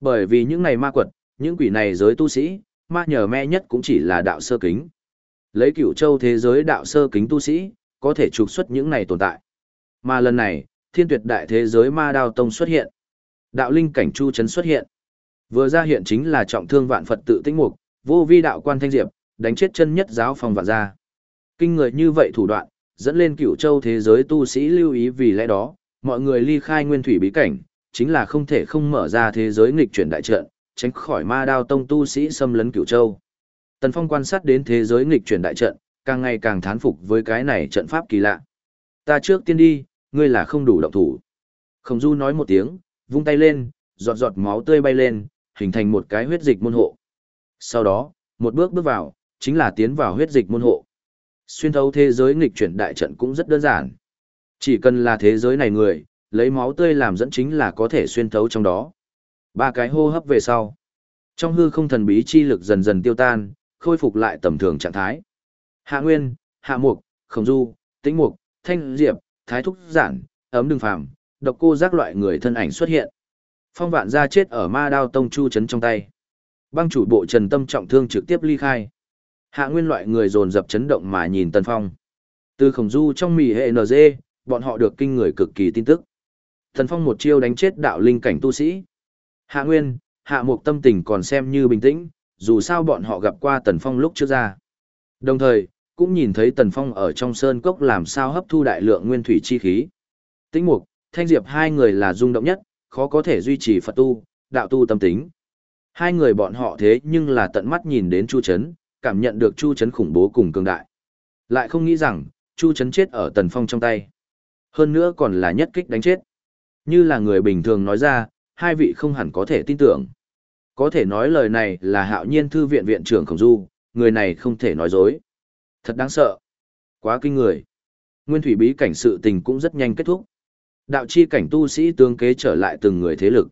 Bởi vì những này ma quật, những quỷ này giới tu sĩ, ma nhờ me nhất cũng chỉ là đạo sơ kính. Lấy cửu châu thế giới đạo sơ kính tu sĩ, có thể trục xuất những này tồn tại. Mà lần này, thiên tuyệt đại thế giới ma đao tông xuất hiện. Đạo linh cảnh chu chấn xuất hiện. Vừa ra hiện chính là trọng thương vạn Phật tự tinh mục, vô vi đạo quan thanh diệp, đánh chết chân nhất giáo phòng vạn gia. Kinh người như vậy thủ đoạn, dẫn lên cửu châu thế giới tu sĩ lưu ý vì lẽ đó, mọi người ly khai nguyên thủy bí cảnh, chính là không thể không mở ra thế giới nghịch chuyển đại trận, tránh khỏi ma đao tông tu sĩ xâm lấn cửu châu. Tần Phong quan sát đến thế giới nghịch chuyển đại trận, càng ngày càng thán phục với cái này trận pháp kỳ lạ. Ta trước tiên đi, ngươi là không đủ động thủ. Khổng Du nói một tiếng, vung tay lên, giọt giọt máu tươi bay lên, hình thành một cái huyết dịch môn hộ. Sau đó, một bước bước vào, chính là tiến vào huyết dịch môn hộ. Xuyên thấu thế giới nghịch chuyển đại trận cũng rất đơn giản. Chỉ cần là thế giới này người, lấy máu tươi làm dẫn chính là có thể xuyên thấu trong đó. Ba cái hô hấp về sau. Trong hư không thần bí chi lực dần dần tiêu tan, khôi phục lại tầm thường trạng thái. Hạ Nguyên, Hạ Mục, Khổng Du, Tĩnh Mục, Thanh Diệp, Thái Thúc Giản, Ấm Đường Phàm, độc cô giác loại người thân ảnh xuất hiện. Phong vạn ra chết ở ma đao tông chu chấn trong tay. Băng chủ bộ Trần Tâm trọng thương trực tiếp ly khai. Hạ Nguyên loại người dồn dập chấn động mà nhìn Tần Phong. Từ Khổng Du trong mì hệ NG, bọn họ được kinh người cực kỳ tin tức. Tần Phong một chiêu đánh chết đạo linh cảnh tu sĩ. Hạ Nguyên, Hạ Mục tâm tình còn xem như bình tĩnh, dù sao bọn họ gặp qua Tần Phong lúc trước ra. Đồng thời, cũng nhìn thấy Tần Phong ở trong sơn cốc làm sao hấp thu đại lượng nguyên thủy chi khí. Tĩnh Mục, Thanh Diệp hai người là rung động nhất, khó có thể duy trì Phật tu, đạo tu tâm tính. Hai người bọn họ thế nhưng là tận mắt nhìn đến Chu Trấn, cảm nhận được Chu Trấn khủng bố cùng cường đại. Lại không nghĩ rằng, Chu Trấn chết ở Tần Phong trong tay. Hơn nữa còn là nhất kích đánh chết. Như là người bình thường nói ra, hai vị không hẳn có thể tin tưởng. Có thể nói lời này là hạo nhiên thư viện viện trưởng Khổng Du, người này không thể nói dối. Thật đáng sợ. Quá kinh người. Nguyên thủy bí cảnh sự tình cũng rất nhanh kết thúc. Đạo chi cảnh tu sĩ tương kế trở lại từng người thế lực.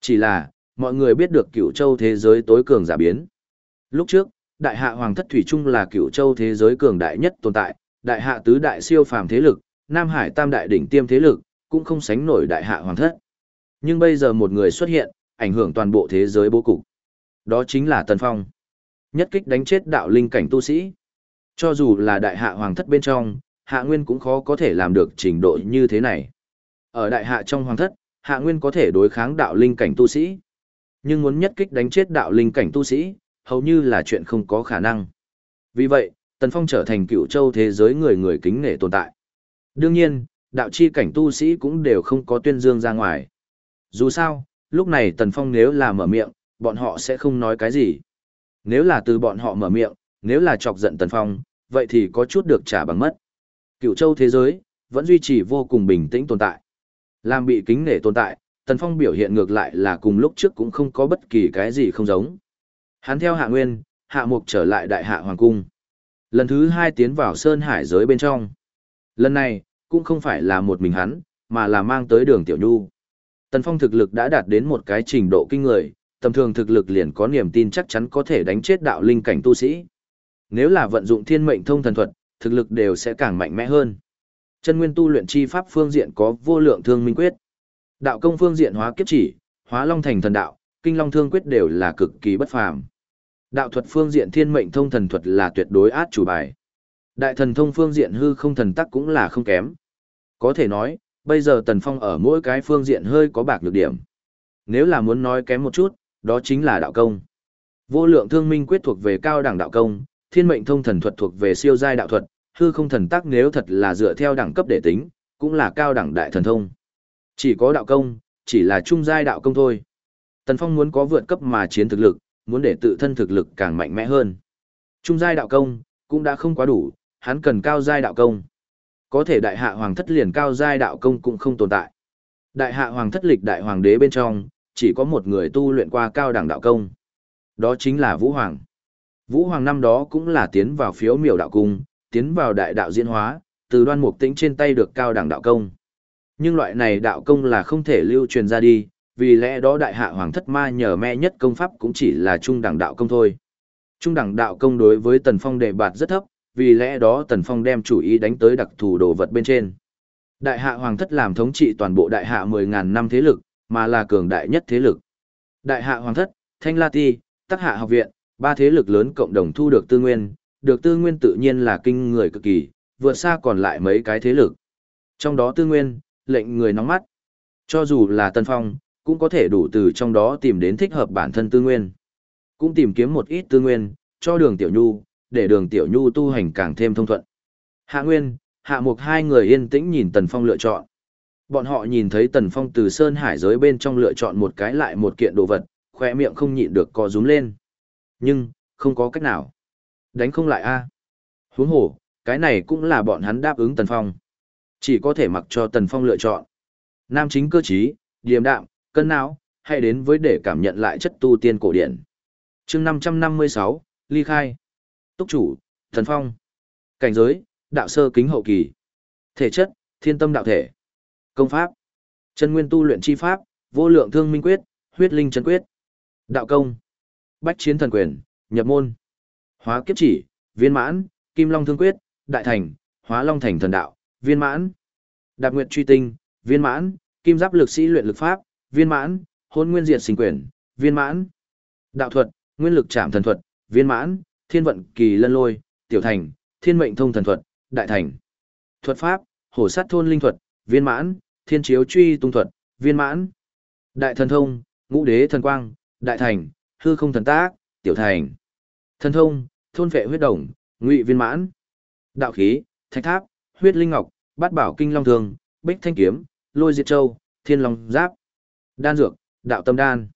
Chỉ là, mọi người biết được cửu châu thế giới tối cường giả biến. Lúc trước, đại hạ hoàng thất thủy trung là cửu châu thế giới cường đại nhất tồn tại, đại hạ tứ đại siêu phàm thế lực, nam hải tam đại đỉnh tiêm thế lực, cũng không sánh nổi đại hạ hoàng thất. Nhưng bây giờ một người xuất hiện, ảnh hưởng toàn bộ thế giới bố cục. Đó chính là Tần Phong. Nhất kích đánh chết đạo linh cảnh tu sĩ. Cho dù là đại hạ hoàng thất bên trong, hạ nguyên cũng khó có thể làm được trình độ như thế này. Ở đại hạ trong hoàng thất, hạ nguyên có thể đối kháng đạo linh cảnh tu sĩ. Nhưng muốn nhất kích đánh chết đạo linh cảnh tu sĩ, hầu như là chuyện không có khả năng. Vì vậy, Tần Phong trở thành cựu châu thế giới người người kính nể tồn tại. Đương nhiên, đạo chi cảnh tu sĩ cũng đều không có tuyên dương ra ngoài. Dù sao, lúc này Tần Phong nếu là mở miệng, bọn họ sẽ không nói cái gì. Nếu là từ bọn họ mở miệng, nếu là chọc giận Tần Phong, vậy thì có chút được trả bằng mất. Cựu châu thế giới, vẫn duy trì vô cùng bình tĩnh tồn tại. Làm bị kính nể tồn tại, Tần Phong biểu hiện ngược lại là cùng lúc trước cũng không có bất kỳ cái gì không giống. Hắn theo hạ nguyên, hạ mục trở lại đại hạ hoàng cung. Lần thứ hai tiến vào sơn hải giới bên trong. Lần này, cũng không phải là một mình hắn, mà là mang tới đường tiểu nhu. Tần Phong thực lực đã đạt đến một cái trình độ kinh người, tầm thường thực lực liền có niềm tin chắc chắn có thể đánh chết đạo linh cảnh tu sĩ. Nếu là vận dụng thiên mệnh thông thần thuật, thực lực đều sẽ càng mạnh mẽ hơn. Chân nguyên tu luyện chi pháp phương diện có vô lượng thương minh quyết. Đạo công phương diện hóa kiếp chỉ, hóa long thành thần đạo, kinh long thương quyết đều là cực kỳ bất phàm. Đạo thuật phương diện thiên mệnh thông thần thuật là tuyệt đối át chủ bài. Đại thần thông phương diện hư không thần tắc cũng là không kém. Có thể nói, bây giờ Tần Phong ở mỗi cái phương diện hơi có bạc nhược điểm. Nếu là muốn nói kém một chút, đó chính là đạo công. Vô lượng thương minh quyết thuộc về cao đẳng đạo công, thiên mệnh thông thần thuật thuộc về siêu giai đạo thuật, hư không thần tắc nếu thật là dựa theo đẳng cấp để tính, cũng là cao đẳng đại thần thông. Chỉ có đạo công, chỉ là trung giai đạo công thôi. Tần Phong muốn có vượt cấp mà chiến thực lực, muốn để tự thân thực lực càng mạnh mẽ hơn. Trung giai đạo công, cũng đã không quá đủ, hắn cần cao giai đạo công. Có thể đại hạ hoàng thất liền cao giai đạo công cũng không tồn tại. Đại hạ hoàng thất lịch đại hoàng đế bên trong, chỉ có một người tu luyện qua cao đẳng đạo công. Đó chính là Vũ Hoàng. Vũ Hoàng năm đó cũng là tiến vào phiếu miểu đạo cung, tiến vào đại đạo diễn hóa, từ đoan mục tĩnh trên tay được cao đẳng đạo công. Nhưng loại này đạo công là không thể lưu truyền ra đi, vì lẽ đó đại hạ hoàng thất ma nhờ me nhất công pháp cũng chỉ là trung đẳng đạo công thôi. Trung đẳng đạo công đối với Tần Phong đề bạt rất thấp, vì lẽ đó Tần Phong đem chủ ý đánh tới đặc thù đồ vật bên trên. Đại hạ hoàng thất làm thống trị toàn bộ đại hạ 10.000 năm thế lực, mà là cường đại nhất thế lực. Đại hạ hoàng thất, Thanh La Ti, Tắc Hạ học viện, ba thế lực lớn cộng đồng thu được tư nguyên, được tư nguyên tự nhiên là kinh người cực kỳ, vượt xa còn lại mấy cái thế lực. Trong đó tư nguyên, lệnh người nóng mắt. Cho dù là Tân Phong, cũng có thể đủ từ trong đó tìm đến thích hợp bản thân tư nguyên. Cũng tìm kiếm một ít tư nguyên, cho đường Tiểu Nhu, để đường Tiểu Nhu tu hành càng thêm thông thuận. Hạ Nguyên, Hạ Mục hai người yên tĩnh nhìn Tần Phong lựa chọn. Bọn họ nhìn thấy Tần Phong từ Sơn Hải giới bên trong lựa chọn một cái lại một kiện đồ vật, khoe miệng không nhịn được co rúm lên. Nhưng, không có cách nào. Đánh không lại a Huống hồ, cái này cũng là bọn hắn đáp ứng Tần Phong. Chỉ có thể mặc cho Tần Phong lựa chọn. Nam chính cơ trí, điềm đạm, cân não, hay đến với để cảm nhận lại chất tu tiên cổ điển. chương 556, ly khai. Túc chủ, Thần Phong. Cảnh giới, đạo sơ kính hậu kỳ. Thể chất, thiên tâm đạo thể. Công pháp, chân nguyên tu luyện chi pháp, vô lượng thương minh quyết, huyết linh chân quyết. Đạo công, bách chiến thần quyền, nhập môn. Hóa kiếp chỉ, viên mãn, kim long thương quyết, đại thành, hóa long thành thần đạo, viên mãn. Đạp nguyệt truy tinh, viên mãn, kim giáp lực sĩ luyện lực pháp, viên mãn, hôn nguyên diệt sinh quyền, viên mãn. Đạo thuật, nguyên lực trảm thần thuật, viên mãn, thiên vận kỳ lân lôi, tiểu thành, thiên mệnh thông thần thuật, đại thành. Thuật pháp, hổ sát thôn linh thuật, viên mãn, thiên chiếu truy tung thuật, viên mãn. Đại thần thông, ngũ đế thần quang, đại thành, hư không thần tác, tiểu thành. Thần thông, thôn vệ huyết đồng, ngụy viên mãn. Đạo khí, thạch tháp, huyết linh ngọc, bát bảo kinh long thường, bích thanh kiếm, lôi diệt châu, thiên long giáp. Đan dược, đạo tâm đan.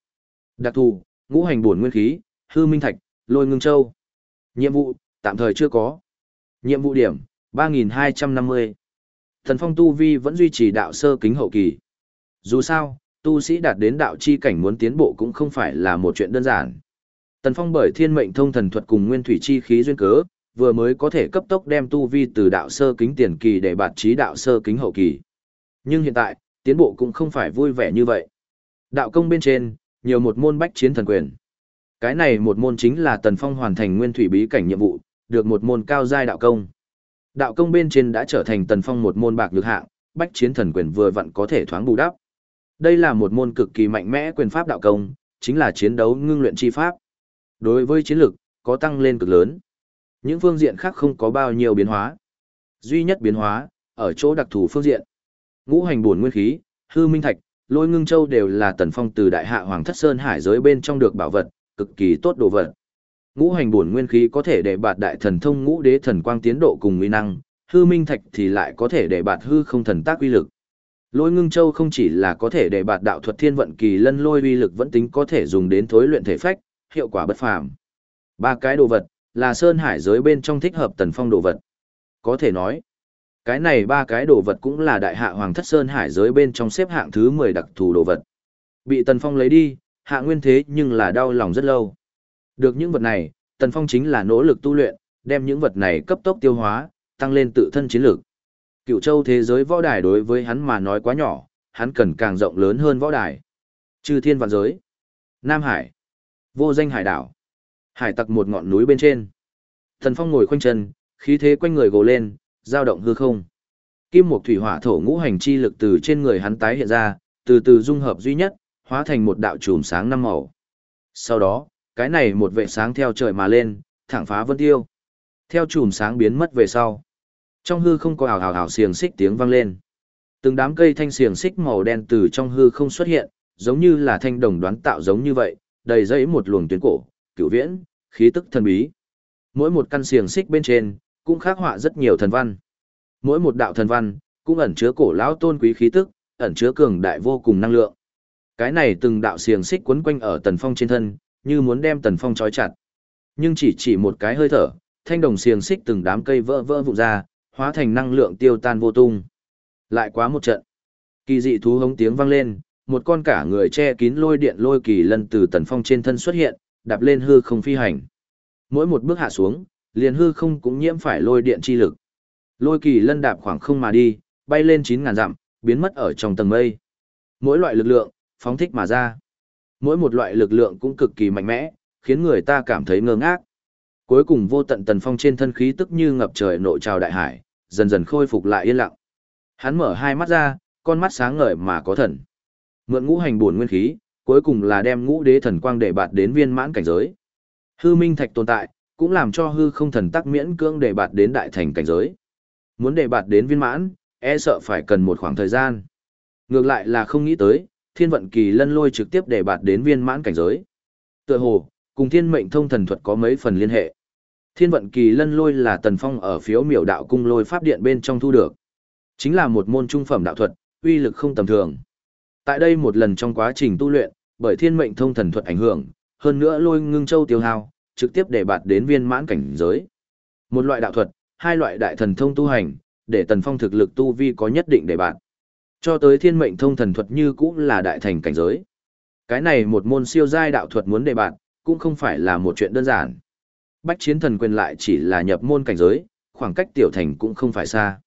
Đặc thù, ngũ hành bổn nguyên khí, hư minh thạch, lôi ngưng châu. Nhiệm vụ, tạm thời chưa có. Nhiệm vụ điểm, 3250. Thần phong tu vi vẫn duy trì đạo sơ kính hậu kỳ. Dù sao, tu sĩ đạt đến đạo chi cảnh muốn tiến bộ cũng không phải là một chuyện đơn giản. Tần Phong bởi thiên mệnh thông thần thuật cùng nguyên thủy chi khí duyên cớ, vừa mới có thể cấp tốc đem tu vi từ đạo sơ kính tiền kỳ để bạt trí đạo sơ kính hậu kỳ. Nhưng hiện tại, tiến bộ cũng không phải vui vẻ như vậy. Đạo công bên trên, nhiều một môn bách chiến thần quyền. Cái này một môn chính là Tần Phong hoàn thành nguyên thủy bí cảnh nhiệm vụ, được một môn cao giai đạo công. Đạo công bên trên đã trở thành Tần Phong một môn bạc nhược hạng, bách chiến thần quyền vừa vặn có thể thoáng bù đắp. Đây là một môn cực kỳ mạnh mẽ quyền pháp đạo công, chính là chiến đấu ngưng luyện chi pháp. Đối với chiến lực, có tăng lên cực lớn. Những phương diện khác không có bao nhiêu biến hóa. Duy nhất biến hóa, ở chỗ đặc thù phương diện. Ngũ hành bổn nguyên khí, hư minh thạch, lôi ngưng châu đều là tần phong từ đại hạ hoàng thất sơn hải giới bên trong được bảo vật, cực kỳ tốt đồ vật. Ngũ hành bổn nguyên khí có thể để bạt đại thần thông ngũ đế thần quang tiến độ cùng uy năng, hư minh thạch thì lại có thể để bạt hư không thần tác uy lực. Lôi ngưng châu không chỉ là có thể để bạt đạo thuật thiên vận kỳ lân lôi uy lực vẫn tính có thể dùng đến thối luyện thể phách, hiệu quả bất phàm. Ba cái đồ vật, là sơn hải giới bên trong thích hợp tần phong đồ vật. Có thể nói, cái này ba cái đồ vật cũng là đại hạ hoàng thất sơn hải giới bên trong xếp hạng thứ 10 đặc thù đồ vật. Bị tần phong lấy đi, hạ nguyên thế nhưng là đau lòng rất lâu. Được những vật này, tần phong chính là nỗ lực tu luyện, đem những vật này cấp tốc tiêu hóa, tăng lên tự thân chiến lược. Cựu châu thế giới võ đài đối với hắn mà nói quá nhỏ, hắn cần càng rộng lớn hơn võ đài. Trừ thiên vạn giới. Nam Hải. Vô danh hải đảo. Hải tặc một ngọn núi bên trên. Tần Phong ngồi khoanh chân, khí thế quanh người gồ lên, dao động hư không. Kim một thủy hỏa thổ ngũ hành chi lực từ trên người hắn tái hiện ra, từ từ dung hợp duy nhất, hóa thành một đạo chùm sáng năm màu. Sau đó, cái này một vệ sáng theo trời mà lên, thẳng phá vân tiêu. Theo chùm sáng biến mất về sau. Trong hư không có ảo ảo ảo xiềng xích tiếng vang lên. Từng đám cây thanh xiềng xích màu đen từ trong hư không xuất hiện, giống như là thanh đồng đoán tạo giống như vậy, đầy dẫy một luồng tuyến cổ, cửu viễn, khí tức thần bí. Mỗi một căn xiềng xích bên trên, cũng khắc họa rất nhiều thần văn. Mỗi một đạo thần văn, cũng ẩn chứa cổ lão tôn quý khí tức, ẩn chứa cường đại vô cùng năng lượng. Cái này từng đạo xiềng xích quấn quanh ở Tần Phong trên thân, như muốn đem Tần Phong trói chặt. Nhưng chỉ chỉ một cái hơi thở, thanh đồng xiềng xích từng đám cây vỡ vỡ vụn ra, hóa thành năng lượng tiêu tan vô tung. Lại quá một trận. Kỳ dị thú hống tiếng vang lên, một con cả người che kín lôi điện lôi kỳ lân từ Tần Phong trên thân xuất hiện, đạp lên hư không phi hành. Mỗi một bước hạ xuống, liền hư không cũng nhiễm phải lôi điện chi lực. Lôi kỳ lân đạp khoảng không mà đi, bay lên 9.000 dặm, biến mất ở trong tầng mây. Mỗi loại lực lượng, phóng thích mà ra. Mỗi một loại lực lượng cũng cực kỳ mạnh mẽ, khiến người ta cảm thấy ngơ ngác. Cuối cùng vô tận tần phong trên thân khí tức như ngập trời nội trào đại hải, dần dần khôi phục lại yên lặng. Hắn mở hai mắt ra, con mắt sáng ngời mà có thần. Mượn ngũ hành buồn nguyên khí, cuối cùng là đem ngũ đế thần quang để bạt đến viên mãn cảnh giới. Hư minh thạch tồn tại, cũng làm cho hư không thần tắc miễn cưỡng để bạt đến đại thành cảnh giới. Muốn để bạt đến viên mãn, e sợ phải cần một khoảng thời gian. Ngược lại là không nghĩ tới, thiên vận kỳ lân lôi trực tiếp để bạt đến viên mãn cảnh giới. Tựa hồ, cùng thiên mệnh thông thần thuật có mấy phần liên hệ. Thiên vận kỳ lân lôi là tần phong ở phiếu miểu đạo cung lôi pháp điện bên trong thu được. Chính là một môn trung phẩm đạo thuật, uy lực không tầm thường. Tại đây một lần trong quá trình tu luyện, bởi thiên mệnh thông thần thuật ảnh hưởng, hơn nữa lôi ngưng châu tiêu hao, trực tiếp để bạt đến viên mãn cảnh giới. Một loại đạo thuật, hai loại đại thần thông tu hành, để tần phong thực lực tu vi có nhất định để bạt. Cho tới thiên mệnh thông thần thuật như cũng là đại thành cảnh giới. Cái này một môn siêu giai đạo thuật muốn đề bạn cũng không phải là một chuyện đơn giản. Bách chiến thần quyền lại chỉ là nhập môn cảnh giới, khoảng cách tiểu thành cũng không phải xa.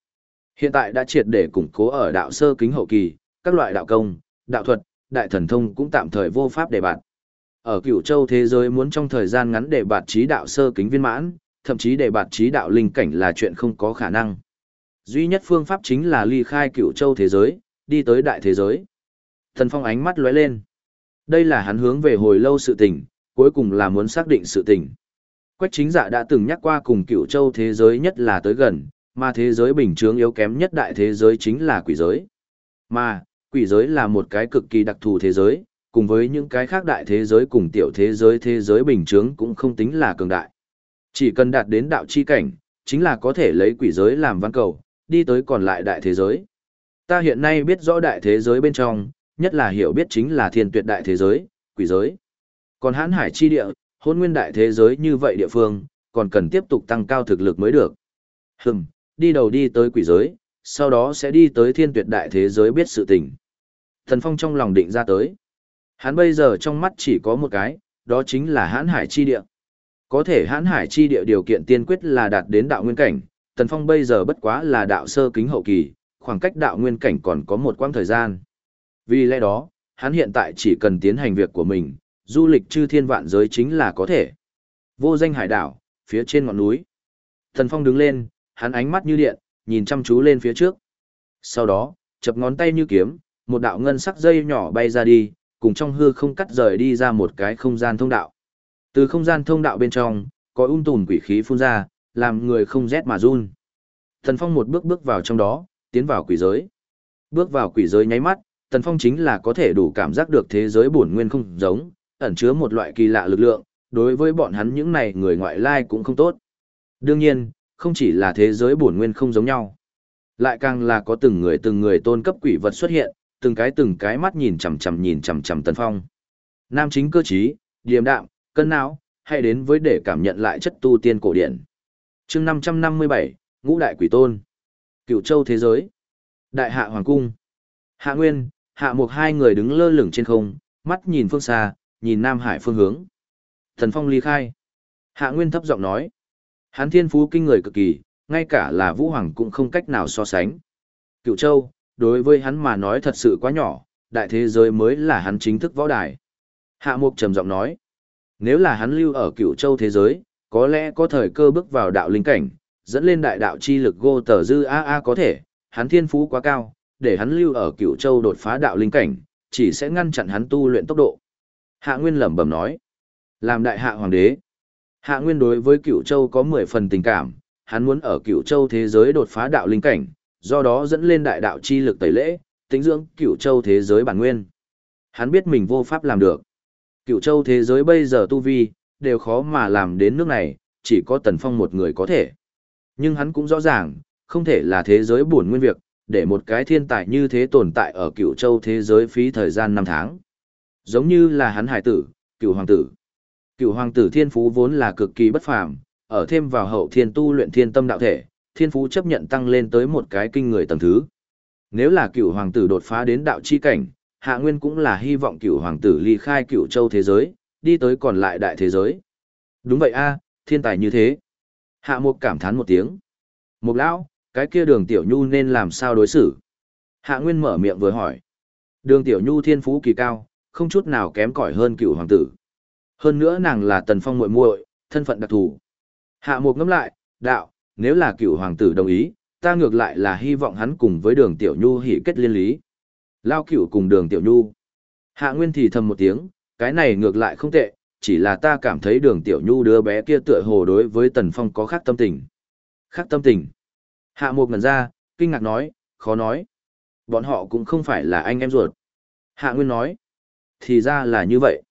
Hiện tại đã triệt để củng cố ở đạo sơ kính hậu kỳ, các loại đạo công, đạo thuật, đại thần thông cũng tạm thời vô pháp đề bạt. Ở cửu châu thế giới muốn trong thời gian ngắn đề bạt trí đạo sơ kính viên mãn, thậm chí đề bạt trí đạo linh cảnh là chuyện không có khả năng. Duy nhất phương pháp chính là ly khai cửu châu thế giới, đi tới đại thế giới. Thần Phong ánh mắt lóe lên. Đây là hắn hướng về hồi lâu sự tình, cuối cùng là muốn xác định sự tình. Quách chính dạ đã từng nhắc qua cùng cựu châu thế giới nhất là tới gần, mà thế giới bình thường yếu kém nhất đại thế giới chính là quỷ giới. Mà, quỷ giới là một cái cực kỳ đặc thù thế giới, cùng với những cái khác đại thế giới cùng tiểu thế giới thế giới bình thường cũng không tính là cường đại. Chỉ cần đạt đến đạo chi cảnh, chính là có thể lấy quỷ giới làm văn cầu, đi tới còn lại đại thế giới. Ta hiện nay biết rõ đại thế giới bên trong, nhất là hiểu biết chính là thiên tuyệt đại thế giới, quỷ giới. Còn hãn hải chi địa, hôn nguyên đại thế giới như vậy địa phương, còn cần tiếp tục tăng cao thực lực mới được. Hừm, đi đầu đi tới quỷ giới, sau đó sẽ đi tới thiên tuyệt đại thế giới biết sự tình. Thần Phong trong lòng định ra tới. Hắn bây giờ trong mắt chỉ có một cái, đó chính là hãn hải chi địa. Có thể hãn hải chi địa điều kiện tiên quyết là đạt đến đạo nguyên cảnh, Tần Phong bây giờ bất quá là đạo sơ kính hậu kỳ, khoảng cách đạo nguyên cảnh còn có một quãng thời gian. Vì lẽ đó, hắn hiện tại chỉ cần tiến hành việc của mình, du lịch chư thiên vạn giới chính là có thể. Vô danh hải đảo, phía trên ngọn núi. Thần Phong đứng lên, hắn ánh mắt như điện, nhìn chăm chú lên phía trước. Sau đó, chập ngón tay như kiếm, một đạo ngân sắc dây nhỏ bay ra đi, cùng trong hư không cắt rời đi ra một cái không gian thông đạo. Từ không gian thông đạo bên trong, có um ung tùn quỷ khí phun ra, làm người không rét mà run. Thần Phong một bước bước vào trong đó, tiến vào quỷ giới. Bước vào quỷ giới nháy mắt, Tần Phong chính là có thể đủ cảm giác được thế giới bổn nguyên không giống, ẩn chứa một loại kỳ lạ lực lượng, đối với bọn hắn những này người ngoại lai cũng không tốt. Đương nhiên, không chỉ là thế giới bổn nguyên không giống nhau, lại càng là có từng người từng người tôn cấp quỷ vật xuất hiện, từng cái từng cái mắt nhìn chằm chằm nhìn chằm chằm Tần Phong. Nam chính cơ trí, điềm đạm, cân não, hay đến với để cảm nhận lại chất tu tiên cổ điển. Chương 557, Ngũ đại quỷ tôn. Cựu châu thế giới. Đại hạ hoàng cung. Hạ Nguyên, Hạ Mục hai người đứng lơ lửng trên không, mắt nhìn phương xa, nhìn Nam Hải phương hướng. Thần Phong ly khai. Hạ Nguyên thấp giọng nói. Hán thiên phú kinh người cực kỳ, ngay cả là Vũ Hoàng cũng không cách nào so sánh. Cựu châu, đối với hắn mà nói thật sự quá nhỏ, đại thế giới mới là hắn chính thức võ đài. Hạ Mục trầm giọng nói. Nếu là hắn lưu ở cựu châu thế giới, có lẽ có thời cơ bước vào đạo linh cảnh, dẫn lên đại đạo chi lực gô tờ dư a a có thể, hắn thiên phú quá cao, để hắn lưu ở cựu châu đột phá đạo linh cảnh, chỉ sẽ ngăn chặn hắn tu luyện tốc độ. Hạ Nguyên lẩm bẩm nói, làm đại hạ hoàng đế. Hạ Nguyên đối với cựu châu có 10 phần tình cảm, hắn muốn ở cựu châu thế giới đột phá đạo linh cảnh, do đó dẫn lên đại đạo chi lực tẩy lễ, tính dưỡng cựu châu thế giới bản nguyên. Hắn biết mình vô pháp làm được. Cựu châu thế giới bây giờ tu vi, đều khó mà làm đến nước này, chỉ có Tần Phong một người có thể. Nhưng hắn cũng rõ ràng, không thể là thế giới buồn nguyên việc, để một cái thiên tài như thế tồn tại ở cựu châu thế giới phí thời gian năm tháng. Giống như là hắn hải tử, cựu hoàng tử. Cựu hoàng tử thiên phú vốn là cực kỳ bất phàm, ở thêm vào hậu thiên tu luyện thiên tâm đạo thể, thiên phú chấp nhận tăng lên tới một cái kinh người tầng thứ. Nếu là cựu hoàng tử đột phá đến đạo chi cảnh, hạ nguyên cũng là hy vọng cựu hoàng tử ly khai cựu châu thế giới, đi tới còn lại đại thế giới. Đúng vậy a, thiên tài như thế. Hạ mục cảm thán một tiếng. Mục lão, cái kia đường tiểu nhu nên làm sao đối xử? Hạ Nguyên mở miệng vừa hỏi. Đường tiểu nhu thiên phú kỳ cao, không chút nào kém cỏi hơn cựu hoàng tử. Hơn nữa nàng là tần phong muội muội, thân phận đặc thù. Hạ mục ngẫm lại, đạo, nếu là cựu hoàng tử đồng ý, ta ngược lại là hy vọng hắn cùng với đường tiểu nhu hỷ kết liên lý. Lao cựu cùng đường tiểu nhu. Hạ Nguyên thì thầm một tiếng, cái này ngược lại không tệ, chỉ là ta cảm thấy đường tiểu nhu đứa bé kia tựa hồ đối với Tần Phong có khác tâm tình. Khác tâm tình. Hạ Mục ngần ra, kinh ngạc nói, khó nói. Bọn họ cũng không phải là anh em ruột. Hạ Nguyên nói, thì ra là như vậy.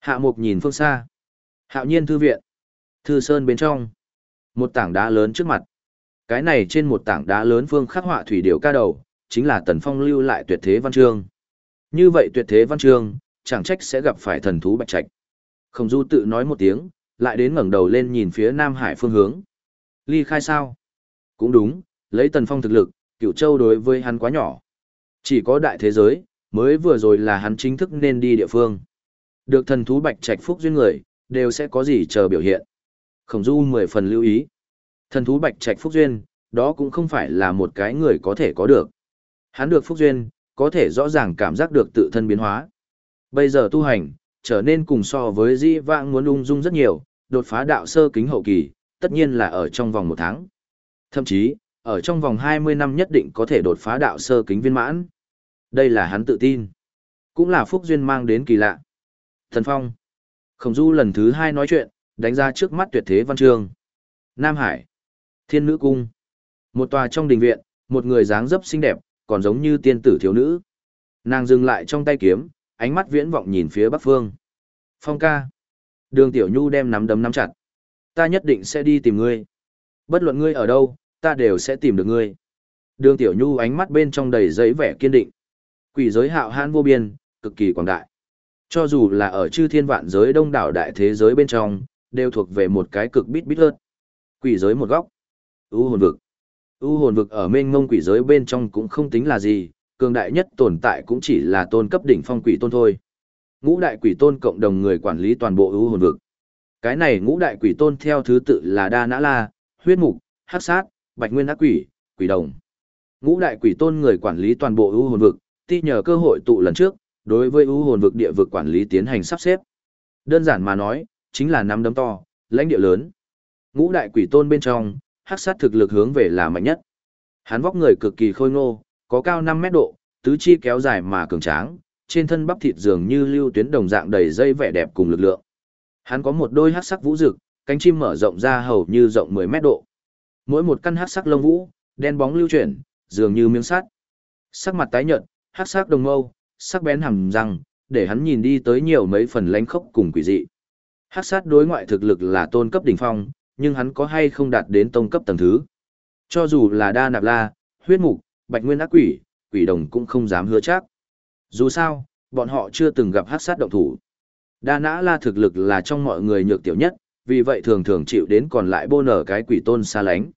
Hạ Mục nhìn phương xa. Hạo nhiên thư viện. Thư sơn bên trong. Một tảng đá lớn trước mặt. Cái này trên một tảng đá lớn phương khắc họa thủy điệu ca đầu, chính là Tần Phong lưu lại tuyệt thế văn chương. Như vậy tuyệt thế văn chương, chẳng trách sẽ gặp phải thần thú bạch trạch. Không du tự nói một tiếng, lại đến ngẩng đầu lên nhìn phía Nam Hải phương hướng. Ly khai sao? Cũng đúng, lấy Tần Phong thực lực, cựu châu đối với hắn quá nhỏ. Chỉ có đại thế giới, mới vừa rồi là hắn chính thức nên đi địa phương. Được thần thú bạch trạch phúc duyên người, đều sẽ có gì chờ biểu hiện. Khổng du mười phần lưu ý. Thần thú bạch trạch phúc duyên, đó cũng không phải là một cái người có thể có được. Hắn được phúc duyên, có thể rõ ràng cảm giác được tự thân biến hóa. Bây giờ tu hành, trở nên cùng so với di vãng muốn ung dung rất nhiều, đột phá đạo sơ kính hậu kỳ, tất nhiên là ở trong vòng một tháng. Thậm chí, ở trong vòng 20 năm nhất định có thể đột phá đạo sơ kính viên mãn. Đây là hắn tự tin. Cũng là phúc duyên mang đến kỳ lạ. Thần Phong. Khổng Du lần thứ hai nói chuyện, đánh ra trước mắt tuyệt thế văn trường, Nam Hải. Thiên nữ cung. Một tòa trong đình viện, một người dáng dấp xinh đẹp, còn giống như tiên tử thiếu nữ. Nàng dừng lại trong tay kiếm, ánh mắt viễn vọng nhìn phía bắc phương. Phong ca. Đường Tiểu Nhu đem nắm đấm nắm chặt. Ta nhất định sẽ đi tìm ngươi. Bất luận ngươi ở đâu, ta đều sẽ tìm được ngươi. Đường Tiểu Nhu ánh mắt bên trong đầy giấy vẻ kiên định. Quỷ giới hạo hãn vô biên, cực kỳ quảng đại. Cho dù là ở chư thiên vạn giới đông đảo đại thế giới bên trong, đều thuộc về một cái cực bít bít hơn. Quỷ giới một góc. U hồn vực. U hồn vực ở mênh mông quỷ giới bên trong cũng không tính là gì, cường đại nhất tồn tại cũng chỉ là tôn cấp đỉnh phong quỷ tôn thôi. Ngũ đại quỷ tôn cộng đồng người quản lý toàn bộ ưu hồn vực. Cái này ngũ đại quỷ tôn theo thứ tự là Đa Nã La, Huyết Mục, Hắc Sát, Bạch Nguyên Ác Quỷ, Quỷ Đồng. Ngũ đại quỷ tôn người quản lý toàn bộ ưu hồn vực, ti nhờ cơ hội tụ lần trước, đối với ưu hồn vực địa vực quản lý tiến hành sắp xếp. Đơn giản mà nói, chính là năm đấm to, lãnh địa lớn. Ngũ đại quỷ tôn bên trong, hắc sát thực lực hướng về là mạnh nhất. Hắn vóc người cực kỳ khôi ngô, có cao 5 mét độ, tứ chi kéo dài mà cường tráng, trên thân bắp thịt dường như lưu tuyến đồng dạng đầy dây vẻ đẹp cùng lực lượng. Hắn có một đôi hắc sắc vũ rực, cánh chim mở rộng ra hầu như rộng 10 mét độ. Mỗi một căn hắc sắc lông vũ, đen bóng lưu chuyển, dường như miếng sắt. Sắc mặt tái nhợt, hắc sắc đồng mâu, sắc bén hằn răng, để hắn nhìn đi tới nhiều mấy phần lánh khốc cùng quỷ dị. Hắc sát đối ngoại thực lực là tôn cấp đỉnh phong, nhưng hắn có hay không đạt đến tông cấp tầng thứ. Cho dù là đa nạp la, huyết mục, bạch nguyên ác quỷ, quỷ đồng cũng không dám hứa chắc. Dù sao, bọn họ chưa từng gặp hắc sát động thủ. Đa nã la thực lực là trong mọi người nhược tiểu nhất, vì vậy thường thường chịu đến còn lại bô nở cái quỷ tôn xa lánh.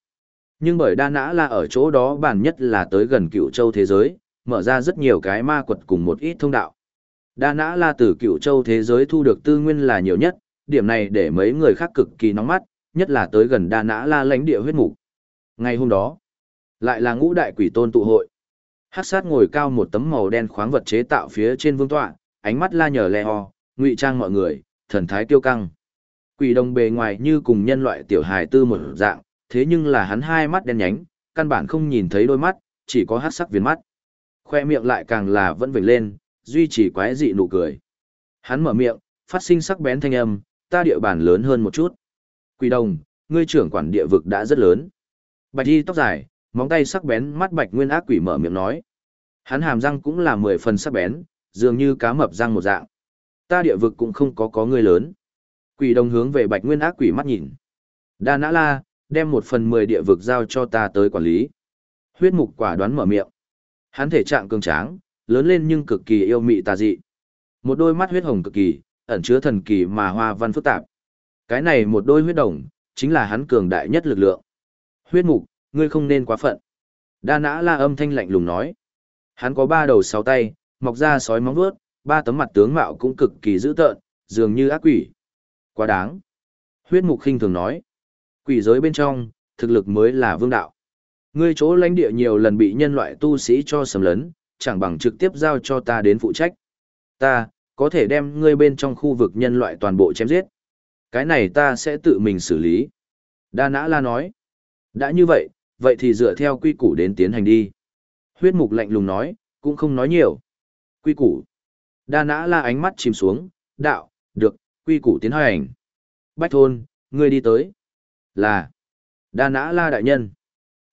Nhưng bởi đa nã la ở chỗ đó bản nhất là tới gần cựu châu thế giới, mở ra rất nhiều cái ma quật cùng một ít thông đạo. Đa nã la từ cựu châu thế giới thu được tư nguyên là nhiều nhất, điểm này để mấy người khác cực kỳ nóng mắt, nhất là tới gần đa nã la lãnh địa huyết mục. Ngày hôm đó, lại là ngũ đại quỷ tôn tụ hội. Hắc sát ngồi cao một tấm màu đen khoáng vật chế tạo phía trên vương tọa, ánh mắt la nhờ le ho, ngụy trang mọi người, thần thái kiêu căng. Quỷ đồng bề ngoài như cùng nhân loại tiểu hài tư một dạng, thế nhưng là hắn hai mắt đen nhánh, căn bản không nhìn thấy đôi mắt, chỉ có hắc sắc viền mắt. Khoe miệng lại càng là vẫn vểnh lên, duy trì quái dị nụ cười. Hắn mở miệng, phát sinh sắc bén thanh âm, ta địa bàn lớn hơn một chút. Quỷ đồng, ngươi trưởng quản địa vực đã rất lớn. Bạch y tóc dài, móng tay sắc bén mắt bạch nguyên ác quỷ mở miệng nói. Hắn hàm răng cũng là mười phần sắc bén, dường như cá mập răng một dạng. Ta địa vực cũng không có có người lớn. Quỷ đồng hướng về bạch nguyên ác quỷ mắt nhìn. Đa nã la, đem một phần mười địa vực giao cho ta tới quản lý. Huyết mục quả đoán mở miệng. Hắn thể trạng cường tráng, lớn lên nhưng cực kỳ yêu mị tà dị. Một đôi mắt huyết hồng cực kỳ, ẩn chứa thần kỳ mà hoa văn phức tạp. Cái này một đôi huyết đồng, chính là hắn cường đại nhất lực lượng. Huyết mục, ngươi không nên quá phận. Đa nã la âm thanh lạnh lùng nói. Hắn có ba đầu sáu tay, mọc ra sói móng vuốt, ba tấm mặt tướng mạo cũng cực kỳ dữ tợn, dường như ác quỷ. Quá đáng. Huyết mục khinh thường nói. Quỷ giới bên trong, thực lực mới là vương đạo. Ngươi chỗ lãnh địa nhiều lần bị nhân loại tu sĩ cho sầm lấn, chẳng bằng trực tiếp giao cho ta đến phụ trách. Ta, có thể đem ngươi bên trong khu vực nhân loại toàn bộ chém giết. Cái này ta sẽ tự mình xử lý. Đa nã la nói. Đã như vậy, vậy thì dựa theo quy củ đến tiến hành đi. Huyết mục lạnh lùng nói, cũng không nói nhiều. Quy củ. Đa nã la ánh mắt chìm xuống, đạo, được, quy củ tiến hành. Bách thôn, ngươi đi tới. Là. Đa nã la đại nhân.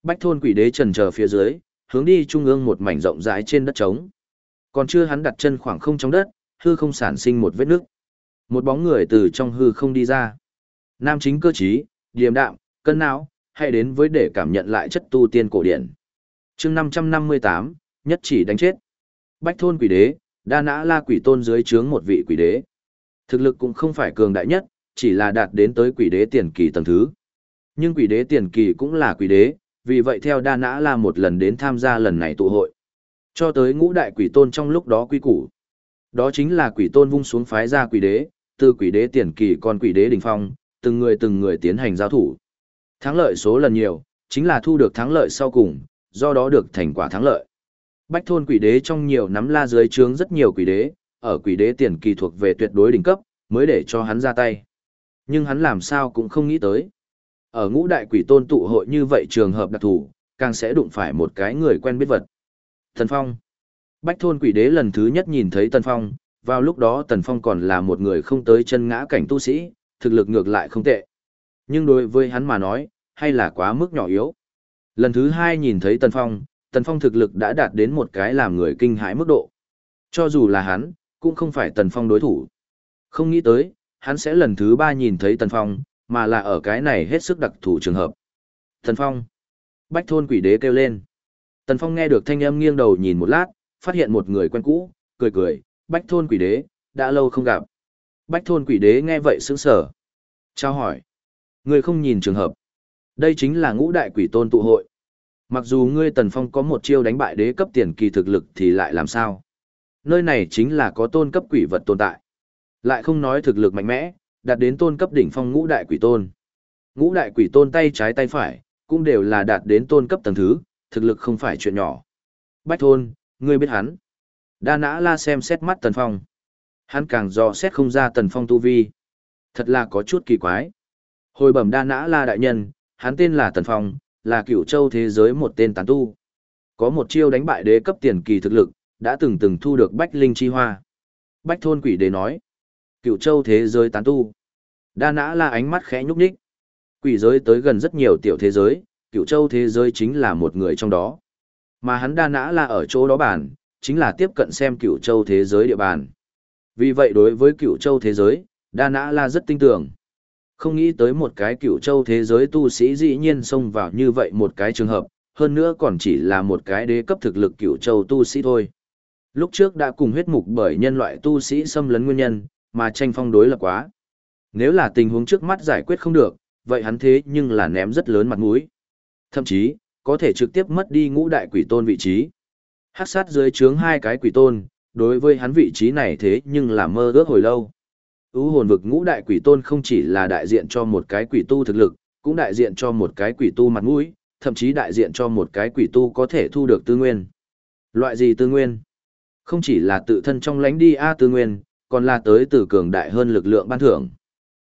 Bách thôn quỷ đế trần chờ phía dưới, hướng đi trung ương một mảnh rộng rãi trên đất trống. Còn chưa hắn đặt chân khoảng không trong đất, hư không sản sinh một vết nước. Một bóng người từ trong hư không đi ra. Nam chính cơ trí, điềm đạm, cân não, hay đến với để cảm nhận lại chất tu tiên cổ điển. chương 558, nhất chỉ đánh chết. Bách thôn quỷ đế, đa nã la quỷ tôn dưới trướng một vị quỷ đế. Thực lực cũng không phải cường đại nhất, chỉ là đạt đến tới quỷ đế tiền kỳ tầng thứ. Nhưng quỷ đế tiền kỳ cũng là quỷ đế, vì vậy theo đa nã la một lần đến tham gia lần này tụ hội. Cho tới ngũ đại quỷ tôn trong lúc đó quy củ. Đó chính là quỷ tôn vung xuống phái ra quỷ đế, từ quỷ đế tiền kỳ còn quỷ đế đỉnh phong, từng người từng người tiến hành giao thủ. Thắng lợi số lần nhiều, chính là thu được thắng lợi sau cùng, do đó được thành quả thắng lợi. Bách thôn quỷ đế trong nhiều nắm la dưới trướng rất nhiều quỷ đế, ở quỷ đế tiền kỳ thuộc về tuyệt đối đỉnh cấp, mới để cho hắn ra tay. Nhưng hắn làm sao cũng không nghĩ tới. Ở ngũ đại quỷ tôn tụ hội như vậy trường hợp đặc thù, càng sẽ đụng phải một cái người quen biết vật. Thần Phong. Bách thôn quỷ đế lần thứ nhất nhìn thấy Tần Phong, vào lúc đó Tần Phong còn là một người không tới chân ngã cảnh tu sĩ, thực lực ngược lại không tệ. Nhưng đối với hắn mà nói, hay là quá mức nhỏ yếu. Lần thứ hai nhìn thấy Tần Phong, Tần Phong thực lực đã đạt đến một cái làm người kinh hãi mức độ. Cho dù là hắn, cũng không phải Tần Phong đối thủ. Không nghĩ tới, hắn sẽ lần thứ ba nhìn thấy Tần Phong, mà là ở cái này hết sức đặc thù trường hợp. Tần Phong. Bách thôn quỷ đế kêu lên. Tần Phong nghe được thanh âm nghiêng đầu nhìn một lát, phát hiện một người quen cũ, cười cười, bách thôn quỷ đế, đã lâu không gặp. Bách thôn quỷ đế nghe vậy sững sờ. chào hỏi. Ngươi không nhìn trường hợp. Đây chính là ngũ đại quỷ tôn tụ hội. Mặc dù ngươi Tần Phong có một chiêu đánh bại đế cấp tiền kỳ thực lực thì lại làm sao? Nơi này chính là có tôn cấp quỷ vật tồn tại. Lại không nói thực lực mạnh mẽ, đạt đến tôn cấp đỉnh phong ngũ đại quỷ tôn. Ngũ đại quỷ tôn tay trái tay phải, cũng đều là đạt đến tôn cấp tầng thứ, thực lực không phải chuyện nhỏ. Bách thôn, ngươi biết hắn. Đa nã la xem xét mắt Tần Phong. Hắn càng dò xét không ra Tần Phong tu vi. Thật là có chút kỳ quái. Hồi bẩm đa nã la đại nhân, hắn tên là Tần Phong, là cựu châu thế giới một tên tán tu. Có một chiêu đánh bại đế cấp tiền kỳ thực lực, đã từng từng thu được bách linh chi hoa. Bách thôn quỷ đế nói. cựu châu thế giới tán tu. Đa nã la ánh mắt khẽ nhúc nhích. Quỷ giới tới gần rất nhiều tiểu thế giới, cựu châu thế giới chính là một người trong đó. Mà hắn đa nã là ở chỗ đó bản, chính là tiếp cận xem cựu châu thế giới địa bàn. Vì vậy đối với cựu châu thế giới, đa nã la rất tin tưởng. Không nghĩ tới một cái cựu châu thế giới tu sĩ dĩ nhiên xông vào như vậy một cái trường hợp, hơn nữa còn chỉ là một cái đế cấp thực lực cựu châu tu sĩ thôi. Lúc trước đã cùng huyết mục bởi nhân loại tu sĩ xâm lấn nguyên nhân, mà tranh phong đối lập quá. Nếu là tình huống trước mắt giải quyết không được, vậy hắn thế nhưng là ném rất lớn mặt mũi. Thậm chí, có thể trực tiếp mất đi ngũ đại quỷ tôn vị trí. Hắc sát dưới trướng hai cái quỷ tôn, đối với hắn vị trí này thế nhưng là mơ ước hồi lâu. U hồn vực ngũ đại quỷ tôn không chỉ là đại diện cho một cái quỷ tu thực lực, cũng đại diện cho một cái quỷ tu mặt mũi, thậm chí đại diện cho một cái quỷ tu có thể thu được tư nguyên. Loại gì tư nguyên? Không chỉ là tự thân trong lãnh đi A tư nguyên, còn là tới từ cường đại hơn lực lượng ban thưởng.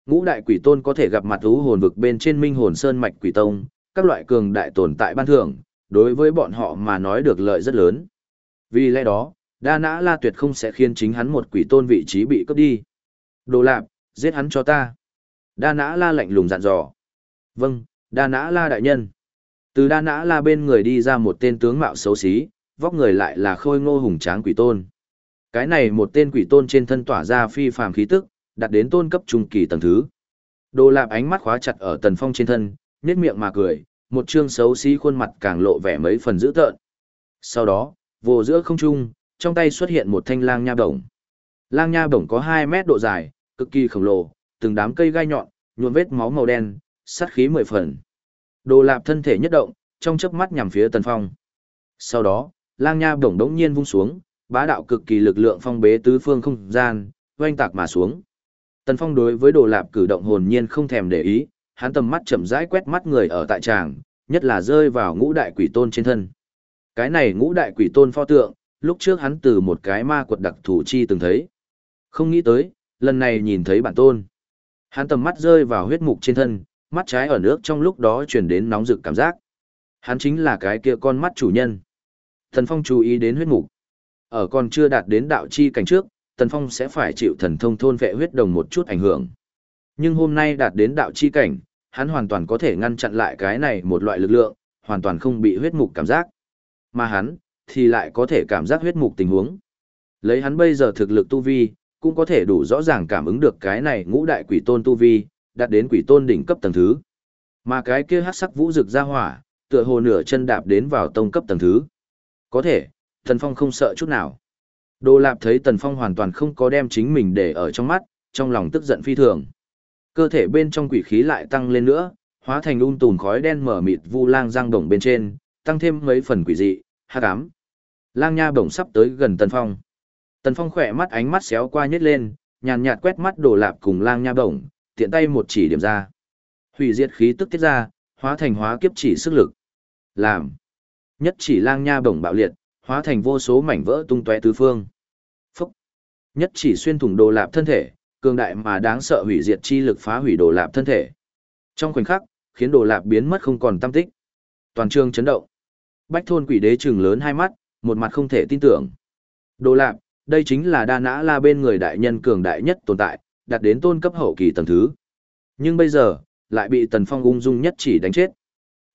Ngũ đại quỷ tôn có thể gặp mặt U hồn vực bên trên minh hồn sơn mạch quỷ tông, các loại cường đại tồn tại ban thưởng, đối với bọn họ mà nói được lợi rất lớn. Vì lẽ đó, đa nã la tuyệt không sẽ khiến chính hắn một quỷ tôn vị trí bị cướp đi. Đồ lạp, giết hắn cho ta. Đa nã la lạnh lùng dặn dò. Vâng, đa nã la đại nhân. Từ đa nã la bên người đi ra một tên tướng mạo xấu xí, vóc người lại là khôi ngô hùng tráng quỷ tôn. Cái này một tên quỷ tôn trên thân tỏa ra phi phàm khí tức, đặt đến tôn cấp trung kỳ tầng thứ. Đồ lạp ánh mắt khóa chặt ở tần phong trên thân, nét miệng mà cười, một trương xấu xí khuôn mặt càng lộ vẻ mấy phần dữ tợn. Sau đó, vô giữa không trung, trong tay xuất hiện một thanh lang nha bổng. Lang nha bổng có 2 mét độ dài, cực kỳ khổng lồ, từng đám cây gai nhọn, nhuộm vết máu màu đen, sát khí mười phần. Đồ lạp thân thể nhất động, trong chớp mắt nhằm phía Tần Phong. Sau đó, lang nha bổng đống nhiên vung xuống, bá đạo cực kỳ lực lượng phong bế tứ phương không gian, oanh tạc mà xuống. Tần Phong đối với đồ lạp cử động hồn nhiên không thèm để ý, hắn tầm mắt chậm rãi quét mắt người ở tại tràng, nhất là rơi vào ngũ đại quỷ tôn trên thân. Cái này ngũ đại quỷ tôn pho tượng, lúc trước hắn từ một cái ma quật đặc thủ chi từng thấy. Không nghĩ tới, lần này nhìn thấy bản tôn. Hắn tầm mắt rơi vào huyết mục trên thân, mắt trái ở nước trong lúc đó chuyển đến nóng rực cảm giác. Hắn chính là cái kia con mắt chủ nhân. Thần Phong chú ý đến huyết mục. Ở còn chưa đạt đến đạo chi cảnh trước, thần Phong sẽ phải chịu thần thông thôn vệ huyết đồng một chút ảnh hưởng. Nhưng hôm nay đạt đến đạo chi cảnh, hắn hoàn toàn có thể ngăn chặn lại cái này một loại lực lượng, hoàn toàn không bị huyết mục cảm giác. Mà hắn, thì lại có thể cảm giác huyết mục tình huống. Lấy hắn bây giờ thực lực tu vi, cũng có thể đủ rõ ràng cảm ứng được cái này ngũ đại quỷ tôn tu vi, đạt đến quỷ tôn đỉnh cấp tầng thứ. Mà cái kia hắc sắc vũ rực ra hỏa, tựa hồ nửa chân đạp đến vào tông cấp tầng thứ. Có thể, Tần Phong không sợ chút nào. Đồ Lạp thấy Tần Phong hoàn toàn không có đem chính mình để ở trong mắt, trong lòng tức giận phi thường. Cơ thể bên trong quỷ khí lại tăng lên nữa, hóa thành un tùn khói đen mở mịt vu lang giang đồng bên trên, tăng thêm mấy phần quỷ dị, hắc ám. Lang nha bổng sắp tới gần Tần Phong. Tần Phong khỏe mắt ánh mắt xéo qua nhếch lên, nhàn nhạt quét mắt Đồ Lạp cùng Lang nha bổng, tiện tay một chỉ điểm ra. Hủy diệt khí tức tiết ra, hóa thành hóa kiếp chỉ sức lực. Làm. Nhất chỉ lang nha bổng bạo liệt, hóa thành vô số mảnh vỡ tung tóe tứ phương. Phúc. Nhất chỉ xuyên thủng đồ lạp thân thể, cường đại mà đáng sợ hủy diệt chi lực phá hủy đồ lạp thân thể. Trong khoảnh khắc, khiến đồ lạp biến mất không còn tâm tích. Toàn trường chấn động. Bách thôn quỷ đế trừng lớn hai mắt, một mặt không thể tin tưởng. Đồ lạp, đây chính là đa nã la bên người đại nhân cường đại nhất tồn tại, đạt đến tôn cấp hậu kỳ tầng thứ. Nhưng bây giờ, lại bị Tần Phong ung dung nhất chỉ đánh chết.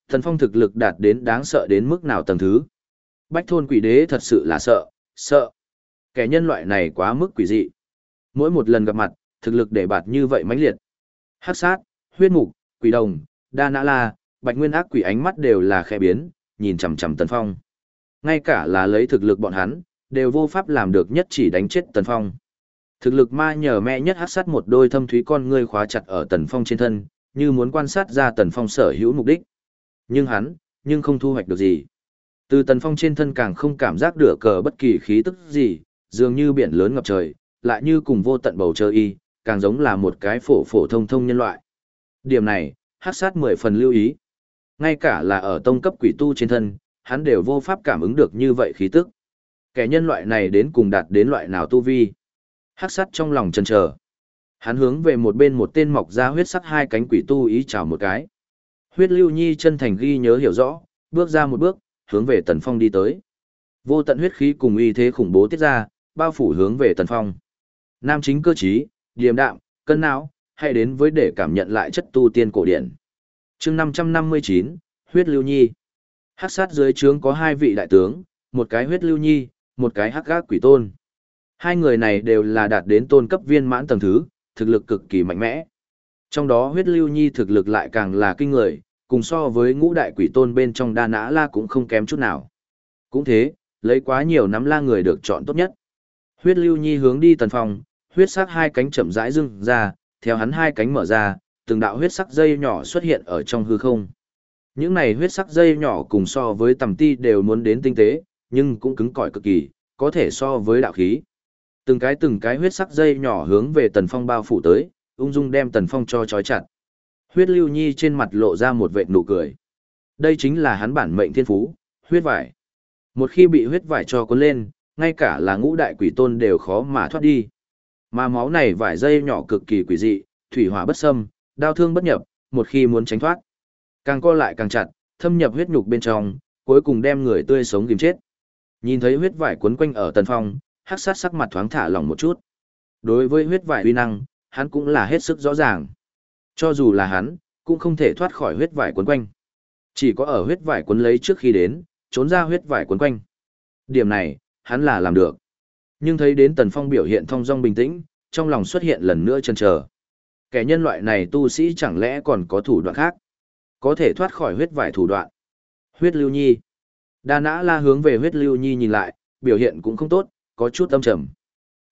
Tần Phong thực lực đạt đến đáng sợ đến mức nào tầng thứ. Bách thôn quỷ đế thật sự là sợ, sợ. Kẻ nhân loại này quá mức quỷ dị. Mỗi một lần gặp mặt, thực lực để bạt như vậy mãnh liệt. Hắc sát, huyết mục, quỷ đồng, đa nã la, bạch nguyên ác quỷ ánh mắt đều là khẽ biến, nhìn chằm chằm Tần Phong. Ngay cả là lấy thực lực bọn hắn, đều vô pháp làm được nhất chỉ đánh chết Tần Phong. Thực lực ma nhờ mẹ nhất hắc sát một đôi thâm thúy con ngươi khóa chặt ở Tần Phong trên thân, như muốn quan sát ra Tần Phong sở hữu mục đích. Nhưng hắn, nhưng không thu hoạch được gì. Từ Tần Phong trên thân càng không cảm giác được cờ bất kỳ khí tức gì, dường như biển lớn ngập trời, lại như cùng vô tận bầu trời y, càng giống là một cái phổ phổ thông thông nhân loại. Điểm này, hắc sát mười phần lưu ý. Ngay cả là ở tông cấp quỷ tu trên thân, hắn đều vô pháp cảm ứng được như vậy khí tức. Kẻ nhân loại này đến cùng đạt đến loại nào tu vi. Hắc sắt trong lòng chần chờ. Hắn hướng về một bên một tên mọc ra huyết sắc hai cánh quỷ tu ý chào một cái. Huyết lưu nhi chân thành ghi nhớ hiểu rõ, bước ra một bước, hướng về tần phong đi tới. Vô tận huyết khí cùng uy thế khủng bố tiết ra, bao phủ hướng về tần phong. Nam chính cơ trí, điềm đạm, cân não, hãy đến với để cảm nhận lại chất tu tiên cổ điển. chương 559, huyết lưu nhi. Hắc sát dưới trướng có hai vị đại tướng, một cái huyết lưu nhi, một cái hắc gác quỷ tôn. Hai người này đều là đạt đến tôn cấp viên mãn tầng thứ, thực lực cực kỳ mạnh mẽ. Trong đó huyết lưu nhi thực lực lại càng là kinh người, cùng so với ngũ đại quỷ tôn bên trong đa nã la cũng không kém chút nào. Cũng thế, lấy quá nhiều nắm la người được chọn tốt nhất. Huyết lưu nhi hướng đi tần phòng, huyết sắc hai cánh chậm rãi dưng ra, theo hắn hai cánh mở ra, từng đạo huyết sắc dây nhỏ xuất hiện ở trong hư không. Những này huyết sắc dây nhỏ cùng so với tầm ti đều muốn đến tinh tế, nhưng cũng cứng cỏi cực kỳ, có thể so với đạo khí. Từng cái từng cái huyết sắc dây nhỏ hướng về Tần Phong bao phủ tới, ung dung đem Tần Phong cho trói chặt. Huyết Lưu Nhi trên mặt lộ ra một vệt nụ cười. Đây chính là hắn bản mệnh thiên phú, huyết vải. Một khi bị huyết vải cho cuốn lên, ngay cả là ngũ đại quỷ tôn đều khó mà thoát đi. Mà máu này vải dây nhỏ cực kỳ quỷ dị, thủy hỏa bất xâm, đau thương bất nhập, một khi muốn tránh thoát, càng co lại càng chặt, thâm nhập huyết nhục bên trong, cuối cùng đem người tươi sống kìm chết. Nhìn thấy huyết vải cuốn quanh ở Tần Phong, hắc sát sắc mặt thoáng thả lỏng một chút. Đối với huyết vải uy năng, hắn cũng là hết sức rõ ràng. Cho dù là hắn, cũng không thể thoát khỏi huyết vải quấn quanh. Chỉ có ở huyết vải quấn lấy trước khi đến, trốn ra huyết vải quấn quanh. Điểm này, hắn là làm được. Nhưng thấy đến Tần Phong biểu hiện thong dong bình tĩnh, trong lòng xuất hiện lần nữa chần chờ. Kẻ nhân loại này tu sĩ chẳng lẽ còn có thủ đoạn khác? Có thể thoát khỏi huyết vải thủ đoạn. Huyết lưu nhi. Đa nã la hướng về huyết lưu nhi nhìn lại, biểu hiện cũng không tốt, có chút âm trầm.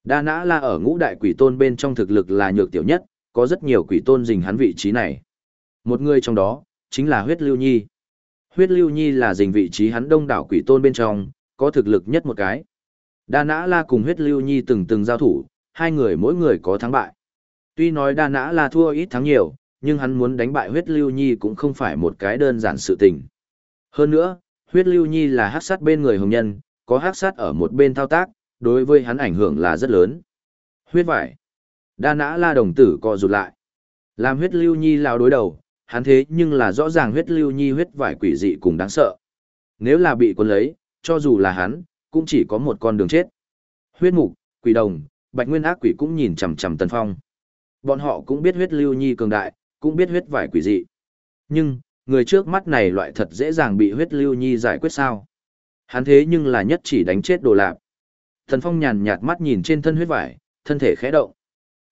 Đa nã la ở ngũ đại quỷ tôn bên trong thực lực là nhược tiểu nhất, có rất nhiều quỷ tôn dình hắn vị trí này. Một người trong đó, chính là huyết lưu nhi. Huyết lưu nhi là dình vị trí hắn đông đảo quỷ tôn bên trong, có thực lực nhất một cái. Đa nã la cùng huyết lưu nhi từng từng giao thủ, hai người mỗi người có thắng bại. Tuy nói đa nã la thua ít thắng nhiều, nhưng hắn muốn đánh bại huyết lưu nhi cũng không phải một cái đơn giản sự tình. Hơn nữa, huyết lưu nhi là hát sát bên người hồng nhân, có hát sát ở một bên thao tác, đối với hắn ảnh hưởng là rất lớn. Huyết vải. Đa nã la đồng tử co rụt lại. Làm huyết lưu nhi lao đối đầu, hắn thế nhưng là rõ ràng huyết lưu nhi huyết vải quỷ dị cùng đáng sợ. Nếu là bị quân lấy, cho dù là hắn, cũng chỉ có một con đường chết. Huyết mục, quỷ đồng, Bạch Nguyên ác quỷ cũng nhìn chằm chằm Tần Phong. Bọn họ cũng biết huyết lưu nhi cường đại, cũng biết huyết vải quỷ dị. Nhưng, người trước mắt này loại thật dễ dàng bị huyết lưu nhi giải quyết sao? Hắn thế nhưng là nhất chỉ đánh chết đồ lạp. Thần Phong nhàn nhạt mắt nhìn trên thân huyết vải, thân thể khẽ động.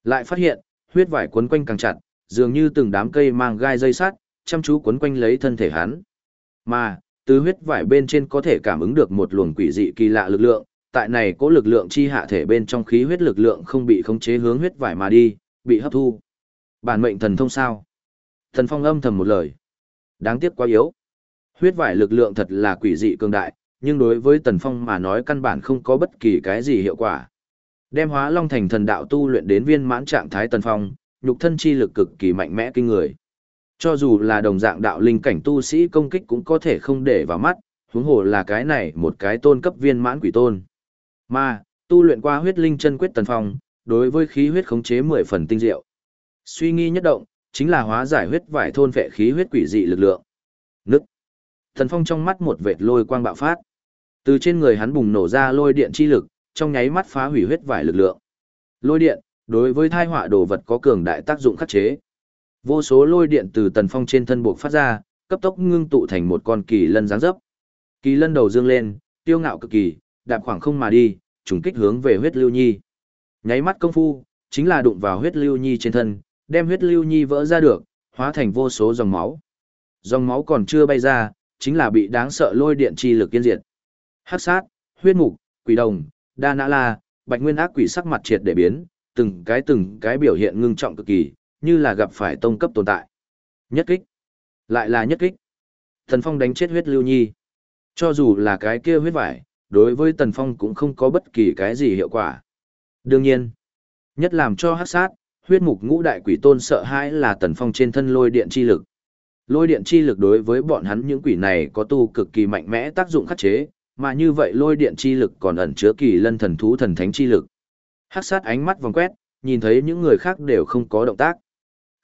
Lại phát hiện, huyết vải quấn quanh càng chặt, dường như từng đám cây mang gai dây sắt, chăm chú quấn quanh lấy thân thể hắn. Mà, từ huyết vải bên trên có thể cảm ứng được một luồng quỷ dị kỳ lạ lực lượng, tại này có lực lượng chi hạ thể bên trong khí huyết lực lượng không bị khống chế hướng huyết vải mà đi, bị hấp thu. Bản mệnh thần thông sao? Thần Phong âm thầm một lời. Đáng tiếc quá yếu. Huyết vải lực lượng thật là quỷ dị cường đại, nhưng đối với Tần Phong mà nói căn bản không có bất kỳ cái gì hiệu quả. Đem hóa long thành thần đạo tu luyện đến viên mãn trạng thái Tần Phong, nhục thân chi lực cực kỳ mạnh mẽ kinh người. Cho dù là đồng dạng đạo linh cảnh tu sĩ công kích cũng có thể không để vào mắt, huống hồ là cái này một cái tôn cấp viên mãn quỷ tôn. Mà, tu luyện qua huyết linh chân quyết tần phong, đối với khí huyết khống chế mười phần tinh diệu. Suy nghĩ nhất động, chính là hóa giải huyết vải thôn vệ khí huyết quỷ dị lực lượng. Nức. Thần phong trong mắt một vệt lôi quang bạo phát. Từ trên người hắn bùng nổ ra lôi điện chi lực, trong nháy mắt phá hủy huyết vải lực lượng. Lôi điện, đối với thai họa đồ vật có cường đại tác dụng khắc chế. Vô số lôi điện từ tần phong trên thân buộc phát ra, cấp tốc ngưng tụ thành một con kỳ lân dáng dấp. Kỳ lân đầu dương lên, tiêu ngạo cực kỳ, đạp khoảng không mà đi, trùng kích hướng về huyết lưu nhi. Nháy mắt công phu, chính là đụng vào huyết lưu nhi trên thân, đem huyết lưu nhi vỡ ra được, hóa thành vô số dòng máu. Dòng máu còn chưa bay ra, chính là bị đáng sợ lôi điện chi lực kiên diệt. Hắc sát, huyết mục, quỷ đồng, đa nã la, bạch nguyên ác quỷ sắc mặt triệt để biến, từng cái từng cái biểu hiện ngưng trọng cực kỳ, như là gặp phải tông cấp tồn tại. Nhất kích. Lại là nhất kích. Thần Phong đánh chết huyết lưu nhi. Cho dù là cái kia huyết vải, đối với Tần Phong cũng không có bất kỳ cái gì hiệu quả. Đương nhiên, nhất làm cho hắc sát, huyết mục ngũ đại quỷ tôn sợ hãi là Tần Phong trên thân lôi điện chi lực. Lôi điện chi lực đối với bọn hắn những quỷ này có tu cực kỳ mạnh mẽ tác dụng khắc chế, mà như vậy lôi điện chi lực còn ẩn chứa kỳ lân thần thú thần thánh chi lực. Hắc sát ánh mắt vòng quét, nhìn thấy những người khác đều không có động tác.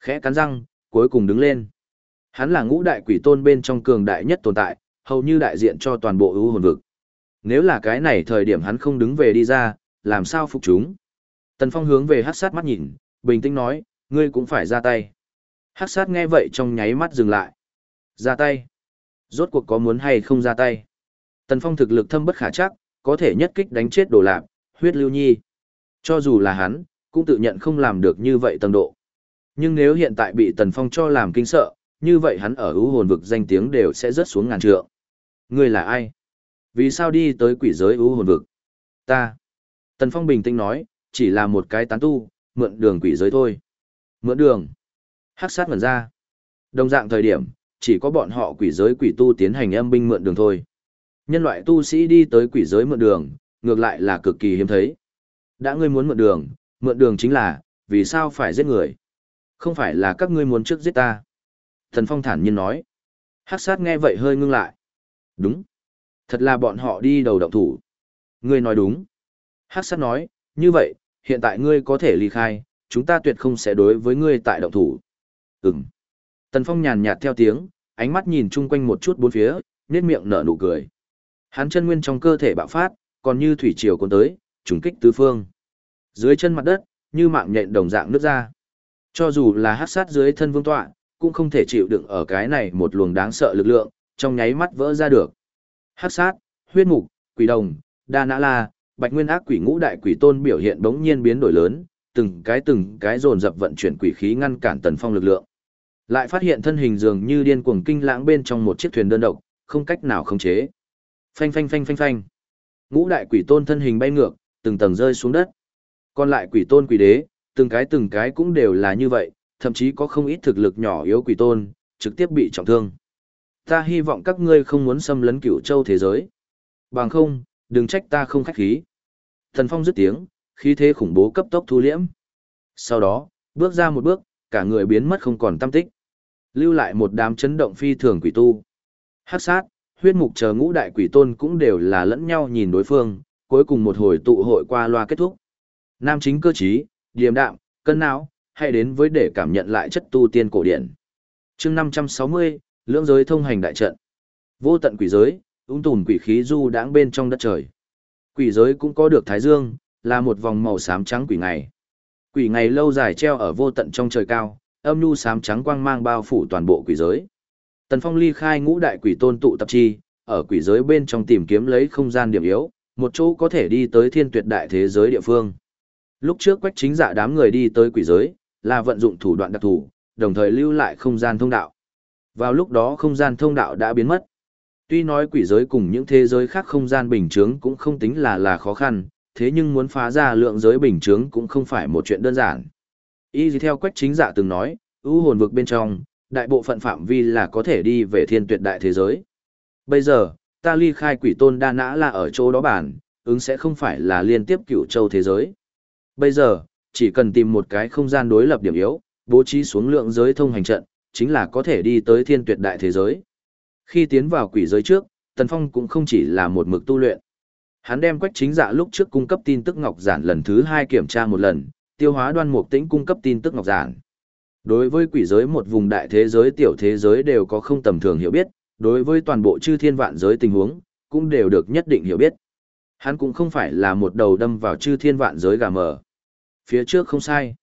Khẽ cắn răng, cuối cùng đứng lên. Hắn là ngũ đại quỷ tôn bên trong cường đại nhất tồn tại, hầu như đại diện cho toàn bộ ưu hồn vực. Nếu là cái này thời điểm hắn không đứng về đi ra, làm sao phục chúng? Tần Phong hướng về hắc sát mắt nhìn, bình tĩnh nói, ngươi cũng phải ra tay. Hắc sát nghe vậy trong nháy mắt dừng lại. Ra tay. Rốt cuộc có muốn hay không ra tay? Tần Phong thực lực thâm bất khả chắc, có thể nhất kích đánh chết đồ lạp, huyết lưu nhi. Cho dù là hắn, cũng tự nhận không làm được như vậy tầng độ. Nhưng nếu hiện tại bị Tần Phong cho làm kinh sợ, như vậy hắn ở ưu hồn vực danh tiếng đều sẽ rớt xuống ngàn trượng. Ngươi là ai? Vì sao đi tới quỷ giới ưu hồn vực? Ta. Tần Phong bình tĩnh nói, chỉ là một cái tán tu, mượn đường quỷ giới thôi. Mượn đường. Hắc sát ngẩn ra. Đồng dạng thời điểm, chỉ có bọn họ quỷ giới quỷ tu tiến hành âm binh mượn đường thôi. Nhân loại tu sĩ đi tới quỷ giới mượn đường, ngược lại là cực kỳ hiếm thấy. Đã ngươi muốn mượn đường, mượn đường chính là, vì sao phải giết người? Không phải là các ngươi muốn trước giết ta. Thần Phong thản nhiên nói. Hắc sát nghe vậy hơi ngưng lại. Đúng. Thật là bọn họ đi đầu động thủ. Ngươi nói đúng. Hắc sát nói, như vậy, hiện tại ngươi có thể ly khai, chúng ta tuyệt không sẽ đối với ngươi tại động thủ. Ừm. Tần Phong nhàn nhạt theo tiếng, ánh mắt nhìn chung quanh một chút bốn phía, nét miệng nở nụ cười. Hắn chân nguyên trong cơ thể bạo phát, còn như thủy triều cuốn tới, trùng kích tứ phương. Dưới chân mặt đất, như mạng nhện đồng dạng nước ra. Cho dù là hắc sát dưới thân vương tọa, cũng không thể chịu đựng ở cái này một luồng đáng sợ lực lượng, trong nháy mắt vỡ ra được. Hắc sát, huyết mục, quỷ đồng, đa nã la, bạch nguyên ác quỷ ngũ đại quỷ tôn biểu hiện bỗng nhiên biến đổi lớn, từng cái từng cái dồn dập vận chuyển quỷ khí ngăn cản tần phong lực lượng. Lại phát hiện thân hình dường như điên cuồng kinh lãng bên trong một chiếc thuyền đơn độc, không cách nào khống chế. Phanh phanh phanh phanh phanh. Ngũ đại quỷ tôn thân hình bay ngược, từng tầng rơi xuống đất. Còn lại quỷ tôn quỷ đế, từng cái từng cái cũng đều là như vậy, thậm chí có không ít thực lực nhỏ yếu quỷ tôn, trực tiếp bị trọng thương. Ta hy vọng các ngươi không muốn xâm lấn cửu châu thế giới. Bằng không, đừng trách ta không khách khí. Thần Phong dứt tiếng, khí thế khủng bố cấp tốc thu liễm. Sau đó, bước ra một bước, cả người biến mất không còn tâm tích. Lưu lại một đám chấn động phi thường quỷ tu. Hắc sát, huyết mục chờ ngũ đại quỷ tôn cũng đều là lẫn nhau nhìn đối phương, cuối cùng một hồi tụ hội qua loa kết thúc. Nam chính cơ trí, điềm đạm, cân não, hay đến với để cảm nhận lại chất tu tiên cổ điển. chương 560, lưỡng giới thông hành đại trận. Vô tận quỷ giới, ung tùn quỷ khí du đãng bên trong đất trời. Quỷ giới cũng có được thái dương, là một vòng màu xám trắng quỷ ngày. Quỷ ngày lâu dài treo ở vô tận trong trời cao, âm nhu xám trắng quang mang bao phủ toàn bộ quỷ giới. Tần Phong ly khai ngũ đại quỷ tôn tụ tập chi, ở quỷ giới bên trong tìm kiếm lấy không gian điểm yếu, một chỗ có thể đi tới thiên tuyệt đại thế giới địa phương. Lúc trước quách chính dạ đám người đi tới quỷ giới, là vận dụng thủ đoạn đặc thù, đồng thời lưu lại không gian thông đạo. Vào lúc đó không gian thông đạo đã biến mất. Tuy nói quỷ giới cùng những thế giới khác không gian bình chướng cũng không tính là là khó khăn, thế nhưng muốn phá ra lượng giới bình chướng cũng không phải một chuyện đơn giản. Y gì theo quách chính dạ từng nói, ưu hồn vực bên trong, đại bộ phận phạm vi là có thể đi về thiên tuyệt đại thế giới. Bây giờ, ta ly khai quỷ tôn đa nã là ở chỗ đó bản, ứng sẽ không phải là liên tiếp cựu châu thế giới. Bây giờ, chỉ cần tìm một cái không gian đối lập điểm yếu, bố trí xuống lượng giới thông hành trận, chính là có thể đi tới thiên tuyệt đại thế giới. Khi tiến vào quỷ giới trước, Tần Phong cũng không chỉ là một mực tu luyện. Hắn đem quách chính dạ lúc trước cung cấp tin tức ngọc giản lần thứ hai kiểm tra một lần, tiêu hóa đoan mục tĩnh cung cấp tin tức ngọc giản. Đối với quỷ giới một vùng đại thế giới tiểu thế giới đều có không tầm thường hiểu biết, đối với toàn bộ chư thiên vạn giới tình huống, cũng đều được nhất định hiểu biết. Hắn cũng không phải là một đầu đâm vào chư thiên vạn giới gà mờ. Phía trước không sai.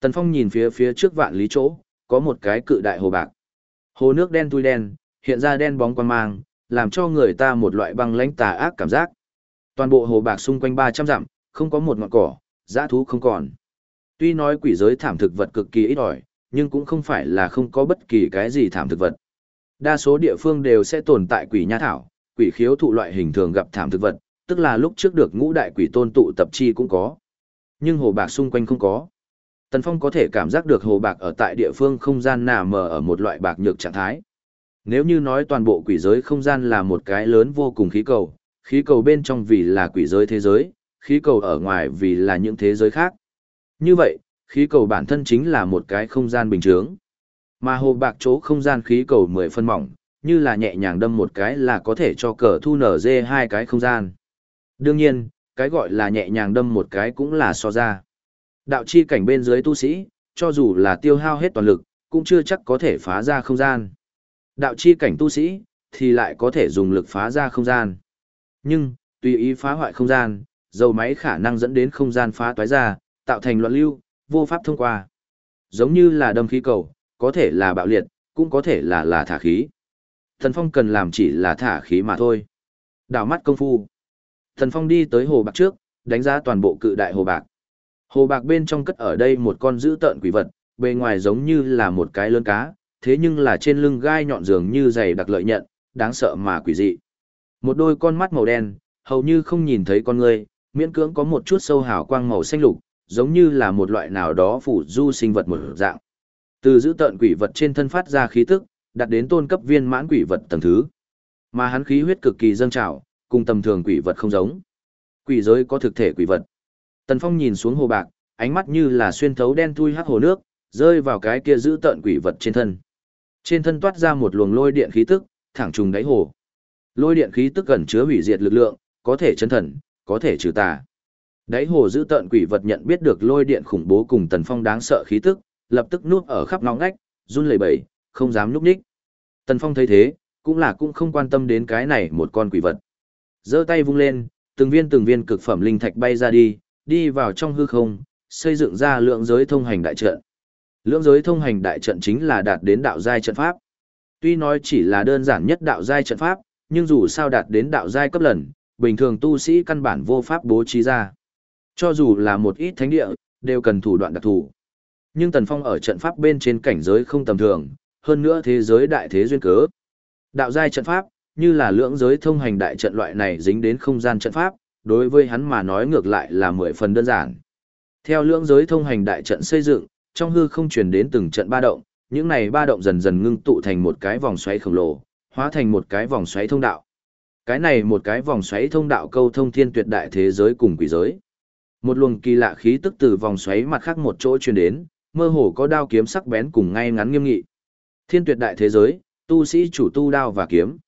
Tần Phong nhìn phía phía trước vạn lý chỗ, có một cái cự đại hồ bạc. Hồ nước đen tui đen, hiện ra đen bóng quang mang, làm cho người ta một loại băng lãnh tà ác cảm giác. Toàn bộ hồ bạc xung quanh 300 dặm, không có một ngọn cỏ, dã thú không còn. Tuy nói quỷ giới thảm thực vật cực kỳ ít ỏi, nhưng cũng không phải là không có bất kỳ cái gì thảm thực vật. Đa số địa phương đều sẽ tồn tại quỷ nha thảo, quỷ khiếu thụ loại hình thường gặp thảm thực vật, tức là lúc trước được ngũ đại quỷ tôn tụ tập chi cũng có. Nhưng hồ bạc xung quanh không có. Tần Phong có thể cảm giác được hồ bạc ở tại địa phương không gian nà mờ ở một loại bạc nhược trạng thái. Nếu như nói toàn bộ quỷ giới không gian là một cái lớn vô cùng khí cầu, khí cầu bên trong vì là quỷ giới thế giới, khí cầu ở ngoài vì là những thế giới khác. Như vậy, khí cầu bản thân chính là một cái không gian bình thường. Mà hồ bạc chỗ không gian khí cầu 10 phân mỏng, như là nhẹ nhàng đâm một cái là có thể cho cờ thu nở dê hai cái không gian. Đương nhiên, cái gọi là nhẹ nhàng đâm một cái cũng là so ra. Đạo chi cảnh bên dưới tu sĩ, cho dù là tiêu hao hết toàn lực, cũng chưa chắc có thể phá ra không gian. Đạo chi cảnh tu sĩ, thì lại có thể dùng lực phá ra không gian. Nhưng, tùy ý phá hoại không gian, dầu máy khả năng dẫn đến không gian phá toái ra, tạo thành loạn lưu, vô pháp thông qua. Giống như là đâm khí cầu, có thể là bạo liệt, cũng có thể là là thả khí. Thần Phong cần làm chỉ là thả khí mà thôi. Đảo mắt công phu. Thần Phong đi tới hồ bạc trước, đánh giá toàn bộ cự đại hồ bạc. Hồ bạc bên trong cất ở đây một con dữ tợn quỷ vật, bề ngoài giống như là một cái lớn cá, thế nhưng là trên lưng gai nhọn dường như dày đặc lợi nhận, đáng sợ mà quỷ dị. Một đôi con mắt màu đen, hầu như không nhìn thấy con người, miễn cưỡng có một chút sâu hào quang màu xanh lục, giống như là một loại nào đó phủ du sinh vật một dạng. Từ giữ tận quỷ vật trên thân phát ra khí tức, đạt đến tôn cấp viên mãn quỷ vật tầng thứ. Mà hắn khí huyết cực kỳ dâng trào, cùng tầm thường quỷ vật không giống. Quỷ giới có thực thể quỷ vật. Tần Phong nhìn xuống hồ bạc, ánh mắt như là xuyên thấu đen thui hắc hồ nước, rơi vào cái kia giữ tận quỷ vật trên thân. Trên thân toát ra một luồng lôi điện khí tức, thẳng trùng đáy hồ. Lôi điện khí tức gần chứa hủy diệt lực lượng, có thể chân thần, có thể trừ tà. Đáy hồ giữ tợn quỷ vật nhận biết được lôi điện khủng bố cùng Tần Phong đáng sợ khí tức, lập tức nuốt ở khắp ngõ ngách, run lẩy bẩy, không dám núp ních. Tần Phong thấy thế, cũng là cũng không quan tâm đến cái này một con quỷ vật. giơ tay vung lên, từng viên từng viên cực phẩm linh thạch bay ra đi, đi vào trong hư không, xây dựng ra lượng giới thông hành đại trận. Lưỡng giới thông hành đại trận chính là đạt đến đạo giai trận pháp. Tuy nói chỉ là đơn giản nhất đạo giai trận pháp, nhưng dù sao đạt đến đạo giai cấp lần, bình thường tu sĩ căn bản vô pháp bố trí ra. Cho dù là một ít thánh địa, đều cần thủ đoạn đặc thù. Nhưng Tần Phong ở trận pháp bên trên cảnh giới không tầm thường, hơn nữa thế giới đại thế duyên cớ. Đạo giai trận pháp, như là lưỡng giới thông hành đại trận loại này dính đến không gian trận pháp, đối với hắn mà nói ngược lại là mười phần đơn giản. Theo lưỡng giới thông hành đại trận xây dựng, trong hư không truyền đến từng trận ba động, những này ba động dần dần ngưng tụ thành một cái vòng xoáy khổng lồ, hóa thành một cái vòng xoáy thông đạo. Cái này một cái vòng xoáy thông đạo câu thông thiên tuyệt đại thế giới cùng quỷ giới. Một luồng kỳ lạ khí tức từ vòng xoáy mặt khác một chỗ truyền đến, mơ hồ có đao kiếm sắc bén cùng ngay ngắn nghiêm nghị. Thiên tuyệt đại thế giới, tu sĩ chủ tu đao và kiếm.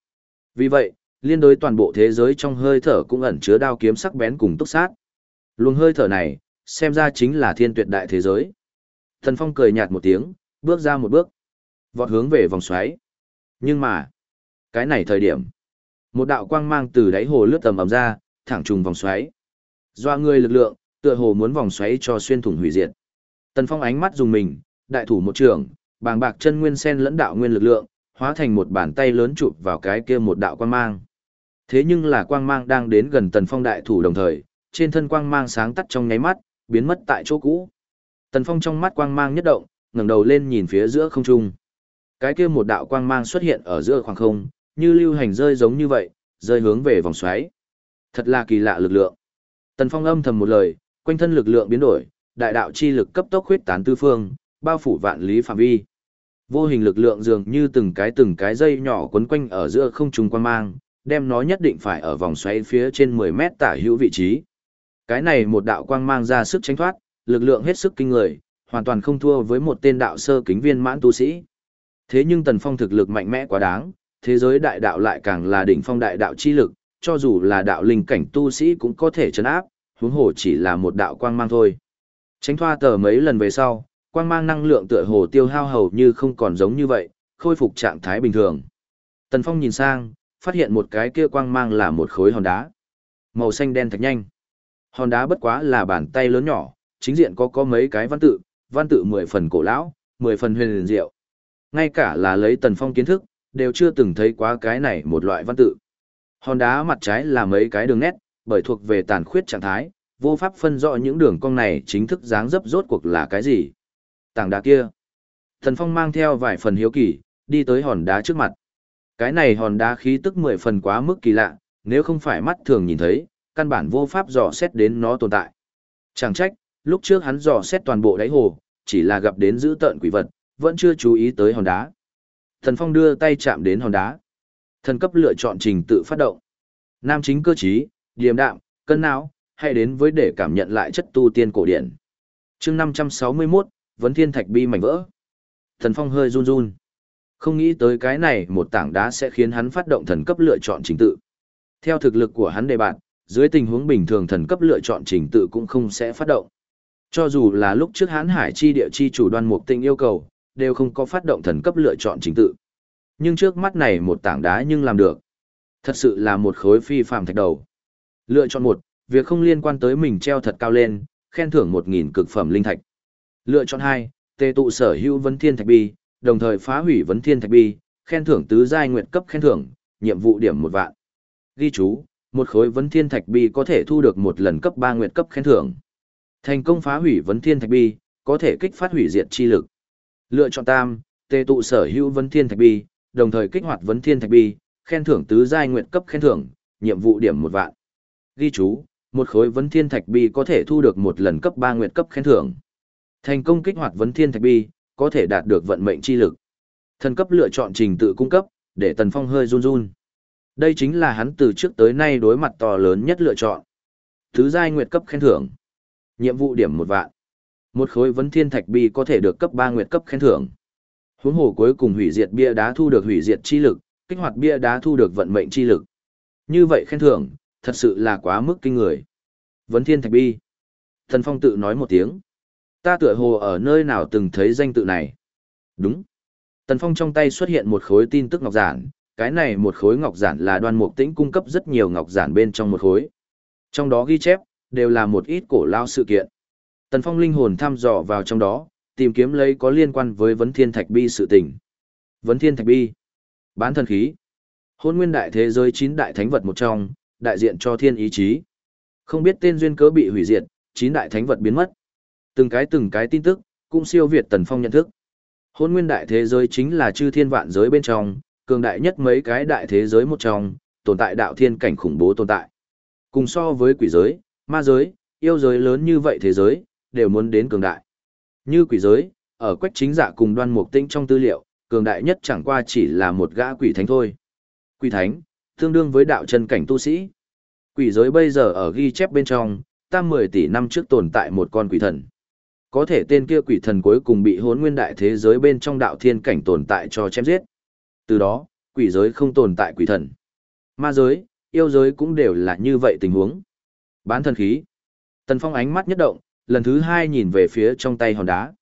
Vì vậy, liên đối toàn bộ thế giới trong hơi thở cũng ẩn chứa đao kiếm sắc bén cùng túc sát. Luồng hơi thở này, xem ra chính là thiên tuyệt đại thế giới. Thần Phong cười nhạt một tiếng, bước ra một bước, vọt hướng về vòng xoáy. Nhưng mà, cái này thời điểm, một đạo quang mang từ đáy hồ lướt tầm ầm ra, thẳng trùng vòng xoáy. Doa người lực lượng, Tựa hồ muốn vòng xoáy cho xuyên thủng hủy diệt. Tần Phong ánh mắt dùng mình, đại thủ một trường, bàng bạc chân nguyên sen lẫn đạo nguyên lực lượng, hóa thành một bàn tay lớn chụp vào cái kia một đạo quang mang. Thế nhưng là quang mang đang đến gần Tần Phong đại thủ đồng thời, trên thân quang mang sáng tắt trong nháy mắt, biến mất tại chỗ cũ. Tần Phong trong mắt quang mang nhất động, ngẩng đầu lên nhìn phía giữa không trung. Cái kia một đạo quang mang xuất hiện ở giữa khoảng không, như lưu hành rơi giống như vậy, rơi hướng về vòng xoáy. Thật là kỳ lạ lực lượng. Tần Phong âm thầm một lời, quanh thân lực lượng biến đổi, đại đạo chi lực cấp tốc huyết tán tứ phương, bao phủ vạn lý phạm vi. Vô hình lực lượng dường như từng cái từng cái dây nhỏ quấn quanh ở giữa không trung quang mang, đem nó nhất định phải ở vòng xoáy phía trên 10 mét tả hữu vị trí. Cái này một đạo quang mang ra sức tránh thoát, lực lượng hết sức kinh người, hoàn toàn không thua với một tên đạo sơ kính viên mãn tu sĩ. Thế nhưng Tần Phong thực lực mạnh mẽ quá đáng, thế giới đại đạo lại càng là đỉnh phong đại đạo chi lực, cho dù là đạo linh cảnh tu sĩ cũng có thể chấn áp, huống hồ chỉ là một đạo quang mang thôi. Tránh thoa tờ mấy lần về sau, quang mang năng lượng tựa hồ tiêu hao hầu như không còn giống như vậy, khôi phục trạng thái bình thường. Tần Phong nhìn sang, phát hiện một cái kia quang mang là một khối hòn đá. Màu xanh đen thật nhanh. Hòn đá bất quá là bàn tay lớn nhỏ, chính diện có có mấy cái văn tự, văn tự mười phần cổ lão, mười phần huyền liền diệu. Ngay cả là lấy Tần Phong kiến thức, đều chưa từng thấy quá cái này một loại văn tự. Hòn đá mặt trái là mấy cái đường nét, bởi thuộc về tàn khuyết trạng thái, vô pháp phân rõ những đường cong này chính thức dáng dấp rốt cuộc là cái gì. Tảng đá kia. Thần Phong mang theo vài phần hiếu kỳ, đi tới hòn đá trước mặt. Cái này hòn đá khí tức mười phần quá mức kỳ lạ, nếu không phải mắt thường nhìn thấy, căn bản vô pháp dò xét đến nó tồn tại. Chẳng trách, lúc trước hắn dò xét toàn bộ đáy hồ, chỉ là gặp đến giữ tợn quỷ vật, vẫn chưa chú ý tới hòn đá. Thần Phong đưa tay chạm đến hòn đá. Thần cấp lựa chọn trình tự phát động. Nam chính cơ trí, điềm đạm, cân não, hay đến với để cảm nhận lại chất tu tiên cổ điển. chương 561, Vấn Thiên Thạch Bi mảnh vỡ. Thần Phong hơi run run. Không nghĩ tới cái này một tảng đá sẽ khiến hắn phát động thần cấp lựa chọn trình tự. Theo thực lực của hắn đề bạn, dưới tình huống bình thường thần cấp lựa chọn trình tự cũng không sẽ phát động. Cho dù là lúc trước hán hải chi địa chi chủ đoan mục tinh yêu cầu, đều không có phát động thần cấp lựa chọn chính tự. Nhưng trước mắt này một tảng đá nhưng làm được. Thật sự là một khối phi phàm thạch đầu. Lựa chọn một, việc không liên quan tới mình treo thật cao lên, khen thưởng một nghìn cực phẩm linh thạch. Lựa chọn hai, tề tụ sở hữu vấn thiên thạch bi, đồng thời phá hủy vấn thiên thạch bi, khen thưởng tứ giai nguyện cấp khen thưởng, nhiệm vụ điểm một vạn. Ghi chú, một khối vấn thiên thạch bi có thể thu được một lần cấp ba nguyện cấp khen thưởng. Thành công phá hủy vấn thiên thạch bi, có thể kích phát hủy diệt chi lực. Lựa chọn tam, tề tụ sở hữu vấn thiên thạch bi, đồng thời kích hoạt vấn thiên thạch bi, khen thưởng tứ giai nguyện cấp khen thưởng, nhiệm vụ điểm một vạn. Ghi chú, một khối vấn thiên thạch bi có thể thu được một lần cấp ba nguyện cấp khen thưởng. Thành công kích hoạt vấn thiên thạch bi, có thể đạt được vận mệnh chi lực. Thần cấp lựa chọn trình tự cung cấp, để Tần Phong hơi run run. Đây chính là hắn từ trước tới nay đối mặt to lớn nhất lựa chọn. Thứ giai nguyệt cấp khen thưởng. Nhiệm vụ điểm một vạn. Một khối vấn thiên thạch bi có thể được cấp ba nguyệt cấp khen thưởng. Huống hồ cuối cùng hủy diệt bia đá thu được hủy diệt chi lực, kích hoạt bia đá thu được vận mệnh chi lực. Như vậy khen thưởng, thật sự là quá mức kinh người. Vấn thiên thạch bi. Thần Phong tự nói một tiếng. Ta tựa hồ ở nơi nào từng thấy danh tự này. Đúng. Tần Phong trong tay xuất hiện một khối tin tức ngọc giản, cái này một khối ngọc giản là đoan mục tĩnh cung cấp rất nhiều ngọc giản bên trong một khối. Trong đó ghi chép, đều là một ít cổ lao sự kiện. Tần Phong linh hồn thăm dò vào trong đó, tìm kiếm lấy có liên quan với vấn thiên thạch bi sự tình. Vấn thiên thạch bi. Bán thần khí. Hôn nguyên đại thế giới chín đại thánh vật một trong, đại diện cho thiên ý chí. Không biết tên duyên cớ bị hủy diệt, chín đại thánh vật biến mất. Từng cái từng cái tin tức, cũng siêu việt Tần Phong nhận thức. Hôn nguyên đại thế giới chính là chư thiên vạn giới bên trong, cường đại nhất mấy cái đại thế giới một trong, tồn tại đạo thiên cảnh khủng bố tồn tại. Cùng so với quỷ giới, ma giới, yêu giới lớn như vậy thế giới, đều muốn đến cường đại. Như quỷ giới, ở quách chính giả cùng đoan mục tinh trong tư liệu, cường đại nhất chẳng qua chỉ là một gã quỷ thánh thôi. Quỷ thánh, tương đương với đạo chân cảnh tu sĩ. Quỷ giới bây giờ ở ghi chép bên trong, tam 10 tỷ năm trước tồn tại một con quỷ thần. Có thể tên kia quỷ thần cuối cùng bị hốn nguyên đại thế giới bên trong đạo thiên cảnh tồn tại cho chém giết. Từ đó, quỷ giới không tồn tại quỷ thần. Ma giới, yêu giới cũng đều là như vậy tình huống. Bán thần khí. Tần Phong ánh mắt nhất động, lần thứ hai nhìn về phía trong tay hòn đá.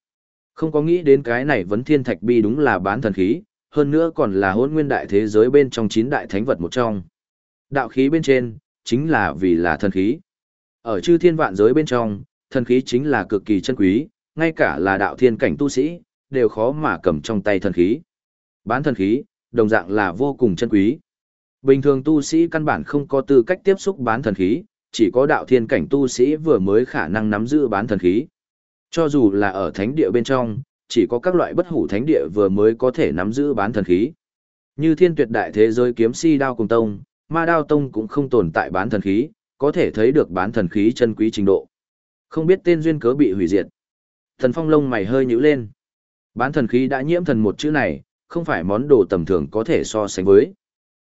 Không có nghĩ đến cái này vấn thiên thạch bi đúng là bán thần khí, hơn nữa còn là hôn nguyên đại thế giới bên trong chín đại thánh vật một trong. Đạo khí bên trên, chính là vì là thần khí. Ở chư thiên vạn giới bên trong, thần khí chính là cực kỳ chân quý, ngay cả là đạo thiên cảnh tu sĩ, đều khó mà cầm trong tay thần khí. Bán thần khí, đồng dạng là vô cùng chân quý. Bình thường tu sĩ căn bản không có tư cách tiếp xúc bán thần khí, chỉ có đạo thiên cảnh tu sĩ vừa mới khả năng nắm giữ bán thần khí. Cho dù là ở thánh địa bên trong, chỉ có các loại bất hủ thánh địa vừa mới có thể nắm giữ bán thần khí. Như thiên tuyệt đại thế giới kiếm si đao cùng tông, ma đao tông cũng không tồn tại bán thần khí, có thể thấy được bán thần khí chân quý trình độ. Không biết tên duyên cớ bị hủy diệt. Thần phong lông mày hơi nhíu lên. Bán thần khí đã nhiễm thần một chữ này, không phải món đồ tầm thường có thể so sánh với.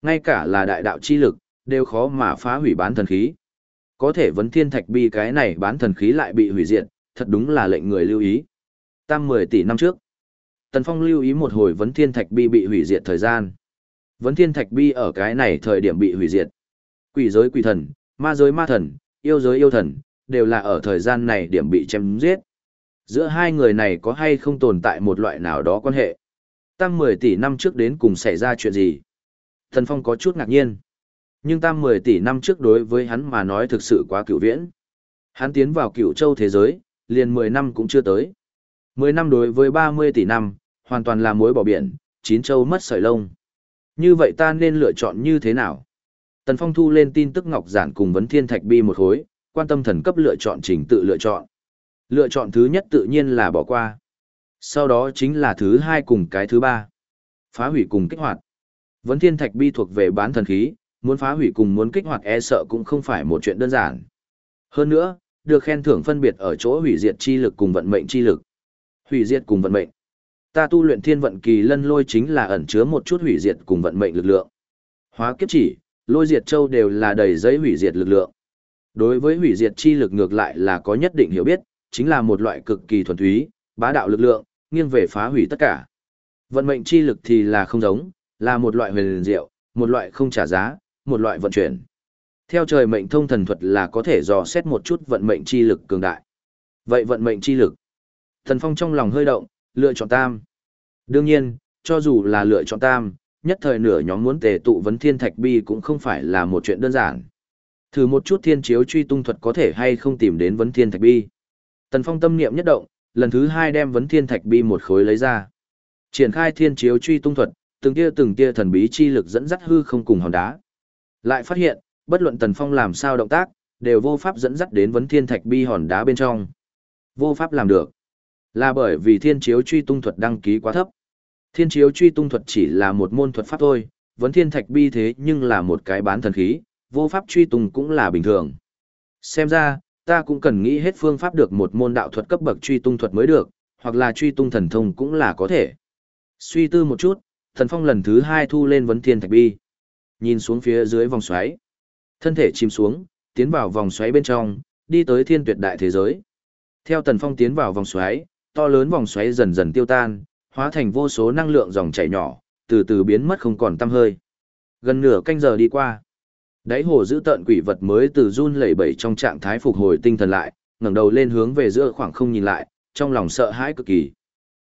Ngay cả là đại đạo chi lực, đều khó mà phá hủy bán thần khí. Có thể vấn thiên thạch bi cái này bán thần khí lại bị hủy diệt, thật đúng là lệnh người lưu ý. Tam 10 tỷ năm trước. Tần Phong lưu ý một hồi vấn thiên thạch bi bị hủy diệt thời gian. Vấn thiên thạch bi ở cái này thời điểm bị hủy diệt. Quỷ giới quỷ thần, ma giới ma thần, yêu giới yêu thần, đều là ở thời gian này điểm bị chém giết. Giữa hai người này có hay không tồn tại một loại nào đó quan hệ? Tam 10 tỷ năm trước đến cùng xảy ra chuyện gì? Thần Phong có chút ngạc nhiên. Nhưng tam 10 tỷ năm trước đối với hắn mà nói thực sự quá cựu viễn. Hắn tiến vào cựu châu thế giới, liền 10 năm cũng chưa tới. 10 năm đối với 30 tỷ năm, hoàn toàn là mối bỏ biển, chín châu mất sợi lông. Như vậy ta nên lựa chọn như thế nào? Tần Phong thu lên tin tức ngọc giản cùng vấn thiên thạch bi một khối, quan tâm thần cấp lựa chọn trình tự lựa chọn. Lựa chọn thứ nhất tự nhiên là bỏ qua. Sau đó chính là thứ hai cùng cái thứ ba. Phá hủy cùng kích hoạt. Vấn thiên thạch bi thuộc về bán thần khí, muốn phá hủy cùng muốn kích hoạt e sợ cũng không phải một chuyện đơn giản. Hơn nữa, được khen thưởng phân biệt ở chỗ hủy diệt chi lực cùng vận mệnh chi lực. Hủy diệt cùng vận mệnh. Ta tu luyện thiên vận kỳ lân lôi chính là ẩn chứa một chút hủy diệt cùng vận mệnh lực lượng. Hóa kiếp chỉ, lôi diệt châu đều là đầy giấy hủy diệt lực lượng. Đối với hủy diệt chi lực ngược lại là có nhất định hiểu biết, chính là một loại cực kỳ thuần túy, bá đạo lực lượng, nghiêng về phá hủy tất cả. Vận mệnh chi lực thì là không giống, là một loại huyền diệu, một loại không trả giá, một loại vận chuyển. Theo trời mệnh thông thần thuật là có thể dò xét một chút vận mệnh chi lực cường đại. Vậy vận mệnh chi lực. Thần Phong trong lòng hơi động, lựa chọn tam. Đương nhiên, cho dù là lựa chọn tam, nhất thời nửa nhóm muốn tề tụ vấn thiên thạch bi cũng không phải là một chuyện đơn giản. Thử một chút thiên chiếu truy tung thuật có thể hay không tìm đến vấn thiên thạch bi. Tần Phong tâm niệm nhất động, lần thứ hai đem vấn thiên thạch bi một khối lấy ra. Triển khai thiên chiếu truy tung thuật, từng tia từng tia thần bí chi lực dẫn dắt hư không cùng hòn đá. Lại phát hiện, bất luận Tần Phong làm sao động tác, đều vô pháp dẫn dắt đến vấn thiên thạch bi hòn đá bên trong. Vô pháp làm được. Là bởi vì thiên chiếu truy tung thuật đăng ký quá thấp. Thiên chiếu truy tung thuật chỉ là một môn thuật pháp thôi, vấn thiên thạch bi thế nhưng là một cái bán thần khí, vô pháp truy tung cũng là bình thường. Xem ra, ta cũng cần nghĩ hết phương pháp được một môn đạo thuật cấp bậc truy tung thuật mới được, hoặc là truy tung thần thông cũng là có thể. Suy tư một chút, thần phong lần thứ hai thu lên vấn thiên thạch bi. Nhìn xuống phía dưới vòng xoáy. Thân thể chìm xuống, tiến vào vòng xoáy bên trong, đi tới thiên tuyệt đại thế giới. Theo tần phong tiến vào vòng xoáy, to lớn vòng xoáy dần dần tiêu tan, hóa thành vô số năng lượng dòng chảy nhỏ, từ từ biến mất không còn tăm hơi. Gần nửa canh giờ đi qua. Đáy hồ giữ tận quỷ vật mới từ run lẩy bẩy trong trạng thái phục hồi tinh thần lại, ngẩng đầu lên hướng về giữa khoảng không nhìn lại, trong lòng sợ hãi cực kỳ.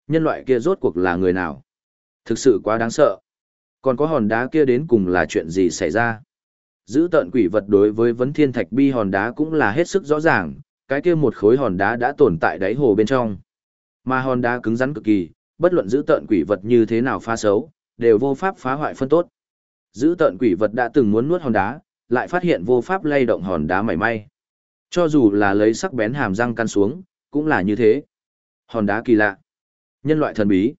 Nhân loại kia rốt cuộc là người nào? Thực sự quá đáng sợ. Còn có hòn đá kia đến cùng là chuyện gì xảy ra? Giữ tận quỷ vật đối với vấn thiên thạch bi hòn đá cũng là hết sức rõ ràng, cái kia một khối hòn đá đã tồn tại đáy hồ bên trong. Mà hòn đá cứng rắn cực kỳ, bất luận giữ tận quỷ vật như thế nào phá xấu, đều vô pháp phá hoại phân tốt. Giữ tận quỷ vật đã từng muốn nuốt hòn đá, lại phát hiện vô pháp lay động hòn đá mảy may. Cho dù là lấy sắc bén hàm răng căn xuống, cũng là như thế. Hòn đá kỳ lạ. Nhân loại thần bí.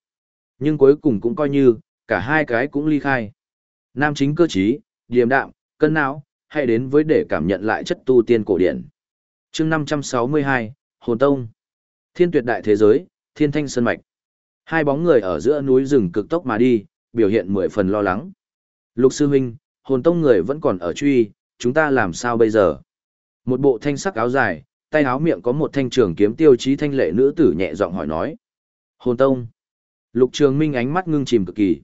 Nhưng cuối cùng cũng coi như, cả hai cái cũng ly khai. Nam chính cơ trí, điềm đạm, cân não, hay đến với để cảm nhận lại chất tu tiên cổ điển. chương 562, Hồn Tông. Thiên tuyệt đại thế giới, thiên thanh sơn mạch. Hai bóng người ở giữa núi rừng cực tốc mà đi, biểu hiện mười phần lo lắng. Lục sư huynh, hồn tông người vẫn còn ở truy, chúng ta làm sao bây giờ? Một bộ thanh sắc áo dài, tay áo miệng có một thanh trường kiếm tiêu chí thanh lệ nữ tử nhẹ giọng hỏi nói. Hồn tông. Lục trường minh ánh mắt ngưng chìm cực kỳ.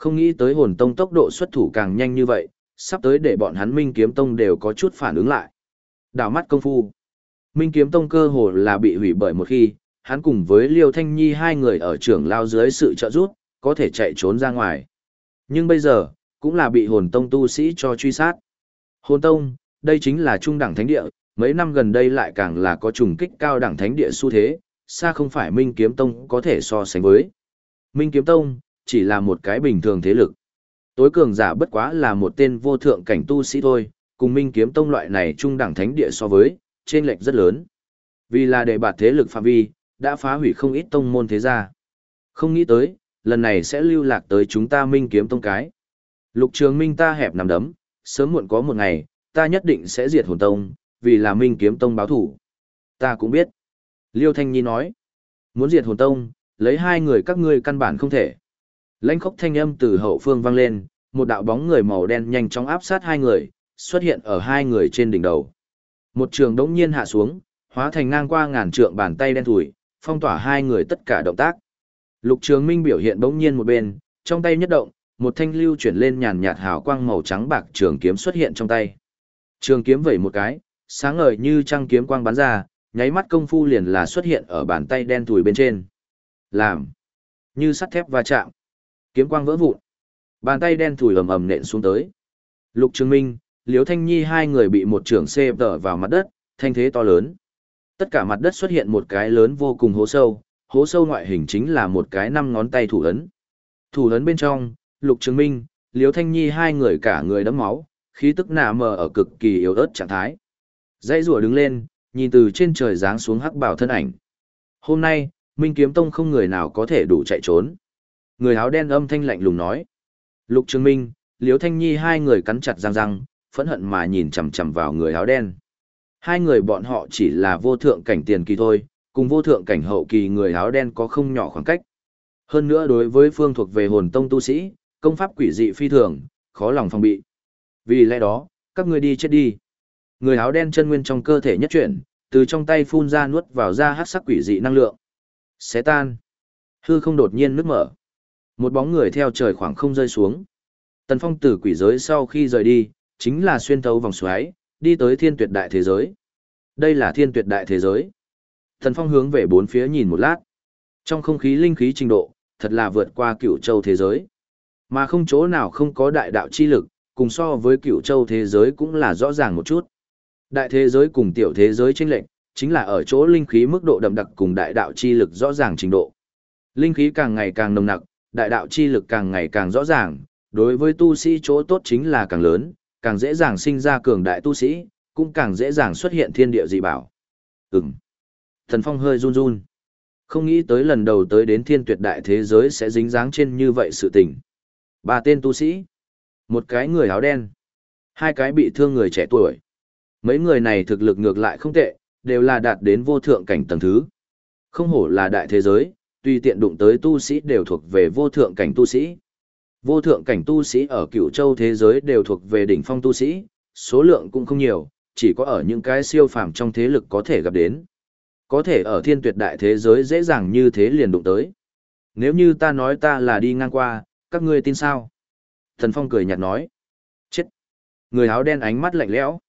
Không nghĩ tới hồn tông tốc độ xuất thủ càng nhanh như vậy, sắp tới để bọn hắn minh kiếm tông đều có chút phản ứng lại. Đảo mắt công phu. Minh kiếm tông cơ hồ là bị hủy bởi một khi, hắn cùng với Liêu Thanh Nhi hai người ở trưởng lao dưới sự trợ giúp, có thể chạy trốn ra ngoài. Nhưng bây giờ, cũng là bị hồn tông tu sĩ cho truy sát. Hồn tông, đây chính là trung đẳng thánh địa, Mấy năm gần đây lại càng là có trùng kích cao đẳng thánh địa xu thế, xa không phải Minh Kiếm Tông có thể so sánh với. Minh Kiếm Tông chỉ là một cái bình thường thế lực. Tối cường giả bất quá là một tên vô thượng cảnh tu sĩ thôi, cùng Minh Kiếm Tông loại này trung đẳng thánh địa so với, trên lệch rất lớn. Vì là đề bạt thế lực phạm vi, đã phá hủy không ít tông môn thế gia. Không nghĩ tới, lần này sẽ lưu lạc tới chúng ta Minh Kiếm Tông cái. Lục Trường Minh ta hẹp nằm đấm, sớm muộn có một ngày, ta nhất định sẽ diệt hồn tông, vì là Minh Kiếm Tông báo thủ. Ta cũng biết. Liêu Thanh Nhi nói, muốn diệt hồn tông, lấy hai người các ngươi căn bản không thể. Lãnh khốc thanh âm từ hậu phương vang lên, một đạo bóng người màu đen nhanh chóng áp sát hai người, xuất hiện ở hai người trên đỉnh đầu. Một trường đống nhiên hạ xuống, hóa thành ngang qua ngàn trượng bàn tay đen thủi, phong tỏa hai người tất cả động tác. Lục Trường Minh biểu hiện bỗng nhiên một bên, trong tay nhất động, một thanh lưu chuyển lên nhàn nhạt hào quang màu trắng bạc trường kiếm xuất hiện trong tay. Trường kiếm vẩy một cái, sáng ngời như trăng kiếm quang bắn ra, nháy mắt công phu liền là xuất hiện ở bàn tay đen thùi bên trên. Làm như sắt thép va chạm, kiếm quang vỡ vụn. Bàn tay đen thùi ầm ầm nện xuống tới. Lục Trường Minh, Liễu Thanh Nhi hai người bị một trường xê tở vào mặt đất, thanh thế to lớn. Tất cả mặt đất xuất hiện một cái lớn vô cùng hố sâu, hố sâu ngoại hình chính là một cái năm ngón tay thủ ấn. Thủ ấn bên trong, Lục Trường Minh, Liễu Thanh Nhi hai người cả người đẫm máu, khí tức nạ mờ ở cực kỳ yếu ớt trạng thái. Dãy rùa đứng lên, nhìn từ trên trời giáng xuống hắc bảo thân ảnh. Hôm nay, Minh Kiếm Tông không người nào có thể đủ chạy trốn. Người áo đen âm thanh lạnh lùng nói. Lục Trường Minh, Liễu Thanh Nhi hai người cắn chặt răng răng, phẫn hận mà nhìn chằm chằm vào người áo đen. Hai người bọn họ chỉ là vô thượng cảnh tiền kỳ thôi, cùng vô thượng cảnh hậu kỳ người áo đen có không nhỏ khoảng cách. Hơn nữa đối với phương thuộc về hồn tông tu sĩ, công pháp quỷ dị phi thường, khó lòng phòng bị. Vì lẽ đó, các ngươi đi chết đi. Người áo đen chân nguyên trong cơ thể nhất chuyển, từ trong tay phun ra nuốt vào ra hắc sắc quỷ dị năng lượng. Xé tan. Hư không đột nhiên nứt mở. Một bóng người theo trời khoảng không rơi xuống. Tần Phong từ quỷ giới sau khi rời đi, chính là xuyên thấu vòng xoáy, đi tới thiên tuyệt đại thế giới. Đây là thiên tuyệt đại thế giới. Tần Phong hướng về bốn phía nhìn một lát. Trong không khí linh khí trình độ, thật là vượt qua cựu châu thế giới. Mà không chỗ nào không có đại đạo chi lực, cùng so với cựu châu thế giới cũng là rõ ràng một chút. Đại thế giới cùng tiểu thế giới chênh lệnh, chính là ở chỗ linh khí mức độ đậm đặc cùng đại đạo chi lực rõ ràng trình độ. Linh khí càng ngày càng nồng nặc, đại đạo chi lực càng ngày càng rõ ràng, đối với tu sĩ chỗ tốt chính là càng lớn, càng dễ dàng sinh ra cường đại tu sĩ, cũng càng dễ dàng xuất hiện thiên địa dị bảo. Ừm. Thần Phong hơi run run. Không nghĩ tới lần đầu tới đến thiên tuyệt đại thế giới sẽ dính dáng trên như vậy sự tình. Ba tên tu sĩ. Một cái người áo đen. Hai cái bị thương người trẻ tuổi. Mấy người này thực lực ngược lại không tệ, đều là đạt đến vô thượng cảnh tầng thứ. Không hổ là đại thế giới, tùy tiện đụng tới tu sĩ đều thuộc về vô thượng cảnh tu sĩ. Vô thượng cảnh tu sĩ ở cựu châu thế giới đều thuộc về đỉnh phong tu sĩ, số lượng cũng không nhiều, chỉ có ở những cái siêu phàm trong thế lực có thể gặp đến. Có thể ở thiên tuyệt đại thế giới dễ dàng như thế liền đụng tới. Nếu như ta nói ta là đi ngang qua, các ngươi tin sao? Thần Phong cười nhạt nói. Chết! Người áo đen ánh mắt lạnh lẽo.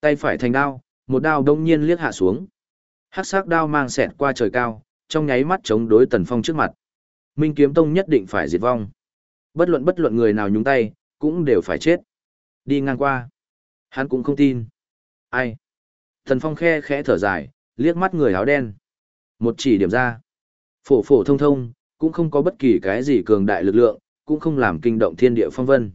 Tay phải thành đao, một đao đông nhiên liếc hạ xuống. Hắc sắc đao mang xẹt qua trời cao, trong nháy mắt chống đối Tần Phong trước mặt. Minh Kiếm Tông nhất định phải diệt vong. Bất luận bất luận người nào nhúng tay, cũng đều phải chết. Đi ngang qua. Hắn cũng không tin. Ai? Tần Phong khe khẽ thở dài, liếc mắt người áo đen. Một chỉ điểm ra. Phổ phổ thông thông, cũng không có bất kỳ cái gì cường đại lực lượng, cũng không làm kinh động thiên địa phong vân.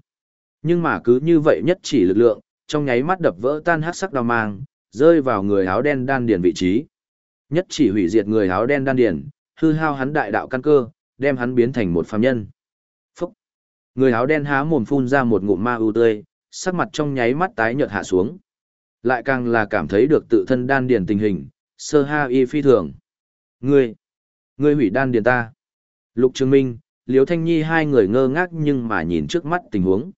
Nhưng mà cứ như vậy nhất chỉ lực lượng, trong nháy mắt đập vỡ tan hát sắc đao mang, rơi vào người áo đen đan điền vị trí. Nhất chỉ hủy diệt người áo đen đan điền, hư hao hắn đại đạo căn cơ, đem hắn biến thành một phàm nhân. Phúc! Người áo đen há mồm phun ra một ngụm ma ưu tươi, sắc mặt trong nháy mắt tái nhợt hạ xuống. Lại càng là cảm thấy được tự thân đan điền tình hình, sơ ha y phi thường. Ngươi! Ngươi hủy đan điền ta! Lục Trường Minh, Liễu Thanh Nhi hai người ngơ ngác nhưng mà nhìn trước mắt tình huống.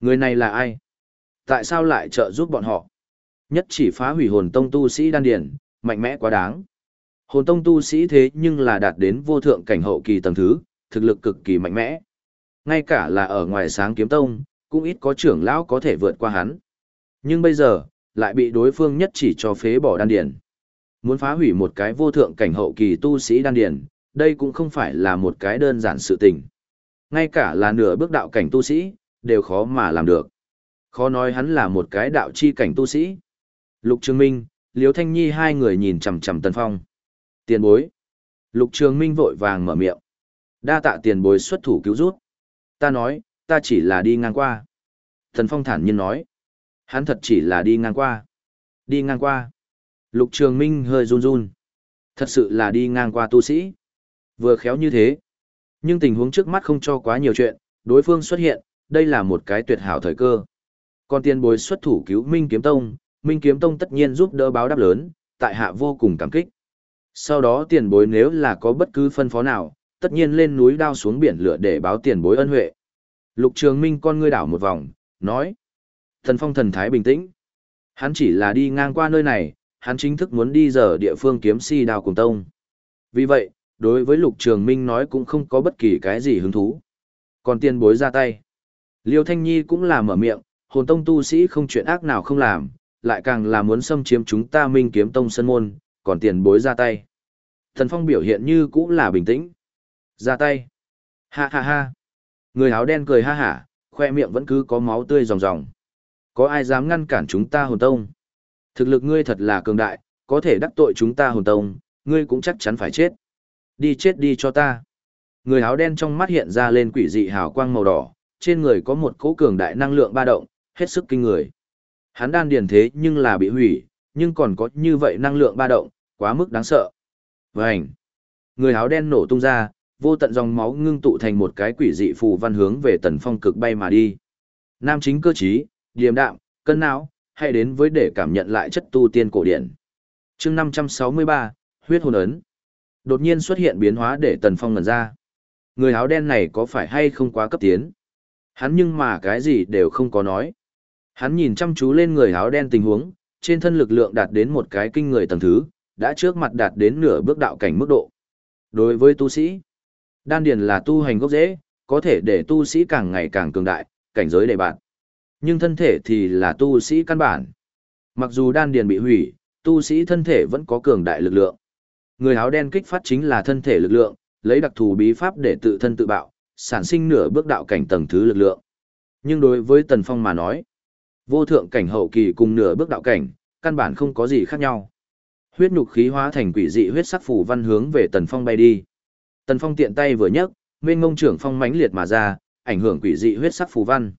Người này là ai? Tại sao lại trợ giúp bọn họ? Nhất chỉ phá hủy hồn tông tu sĩ đan Điền mạnh mẽ quá đáng. Hồn tông tu sĩ thế nhưng là đạt đến vô thượng cảnh hậu kỳ tầng thứ, thực lực cực kỳ mạnh mẽ. Ngay cả là ở ngoài sáng kiếm tông, cũng ít có trưởng lão có thể vượt qua hắn. Nhưng bây giờ, lại bị đối phương nhất chỉ cho phế bỏ đan điển. Muốn phá hủy một cái vô thượng cảnh hậu kỳ tu sĩ đan điển, đây cũng không phải là một cái đơn giản sự tình. Ngay cả là nửa bước đạo cảnh tu sĩ, đều khó mà làm được. Khó nói hắn là một cái đạo chi cảnh tu sĩ. Lục Trường Minh, Liễu Thanh Nhi hai người nhìn chằm chằm Tần Phong. Tiền bối. Lục Trường Minh vội vàng mở miệng. Đa tạ tiền bối xuất thủ cứu rút. Ta nói, ta chỉ là đi ngang qua. Tần Phong thản nhiên nói. Hắn thật chỉ là đi ngang qua. Đi ngang qua. Lục Trường Minh hơi run run. Thật sự là đi ngang qua tu sĩ. Vừa khéo như thế. Nhưng tình huống trước mắt không cho quá nhiều chuyện, đối phương xuất hiện, đây là một cái tuyệt hảo thời cơ. Còn tiền bối xuất thủ cứu Minh Kiếm Tông, Minh Kiếm Tông tất nhiên giúp đỡ báo đáp lớn, tại hạ vô cùng cảm kích. Sau đó tiền bối nếu là có bất cứ phân phó nào, tất nhiên lên núi đao xuống biển lửa để báo tiền bối ân huệ. Lục Trường Minh con ngươi đảo một vòng, nói. Thần phong thần thái bình tĩnh. Hắn chỉ là đi ngang qua nơi này, hắn chính thức muốn đi giờ địa phương kiếm si đao cùng tông. Vì vậy, đối với Lục Trường Minh nói cũng không có bất kỳ cái gì hứng thú. Còn tiền bối ra tay. Liêu Thanh Nhi cũng là mở miệng, hồn tông tu sĩ không chuyện ác nào không làm, lại càng là muốn xâm chiếm chúng ta minh kiếm tông sân môn, còn tiền bối ra tay. Thần Phong biểu hiện như cũng là bình tĩnh. Ra tay. Ha ha ha. Người áo đen cười ha hả, khoe miệng vẫn cứ có máu tươi ròng ròng. Có ai dám ngăn cản chúng ta hồn tông? Thực lực ngươi thật là cường đại, có thể đắc tội chúng ta hồn tông, ngươi cũng chắc chắn phải chết. Đi chết đi cho ta. Người áo đen trong mắt hiện ra lên quỷ dị hào quang màu đỏ, trên người có một cỗ cường đại năng lượng ba động, hết sức kinh người. Hắn đan điền thế nhưng là bị hủy, nhưng còn có như vậy năng lượng ba động, quá mức đáng sợ. Vành. Người áo đen nổ tung ra, vô tận dòng máu ngưng tụ thành một cái quỷ dị phù văn hướng về tần phong cực bay mà đi. Nam chính cơ trí, điềm đạm, cân não, hãy đến với để cảm nhận lại chất tu tiên cổ điển. chương 563, huyết hồn ấn. Đột nhiên xuất hiện biến hóa để tần phong ngẩn ra. Người áo đen này có phải hay không quá cấp tiến? Hắn nhưng mà cái gì đều không có nói. Hắn nhìn chăm chú lên người áo đen tình huống, trên thân lực lượng đạt đến một cái kinh người tầng thứ, đã trước mặt đạt đến nửa bước đạo cảnh mức độ. Đối với tu sĩ, đan điền là tu hành gốc dễ, có thể để tu sĩ càng ngày càng cường đại, cảnh giới đầy bạn. Nhưng thân thể thì là tu sĩ căn bản. Mặc dù đan điền bị hủy, tu sĩ thân thể vẫn có cường đại lực lượng. Người áo đen kích phát chính là thân thể lực lượng, lấy đặc thù bí pháp để tự thân tự bạo, sản sinh nửa bước đạo cảnh tầng thứ lực lượng. Nhưng đối với Tần Phong mà nói, vô thượng cảnh hậu kỳ cùng nửa bước đạo cảnh, căn bản không có gì khác nhau. Huyết nhục khí hóa thành quỷ dị huyết sắc phủ văn hướng về Tần Phong bay đi. Tần Phong tiện tay vừa nhấc, mênh ngông trưởng phong mãnh liệt mà ra, ảnh hưởng quỷ dị huyết sắc phù văn.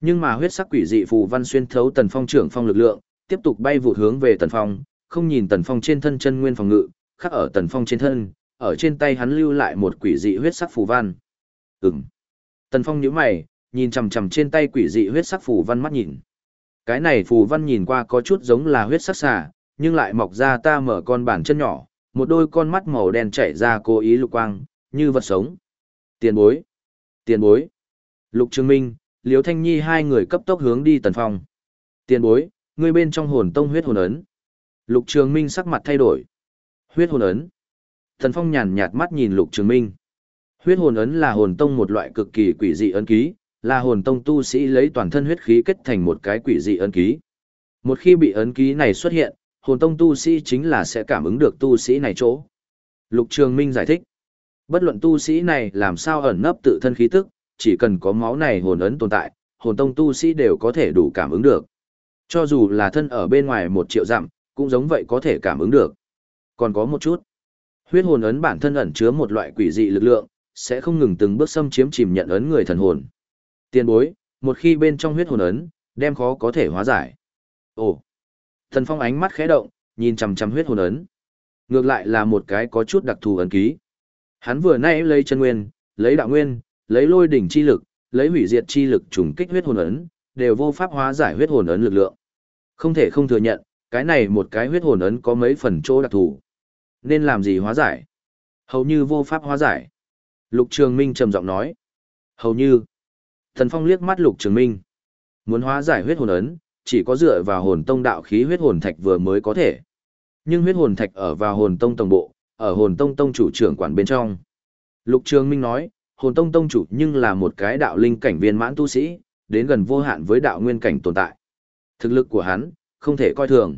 Nhưng mà huyết sắc quỷ dị phù văn xuyên thấu Tần Phong trưởng phong lực lượng, tiếp tục bay vụt hướng về Tần Phong, không nhìn Tần Phong trên thân chân nguyên phòng ngự, khắc ở Tần Phong trên thân, ở trên tay hắn lưu lại một quỷ dị huyết sắc phù văn. Ừm. Tần Phong nhíu mày, nhìn chằm chằm trên tay quỷ dị huyết sắc phù văn mắt nhìn. Cái này phù văn nhìn qua có chút giống là huyết sắc xà, nhưng lại mọc ra ta mở con bản chân nhỏ, một đôi con mắt màu đen chảy ra cố ý lục quang, như vật sống. Tiền bối. Tiền bối. Lục Trường Minh, Liễu Thanh Nhi hai người cấp tốc hướng đi Tần Phong. Tiền bối, ngươi bên trong hồn tông huyết hồn ấn. Lục Trường Minh sắc mặt thay đổi. Huyết hồn ấn. Tần Phong nhàn nhạt mắt nhìn Lục Trường Minh. Huyết hồn ấn là hồn tông một loại cực kỳ quỷ dị ấn ký, là hồn tông tu sĩ lấy toàn thân huyết khí kết thành một cái quỷ dị ấn ký. Một khi bị ấn ký này xuất hiện, hồn tông tu sĩ chính là sẽ cảm ứng được tu sĩ này chỗ. Lục Trường Minh giải thích, bất luận tu sĩ này làm sao ẩn nấp tự thân khí tức, chỉ cần có máu này hồn ấn tồn tại, hồn tông tu sĩ đều có thể đủ cảm ứng được. Cho dù là thân ở bên ngoài một triệu dặm, cũng giống vậy có thể cảm ứng được. Còn có một chút, huyết hồn ấn bản thân ẩn chứa một loại quỷ dị lực lượng, sẽ không ngừng từng bước xâm chiếm chìm nhận ấn người thần hồn tiền bối, một khi bên trong huyết hồn ấn, đem khó có thể hóa giải. Ồ, Thần Phong ánh mắt khẽ động, nhìn chằm chằm huyết hồn ấn. Ngược lại là một cái có chút đặc thù ấn ký. Hắn vừa nãy lấy chân nguyên, lấy đạo nguyên, lấy lôi đỉnh chi lực, lấy hủy diệt chi lực trùng kích huyết hồn ấn, đều vô pháp hóa giải huyết hồn ấn lực lượng. Không thể không thừa nhận, cái này một cái huyết hồn ấn có mấy phần chỗ đặc thù. Nên làm gì hóa giải? Hầu như vô pháp hóa giải. Lục Trường Minh trầm giọng nói. Hầu như. Thần Phong liếc mắt Lục Trường Minh. Muốn hóa giải huyết hồn ấn, chỉ có dựa vào hồn tông đạo khí huyết hồn thạch vừa mới có thể. Nhưng huyết hồn thạch ở vào hồn tông tổng bộ, ở hồn tông tông chủ trưởng quản bên trong. Lục Trường Minh nói, hồn tông tông chủ nhưng là một cái đạo linh cảnh viên mãn tu sĩ, đến gần vô hạn với đạo nguyên cảnh tồn tại. Thực lực của hắn, không thể coi thường.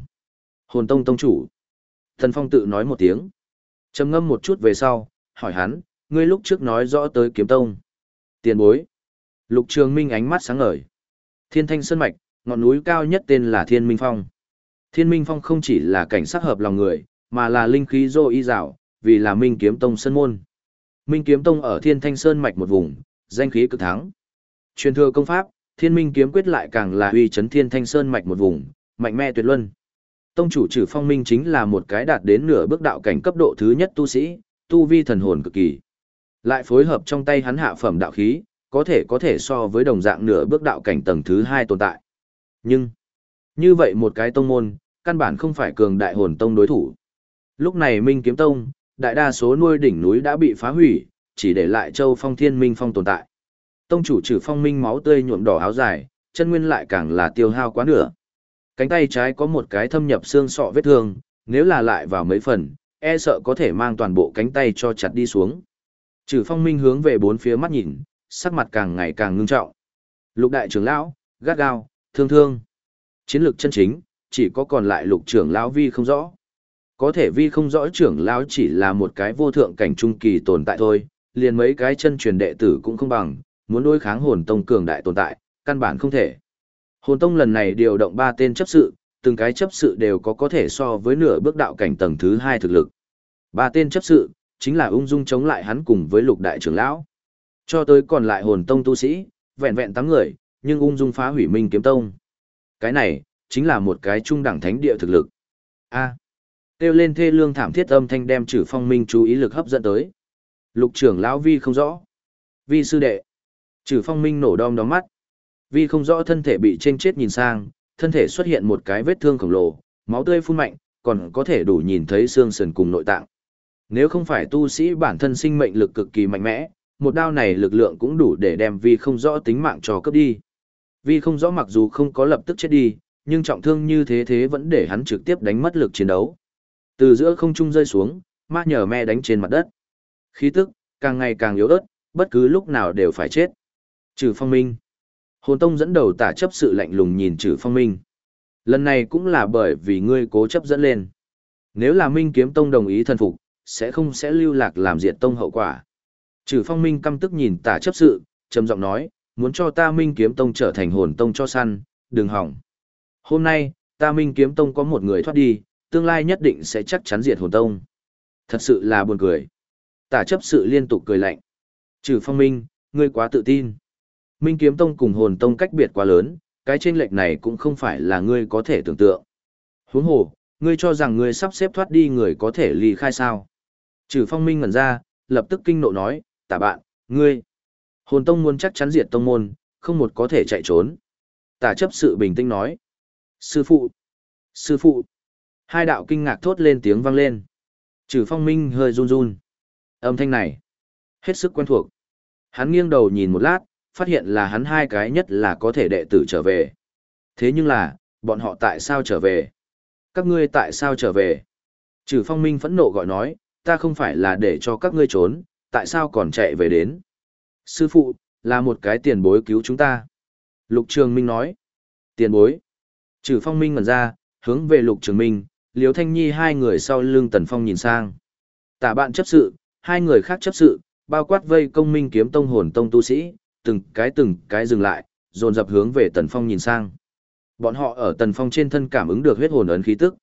Hồn tông tông chủ. Thần Phong tự nói một tiếng. trầm ngâm một chút về sau, hỏi hắn, ngươi lúc trước nói rõ tới kiếm tông. Tiền bối. Lục Trường Minh ánh mắt sáng ngời. Thiên thanh sơn mạch, ngọn núi cao nhất tên là Thiên Minh Phong. Thiên Minh Phong không chỉ là cảnh sắc hợp lòng người, mà là linh khí dô y dạo, vì là Minh Kiếm Tông Sơn môn. Minh Kiếm Tông ở Thiên Thanh Sơn mạch một vùng, danh khí cực thắng. Truyền thừa công pháp, Thiên Minh kiếm quyết lại càng là uy chấn Thiên Thanh Sơn mạch một vùng, mạnh mẽ tuyệt luân. Tông chủ Trử Phong Minh chính là một cái đạt đến nửa bước đạo cảnh cấp độ thứ nhất tu sĩ, tu vi thần hồn cực kỳ. Lại phối hợp trong tay hắn hạ phẩm đạo khí, có thể có thể so với đồng dạng nửa bước đạo cảnh tầng thứ hai tồn tại. Nhưng, như vậy một cái tông môn, căn bản không phải cường đại hồn tông đối thủ. Lúc này Minh Kiếm Tông, đại đa số nuôi đỉnh núi đã bị phá hủy, chỉ để lại Châu Phong Thiên Minh Phong tồn tại. Tông chủ trừ phong minh máu tươi nhuộm đỏ áo dài, chân nguyên lại càng là tiêu hao quá nửa. Cánh tay trái có một cái thâm nhập xương sọ vết thương, nếu là lại vào mấy phần, e sợ có thể mang toàn bộ cánh tay cho chặt đi xuống. Trừ phong minh hướng về bốn phía mắt nhìn, sắc mặt càng ngày càng ngưng trọng. Lục đại trưởng lão, gắt gao, thương thương. Chiến lược chân chính, chỉ có còn lại lục trưởng lão vi không rõ. Có thể vi không rõ trưởng lão chỉ là một cái vô thượng cảnh trung kỳ tồn tại thôi, liền mấy cái chân truyền đệ tử cũng không bằng, muốn đối kháng hồn tông cường đại tồn tại, căn bản không thể. Hồn tông lần này điều động ba tên chấp sự, từng cái chấp sự đều có có thể so với nửa bước đạo cảnh tầng thứ hai thực lực. Ba tên chấp sự, chính là ung dung chống lại hắn cùng với lục đại trưởng lão. Cho tới còn lại hồn tông tu sĩ, vẹn vẹn tám người, nhưng ung dung phá hủy minh kiếm tông. Cái này, chính là một cái trung đẳng thánh địa thực lực. A. Kêu lên thê lương thảm thiết âm thanh đem trừ phong minh chú ý lực hấp dẫn tới. Lục trưởng lão vi không rõ. Vi sư đệ. Trừ phong minh nổ đom đóm mắt. Vi không rõ thân thể bị trên chết nhìn sang, thân thể xuất hiện một cái vết thương khổng lồ, máu tươi phun mạnh, còn có thể đủ nhìn thấy xương sườn cùng nội tạng. Nếu không phải tu sĩ bản thân sinh mệnh lực cực kỳ mạnh mẽ, một đao này lực lượng cũng đủ để đem Vi không rõ tính mạng cho cướp đi. Vi không rõ mặc dù không có lập tức chết đi, nhưng trọng thương như thế thế vẫn để hắn trực tiếp đánh mất lực chiến đấu. Từ giữa không trung rơi xuống, ma nhờ me đánh trên mặt đất. Khí tức, càng ngày càng yếu ớt, bất cứ lúc nào đều phải chết. Trừ phong minh. Hồn Tông dẫn đầu tả chấp sự lạnh lùng nhìn trừ phong minh. Lần này cũng là bởi vì ngươi cố chấp dẫn lên. Nếu là Minh Kiếm Tông đồng ý thần phục, sẽ không sẽ lưu lạc làm diệt tông hậu quả. Trừ phong minh căm tức nhìn tả chấp sự, trầm giọng nói, muốn cho ta Minh Kiếm Tông trở thành hồn tông cho săn, đừng hỏng. Hôm nay, ta Minh Kiếm Tông có một người thoát đi, tương lai nhất định sẽ chắc chắn diệt hồn tông. Thật sự là buồn cười. Tả chấp sự liên tục cười lạnh. Trừ phong minh, ngươi quá tự tin. Minh kiếm tông cùng hồn tông cách biệt quá lớn, cái chênh lệch này cũng không phải là ngươi có thể tưởng tượng. Huống hồ, ngươi cho rằng ngươi sắp xếp thoát đi người có thể ly khai sao. Trừ phong minh ngẩn ra, lập tức kinh nộ nói, tả bạn, ngươi. Hồn tông muốn chắc chắn diệt tông môn, không một có thể chạy trốn. Tả chấp sự bình tĩnh nói. Sư phụ! Sư phụ! Hai đạo kinh ngạc thốt lên tiếng vang lên. Trừ phong minh hơi run run. Âm thanh này, hết sức quen thuộc. Hắn nghiêng đầu nhìn một lát, phát hiện là hắn hai cái nhất là có thể đệ tử trở về. Thế nhưng là, bọn họ tại sao trở về? Các ngươi tại sao trở về? Trừ phong minh phẫn nộ gọi nói, ta không phải là để cho các ngươi trốn, tại sao còn chạy về đến? Sư phụ, là một cái tiền bối cứu chúng ta. Lục Trường Minh nói, tiền bối. Trừ phong minh ngần ra, hướng về Lục Trường Minh, Liêu Thanh Nhi hai người sau lưng Tần Phong nhìn sang. Tả bạn chấp sự, hai người khác chấp sự, bao quát vây công minh kiếm tông hồn tông tu sĩ, từng cái từng cái dừng lại, dồn dập hướng về Tần Phong nhìn sang. Bọn họ ở Tần Phong trên thân cảm ứng được huyết hồn ấn khí tức.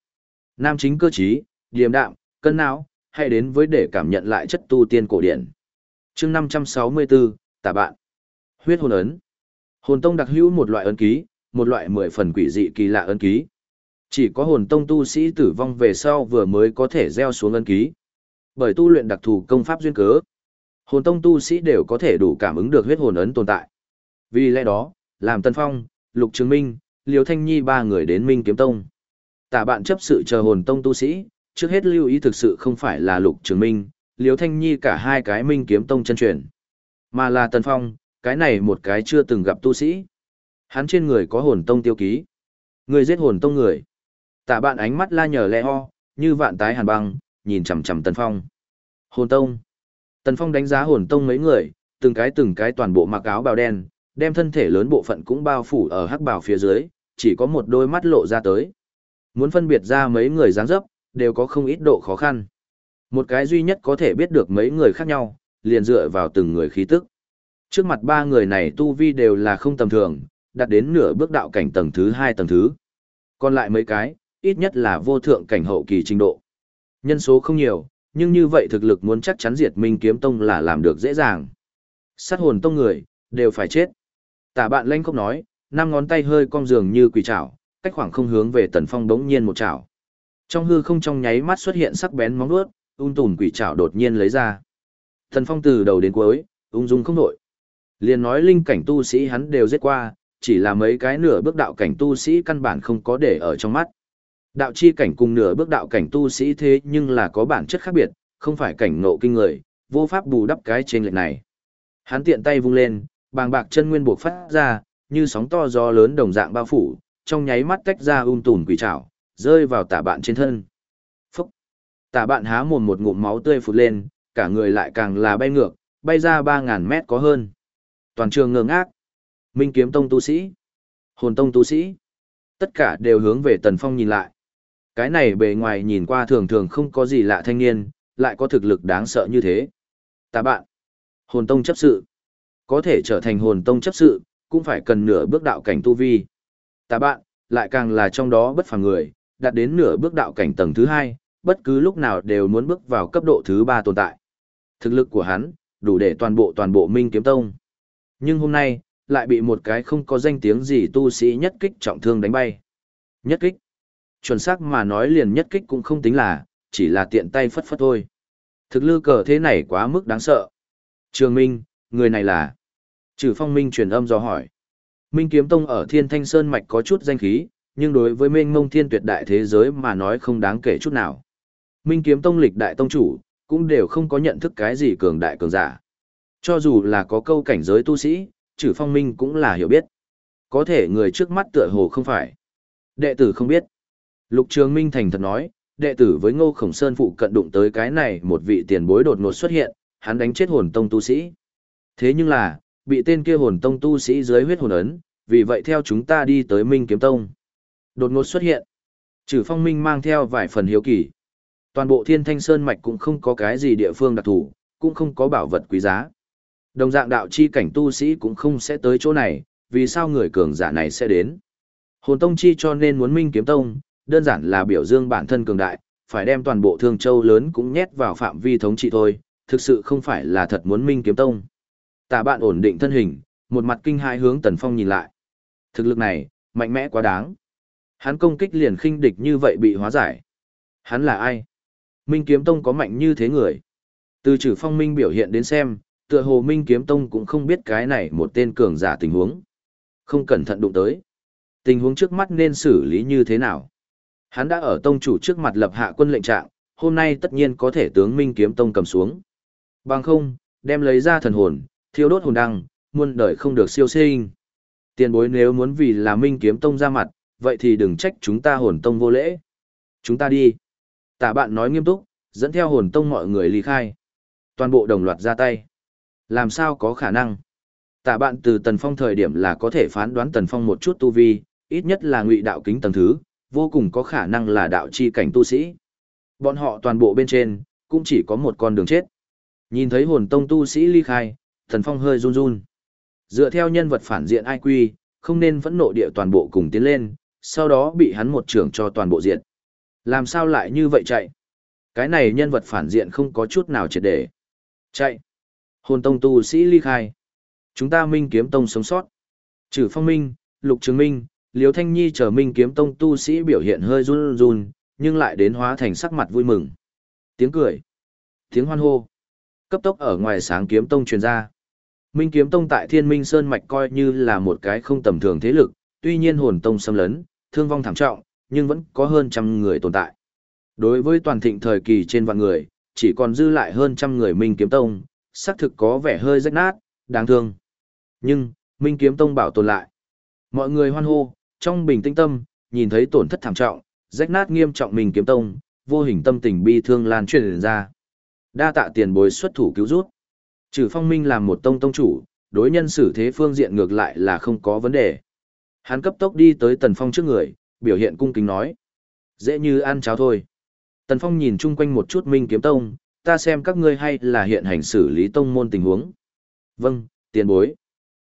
Nam chính cơ trí, điềm đạm, cân não, hay đến với để cảm nhận lại chất tu tiên cổ điển. Chương 564, tả bạn. Huyết hồn ấn. Hồn tông đặc hữu một loại ấn ký, một loại mười phần quỷ dị kỳ lạ ấn ký. Chỉ có hồn tông tu sĩ tử vong về sau vừa mới có thể gieo xuống ấn ký. Bởi tu luyện đặc thù công pháp duyên cớ, hồn tông tu sĩ đều có thể đủ cảm ứng được huyết hồn ấn tồn tại. Vì lẽ đó, làm Tân Phong, Lục Trường Minh, Liêu Thanh Nhi ba người đến Minh Kiếm Tông. Tả bạn chấp sự chờ hồn tông tu sĩ, trước hết lưu ý thực sự không phải là Lục Trường Minh, liễu Thanh Nhi cả hai cái Minh Kiếm Tông chân truyền, mà là tần Phong, cái này một cái chưa từng gặp tu sĩ. Hắn trên người có hồn tông tiêu ký. Người giết hồn tông người. tạ bạn ánh mắt la nhờ lẹ ho, như vạn tái hàn băng, nhìn chằm chằm Tần Phong. Hồn Tông. Tần Phong đánh giá hồn Tông mấy người, từng cái từng cái toàn bộ mặc áo bào đen, đem thân thể lớn bộ phận cũng bao phủ ở hắc bào phía dưới, chỉ có một đôi mắt lộ ra tới. Muốn phân biệt ra mấy người dáng dấp, đều có không ít độ khó khăn. Một cái duy nhất có thể biết được mấy người khác nhau, liền dựa vào từng người khí tức. Trước mặt ba người này tu vi đều là không tầm thường, đạt đến nửa bước đạo cảnh tầng thứ hai tầng thứ. Còn lại mấy cái, ít nhất là vô thượng cảnh hậu kỳ trình độ. Nhân số không nhiều, nhưng như vậy thực lực muốn chắc chắn diệt Minh Kiếm Tông là làm được dễ dàng. Sát hồn tông người, đều phải chết. Tả bạn lanh không nói, năm ngón tay hơi cong dường như quỷ trảo, cách khoảng không hướng về Tần Phong đống nhiên một trảo. Trong hư không trong nháy mắt xuất hiện sắc bén móng vuốt, ung tùn quỷ trảo đột nhiên lấy ra. thần Phong từ đầu đến cuối, ung dung không đổi. Liền nói linh cảnh tu sĩ hắn đều giết qua, chỉ là mấy cái nửa bước đạo cảnh tu sĩ căn bản không có để ở trong mắt. Đạo chi cảnh cùng nửa bước đạo cảnh tu sĩ thế nhưng là có bản chất khác biệt, không phải cảnh ngộ kinh người, vô pháp bù đắp cái trên lệch này. Hắn tiện tay vung lên, bàng bạc chân nguyên buộc phát ra, như sóng to gió lớn đồng dạng bao phủ, trong nháy mắt tách ra um tùn quỷ trảo, rơi vào tả bạn trên thân. Phúc! Tả bạn há mồm một ngụm máu tươi phụt lên, cả người lại càng là bay ngược, bay ra 3.000 mét có hơn. Toàn trường ngơ ngác. Minh kiếm tông tu sĩ, hồn tông tu sĩ, tất cả đều hướng về Tần Phong nhìn lại. Cái này bề ngoài nhìn qua thường thường không có gì lạ thanh niên, lại có thực lực đáng sợ như thế. Tả bạn, hồn tông chấp sự, có thể trở thành hồn tông chấp sự, cũng phải cần nửa bước đạo cảnh tu vi. Tả bạn, lại càng là trong đó bất phàm người, đạt đến nửa bước đạo cảnh tầng thứ hai, bất cứ lúc nào đều muốn bước vào cấp độ thứ ba tồn tại. Thực lực của hắn, đủ để toàn bộ toàn bộ Minh Kiếm Tông. Nhưng hôm nay, lại bị một cái không có danh tiếng gì tu sĩ nhất kích trọng thương đánh bay. Nhất kích. Chuẩn xác mà nói liền nhất kích cũng không tính là, chỉ là tiện tay phất phất thôi. Thực lư cờ thế này quá mức đáng sợ. Trường Minh, người này là... Trừ phong minh truyền âm do hỏi. Minh Kiếm Tông ở Thiên Thanh Sơn Mạch có chút danh khí, nhưng đối với mênh mông thiên tuyệt đại thế giới mà nói không đáng kể chút nào. Minh Kiếm Tông lịch đại tông chủ, cũng đều không có nhận thức cái gì cường đại cường giả. Cho dù là có câu cảnh giới tu sĩ, trừ phong minh cũng là hiểu biết. Có thể người trước mắt tựa hồ không phải. Đệ tử không biết. Lục Trường Minh thành thật nói, đệ tử với Ngô Khổng Sơn phụ cận đụng tới cái này một vị tiền bối đột ngột xuất hiện, hắn đánh chết hồn tông tu sĩ. Thế nhưng là, bị tên kia hồn tông tu sĩ dưới huyết hồn ấn, vì vậy theo chúng ta đi tới Minh Kiếm Tông. Đột ngột xuất hiện. Trừ phong minh mang theo vài phần hiếu kỳ. Toàn bộ thiên thanh sơn mạch cũng không có cái gì địa phương đặc thù, cũng không có bảo vật quý giá. Đồng dạng đạo chi cảnh tu sĩ cũng không sẽ tới chỗ này, vì sao người cường giả này sẽ đến. Hồn tông chi cho nên muốn minh kiếm tông, đơn giản là biểu dương bản thân cường đại, phải đem toàn bộ thương châu lớn cũng nhét vào phạm vi thống trị thôi, thực sự không phải là thật muốn minh kiếm tông. Tả bạn ổn định thân hình, một mặt kinh hai hướng Tần Phong nhìn lại. Thực lực này, mạnh mẽ quá đáng. Hắn công kích liền khinh địch như vậy bị hóa giải. Hắn là ai? Minh kiếm tông có mạnh như thế người. Từ trừ phong minh biểu hiện đến xem, tựa hồ Minh kiếm tông cũng không biết cái này một tên cường giả tình huống. Không cẩn thận đụng tới. Tình huống trước mắt nên xử lý như thế nào? Hắn đã ở tông chủ trước mặt lập hạ quân lệnh trạng, hôm nay tất nhiên có thể tướng Minh kiếm tông cầm xuống. Bằng không, đem lấy ra thần hồn, thiêu đốt hồn đăng, muôn đời không được siêu sinh. Tiền bối nếu muốn vì là Minh kiếm tông ra mặt, vậy thì đừng trách chúng ta hồn tông vô lễ. Chúng ta đi. Tả bạn nói nghiêm túc, dẫn theo hồn tông mọi người ly khai. Toàn bộ đồng loạt ra tay. Làm sao có khả năng? Tả bạn từ Tần Phong thời điểm là có thể phán đoán Tần Phong một chút tu vi, ít nhất là ngụy đạo kính tầng thứ, vô cùng có khả năng là đạo chi cảnh tu sĩ. Bọn họ toàn bộ bên trên, cũng chỉ có một con đường chết. Nhìn thấy hồn tông tu sĩ ly khai, Tần Phong hơi run run. Dựa theo nhân vật phản diện IQ, không nên vẫn nộ địa toàn bộ cùng tiến lên, sau đó bị hắn một trưởng cho toàn bộ diện. Làm sao lại như vậy chạy? Cái này nhân vật phản diện không có chút nào triệt để. Chạy. Hồn tông tu sĩ ly khai. Chúng ta minh kiếm tông sống sót. Trừ phong minh, lục trường minh, liếu thanh nhi chờ minh kiếm tông tu sĩ biểu hiện hơi run run, nhưng lại đến hóa thành sắc mặt vui mừng. Tiếng cười. Tiếng hoan hô. Cấp tốc ở ngoài sáng kiếm tông truyền ra. Minh kiếm tông tại thiên minh sơn mạch coi như là một cái không tầm thường thế lực, tuy nhiên hồn tông xâm lấn, thương vong thảm trọng, nhưng vẫn có hơn trăm người tồn tại. Đối với toàn thịnh thời kỳ trên vạn người, chỉ còn dư lại hơn trăm người Minh Kiếm Tông, xác thực có vẻ hơi rách nát, đáng thương. Nhưng, Minh Kiếm Tông bảo tồn lại. Mọi người hoan hô, trong bình tĩnh tâm, nhìn thấy tổn thất thảm trọng, rách nát nghiêm trọng Minh Kiếm Tông, vô hình tâm tình bi thương lan truyền ra. Đa tạ tiền bối xuất thủ cứu rút. Trừ phong minh làm một tông tông chủ, đối nhân xử thế phương diện ngược lại là không có vấn đề. Hắn cấp tốc đi tới tần phong trước người, biểu hiện cung kính nói. Dễ như ăn cháo thôi. Tần Phong nhìn chung quanh một chút Minh Kiếm Tông, ta xem các ngươi hay là hiện hành xử lý tông môn tình huống. Vâng, tiền bối.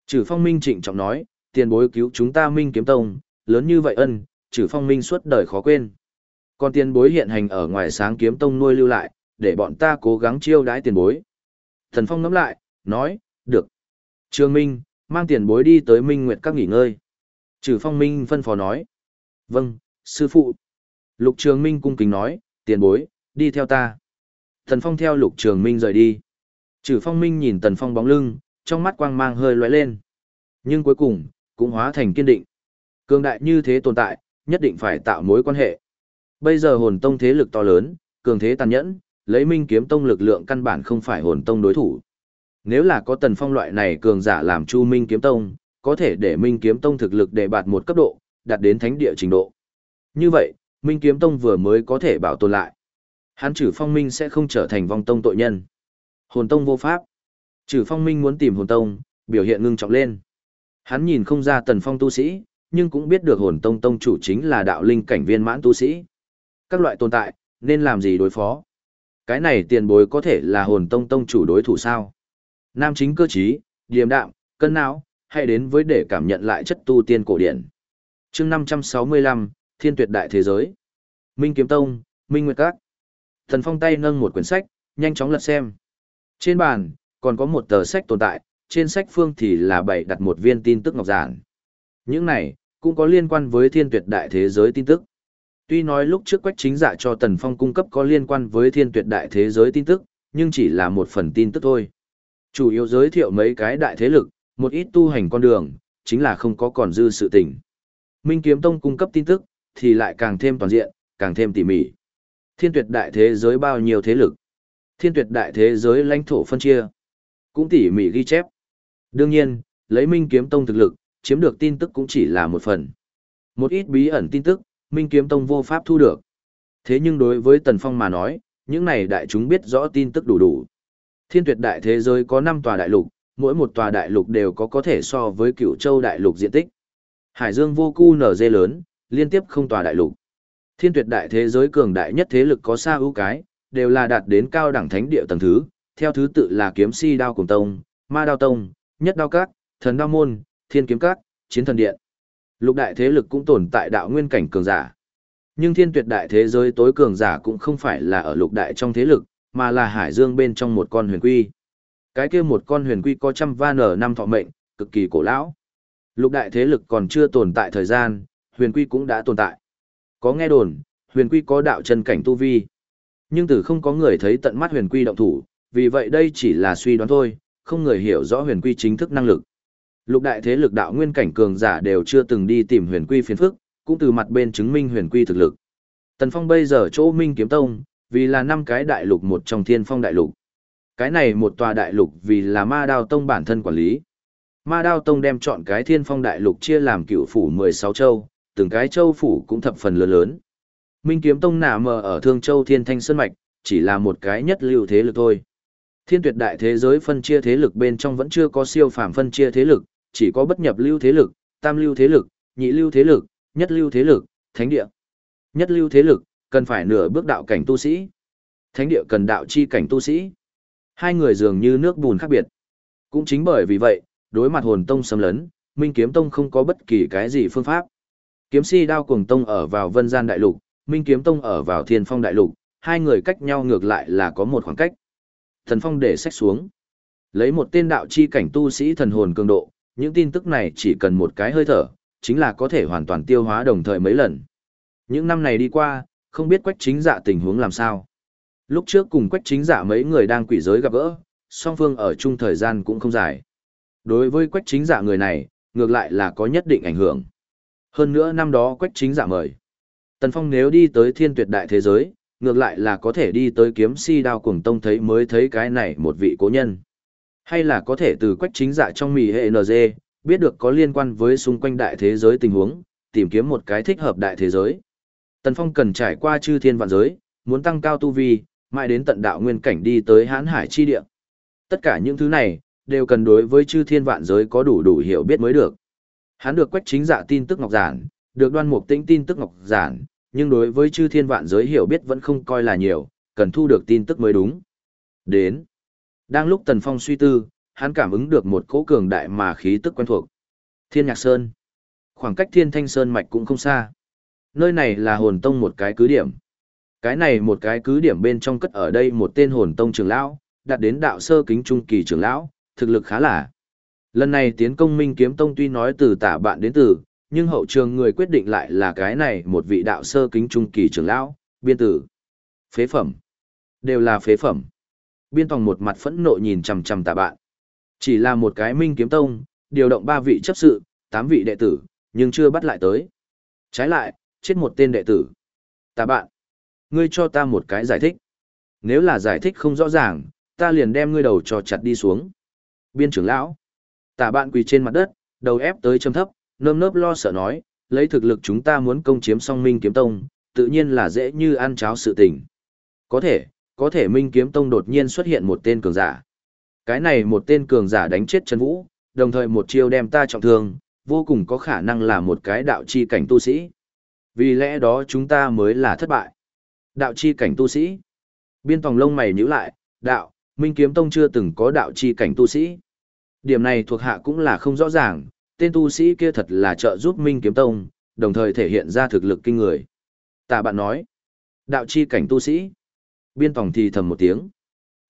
Trừ Phong Minh trịnh trọng nói, tiền bối cứu chúng ta Minh Kiếm Tông, lớn như vậy ân, trừ Phong Minh suốt đời khó quên. Còn tiền bối hiện hành ở ngoài sáng kiếm tông nuôi lưu lại, để bọn ta cố gắng chiêu đãi tiền bối. Thần Phong ngẫm lại, nói, được. Trương Minh, mang tiền bối đi tới Minh Nguyệt các nghỉ ngơi. Trừ Phong Minh phân phó nói. Vâng, sư phụ. Lục Trường Minh cung kính nói, tiền bối, đi theo ta. Thần Phong theo Lục Trường Minh rời đi. Trừ Phong Minh nhìn Tần Phong bóng lưng, trong mắt quang mang hơi lóe lên. Nhưng cuối cùng, cũng hóa thành kiên định. Cường đại như thế tồn tại, nhất định phải tạo mối quan hệ. Bây giờ hồn tông thế lực to lớn, cường thế tàn nhẫn, lấy minh kiếm tông lực lượng căn bản không phải hồn tông đối thủ. Nếu là có tần phong loại này cường giả làm chu minh kiếm tông, có thể để minh kiếm tông thực lực để bạt một cấp độ, đạt đến thánh địa trình độ. Như vậy, minh kiếm tông vừa mới có thể bảo tồn lại. Hắn trừ phong minh sẽ không trở thành vong tông tội nhân. Hồn tông vô pháp. Trừ phong minh muốn tìm hồn tông, biểu hiện ngưng trọng lên. Hắn nhìn không ra tần phong tu sĩ, nhưng cũng biết được hồn tông tông chủ chính là đạo linh cảnh viên mãn tu sĩ. Các loại tồn tại, nên làm gì đối phó? Cái này tiền bối có thể là hồn tông tông chủ đối thủ sao? Nam chính cơ trí, điềm đạm, cân não, hãy đến với để cảm nhận lại chất tu tiên cổ điển. chương 565, Thiên tuyệt đại thế giới. Minh Kiếm Tông, Minh Nguyệt Các. Thần Phong tay nâng một quyển sách, nhanh chóng lật xem. Trên bàn, còn có một tờ sách tồn tại, trên sách phương thì là bày đặt một viên tin tức ngọc giản. Những này, cũng có liên quan với thiên tuyệt đại thế giới tin tức. Tuy nói lúc trước quách chính dạ cho Tần Phong cung cấp có liên quan với thiên tuyệt đại thế giới tin tức, nhưng chỉ là một phần tin tức thôi. Chủ yếu giới thiệu mấy cái đại thế lực, một ít tu hành con đường, chính là không có còn dư sự tình. Minh Kiếm Tông cung cấp tin tức, thì lại càng thêm toàn diện, càng thêm tỉ mỉ. Thiên tuyệt đại thế giới bao nhiêu thế lực? Thiên tuyệt đại thế giới lãnh thổ phân chia, cũng tỉ mỉ ghi chép. Đương nhiên, lấy Minh Kiếm Tông thực lực, chiếm được tin tức cũng chỉ là một phần. Một ít bí ẩn tin tức, Minh Kiếm Tông vô pháp thu được. Thế nhưng đối với Tần Phong mà nói, những này đại chúng biết rõ tin tức đủ đủ. Thiên tuyệt đại thế giới có 5 tòa đại lục, mỗi một tòa đại lục đều có có thể so với cựu châu đại lục diện tích. Hải dương vô cu nở dê lớn, liên tiếp không tòa đại lục. Thiên tuyệt đại thế giới cường đại nhất thế lực có xa ưu cái, đều là đạt đến cao đẳng thánh địa tầng thứ, theo thứ tự là kiếm si đao cùng tông, ma đao tông, nhất đao các, thần đao môn, thiên kiếm các, chiến thần điện. Lục đại thế lực cũng tồn tại đạo nguyên cảnh cường giả. Nhưng thiên tuyệt đại thế giới tối cường giả cũng không phải là ở lục đại trong thế lực, mà là hải dương bên trong một con huyền quy. Cái kia một con huyền quy có trăm va nở năm thọ mệnh, cực kỳ cổ lão. Lục đại thế lực còn chưa tồn tại thời gian, huyền quy cũng đã tồn tại. Có nghe đồn, huyền quy có đạo chân cảnh tu vi. Nhưng từ không có người thấy tận mắt huyền quy động thủ, vì vậy đây chỉ là suy đoán thôi, không người hiểu rõ huyền quy chính thức năng lực. Lục đại thế lực đạo nguyên cảnh cường giả đều chưa từng đi tìm huyền quy phiền phức, cũng từ mặt bên chứng minh huyền quy thực lực. Tần Phong bây giờ chỗ Minh Kiếm Tông, vì là năm cái đại lục một trong Thiên Phong đại lục. Cái này một tòa đại lục vì là Ma Đao Tông bản thân quản lý. Ma Đao Tông đem chọn cái Thiên Phong đại lục chia làm cựu phủ 16 châu, từng cái châu phủ cũng thập phần lớn lớn. Minh Kiếm Tông nả mờ ở Thương Châu Thiên Thanh Sơn Mạch, chỉ là một cái nhất lưu thế lực thôi. Thiên tuyệt đại thế giới phân chia thế lực bên trong vẫn chưa có siêu phàm phân chia thế lực, chỉ có bất nhập lưu thế lực, tam lưu thế lực, nhị lưu thế lực, nhất lưu thế lực, thánh địa. Nhất lưu thế lực, cần phải nửa bước đạo cảnh tu sĩ. Thánh địa cần đạo chi cảnh tu sĩ. Hai người dường như nước bùn khác biệt. Cũng chính bởi vì vậy, đối mặt hồn tông xâm lấn, Minh Kiếm Tông không có bất kỳ cái gì phương pháp. Kiếm si đao cuồng tông ở vào vân gian đại lục, Minh Kiếm Tông ở vào thiên phong đại lục, hai người cách nhau ngược lại là có một khoảng cách. Thần Phong để sách xuống. Lấy một tên đạo chi cảnh tu sĩ thần hồn cường độ, những tin tức này chỉ cần một cái hơi thở, chính là có thể hoàn toàn tiêu hóa đồng thời mấy lần. Những năm này đi qua, không biết quách chính dạ tình huống làm sao. Lúc trước cùng quách chính giả mấy người đang quỷ giới gặp gỡ, song phương ở chung thời gian cũng không dài. Đối với quách chính giả người này, ngược lại là có nhất định ảnh hưởng. Hơn nữa năm đó quách chính giả mời. Tần Phong nếu đi tới thiên tuyệt đại thế giới, ngược lại là có thể đi tới kiếm si đao cùng tông thấy mới thấy cái này một vị cố nhân. Hay là có thể từ quách chính giả trong mì hệ NG, biết được có liên quan với xung quanh đại thế giới tình huống, tìm kiếm một cái thích hợp đại thế giới. Tần Phong cần trải qua chư thiên vạn giới, muốn tăng cao tu vi, mãi đến tận đạo nguyên cảnh đi tới hãn hải chi địa. Tất cả những thứ này, đều cần đối với chư thiên vạn giới có đủ đủ hiểu biết mới được. Hắn được quách chính dạ tin tức ngọc giản, được đoan mục tĩnh tin tức ngọc giản, nhưng đối với chư thiên vạn giới hiểu biết vẫn không coi là nhiều, cần thu được tin tức mới đúng. Đến. Đang lúc Tần Phong suy tư, hắn cảm ứng được một cỗ cường đại mà khí tức quen thuộc. Thiên Nhạc Sơn. Khoảng cách Thiên Thanh Sơn mạch cũng không xa. Nơi này là hồn tông một cái cứ điểm. Cái này một cái cứ điểm bên trong cất ở đây một tên hồn tông trưởng lão, đạt đến đạo sơ kính trung kỳ trưởng lão, thực lực khá là. Lần này tiến công Minh Kiếm Tông tuy nói từ tả bạn đến từ, nhưng hậu trường người quyết định lại là cái này một vị đạo sơ kính trung kỳ trưởng lão, biên tử. Phế phẩm. Đều là phế phẩm. Biên tòng một mặt phẫn nộ nhìn chằm chằm tả bạn. Chỉ là một cái Minh Kiếm Tông, điều động ba vị chấp sự, tám vị đệ tử, nhưng chưa bắt lại tới. Trái lại, chết một tên đệ tử. Tả bạn. Ngươi cho ta một cái giải thích. Nếu là giải thích không rõ ràng, ta liền đem ngươi đầu cho chặt đi xuống. Biên trưởng lão. Tả bạn quỳ trên mặt đất, đầu ép tới châm thấp, nơm nớp lo sợ nói, lấy thực lực chúng ta muốn công chiếm song Minh Kiếm Tông, tự nhiên là dễ như ăn cháo sự tình. Có thể, có thể Minh Kiếm Tông đột nhiên xuất hiện một tên cường giả. Cái này một tên cường giả đánh chết Trần Vũ, đồng thời một chiêu đem ta trọng thương, vô cùng có khả năng là một cái đạo chi cảnh tu sĩ. Vì lẽ đó chúng ta mới là thất bại. Đạo chi cảnh tu sĩ. Biên tòng lông mày nhíu lại, đạo, Minh Kiếm Tông chưa từng có đạo chi cảnh tu sĩ. Điểm này thuộc hạ cũng là không rõ ràng, tên tu sĩ kia thật là trợ giúp Minh Kiếm Tông, đồng thời thể hiện ra thực lực kinh người. Tạ bạn nói, đạo chi cảnh tu sĩ. Biên tòng thì thầm một tiếng.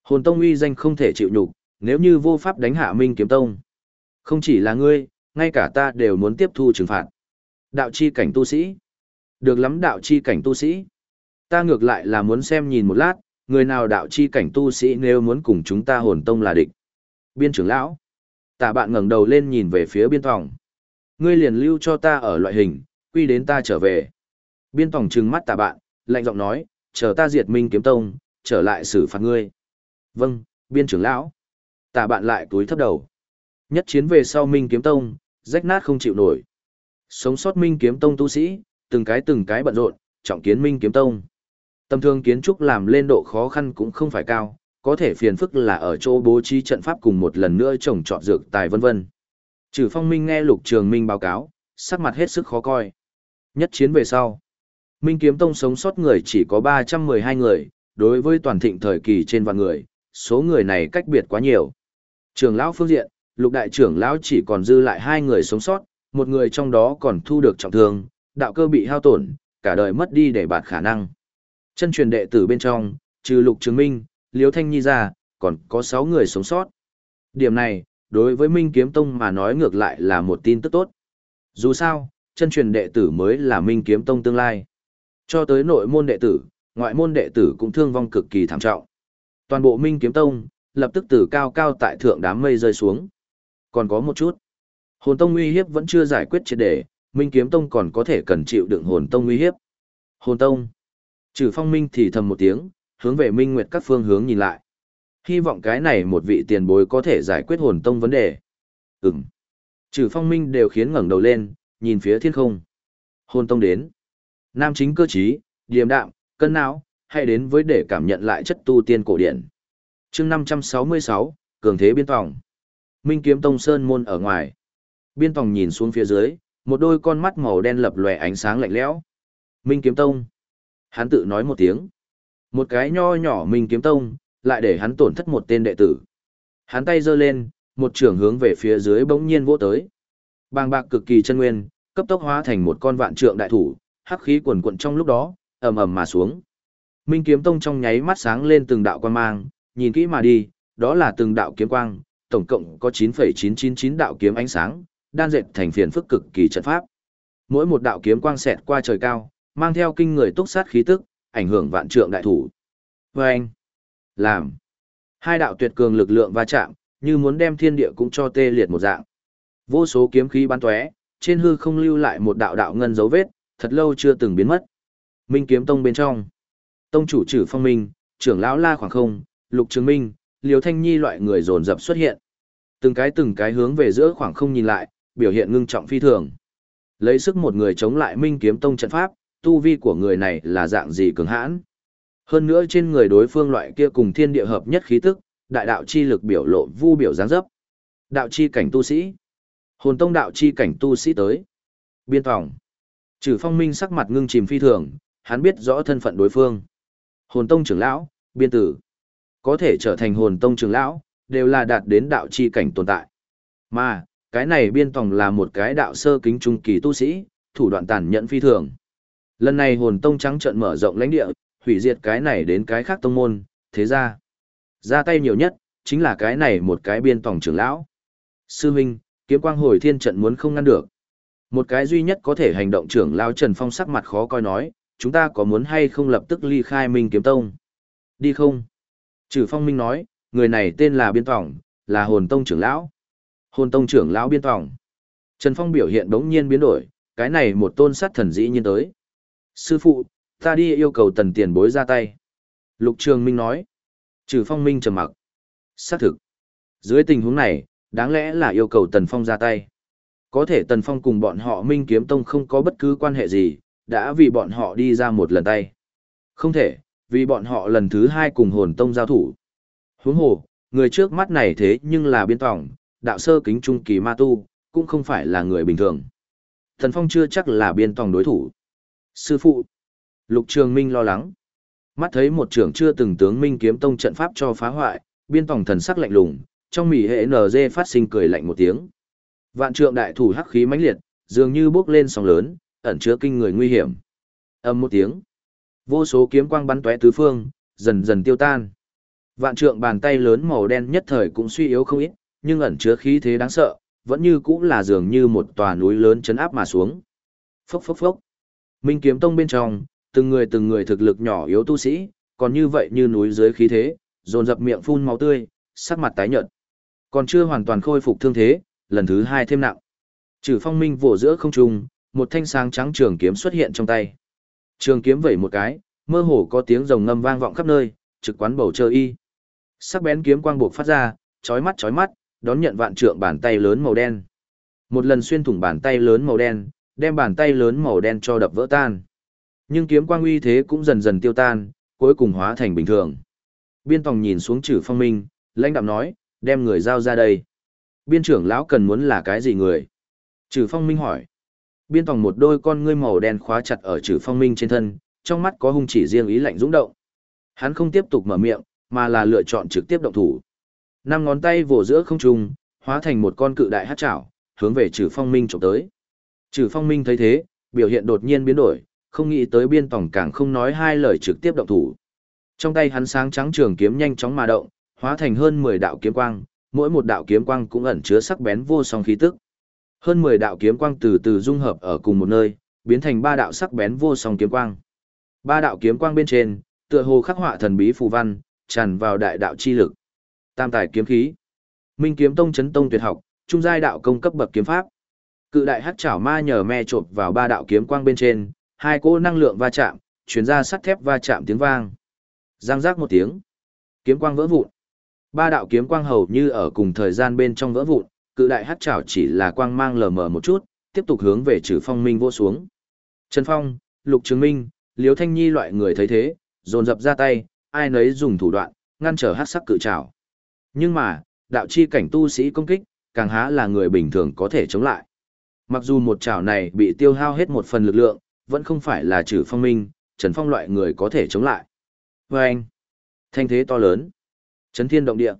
Hồn Tông uy danh không thể chịu nhục, nếu như vô pháp đánh hạ Minh Kiếm Tông. Không chỉ là ngươi, ngay cả ta đều muốn tiếp thu trừng phạt. Đạo chi cảnh tu sĩ. Được lắm đạo chi cảnh tu sĩ. Ta ngược lại là muốn xem nhìn một lát, người nào đạo chi cảnh tu sĩ nếu muốn cùng chúng ta hồn tông là địch. Biên trưởng lão. Tả bạn ngẩng đầu lên nhìn về phía biên phòng. Ngươi liền lưu cho ta ở loại hình, quy đến ta trở về. Biên phòng trừng mắt tả bạn, lạnh giọng nói, chờ ta diệt minh kiếm tông, trở lại xử phạt ngươi. Vâng, biên trưởng lão. Tả bạn lại túi thấp đầu. Nhất chiến về sau minh kiếm tông, rách nát không chịu nổi. Sống sót minh kiếm tông tu sĩ, từng cái từng cái bận rộn, trọng kiến minh kiếm tông. Tầm thường kiến trúc làm lên độ khó khăn cũng không phải cao, có thể phiền phức là ở chỗ bố trí trận pháp cùng một lần nữa trồng trọt dược tài vân vân. Trừ phong minh nghe lục trường minh báo cáo, sắc mặt hết sức khó coi. Nhất chiến về sau, Minh Kiếm Tông sống sót người chỉ có 312 người, đối với toàn thịnh thời kỳ trên vạn người, số người này cách biệt quá nhiều. Trường lão phương diện, lục đại trưởng lão chỉ còn dư lại hai người sống sót, một người trong đó còn thu được trọng thương, đạo cơ bị hao tổn, cả đời mất đi để bạt khả năng. Chân truyền đệ tử bên trong, trừ lục trường minh, Liễu thanh nhi ra, còn có 6 người sống sót. Điểm này, đối với Minh Kiếm Tông mà nói ngược lại là một tin tức tốt. Dù sao, chân truyền đệ tử mới là Minh Kiếm Tông tương lai. Cho tới nội môn đệ tử, ngoại môn đệ tử cũng thương vong cực kỳ thảm trọng. Toàn bộ Minh Kiếm Tông, lập tức từ cao cao tại thượng đám mây rơi xuống. Còn có một chút. Hồn Tông uy hiếp vẫn chưa giải quyết triệt để, Minh Kiếm Tông còn có thể cần chịu đựng Hồn Tông uy hiếp. Hồn Tông. Trừ phong minh thì thầm một tiếng, hướng về Minh Nguyệt các phương hướng nhìn lại. Hy vọng cái này một vị tiền bối có thể giải quyết hồn tông vấn đề. Ừm. Trừ phong minh đều khiến ngẩng đầu lên, nhìn phía thiên không. Hồn tông đến. Nam chính cơ trí, điềm đạm, cân não, hay đến với để cảm nhận lại chất tu tiên cổ điển. chương 566, Cường Thế Biên Tòng. Minh kiếm tông sơn môn ở ngoài. Biên Tòng nhìn xuống phía dưới, một đôi con mắt màu đen lập lòe ánh sáng lạnh lẽo. Minh kiếm tông. Hắn tự nói một tiếng. Một cái nho nhỏ Minh kiếm tông, lại để hắn tổn thất một tên đệ tử. Hắn tay giơ lên, một trường hướng về phía dưới bỗng nhiên vỗ tới. Bàng bạc cực kỳ chân nguyên, cấp tốc hóa thành một con vạn trượng đại thủ, hắc khí quần quận trong lúc đó, ầm ầm mà xuống. Minh kiếm tông trong nháy mắt sáng lên từng đạo quang mang, nhìn kỹ mà đi, đó là từng đạo kiếm quang, tổng cộng có 9,999 đạo kiếm ánh sáng, đan dệt thành phiền phức cực kỳ trận pháp. Mỗi một đạo kiếm quang xẹt qua trời cao, mang theo kinh người túc sát khí tức, ảnh hưởng vạn trượng đại thủ. Và anh, làm. Hai đạo tuyệt cường lực lượng va chạm, như muốn đem thiên địa cũng cho tê liệt một dạng. Vô số kiếm khí bắn tóe, trên hư không lưu lại một đạo đạo ngân dấu vết, thật lâu chưa từng biến mất. Minh kiếm tông bên trong. Tông chủ trừ phong minh, trưởng lão la khoảng không, lục trường minh, liều thanh nhi loại người dồn dập xuất hiện. Từng cái từng cái hướng về giữa khoảng không nhìn lại, biểu hiện ngưng trọng phi thường. Lấy sức một người chống lại minh kiếm tông trận pháp, tu vi của người này là dạng gì cường hãn. Hơn nữa trên người đối phương loại kia cùng thiên địa hợp nhất khí tức, đại đạo chi lực biểu lộ vu biểu dáng dấp. Đạo chi cảnh tu sĩ. Hồn tông đạo chi cảnh tu sĩ tới. Biên phòng. Trừ phong minh sắc mặt ngưng chìm phi thường, hắn biết rõ thân phận đối phương. Hồn tông trưởng lão, biên tử. Có thể trở thành hồn tông trưởng lão, đều là đạt đến đạo chi cảnh tồn tại. Mà, cái này biên tòng là một cái đạo sơ kính trung kỳ tu sĩ, thủ đoạn tàn nhẫn phi thường. Lần này hồn tông trắng trợn mở rộng lãnh địa, hủy diệt cái này đến cái khác tông môn, thế ra. Ra tay nhiều nhất, chính là cái này một cái biên tổng trưởng lão. Sư huynh, kiếm quang hồi thiên trận muốn không ngăn được. Một cái duy nhất có thể hành động trưởng lão Trần Phong sắc mặt khó coi nói, chúng ta có muốn hay không lập tức ly khai Minh Kiếm Tông? Đi không? Trừ Phong Minh nói, người này tên là Biên Tổng, là hồn tông trưởng lão. Hồn tông trưởng lão Biên Tổng. Trần Phong biểu hiện đống nhiên biến đổi, cái này một tôn sát thần dĩ nhiên tới. Sư phụ, ta đi yêu cầu tần tiền bối ra tay. Lục Trường Minh nói. Trừ Phong Minh trầm mặc. Xác thực. Dưới tình huống này, đáng lẽ là yêu cầu Tần Phong ra tay. Có thể Tần Phong cùng bọn họ Minh Kiếm Tông không có bất cứ quan hệ gì, đã vì bọn họ đi ra một lần tay. Không thể, vì bọn họ lần thứ hai cùng hồn tông giao thủ. Huống hồ, người trước mắt này thế nhưng là biên tỏng, đạo sơ kính trung kỳ ma tu, cũng không phải là người bình thường. Thần Phong chưa chắc là biên tòng đối thủ. Sư phụ. Lục Trường Minh lo lắng. Mắt thấy một trưởng chưa từng tướng Minh kiếm tông trận pháp cho phá hoại, biên tòng thần sắc lạnh lùng, trong mỉ hệ NG phát sinh cười lạnh một tiếng. Vạn trượng đại thủ hắc khí mãnh liệt, dường như bước lên sóng lớn, ẩn chứa kinh người nguy hiểm. Âm một tiếng. Vô số kiếm quang bắn tóe tứ phương, dần dần tiêu tan. Vạn trượng bàn tay lớn màu đen nhất thời cũng suy yếu không ít, nhưng ẩn chứa khí thế đáng sợ, vẫn như cũng là dường như một tòa núi lớn chấn áp mà xuống. Phốc phốc phốc. Minh kiếm tông bên trong, từng người từng người thực lực nhỏ yếu tu sĩ, còn như vậy như núi dưới khí thế, dồn dập miệng phun máu tươi, sắc mặt tái nhợt. Còn chưa hoàn toàn khôi phục thương thế, lần thứ hai thêm nặng. Trừ phong minh vỗ giữa không trung, một thanh sáng trắng trường kiếm xuất hiện trong tay. Trường kiếm vẩy một cái, mơ hồ có tiếng rồng ngâm vang vọng khắp nơi, trực quán bầu trời y. Sắc bén kiếm quang buộc phát ra, chói mắt chói mắt, đón nhận vạn trượng bàn tay lớn màu đen. Một lần xuyên thủng bàn tay lớn màu đen, đem bàn tay lớn màu đen cho đập vỡ tan. Nhưng kiếm quang uy thế cũng dần dần tiêu tan, cuối cùng hóa thành bình thường. Biên tòng nhìn xuống trừ phong minh, lãnh đạm nói, đem người giao ra đây. Biên trưởng lão cần muốn là cái gì người? Trừ phong minh hỏi. Biên tòng một đôi con ngươi màu đen khóa chặt ở trừ phong minh trên thân, trong mắt có hung chỉ riêng ý lạnh dũng động. Hắn không tiếp tục mở miệng, mà là lựa chọn trực tiếp động thủ. Năm ngón tay vỗ giữa không trung, hóa thành một con cự đại hát chảo, hướng về trừ phong minh trộm tới. Trừ phong minh thấy thế, biểu hiện đột nhiên biến đổi, không nghĩ tới biên tổng càng không nói hai lời trực tiếp động thủ. Trong tay hắn sáng trắng trường kiếm nhanh chóng mà động, hóa thành hơn 10 đạo kiếm quang, mỗi một đạo kiếm quang cũng ẩn chứa sắc bén vô song khí tức. Hơn 10 đạo kiếm quang từ từ dung hợp ở cùng một nơi, biến thành ba đạo sắc bén vô song kiếm quang. Ba đạo kiếm quang bên trên, tựa hồ khắc họa thần bí phù văn, tràn vào đại đạo chi lực. Tam tài kiếm khí. Minh kiếm tông chấn tông tuyệt học, trung giai đạo công cấp bậc kiếm pháp. Cự đại hắc chảo ma nhờ me chộp vào ba đạo kiếm quang bên trên, hai cỗ năng lượng va chạm, truyền ra sắt thép va chạm tiếng vang. Giang giác một tiếng, kiếm quang vỡ vụn. Ba đạo kiếm quang hầu như ở cùng thời gian bên trong vỡ vụn, cự đại hắc chảo chỉ là quang mang lờ mờ một chút, tiếp tục hướng về Trừ Phong Minh vô xuống. Trần Phong, Lục Trường Minh, Liễu Thanh Nhi loại người thấy thế, dồn dập ra tay, ai nấy dùng thủ đoạn ngăn trở hắc sắc cự trảo. Nhưng mà, đạo chi cảnh tu sĩ công kích, càng há là người bình thường có thể chống lại. Mặc dù một chảo này bị tiêu hao hết một phần lực lượng, vẫn không phải là trừ phong minh, Trần Phong loại người có thể chống lại. Và anh, thanh thế to lớn, chấn thiên động địa.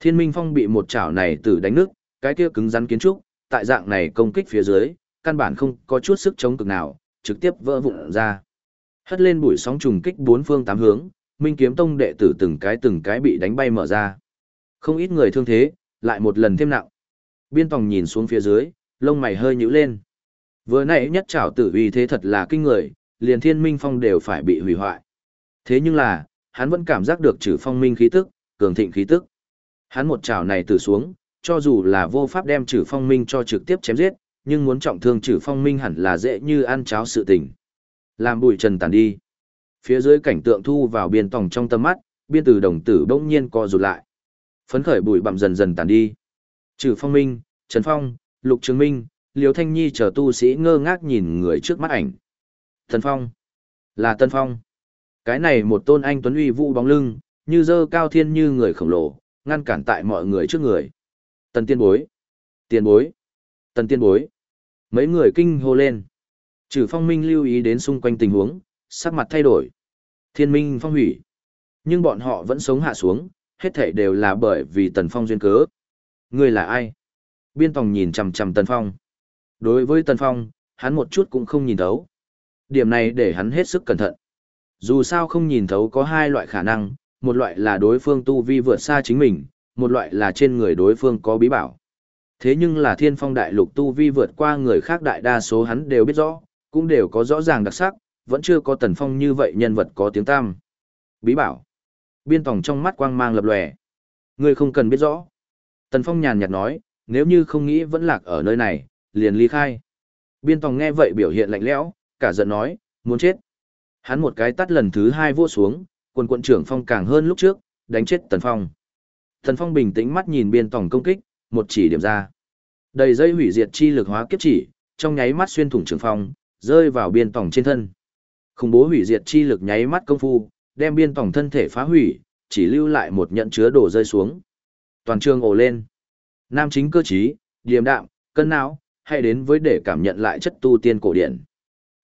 Thiên minh phong bị một chảo này tử đánh nước, cái kia cứng rắn kiến trúc, tại dạng này công kích phía dưới, căn bản không có chút sức chống cực nào, trực tiếp vỡ vụn ra. Hất lên bụi sóng trùng kích bốn phương tám hướng, Minh Kiếm Tông đệ tử từng cái từng cái bị đánh bay mở ra. Không ít người thương thế, lại một lần thêm nặng. Biên Tòng nhìn xuống phía dưới, lông mày hơi nhíu lên. Vừa nãy nhất trảo tử uy thế thật là kinh người, liền thiên minh phong đều phải bị hủy hoại. Thế nhưng là, hắn vẫn cảm giác được trừ phong minh khí tức, cường thịnh khí tức. Hắn một trảo này từ xuống, cho dù là vô pháp đem trừ phong minh cho trực tiếp chém giết, nhưng muốn trọng thương trừ phong minh hẳn là dễ như ăn cháo sự tình. Làm bụi trần tàn đi. Phía dưới cảnh tượng thu vào biên tòng trong tâm mắt, biên từ đồng tử bỗng nhiên co rụt lại. Phấn khởi bụi bặm dần dần tàn đi. Trừ phong minh, Trần Phong, Lục Trường Minh, Liêu Thanh Nhi chờ tu sĩ ngơ ngác nhìn người trước mắt ảnh. Thần Phong. Là Tân Phong. Cái này một tôn anh tuấn uy vũ bóng lưng, như dơ cao thiên như người khổng lồ, ngăn cản tại mọi người trước người. Tần tiên bối. Tiên bối. Tần tiên bối. Mấy người kinh hô lên. Trừ phong minh lưu ý đến xung quanh tình huống, sắc mặt thay đổi. Thiên minh phong hủy. Nhưng bọn họ vẫn sống hạ xuống, hết thể đều là bởi vì tần phong duyên cớ. Người là ai? Biên tòng nhìn chằm chằm tần phong. Đối với tần phong, hắn một chút cũng không nhìn thấu. Điểm này để hắn hết sức cẩn thận. Dù sao không nhìn thấu có hai loại khả năng, một loại là đối phương tu vi vượt xa chính mình, một loại là trên người đối phương có bí bảo. Thế nhưng là thiên phong đại lục tu vi vượt qua người khác đại đa số hắn đều biết rõ, cũng đều có rõ ràng đặc sắc, vẫn chưa có tần phong như vậy nhân vật có tiếng tam. Bí bảo. Biên tòng trong mắt quang mang lập lòe. Ngươi không cần biết rõ. Tần phong nhàn nhạt nói, nếu như không nghĩ vẫn lạc ở nơi này, liền ly khai. Biên tòng nghe vậy biểu hiện lạnh lẽo, cả giận nói, muốn chết. Hắn một cái tắt lần thứ hai vua xuống, quần quận trưởng phong càng hơn lúc trước, đánh chết tần phong. Tần phong bình tĩnh mắt nhìn biên tòng công kích, một chỉ điểm ra. Đầy dây hủy diệt chi lực hóa kiếp chỉ, trong nháy mắt xuyên thủng trường phong, rơi vào biên tòng trên thân. Khủng bố hủy diệt chi lực nháy mắt công phu, đem biên tòng thân thể phá hủy, chỉ lưu lại một nhận chứa đồ rơi xuống. Toàn trường ồ lên. Nam chính cơ trí, điềm đạm, cân não, hay đến với để cảm nhận lại chất tu tiên cổ điển.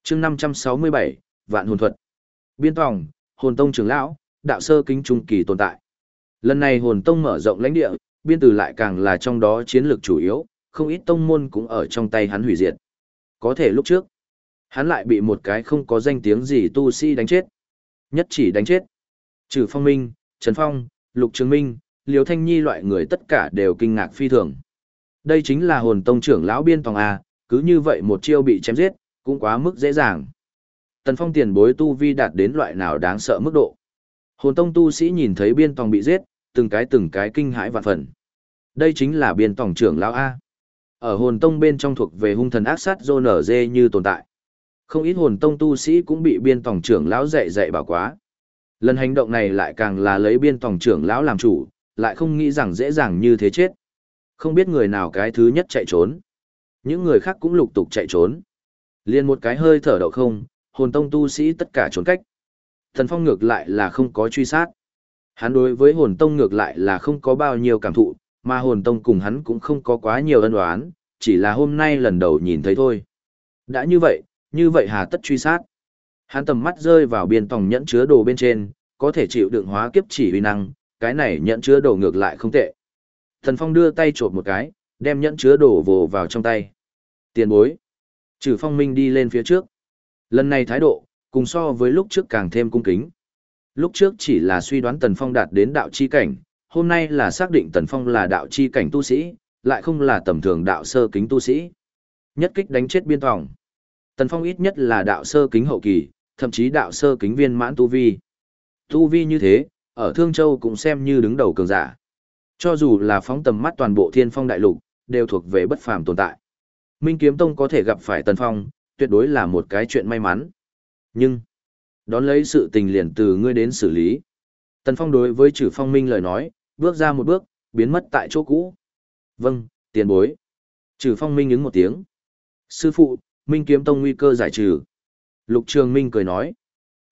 chương 567, Vạn hồn thuật. Biên tòng, hồn tông trưởng lão, đạo sơ kính trung kỳ tồn tại. Lần này hồn tông mở rộng lãnh địa, biên từ lại càng là trong đó chiến lược chủ yếu, không ít tông môn cũng ở trong tay hắn hủy diệt. Có thể lúc trước, hắn lại bị một cái không có danh tiếng gì tu sĩ đánh chết. Nhất chỉ đánh chết. Trừ phong minh, Trần Phong, Lục Trường Minh, Liêu Thanh Nhi loại người tất cả đều kinh ngạc phi thường. Đây chính là hồn tông trưởng lão biên tòng A, cứ như vậy một chiêu bị chém giết, cũng quá mức dễ dàng. Tần Phong tiền bối tu vi đạt đến loại nào đáng sợ mức độ. Hồn tông tu sĩ nhìn thấy biên tòng bị giết, từng cái từng cái kinh hãi vạn phần. Đây chính là biên tòng trưởng lão A. Ở hồn tông bên trong thuộc về hung thần ác sát dô nở dê như tồn tại. Không ít hồn tông tu sĩ cũng bị biên tòng trưởng lão dạy dạy bảo quá. Lần hành động này lại càng là lấy biên tòng trưởng lão làm chủ, lại không nghĩ rằng dễ dàng như thế chết. Không biết người nào cái thứ nhất chạy trốn. Những người khác cũng lục tục chạy trốn. Liên một cái hơi thở đậu không, hồn tông tu sĩ tất cả trốn cách. Thần phong ngược lại là không có truy sát. Hắn đối với hồn tông ngược lại là không có bao nhiêu cảm thụ, mà hồn tông cùng hắn cũng không có quá nhiều ân oán, chỉ là hôm nay lần đầu nhìn thấy thôi. Đã như vậy, như vậy hà tất truy sát. Hắn tầm mắt rơi vào biên tòng nhẫn chứa đồ bên trên, có thể chịu đựng hóa kiếp chỉ uy năng, cái này nhẫn chứa đồ ngược lại không tệ. Thần Phong đưa tay chộp một cái, đem nhẫn chứa đồ vồ vào trong tay. Tiền bối. Trừ Phong Minh đi lên phía trước. Lần này thái độ, cùng so với lúc trước càng thêm cung kính. Lúc trước chỉ là suy đoán Tần Phong đạt đến đạo chi cảnh, hôm nay là xác định Tần Phong là đạo chi cảnh tu sĩ, lại không là tầm thường đạo sơ kính tu sĩ. Nhất kích đánh chết biên tòng. Tần Phong ít nhất là đạo sơ kính hậu kỳ, thậm chí đạo sơ kính viên mãn tu vi. Tu vi như thế, ở Thương Châu cũng xem như đứng đầu cường giả. Cho dù là phóng tầm mắt toàn bộ thiên phong đại lục, đều thuộc về bất phàm tồn tại. Minh Kiếm Tông có thể gặp phải Tần Phong, tuyệt đối là một cái chuyện may mắn. Nhưng, đón lấy sự tình liền từ ngươi đến xử lý. Tần Phong đối với Trử Phong Minh lời nói, bước ra một bước, biến mất tại chỗ cũ. Vâng, tiền bối. Chử Phong Minh ứng một tiếng. Sư phụ, Minh Kiếm Tông nguy cơ giải trừ. Lục Trường Minh cười nói.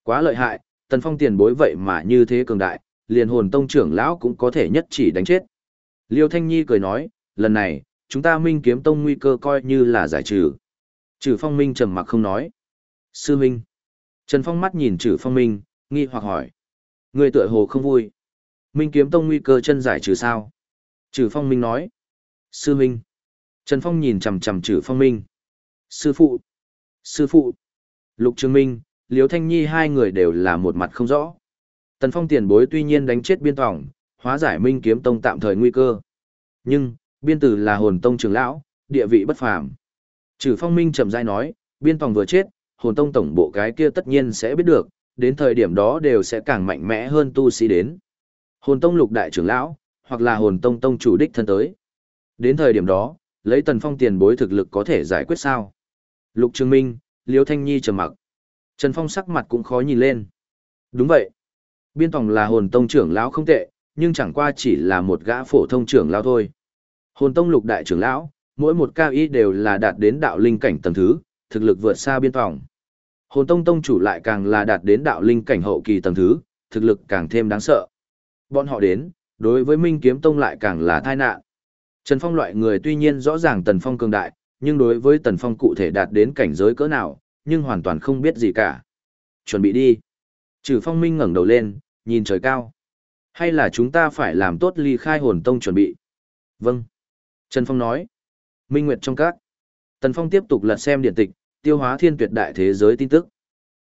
Quá lợi hại, Tần Phong tiền bối vậy mà như thế cường đại, liền hồn tông trưởng lão cũng có thể nhất chỉ đánh chết. Liêu Thanh Nhi cười nói, lần này, chúng ta Minh Kiếm Tông nguy cơ coi như là giải trừ. Trừ Phong Minh trầm mặc không nói. Sư Minh. Trần Phong mắt nhìn Trừ Phong Minh, nghi hoặc hỏi. Người tựa hồ không vui. Minh Kiếm Tông nguy cơ chân giải trừ sao? Trừ Phong Minh nói. Sư Minh. Trần Phong nhìn chằm chằm Trừ Phong Minh. Sư phụ. Sư phụ. Lục Trường Minh, Liễu Thanh Nhi hai người đều là một mặt không rõ. Tần Phong tiền bối tuy nhiên đánh chết biên tòng, hóa giải Minh Kiếm Tông tạm thời nguy cơ. Nhưng, biên tử là hồn tông trưởng lão, địa vị bất phàm. Trừ Phong Minh chậm rãi nói, biên tòng vừa chết, hồn tông tổng bộ cái kia tất nhiên sẽ biết được, đến thời điểm đó đều sẽ càng mạnh mẽ hơn tu sĩ đến. Hồn tông lục đại trưởng lão, hoặc là hồn tông tông chủ đích thân tới. Đến thời điểm đó, lấy tần phong tiền bối thực lực có thể giải quyết sao? Lục Trường Minh, Liêu Thanh Nhi trầm mặc. Trần Phong sắc mặt cũng khó nhìn lên. Đúng vậy. Biên tòng là hồn tông trưởng lão không tệ, nhưng chẳng qua chỉ là một gã phổ thông trưởng lão thôi. Hồn tông lục đại trưởng lão, mỗi một cao ý đều là đạt đến đạo linh cảnh tầng thứ, thực lực vượt xa biên tòng. Hồn tông tông chủ lại càng là đạt đến đạo linh cảnh hậu kỳ tầng thứ, thực lực càng thêm đáng sợ. Bọn họ đến, đối với Minh Kiếm Tông lại càng là tai nạn. Trần Phong loại người tuy nhiên rõ ràng Tần Phong cường đại, nhưng đối với Tần Phong cụ thể đạt đến cảnh giới cỡ nào, nhưng hoàn toàn không biết gì cả. Chuẩn bị đi. Trừ Phong Minh ngẩng đầu lên, nhìn trời cao. Hay là chúng ta phải làm tốt ly khai hồn tông chuẩn bị? Vâng. Trần Phong nói. Minh Nguyệt trong các. Tần Phong tiếp tục lật xem điện tịch, tiêu hóa thiên tuyệt đại thế giới tin tức.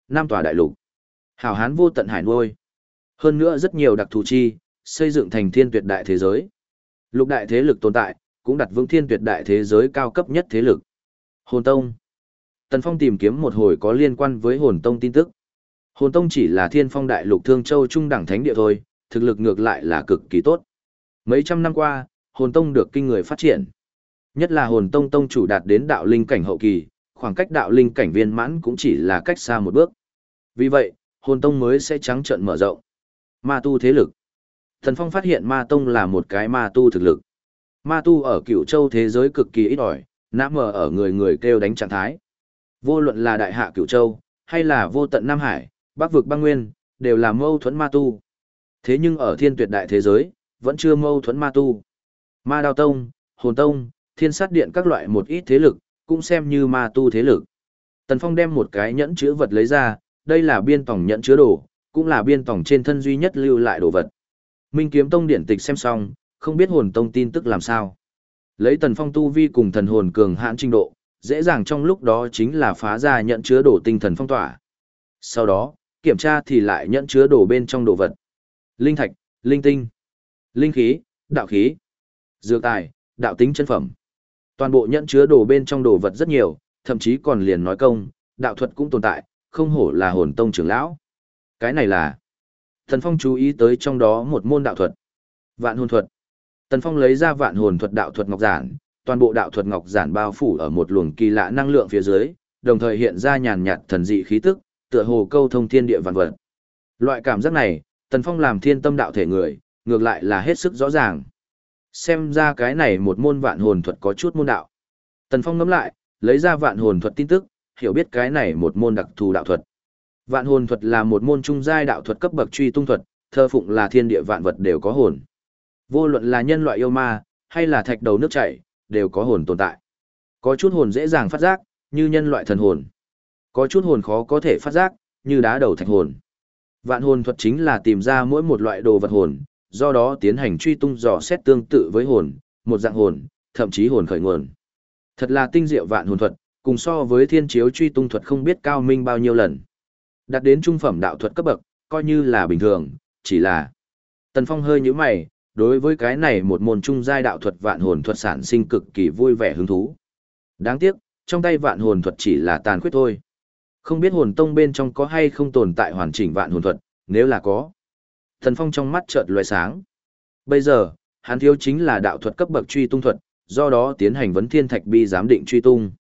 Nam tòa đại lục. Hảo hán vô tận hải nuôi. Hơn nữa rất nhiều đặc thù chi, xây dựng thành thiên tuyệt đại thế giới. Lục đại thế lực tồn tại, cũng đặt vững thiên tuyệt đại thế giới cao cấp nhất thế lực. Hồn Tông. Tần Phong tìm kiếm một hồi có liên quan với Hồn Tông tin tức. Hồn Tông chỉ là thiên phong đại lục thương châu trung đẳng thánh địa thôi, thực lực ngược lại là cực kỳ tốt. Mấy trăm năm qua, Hồn Tông được kinh người phát triển. Nhất là Hồn Tông Tông chủ đạt đến đạo linh cảnh hậu kỳ, khoảng cách đạo linh cảnh viên mãn cũng chỉ là cách xa một bước. Vì vậy, Hồn Tông mới sẽ trắng trợn mở rộng. Ma tu thế lực. Thần Phong phát hiện Ma Tông là một cái ma tu thực lực. Ma tu ở cựu châu thế giới cực kỳ ít ỏi, nã mờ ở người người kêu đánh trạng thái. Vô luận là đại hạ cửu châu, hay là vô tận Nam Hải, bắc vực băng nguyên, đều là mâu thuẫn ma tu. Thế nhưng ở thiên tuyệt đại thế giới, vẫn chưa mâu thuẫn ma tu. Ma đao tông, hồn tông, thiên sát điện các loại một ít thế lực, cũng xem như ma tu thế lực. Tần Phong đem một cái nhẫn chứa vật lấy ra, đây là biên tổng nhẫn chứa đồ, cũng là biên tổng trên thân duy nhất lưu lại đồ vật. Minh kiếm tông điển tịch xem xong, không biết hồn tông tin tức làm sao. Lấy tần phong tu vi cùng thần hồn cường hãn trình độ, dễ dàng trong lúc đó chính là phá ra nhận chứa đồ tinh thần phong tỏa. Sau đó, kiểm tra thì lại nhận chứa đồ bên trong đồ vật. Linh thạch, linh tinh, linh khí, đạo khí, dược tài, đạo tính chân phẩm. Toàn bộ nhận chứa đồ bên trong đồ vật rất nhiều, thậm chí còn liền nói công, đạo thuật cũng tồn tại, không hổ là hồn tông trưởng lão. Cái này là Thần Phong chú ý tới trong đó một môn đạo thuật. Vạn hồn thuật. Tần Phong lấy ra vạn hồn thuật đạo thuật ngọc giản, toàn bộ đạo thuật ngọc giản bao phủ ở một luồng kỳ lạ năng lượng phía dưới, đồng thời hiện ra nhàn nhạt thần dị khí tức, tựa hồ câu thông thiên địa vạn vật. Loại cảm giác này, Tần Phong làm thiên tâm đạo thể người, ngược lại là hết sức rõ ràng. Xem ra cái này một môn vạn hồn thuật có chút môn đạo. Tần Phong ngẫm lại, lấy ra vạn hồn thuật tin tức, hiểu biết cái này một môn đặc thù đạo thuật. Vạn hồn thuật là một môn trung giai đạo thuật cấp bậc truy tung thuật, thơ phụng là thiên địa vạn vật đều có hồn. Vô luận là nhân loại yêu ma, hay là thạch đầu nước chảy, đều có hồn tồn tại. Có chút hồn dễ dàng phát giác, như nhân loại thần hồn. Có chút hồn khó có thể phát giác, như đá đầu thạch hồn. Vạn hồn thuật chính là tìm ra mỗi một loại đồ vật hồn, do đó tiến hành truy tung dò xét tương tự với hồn, một dạng hồn, thậm chí hồn khởi nguồn. Thật là tinh diệu vạn hồn thuật, cùng so với thiên chiếu truy tung thuật không biết cao minh bao nhiêu lần. Đạt đến trung phẩm đạo thuật cấp bậc, coi như là bình thường, chỉ là Tần Phong hơi nhíu mày, đối với cái này một môn trung giai đạo thuật vạn hồn thuật sản sinh cực kỳ vui vẻ hứng thú. Đáng tiếc, trong tay vạn hồn thuật chỉ là tàn khuyết thôi. Không biết hồn tông bên trong có hay không tồn tại hoàn chỉnh vạn hồn thuật, nếu là có. Thần Phong trong mắt chợt loài sáng. Bây giờ, hắn thiếu chính là đạo thuật cấp bậc truy tung thuật, do đó tiến hành vấn thiên thạch bi giám định truy tung.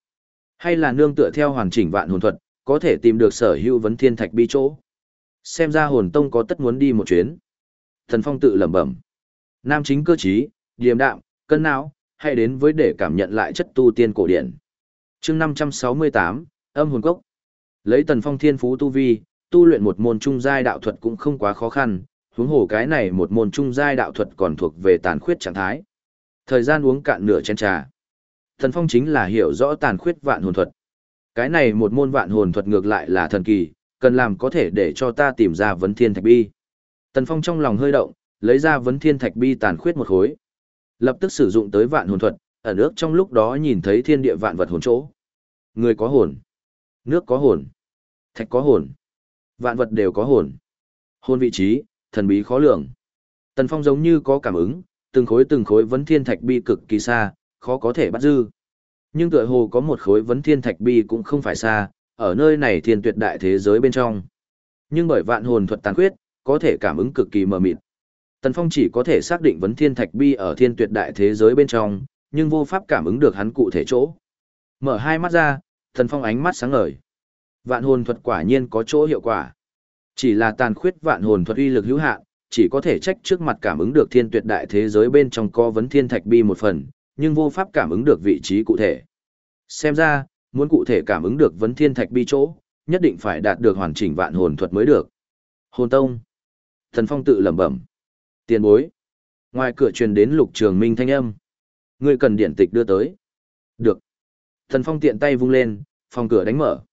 Hay là nương tựa theo hoàn chỉnh vạn hồn thuật, có thể tìm được sở hữu vấn thiên thạch bi chỗ. Xem ra hồn tông có tất muốn đi một chuyến. Thần Phong tự lẩm bẩm. Nam chính cơ trí, điềm đạm, cân não, hãy đến với để cảm nhận lại chất tu tiên cổ điển. chương 568, âm hồn cốc. Lấy tần phong thiên phú tu vi, tu luyện một môn trung giai đạo thuật cũng không quá khó khăn, huống hồ cái này một môn trung giai đạo thuật còn thuộc về tàn khuyết trạng thái. Thời gian uống cạn nửa chén trà. Thần phong chính là hiểu rõ tàn khuyết vạn hồn thuật. Cái này một môn vạn hồn thuật ngược lại là thần kỳ, cần làm có thể để cho ta tìm ra vấn thiên thạch bi. Tần phong trong lòng hơi động, lấy ra vấn thiên thạch bi tàn khuyết một khối. Lập tức sử dụng tới vạn hồn thuật, ở nước trong lúc đó nhìn thấy thiên địa vạn vật hồn chỗ. Người có hồn, nước có hồn, thạch có hồn, vạn vật đều có hồn. Hồn vị trí, thần bí khó lường. Tần Phong giống như có cảm ứng, từng khối từng khối vấn thiên thạch bi cực kỳ xa, khó có thể bắt dư. Nhưng tựa hồ có một khối vấn thiên thạch bi cũng không phải xa, ở nơi này thiên tuyệt đại thế giới bên trong. Nhưng bởi vạn hồn thuật tàn khuyết, có thể cảm ứng cực kỳ mờ mịt. Tần Phong chỉ có thể xác định vấn thiên thạch bi ở thiên tuyệt đại thế giới bên trong, nhưng vô pháp cảm ứng được hắn cụ thể chỗ. Mở hai mắt ra, Tần Phong ánh mắt sáng ngời. Vạn hồn thuật quả nhiên có chỗ hiệu quả. Chỉ là tàn khuyết vạn hồn thuật uy lực hữu hạn, chỉ có thể trách trước mặt cảm ứng được thiên tuyệt đại thế giới bên trong có vấn thiên thạch bi một phần, nhưng vô pháp cảm ứng được vị trí cụ thể. Xem ra, muốn cụ thể cảm ứng được vấn thiên thạch bi chỗ, nhất định phải đạt được hoàn chỉnh vạn hồn thuật mới được. Hồn tông. Thần Phong tự lẩm bẩm. Tiền bối. Ngoài cửa truyền đến lục trường minh thanh âm. ngươi cần điển tịch đưa tới. Được. Thần Phong tiện tay vung lên, phòng cửa đánh mở.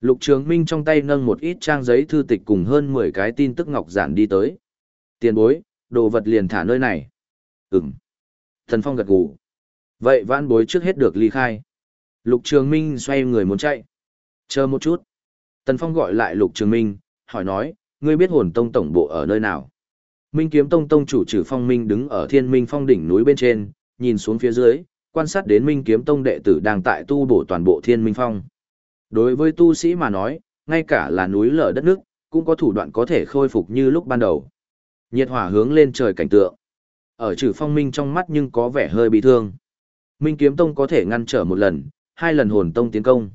Lục trường minh trong tay nâng một ít trang giấy thư tịch cùng hơn 10 cái tin tức ngọc giản đi tới. Tiền bối, đồ vật liền thả nơi này. Ừm. Thần Phong gật gù. Vậy vãn bối trước hết được ly khai. Lục Trường Minh xoay người muốn chạy. Chờ một chút. Tần Phong gọi lại Lục Trường Minh, hỏi nói, ngươi biết hồn tông tổng bộ ở nơi nào? Minh kiếm tông tông chủ trừ phong minh đứng ở thiên minh phong đỉnh núi bên trên, nhìn xuống phía dưới, quan sát đến minh kiếm tông đệ tử đang tại tu bổ toàn bộ thiên minh phong. Đối với tu sĩ mà nói, ngay cả là núi lở đất nước, cũng có thủ đoạn có thể khôi phục như lúc ban đầu. Nhiệt hỏa hướng lên trời cảnh tượng. Ở trừ phong minh trong mắt nhưng có vẻ hơi bị thương. Minh kiếm tông có thể ngăn trở một lần, hai lần hồn tông tiến công.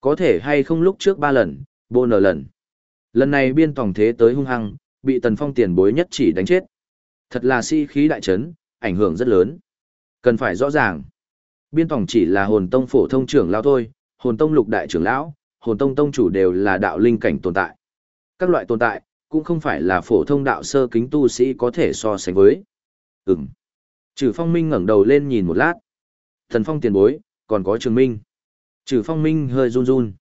Có thể hay không lúc trước ba lần, bô nở lần. Lần này biên tổng thế tới hung hăng, bị tần phong tiền bối nhất chỉ đánh chết. Thật là si khí đại chấn, ảnh hưởng rất lớn. Cần phải rõ ràng. Biên tổng chỉ là hồn tông phổ thông trưởng lão thôi, hồn tông lục đại trưởng lão, hồn tông tông chủ đều là đạo linh cảnh tồn tại. Các loại tồn tại, cũng không phải là phổ thông đạo sơ kính tu sĩ có thể so sánh với. Ừm. Trừ phong minh ngẩng đầu lên nhìn một lát. Thần phong tiền bối, còn có trường minh. Trừ phong minh hơi run run.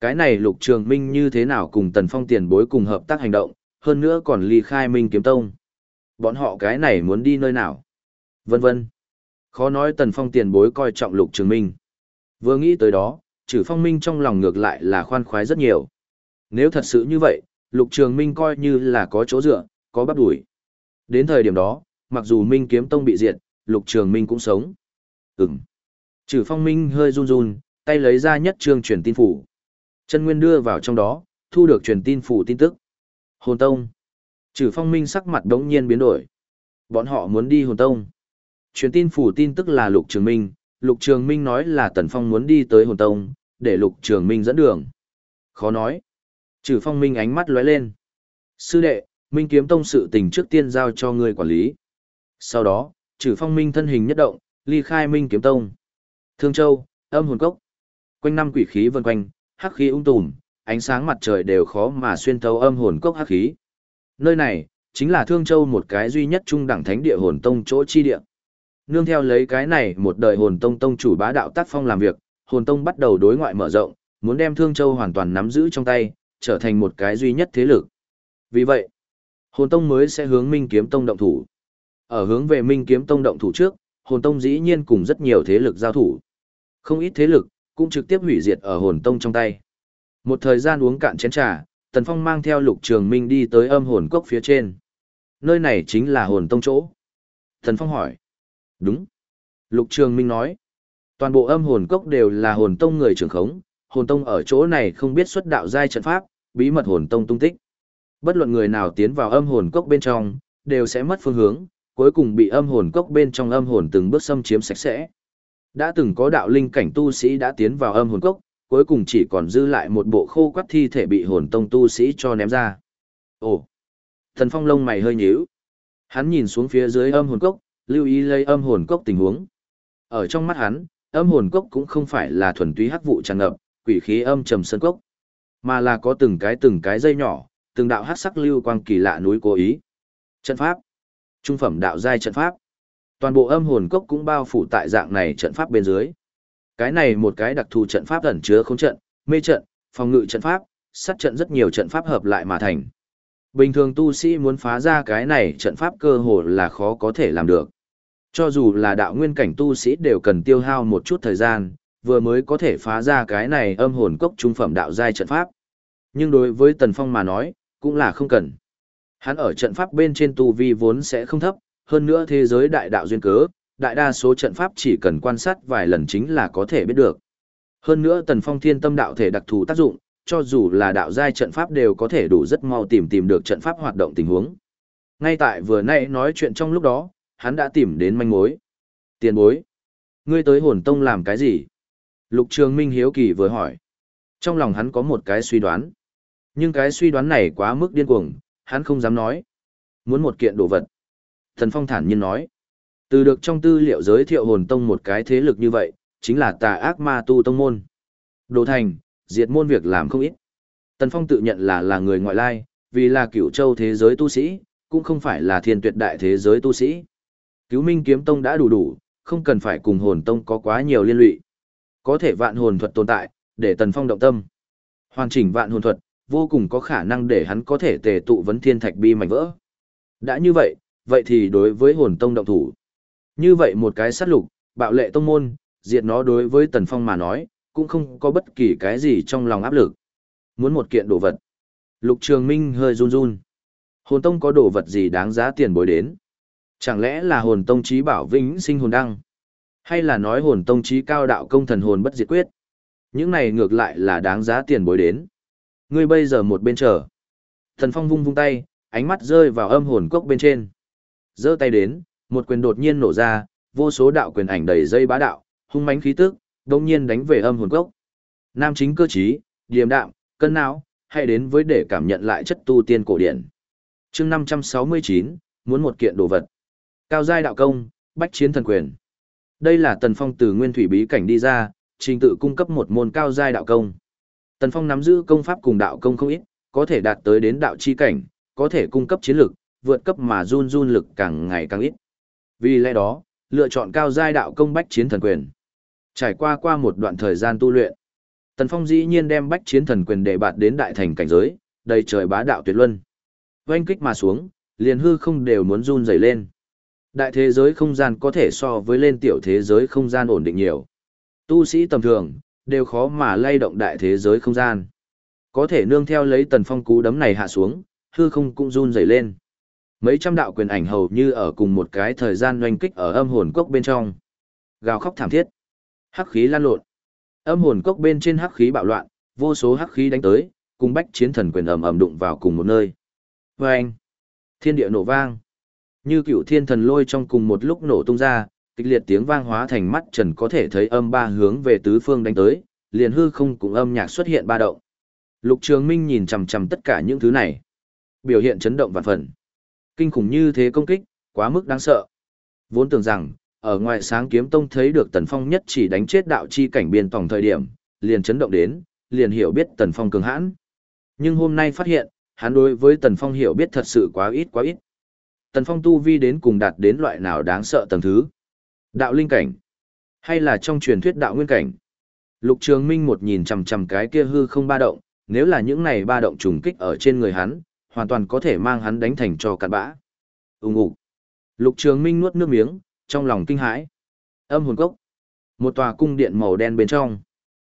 Cái này lục trường minh như thế nào cùng tần phong tiền bối cùng hợp tác hành động, hơn nữa còn ly khai minh kiếm tông. Bọn họ cái này muốn đi nơi nào? Vân vân. Khó nói tần phong tiền bối coi trọng lục trường minh. Vừa nghĩ tới đó, trừ phong minh trong lòng ngược lại là khoan khoái rất nhiều. Nếu thật sự như vậy, lục trường minh coi như là có chỗ dựa, có bắp đuổi. Đến thời điểm đó, mặc dù minh kiếm tông bị diệt, lục trường minh cũng sống. Ừm. Trừ phong minh hơi run run, tay lấy ra nhất trương truyền tin phủ. Chân Nguyên đưa vào trong đó, thu được truyền tin phủ tin tức. Hồn Tông. Trừ phong minh sắc mặt đống nhiên biến đổi. Bọn họ muốn đi Hồn Tông. Truyền tin phủ tin tức là Lục Trường Minh. Lục Trường Minh nói là Tần Phong muốn đi tới Hồn Tông, để Lục Trường Minh dẫn đường. Khó nói. Trừ phong minh ánh mắt lóe lên. Sư đệ, Minh kiếm tông sự tình trước tiên giao cho ngươi quản lý. Sau đó, trừ phong minh thân hình nhất động, ly khai Minh kiếm tông. Thương Châu, âm hồn cốc. Quanh năm quỷ khí vần quanh, hắc khí ung tùm, ánh sáng mặt trời đều khó mà xuyên thấu âm hồn cốc hắc khí. Nơi này, chính là Thương Châu một cái duy nhất trung đẳng thánh địa hồn tông chỗ chi địa. Nương theo lấy cái này một đời hồn tông tông chủ bá đạo tác phong làm việc, hồn tông bắt đầu đối ngoại mở rộng, muốn đem Thương Châu hoàn toàn nắm giữ trong tay, trở thành một cái duy nhất thế lực. Vì vậy, hồn tông mới sẽ hướng Minh Kiếm Tông động thủ. Ở hướng về Minh Kiếm Tông động thủ trước, hồn tông dĩ nhiên cùng rất nhiều thế lực giao thủ. Không ít thế lực, cũng trực tiếp hủy diệt ở hồn tông trong tay. Một thời gian uống cạn chén trà, Tần Phong mang theo lục trường minh đi tới âm hồn cốc phía trên. Nơi này chính là hồn tông chỗ. Tần Phong hỏi. Đúng. Lục trường minh nói. Toàn bộ âm hồn cốc đều là hồn tông người trưởng khống, hồn tông ở chỗ này không biết xuất đạo giai trận pháp, bí mật hồn tông tung tích. Bất luận người nào tiến vào âm hồn cốc bên trong, đều sẽ mất phương hướng, cuối cùng bị âm hồn cốc bên trong âm hồn từng bước xâm chiếm sạch sẽ. Đã từng có đạo linh cảnh tu sĩ đã tiến vào âm hồn cốc, cuối cùng chỉ còn dư lại một bộ khô quắt thi thể bị hồn tông tu sĩ cho ném ra. Ồ! Thần phong lông mày hơi nhíu. Hắn nhìn xuống phía dưới âm hồn cốc, lưu ý lấy âm hồn cốc tình huống. Ở trong mắt hắn, âm hồn cốc cũng không phải là thuần túy hắc vụ tràn ngập, quỷ khí âm trầm sơn cốc, mà là có từng cái từng cái dây nhỏ, từng đạo hắc sắc lưu quang kỳ lạ núi cố ý. Trận pháp, trung phẩm đạo giai trận pháp. Toàn bộ âm hồn cốc cũng bao phủ tại dạng này trận pháp bên dưới. Cái này một cái đặc thù trận pháp ẩn chứa không trận, mê trận, phòng ngự trận pháp, sát trận rất nhiều trận pháp hợp lại mà thành. Bình thường tu sĩ muốn phá ra cái này trận pháp cơ hồ là khó có thể làm được. Cho dù là đạo nguyên cảnh tu sĩ đều cần tiêu hao một chút thời gian, vừa mới có thể phá ra cái này âm hồn cốc trung phẩm đạo giai trận pháp. Nhưng đối với Tần Phong mà nói, cũng là không cần. Hắn ở trận pháp bên trên tu vi vốn sẽ không thấp, hơn nữa thế giới đại đạo duyên cớ, đại đa số trận pháp chỉ cần quan sát vài lần chính là có thể biết được. Hơn nữa Tần Phong thiên tâm đạo thể đặc thù tác dụng, cho dù là đạo giai trận pháp đều có thể đủ rất mau tìm tìm được trận pháp hoạt động tình huống. Ngay tại vừa nãy nói chuyện trong lúc đó, hắn đã tìm đến manh mối. Tiền bối. Ngươi tới hồn tông làm cái gì? Lục Trường Minh hiếu kỳ vừa hỏi. Trong lòng hắn có một cái suy đoán. Nhưng cái suy đoán này quá mức điên cuồng, hắn không dám nói. Muốn một kiện đồ vật. Thần Phong thản nhiên nói. Từ được trong tư liệu giới thiệu hồn tông một cái thế lực như vậy, chính là tà ác ma tu tông môn. Đồ thành, diệt môn việc làm không ít. Tần Phong tự nhận là là người ngoại lai, vì là cửu châu thế giới tu sĩ, cũng không phải là thiên tuyệt đại thế giới tu sĩ. Cứu minh kiếm tông đã đủ đủ, không cần phải cùng hồn tông có quá nhiều liên lụy. Có thể vạn hồn thuật tồn tại, để Tần Phong động tâm. Hoàn chỉnh vạn hồn thuật, vô cùng có khả năng để hắn có thể tề tụ vấn thiên thạch bi mảnh vỡ. Đã như vậy, vậy thì đối với hồn tông động thủ. Như vậy một cái sát lục, bạo lệ tông môn, diệt nó đối với Tần Phong mà nói, cũng không có bất kỳ cái gì trong lòng áp lực. Muốn một kiện đồ vật. Lục Trường Minh hơi run run. Hồn tông có đồ vật gì đáng giá tiền bối đến? Chẳng lẽ là hồn tông trí bảo vĩnh sinh hồn đăng? Hay là nói hồn tông trí cao đạo công thần hồn bất diệt quyết? Những này ngược lại là đáng giá tiền bối đến. Ngươi bây giờ một bên chờ. Thần Phong vung vung tay, ánh mắt rơi vào âm hồn cốc bên trên. giơ tay đến, một quyền đột nhiên nổ ra, vô số đạo quyền ảnh đầy dây bá đạo, hung mãnh khí tức, đột nhiên đánh về âm hồn cốc. Nam chính cơ trí, điềm đạm, cân não, hãy đến với để cảm nhận lại chất tu tiên cổ điển. Chương 569, muốn một kiện đồ vật. Cao giai đạo công, bách chiến thần quyền. Đây là Tần Phong từ nguyên thủy bí cảnh đi ra, trình tự cung cấp một môn cao giai đạo công. Tần Phong nắm giữ công pháp cùng đạo công không ít, có thể đạt tới đến đạo chi cảnh, có thể cung cấp chiến lực, vượt cấp mà run run lực càng ngày càng ít. Vì lẽ đó, lựa chọn cao giai đạo công bách chiến thần quyền. Trải qua qua một đoạn thời gian tu luyện, Tần Phong dĩ nhiên đem bách chiến thần quyền đề bạt đến đại thành cảnh giới, đầy trời bá đạo tuyệt luân. Oanh kích mà xuống, liền hư không đều muốn run rẩy lên. Đại thế giới không gian có thể so với lên tiểu thế giới không gian ổn định nhiều. Tu sĩ tầm thường, đều khó mà lay động đại thế giới không gian. Có thể nương theo lấy tần phong cú đấm này hạ xuống, hư không cũng run rẩy lên. Mấy trăm đạo quyền ảnh hầu như ở cùng một cái thời gian doanh kích ở âm hồn cốc bên trong. Gào khóc thảm thiết. Hắc khí lan lộn. Âm hồn cốc bên trên hắc khí bạo loạn, vô số hắc khí đánh tới, cùng bách chiến thần quyền ầm ầm đụng vào cùng một nơi. Và anh, thiên địa nổ vang. Như cựu thiên thần lôi trong cùng một lúc nổ tung ra, kịch liệt tiếng vang hóa thành mắt trần có thể thấy âm ba hướng về tứ phương đánh tới, liền hư không cùng âm nhạc xuất hiện ba động. Lục Trường Minh nhìn chằm chằm tất cả những thứ này, biểu hiện chấn động vạn phần. Kinh khủng như thế công kích, quá mức đáng sợ. Vốn tưởng rằng, ở ngoài sáng kiếm tông thấy được Tần Phong nhất chỉ đánh chết đạo chi cảnh biên tổng thời điểm, liền chấn động đến, liền hiểu biết Tần Phong cường hãn. Nhưng hôm nay phát hiện, hắn đối với Tần Phong hiểu biết thật sự quá ít quá ít. Tần Phong tu vi đến cùng đạt đến loại nào đáng sợ tầng thứ. Đạo linh cảnh, hay là trong truyền thuyết đạo nguyên cảnh. Lục Trường Minh một nhìn chằm chằm cái kia hư không ba động, nếu là những này ba động trùng kích ở trên người hắn, hoàn toàn có thể mang hắn đánh thành cho cặn bã. Ùng ục. Lục Trường Minh nuốt nước miếng, trong lòng kinh hãi. Âm hồn cốc. Một tòa cung điện màu đen bên trong.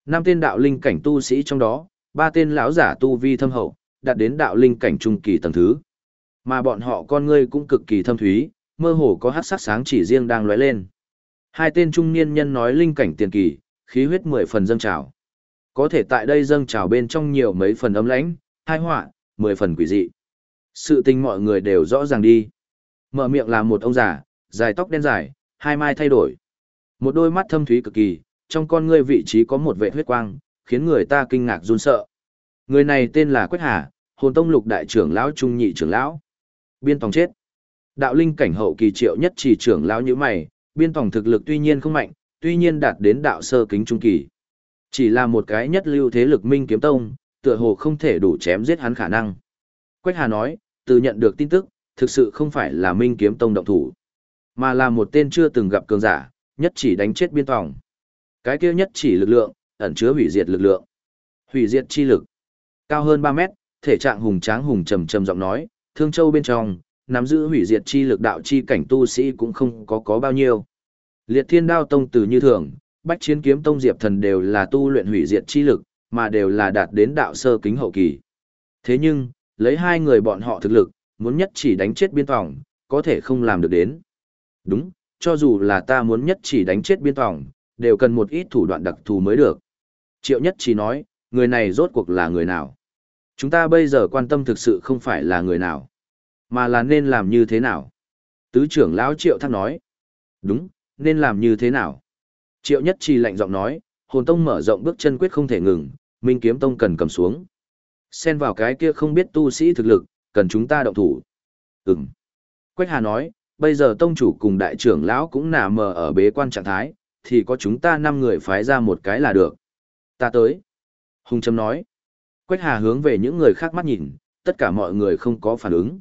Năm tên đạo linh cảnh tu sĩ trong đó, ba tên lão giả tu vi thâm hậu, đạt đến đạo linh cảnh trung kỳ tầng thứ. Mà bọn họ con ngươi cũng cực kỳ thâm thúy, mơ hồ có hắc sắc sáng chỉ riêng đang lóe lên. Hai tên trung niên nhân nói linh cảnh tiền kỳ, khí huyết mười phần dâng trào. Có thể tại đây dâng trào bên trong nhiều mấy phần ấm lãnh, hai họa, mười phần quỷ dị. Sự tình mọi người đều rõ ràng đi. Mở miệng là một ông già, dài tóc đen dài, hai mai thay đổi. Một đôi mắt thâm thúy cực kỳ, trong con ngươi vị trí có một vệ huyết quang, khiến người ta kinh ngạc run sợ. Người này tên là Quách Hà, hồn tông lục đại trưởng lão trung nhị trưởng lão. Biên tòng chết. Đạo linh cảnh hậu kỳ triệu nhất chỉ trưởng lão như mày, biên tòng thực lực tuy nhiên không mạnh, tuy nhiên đạt đến đạo sơ kính trung kỳ. Chỉ là một cái nhất lưu thế lực minh kiếm tông, tựa hồ không thể đủ chém giết hắn khả năng. Quách Hà nói, từ nhận được tin tức, thực sự không phải là minh kiếm tông động thủ, mà là một tên chưa từng gặp cường giả, nhất chỉ đánh chết biên tòng. Cái kia nhất chỉ lực lượng, ẩn chứa hủy diệt lực lượng. Hủy diệt chi lực. Cao hơn 3 mét, thể trạng hùng tráng hùng trầm trầm giọng nói, Thương Châu bên trong, nắm giữ hủy diệt chi lực đạo chi cảnh tu sĩ cũng không có có bao nhiêu. Liệt Thiên Đao Tông từ như thường, Bách Chiến Kiếm Tông Diệp Thần đều là tu luyện hủy diệt chi lực, mà đều là đạt đến đạo sơ kính hậu kỳ. Thế nhưng, lấy hai người bọn họ thực lực, muốn nhất chỉ đánh chết biên phòng, có thể không làm được đến. Đúng, cho dù là ta muốn nhất chỉ đánh chết biên phòng, đều cần một ít thủ đoạn đặc thù mới được. Triệu nhất chỉ nói, người này rốt cuộc là người nào? Chúng ta bây giờ quan tâm thực sự không phải là người nào, mà là nên làm như thế nào. Tứ trưởng lão Triệu Thác nói, đúng, nên làm như thế nào. Triệu Nhất Chi lạnh giọng nói, hồn tông mở rộng bước chân quyết không thể ngừng, minh kiếm tông cần cầm xuống. Xen vào cái kia không biết tu sĩ thực lực, cần chúng ta động thủ. Ừm. Quách Hà nói, bây giờ tông chủ cùng đại trưởng lão cũng nả mờ ở bế quan trạng thái, thì có chúng ta năm người phái ra một cái là được. Ta tới. Hùng Trâm nói. Quách Hà hướng về những người khác mắt nhìn, tất cả mọi người không có phản ứng.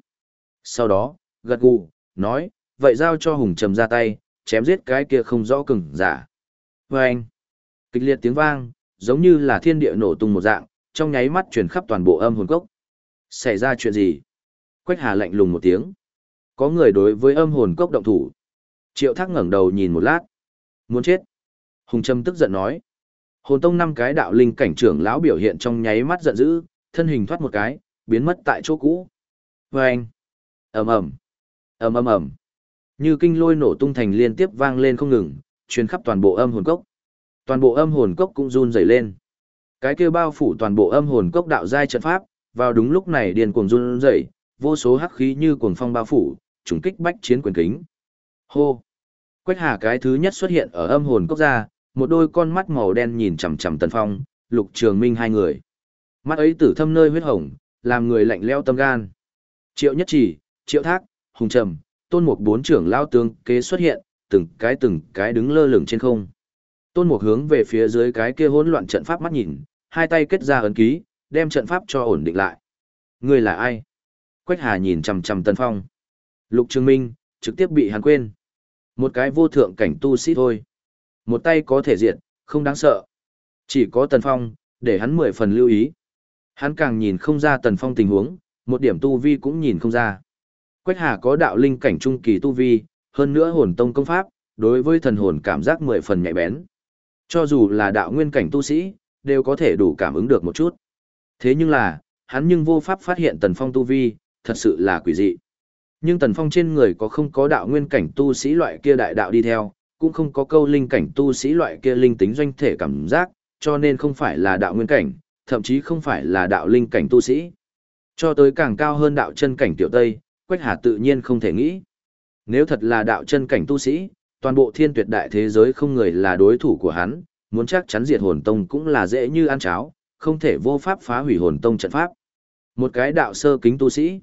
Sau đó, gật gù, nói, vậy giao cho Hùng Trầm ra tay, chém giết cái kia không rõ cứng, giả. Và anh, kịch liệt tiếng vang, giống như là thiên địa nổ tung một dạng, trong nháy mắt truyền khắp toàn bộ âm hồn cốc. Xảy ra chuyện gì? Quách Hà lạnh lùng một tiếng. Có người đối với âm hồn cốc động thủ. Triệu Thác ngẩng đầu nhìn một lát. Muốn chết. Hùng Trâm tức giận nói. Hồn tông năm cái đạo linh cảnh trưởng lão biểu hiện trong nháy mắt giận dữ, thân hình thoát một cái, biến mất tại chỗ cũ. Vâng! ầm ầm ầm ầm ầm Như kinh lôi nổ tung thành liên tiếp vang lên không ngừng, truyền khắp toàn bộ âm hồn cốc. Toàn bộ âm hồn cốc cũng run rẩy lên. Cái kia bao phủ toàn bộ âm hồn cốc đạo giai trận pháp, vào đúng lúc này điền cuồng run rẩy, vô số hắc khí như cuồng phong bao phủ, trùng kích bách chiến quyền kính. Hô! Quách Hà cái thứ nhất xuất hiện ở âm hồn cốc ra, một đôi con mắt màu đen nhìn chằm chằm Tần Phong, Lục Trường Minh hai người. Mắt ấy tử thâm nơi huyết hồng, làm người lạnh lẽo tâm gan. Triệu Nhất Chỉ, Triệu Thác, Hùng Trầm, Tôn Mục bốn trưởng lao tướng kế xuất hiện, từng cái từng cái đứng lơ lửng trên không. Tôn Mục hướng về phía dưới cái kia hỗn loạn trận pháp mắt nhìn, hai tay kết ra ấn ký, đem trận pháp cho ổn định lại. Ngươi là ai? Quách Hà nhìn chằm chằm Tần Phong. Lục Trường Minh, trực tiếp bị hắn quên. Một cái vô thượng cảnh tu sĩ thôi. Một tay có thể diệt, không đáng sợ. Chỉ có Tần Phong, để hắn mười phần lưu ý. Hắn càng nhìn không ra Tần Phong tình huống, một điểm tu vi cũng nhìn không ra. Quách Hà có đạo linh cảnh trung kỳ tu vi, hơn nữa hồn tông công pháp, đối với thần hồn cảm giác mười phần nhạy bén. Cho dù là đạo nguyên cảnh tu sĩ, đều có thể đủ cảm ứng được một chút. Thế nhưng là, hắn nhưng vô pháp phát hiện Tần Phong tu vi, thật sự là quỷ dị. Nhưng Tần Phong trên người có không có đạo nguyên cảnh tu sĩ loại kia đại đạo đi theo, cũng không có câu linh cảnh tu sĩ loại kia linh tính doanh thể cảm giác, cho nên không phải là đạo nguyên cảnh, thậm chí không phải là đạo linh cảnh tu sĩ. Cho tới càng cao hơn đạo chân cảnh tiểu Tây, Quách Hà tự nhiên không thể nghĩ. Nếu thật là đạo chân cảnh tu sĩ, toàn bộ thiên tuyệt đại thế giới không người là đối thủ của hắn, muốn chắc chắn diệt hồn tông cũng là dễ như ăn cháo, không thể vô pháp phá hủy hồn tông trận pháp. Một cái đạo sơ kính tu sĩ.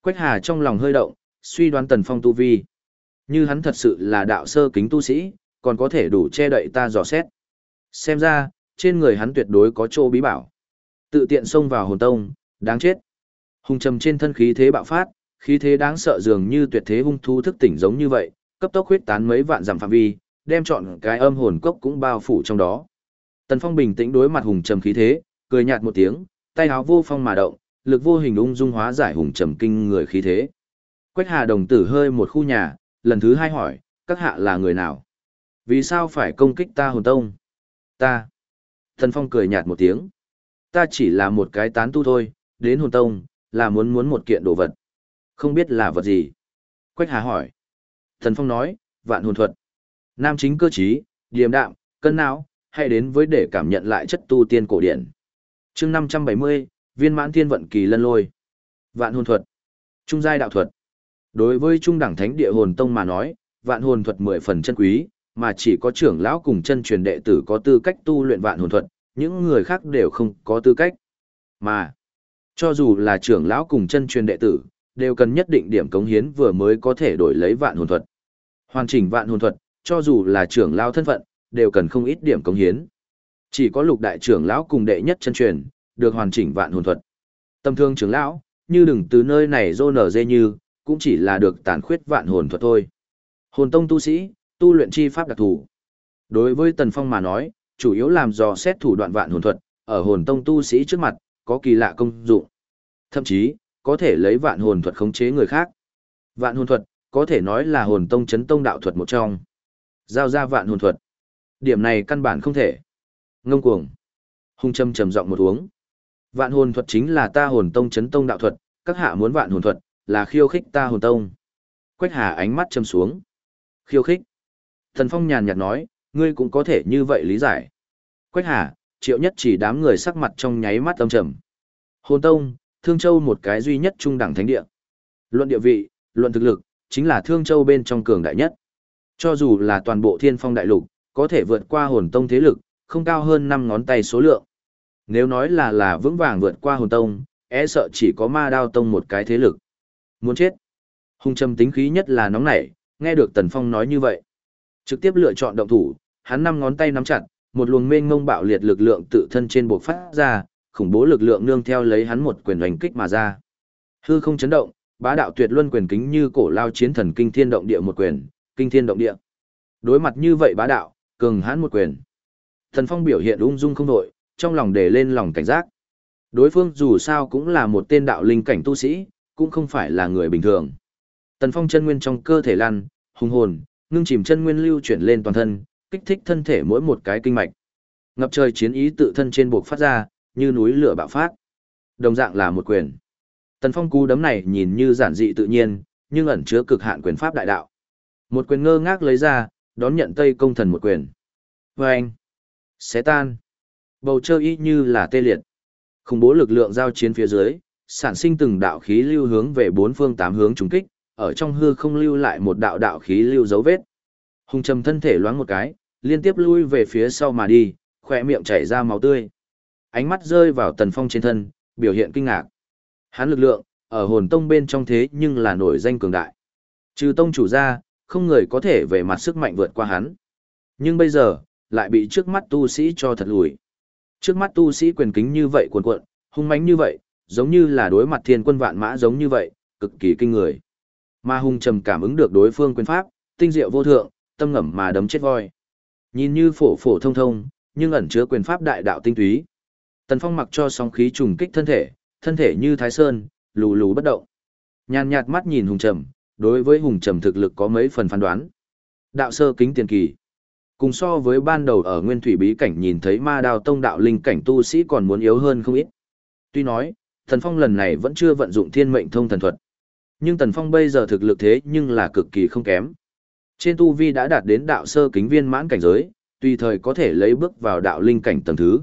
Quách Hà trong lòng hơi động, suy đoán Tần Phong tu vi. Như hắn thật sự là đạo sơ kính tu sĩ, còn có thể đủ che đậy ta dò xét. Xem ra, trên người hắn tuyệt đối có chỗ bí bảo. Tự tiện xông vào hồn tông, đáng chết. Hùng trầm trên thân khí thế bạo phát, khí thế đáng sợ dường như tuyệt thế hung thú thức tỉnh giống như vậy, cấp tốc huyết tán mấy vạn dặm phạm vi, đem chọn cái âm hồn cốc cũng bao phủ trong đó. Tần Phong bình tĩnh đối mặt hùng trầm khí thế, cười nhạt một tiếng, tay áo vô phong mà động, lực vô hình ung dung hóa giải hùng trầm kinh người khí thế. Quách Hà đồng tử hơi một khu nhà, lần thứ hai hỏi, các hạ là người nào? Vì sao phải công kích ta hồn tông? Ta. Tần Phong cười nhạt một tiếng. Ta chỉ là một cái tán tu thôi, đến hồn tông, là muốn muốn một kiện đồ vật. Không biết là vật gì? Quách Hà hỏi. Thần Phong nói, vạn hồn thuật. Nam chính cơ trí, điềm đạm, cân não, hay đến với để cảm nhận lại chất tu tiên cổ điển. chương 570, viên mãn thiên vận kỳ lân lôi. Vạn hồn thuật. Trung giai đạo thuật. Đối với trung đẳng thánh địa hồn tông mà nói, vạn hồn thuật mười phần chân quý, mà chỉ có trưởng lão cùng chân truyền đệ tử có tư cách tu luyện vạn hồn thuật, những người khác đều không có tư cách. Mà, cho dù là trưởng lão cùng chân truyền đệ tử, đều cần nhất định điểm cống hiến vừa mới có thể đổi lấy vạn hồn thuật. Hoàn chỉnh vạn hồn thuật, cho dù là trưởng lão thân phận, đều cần không ít điểm cống hiến. Chỉ có lục đại trưởng lão cùng đệ nhất chân truyền, được hoàn chỉnh vạn hồn thuật. Tâm thương trưởng lão, như đừng từ nơi này rô nở dê như, cũng chỉ là được tàn khuyết vạn hồn thuật thôi. Hồn tông tu sĩ, tu luyện chi pháp đặc thù. Đối với Tần Phong mà nói, chủ yếu làm dò xét thủ đoạn vạn hồn thuật, ở hồn tông tu sĩ trước mặt, có kỳ lạ công dụng. Thậm chí, có thể lấy vạn hồn thuật khống chế người khác. Vạn hồn thuật, có thể nói là hồn tông chấn tông đạo thuật một trong. Giao ra vạn hồn thuật. Điểm này căn bản không thể. Ngông cuồng. Hung châm trầm giọng một uống. Vạn hồn thuật chính là ta hồn tông chấn tông đạo thuật, các hạ muốn vạn hồn thuật, là khiêu khích ta hồn tông. Quách hà ánh mắt châm xuống. Khiêu khích. Thần phong nhàn nhạt nói, ngươi cũng có thể như vậy lý giải. Quách hà, triệu nhất chỉ đám người sắc mặt trong nháy mắt âm trầm. Hồn tông, Thương Châu một cái duy nhất trung đẳng thánh địa. Luận địa vị, luận thực lực, chính là Thương Châu bên trong cường đại nhất. Cho dù là toàn bộ thiên phong đại lục, có thể vượt qua hồn tông thế lực, không cao hơn 5 ngón tay số lượng. Nếu nói là là vững vàng vượt qua hồn tông, e sợ chỉ có ma đao tông một cái thế lực. Muốn chết. Hung châm tính khí nhất là nóng nảy, nghe được Tần Phong nói như vậy. Trực tiếp lựa chọn động thủ, hắn năm ngón tay nắm chặt, một luồng mênh mông bạo liệt lực lượng tự thân trên bộc phát ra, khủng bố lực lượng nương theo lấy hắn một quyền đánh kích mà ra. Hư không chấn động, bá đạo tuyệt luân quyền kính như cổ lao chiến thần kinh thiên động địa một quyền, kinh thiên động địa. Đối mặt như vậy bá đạo, cường hãn một quyền. Thần Phong biểu hiện ung dung không đổi, trong lòng để lên lòng cảnh giác. Đối phương dù sao cũng là một tên đạo linh cảnh tu sĩ, cũng không phải là người bình thường. Tần Phong chân nguyên trong cơ thể lăn, hùng hồn, ngưng chìm chân nguyên lưu chuyển lên toàn thân, kích thích thân thể mỗi một cái kinh mạch. Ngập trời chiến ý tự thân trên buộc phát ra, như núi lửa bạo phát. Đồng dạng là một quyền. Tần Phong cú đấm này nhìn như giản dị tự nhiên, nhưng ẩn chứa cực hạn quyền pháp đại đạo. Một quyền ngơ ngác lấy ra, đón nhận Tây Công Thần một quyền. Và anh, xé tan. Bầu trời y như là tê liệt. Khủng bố lực lượng giao chiến phía dưới, sản sinh từng đạo khí lưu hướng về bốn phương tám hướng trùng kích, ở trong hư không lưu lại một đạo đạo khí lưu dấu vết. Hùng trầm thân thể loáng một cái, liên tiếp lui về phía sau mà đi, khỏe miệng chảy ra máu tươi. Ánh mắt rơi vào tần phong trên thân, biểu hiện kinh ngạc. Hắn lực lượng, ở hồn tông bên trong thế nhưng là nổi danh cường đại. Trừ tông chủ ra, không người có thể về mặt sức mạnh vượt qua hắn. Nhưng bây giờ, lại bị trước mắt tu sĩ cho thật lùi. Trước mắt tu sĩ quyền kính như vậy cuồn cuộn, hung mãnh như vậy, giống như là đối mặt thiên quân vạn mã giống như vậy, cực kỳ kinh người. ma hung trầm cảm ứng được đối phương quyền pháp, tinh diệu vô thượng, tâm ngẩm mà đấm chết voi. Nhìn như phổ phổ thông thông, nhưng ẩn chứa quyền pháp đại đạo tinh túy. Tần Phong mặc cho sóng khí trùng kích thân thể, thân thể như Thái Sơn, lù lù bất động. Nhàn nhạt mắt nhìn Hùng Trầm, đối với Hùng Trầm thực lực có mấy phần phán đoán. Đạo sơ kính tiền kỳ. Cùng so với ban đầu ở Nguyên Thủy Bí Cảnh nhìn thấy ma đào tông đạo linh cảnh tu sĩ còn muốn yếu hơn không ít. Tuy nói, Thần Phong lần này vẫn chưa vận dụng thiên mệnh thông thần thuật. Nhưng thần Phong bây giờ thực lực thế nhưng là cực kỳ không kém. Trên tu vi đã đạt đến đạo sơ kính viên mãn cảnh giới, tùy thời có thể lấy bước vào đạo linh cảnh tầng thứ.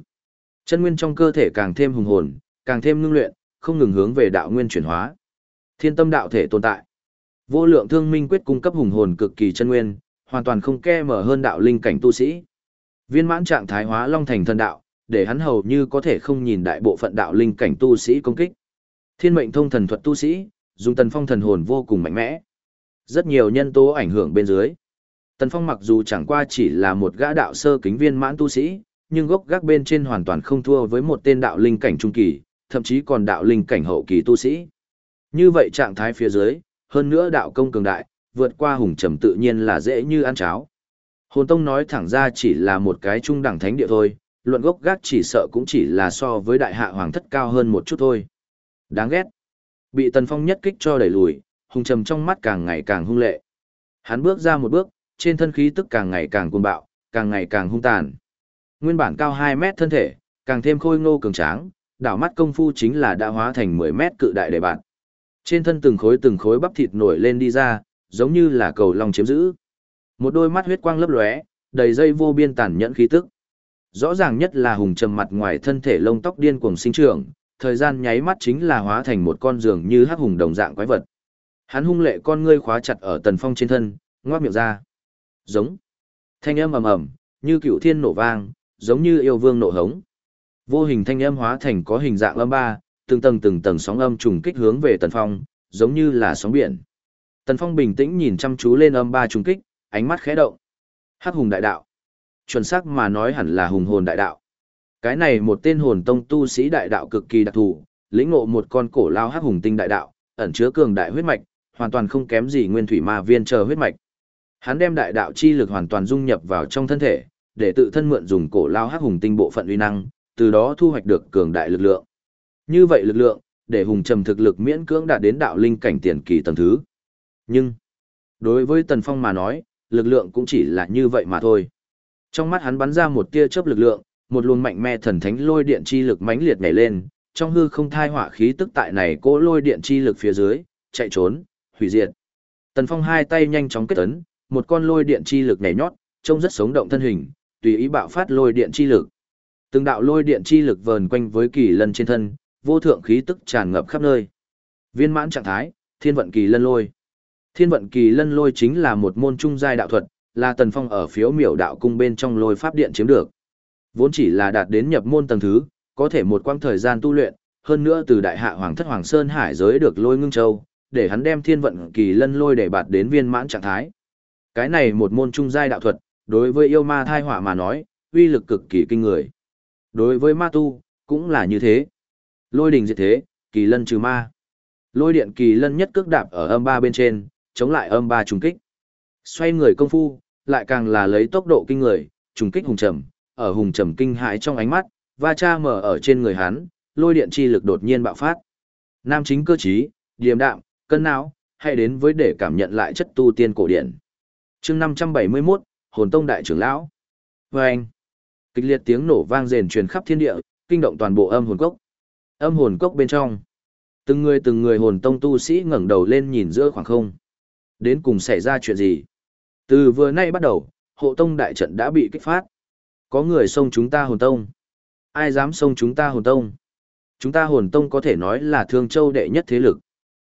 Chân nguyên trong cơ thể càng thêm hùng hồn, càng thêm ngưng luyện, không ngừng hướng về đạo nguyên chuyển hóa. Thiên tâm đạo thể tồn tại. Vô lượng thương minh quyết cung cấp hùng hồn cực kỳ chân nguyên, hoàn toàn không ke mở hơn đạo linh cảnh tu sĩ. Viên mãn trạng thái hóa long thành thần đạo, để hắn hầu như có thể không nhìn đại bộ phận đạo linh cảnh tu sĩ công kích. Thiên mệnh thông thần thuật tu sĩ, dùng tần phong thần hồn vô cùng mạnh mẽ. Rất nhiều nhân tố ảnh hưởng bên dưới. Tần phong mặc dù chẳng qua chỉ là một gã đạo sơ kính viên mãn tu sĩ, nhưng gốc gác bên trên hoàn toàn không thua với một tên đạo linh cảnh trung kỳ, thậm chí còn đạo linh cảnh hậu kỳ tu sĩ. Như vậy trạng thái phía dưới, hơn nữa đạo công cường đại, vượt qua hùng trầm tự nhiên là dễ như ăn cháo. Hồn Tông nói thẳng ra chỉ là một cái trung đẳng thánh địa thôi, luận gốc gác chỉ sợ cũng chỉ là so với đại hạ hoàng thất cao hơn một chút thôi. Đáng ghét. Bị Tần Phong nhất kích cho đẩy lùi, hùng trầm trong mắt càng ngày càng hung lệ. Hắn bước ra một bước, trên thân khí tức càng ngày càng cuồng bạo, càng ngày càng hung tàn. Nguyên bản cao 2 mét thân thể, càng thêm khôi ngô cường tráng, đảo mắt công phu chính là đã hóa thành 10 mét cự đại đề bạn. Trên thân từng khối từng khối bắp thịt nổi lên đi ra, giống như là cầu long chiếm giữ. Một đôi mắt huyết quang lấp lóe, đầy dây vô biên tàn nhẫn khí tức. Rõ ràng nhất là hùng trầm mặt ngoài thân thể lông tóc điên cuồng sinh trưởng, thời gian nháy mắt chính là hóa thành một con giường như hắc hùng đồng dạng quái vật. Hắn hung lệ con ngươi khóa chặt ở tần phong trên thân, ngoác miệng ra. Giống. Thanh âm ầm ầm, như cựu thiên nổ vang, giống như yêu vương nổ hống. Vô hình thanh âm hóa thành có hình dạng âm ba, từng tầng từng tầng sóng âm trùng kích hướng về Tần Phong, giống như là sóng biển. Tần Phong bình tĩnh nhìn chăm chú lên âm ba trùng kích, ánh mắt khẽ động. Hắc hùng đại đạo. Chuẩn xác mà nói hẳn là hùng hồn đại đạo. Cái này một tên hồn tông tu sĩ đại đạo cực kỳ đặc thù, lĩnh ngộ một con cổ lao hắc hùng tinh đại đạo, ẩn chứa cường đại huyết mạch, hoàn toàn không kém gì nguyên thủy ma viên chờ huyết mạch. Hắn đem đại đạo chi lực hoàn toàn dung nhập vào trong thân thể, để tự thân mượn dùng cổ lao hắc hùng tinh bộ phận uy năng, từ đó thu hoạch được cường đại lực lượng. Như vậy lực lượng, để hùng trầm thực lực miễn cưỡng đạt đến đạo linh cảnh tiền kỳ tầng thứ. Nhưng, đối với Tần Phong mà nói, lực lượng cũng chỉ là như vậy mà thôi. Trong mắt hắn bắn ra một tia chớp lực lượng, một luồng mạnh mẽ thần thánh lôi điện chi lực mãnh liệt nhảy lên, trong hư không thai hỏa khí tức tại này cỗ lôi điện chi lực phía dưới, chạy trốn, hủy diệt. Tần Phong hai tay nhanh chóng kết ấn, một con lôi điện chi lực nhảy nhót, trông rất sống động thân hình, tùy ý bạo phát lôi điện chi lực. Từng đạo lôi điện chi lực vờn quanh với kỳ lân trên thân, vô thượng khí tức tràn ngập khắp nơi. Viên mãn trạng thái, thiên vận kỳ lân lôi. Thiên vận kỳ lân lôi chính là một môn trung giai đạo thuật, là tần phong ở phiếu miểu đạo cung bên trong lôi pháp điện chiếm được. Vốn chỉ là đạt đến nhập môn tầng thứ, có thể một quãng thời gian tu luyện, hơn nữa từ đại hạ hoàng thất hoàng sơn hải giới được lôi ngưng châu, để hắn đem thiên vận kỳ lân lôi để bạt đến viên mãn trạng thái. Cái này một môn trung giai đạo thuật, đối với yêu ma thai hỏa mà nói, uy lực cực kỳ kinh người. Đối với ma tu, cũng là như thế. Lôi đình diệt thế, kỳ lân trừ ma. Lôi điện kỳ lân nhất cước đạp ở âm ba bên trên, chống lại âm ba trùng kích. Xoay người công phu, lại càng là lấy tốc độ kinh người, trùng kích hùng trầm, ở hùng trầm kinh hãi trong ánh mắt, va cha mở ở trên người hắn, lôi điện chi lực đột nhiên bạo phát. Nam chính cơ trí, điềm đạm, cân não, hay đến với để cảm nhận lại chất tu tiên cổ điển. Chương 571, Hồn Tông đại trưởng lão. Và anh, kịch liệt tiếng nổ vang rền truyền khắp thiên địa, kinh động toàn bộ âm hồn cốc. Âm hồn cốc bên trong, Từng người từng người hồn tông tu sĩ ngẩng đầu lên nhìn giữa khoảng không. Đến cùng xảy ra chuyện gì? Từ vừa nay bắt đầu, hộ tông đại trận đã bị kích phát. Có người xông chúng ta hồn tông. Ai dám xông chúng ta hồn tông? Chúng ta hồn tông có thể nói là thương châu đệ nhất thế lực.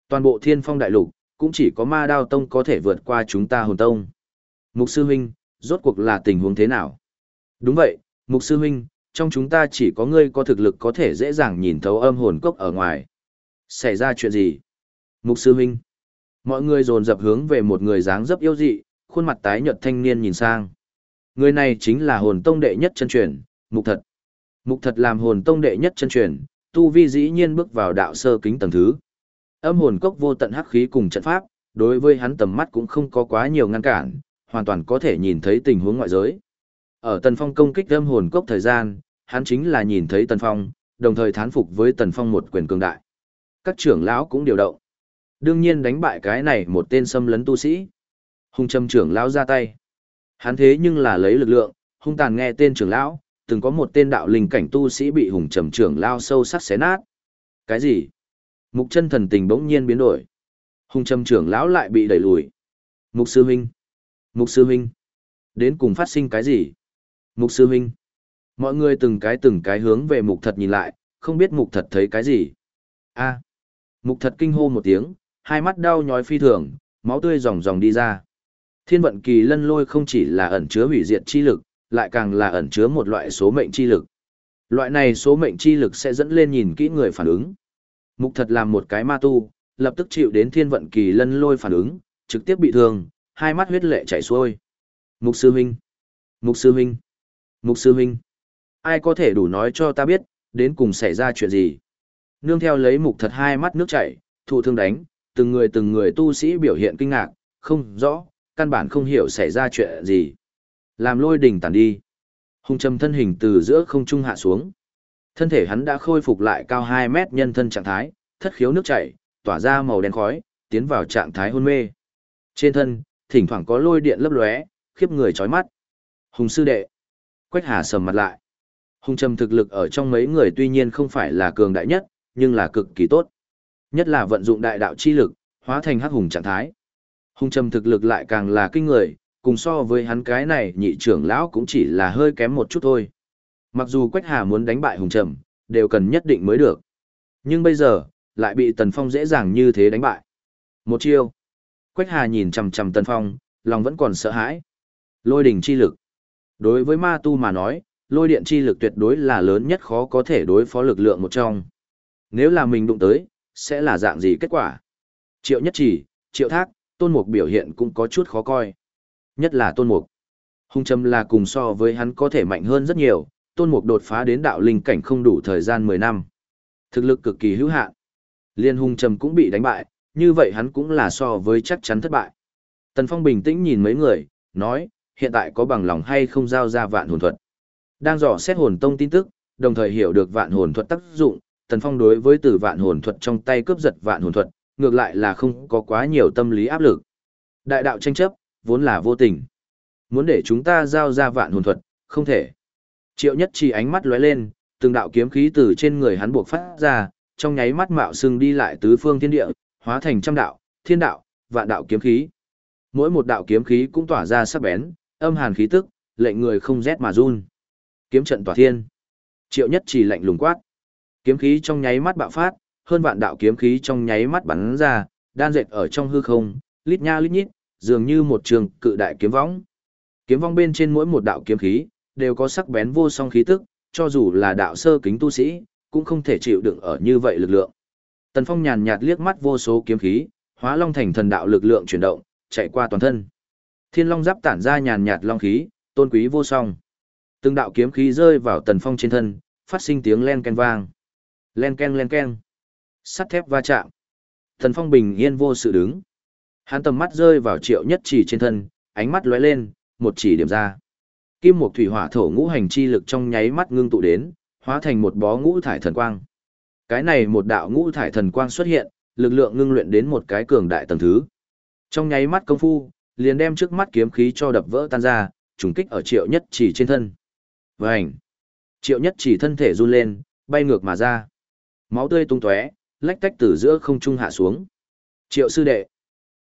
Toàn bộ thiên phong đại lục, cũng chỉ có ma đao tông có thể vượt qua chúng ta hồn tông. Mục sư huynh, rốt cuộc là tình huống thế nào? Đúng vậy, mục sư huynh, trong chúng ta chỉ có ngươi có thực lực có thể dễ dàng nhìn thấu âm hồn cốc ở ngoài. Xảy ra chuyện gì? Mục sư huynh. Mọi người dồn dập hướng về một người dáng dấp yêu dị, khuôn mặt tái nhợt thanh niên nhìn sang. Người này chính là hồn tông đệ nhất chân truyền, mục thật. Mục thật làm hồn tông đệ nhất chân truyền, tu vi dĩ nhiên bước vào đạo sơ kính tầng thứ. Âm hồn cốc vô tận hắc khí cùng trận pháp, đối với hắn tầm mắt cũng không có quá nhiều ngăn cản, hoàn toàn có thể nhìn thấy tình huống ngoại giới. Ở Tần Phong công kích âm hồn cốc thời gian, hắn chính là nhìn thấy Tần Phong, đồng thời thán phục với Tần Phong một quyền cường đại. Các trưởng lão cũng điều động. Đương nhiên đánh bại cái này một tên xâm lấn tu sĩ. Hung Trâm trưởng lão ra tay. Hắn thế nhưng là lấy lực lượng, hung tàn nghe tên trưởng lão, từng có một tên đạo linh cảnh tu sĩ bị hùng trầm trưởng lao sâu sắc xé nát. Cái gì? Mục chân thần tình bỗng nhiên biến đổi. Hùng trầm trưởng lão lại bị đẩy lùi. Mục sư huynh. Mục sư huynh. Đến cùng phát sinh cái gì? Mục sư huynh. Mọi người từng cái từng cái hướng về mục thật nhìn lại, không biết mục thật thấy cái gì. a Mục thật kinh hô một tiếng, hai mắt đau nhói phi thường, máu tươi ròng ròng đi ra. Thiên vận kỳ lân lôi không chỉ là ẩn chứa hủy diệt chi lực, lại càng là ẩn chứa một loại số mệnh chi lực. Loại này số mệnh chi lực sẽ dẫn lên nhìn kỹ người phản ứng. Mục thật làm một cái ma tu, lập tức chịu đến thiên vận kỳ lân lôi phản ứng, trực tiếp bị thương, hai mắt huyết lệ chảy xuôi. Mục sư huynh, mục sư huynh, mục sư huynh, ai có thể đủ nói cho ta biết, đến cùng xảy ra chuyện gì? Nương theo lấy mục thật hai mắt nước chảy, thụ thương đánh, từng người từng người tu sĩ biểu hiện kinh ngạc, không rõ, căn bản không hiểu xảy ra chuyện gì. Làm lôi đỉnh tàn đi. Hùng trầm thân hình từ giữa không trung hạ xuống. Thân thể hắn đã khôi phục lại cao 2 mét nhân thân trạng thái, thất khiếu nước chảy, tỏa ra màu đen khói, tiến vào trạng thái hôn mê. Trên thân, thỉnh thoảng có lôi điện lấp lóe, khiếp người chói mắt. Hùng sư đệ. Quách Hà sầm mặt lại. Hùng trầm thực lực ở trong mấy người tuy nhiên không phải là cường đại nhất, nhưng là cực kỳ tốt. Nhất là vận dụng đại đạo chi lực, hóa thành hắc hùng trạng thái. Hùng trầm thực lực lại càng là kinh người, cùng so với hắn cái này nhị trưởng lão cũng chỉ là hơi kém một chút thôi. Mặc dù Quách Hà muốn đánh bại Hùng Trầm, đều cần nhất định mới được. Nhưng bây giờ, lại bị Tần Phong dễ dàng như thế đánh bại. Một chiêu. Quách Hà nhìn chằm chằm Tần Phong, lòng vẫn còn sợ hãi. Lôi đỉnh chi lực. Đối với ma tu mà nói, lôi điện chi lực tuyệt đối là lớn nhất khó có thể đối phó lực lượng một trong. Nếu là mình đụng tới, sẽ là dạng gì kết quả? Triệu nhất chỉ, triệu thác, tôn mục biểu hiện cũng có chút khó coi. Nhất là tôn mục. Hung Châm là cùng so với hắn có thể mạnh hơn rất nhiều, tôn mục đột phá đến đạo linh cảnh không đủ thời gian 10 năm. Thực lực cực kỳ hữu hạn. Liên hung Trầm cũng bị đánh bại, như vậy hắn cũng là so với chắc chắn thất bại. Tần Phong bình tĩnh nhìn mấy người, nói, hiện tại có bằng lòng hay không giao ra vạn hồn thuật. Đang dò xét hồn tông tin tức, đồng thời hiểu được vạn hồn thuật tác dụng, Tần Phong đối với từ vạn hồn thuật trong tay cướp giật vạn hồn thuật, ngược lại là không có quá nhiều tâm lý áp lực. Đại đạo tranh chấp, vốn là vô tình. Muốn để chúng ta giao ra vạn hồn thuật, không thể. Triệu nhất chỉ ánh mắt lóe lên, từng đạo kiếm khí từ trên người hắn buộc phát ra, trong nháy mắt mạo sưng đi lại tứ phương thiên địa, hóa thành trăm đạo, thiên đạo, vạn đạo kiếm khí. Mỗi một đạo kiếm khí cũng tỏa ra sắc bén, âm hàn khí tức, lệnh người không rét mà run. Kiếm trận tỏa thiên. Triệu nhất chỉ lạnh lùng quát. Kiếm khí trong nháy mắt bạo phát, hơn vạn đạo kiếm khí trong nháy mắt bắn ra, đan dệt ở trong hư không, lít nha lít nhít, dường như một trường cự đại kiếm võng. Kiếm vong bên trên mỗi một đạo kiếm khí, đều có sắc bén vô song khí tức, cho dù là đạo sơ kính tu sĩ, cũng không thể chịu đựng ở như vậy lực lượng. Tần Phong nhàn nhạt liếc mắt vô số kiếm khí, hóa long thành thần đạo lực lượng chuyển động, chạy qua toàn thân. Thiên long giáp tản ra nhàn nhạt long khí, tôn quý vô song. Từng đạo kiếm khí rơi vào Tần Phong trên thân, phát sinh tiếng len ken vang. Len ken len ken. Sắt thép va chạm. Tần Phong bình yên vô sự đứng. Hắn tầm mắt rơi vào triệu nhất chỉ trên thân, ánh mắt lóe lên, một chỉ điểm ra. Kim một thủy hỏa thổ ngũ hành chi lực trong nháy mắt ngưng tụ đến, hóa thành một bó ngũ thải thần quang. Cái này một đạo ngũ thải thần quang xuất hiện, lực lượng ngưng luyện đến một cái cường đại tầng thứ. Trong nháy mắt công phu, liền đem trước mắt kiếm khí cho đập vỡ tan ra, trùng kích ở triệu nhất chỉ trên thân. Vành! Triệu nhất chỉ thân thể run lên, bay ngược mà ra. Máu tươi tung tóe, lách tách từ giữa không trung hạ xuống. Triệu sư đệ.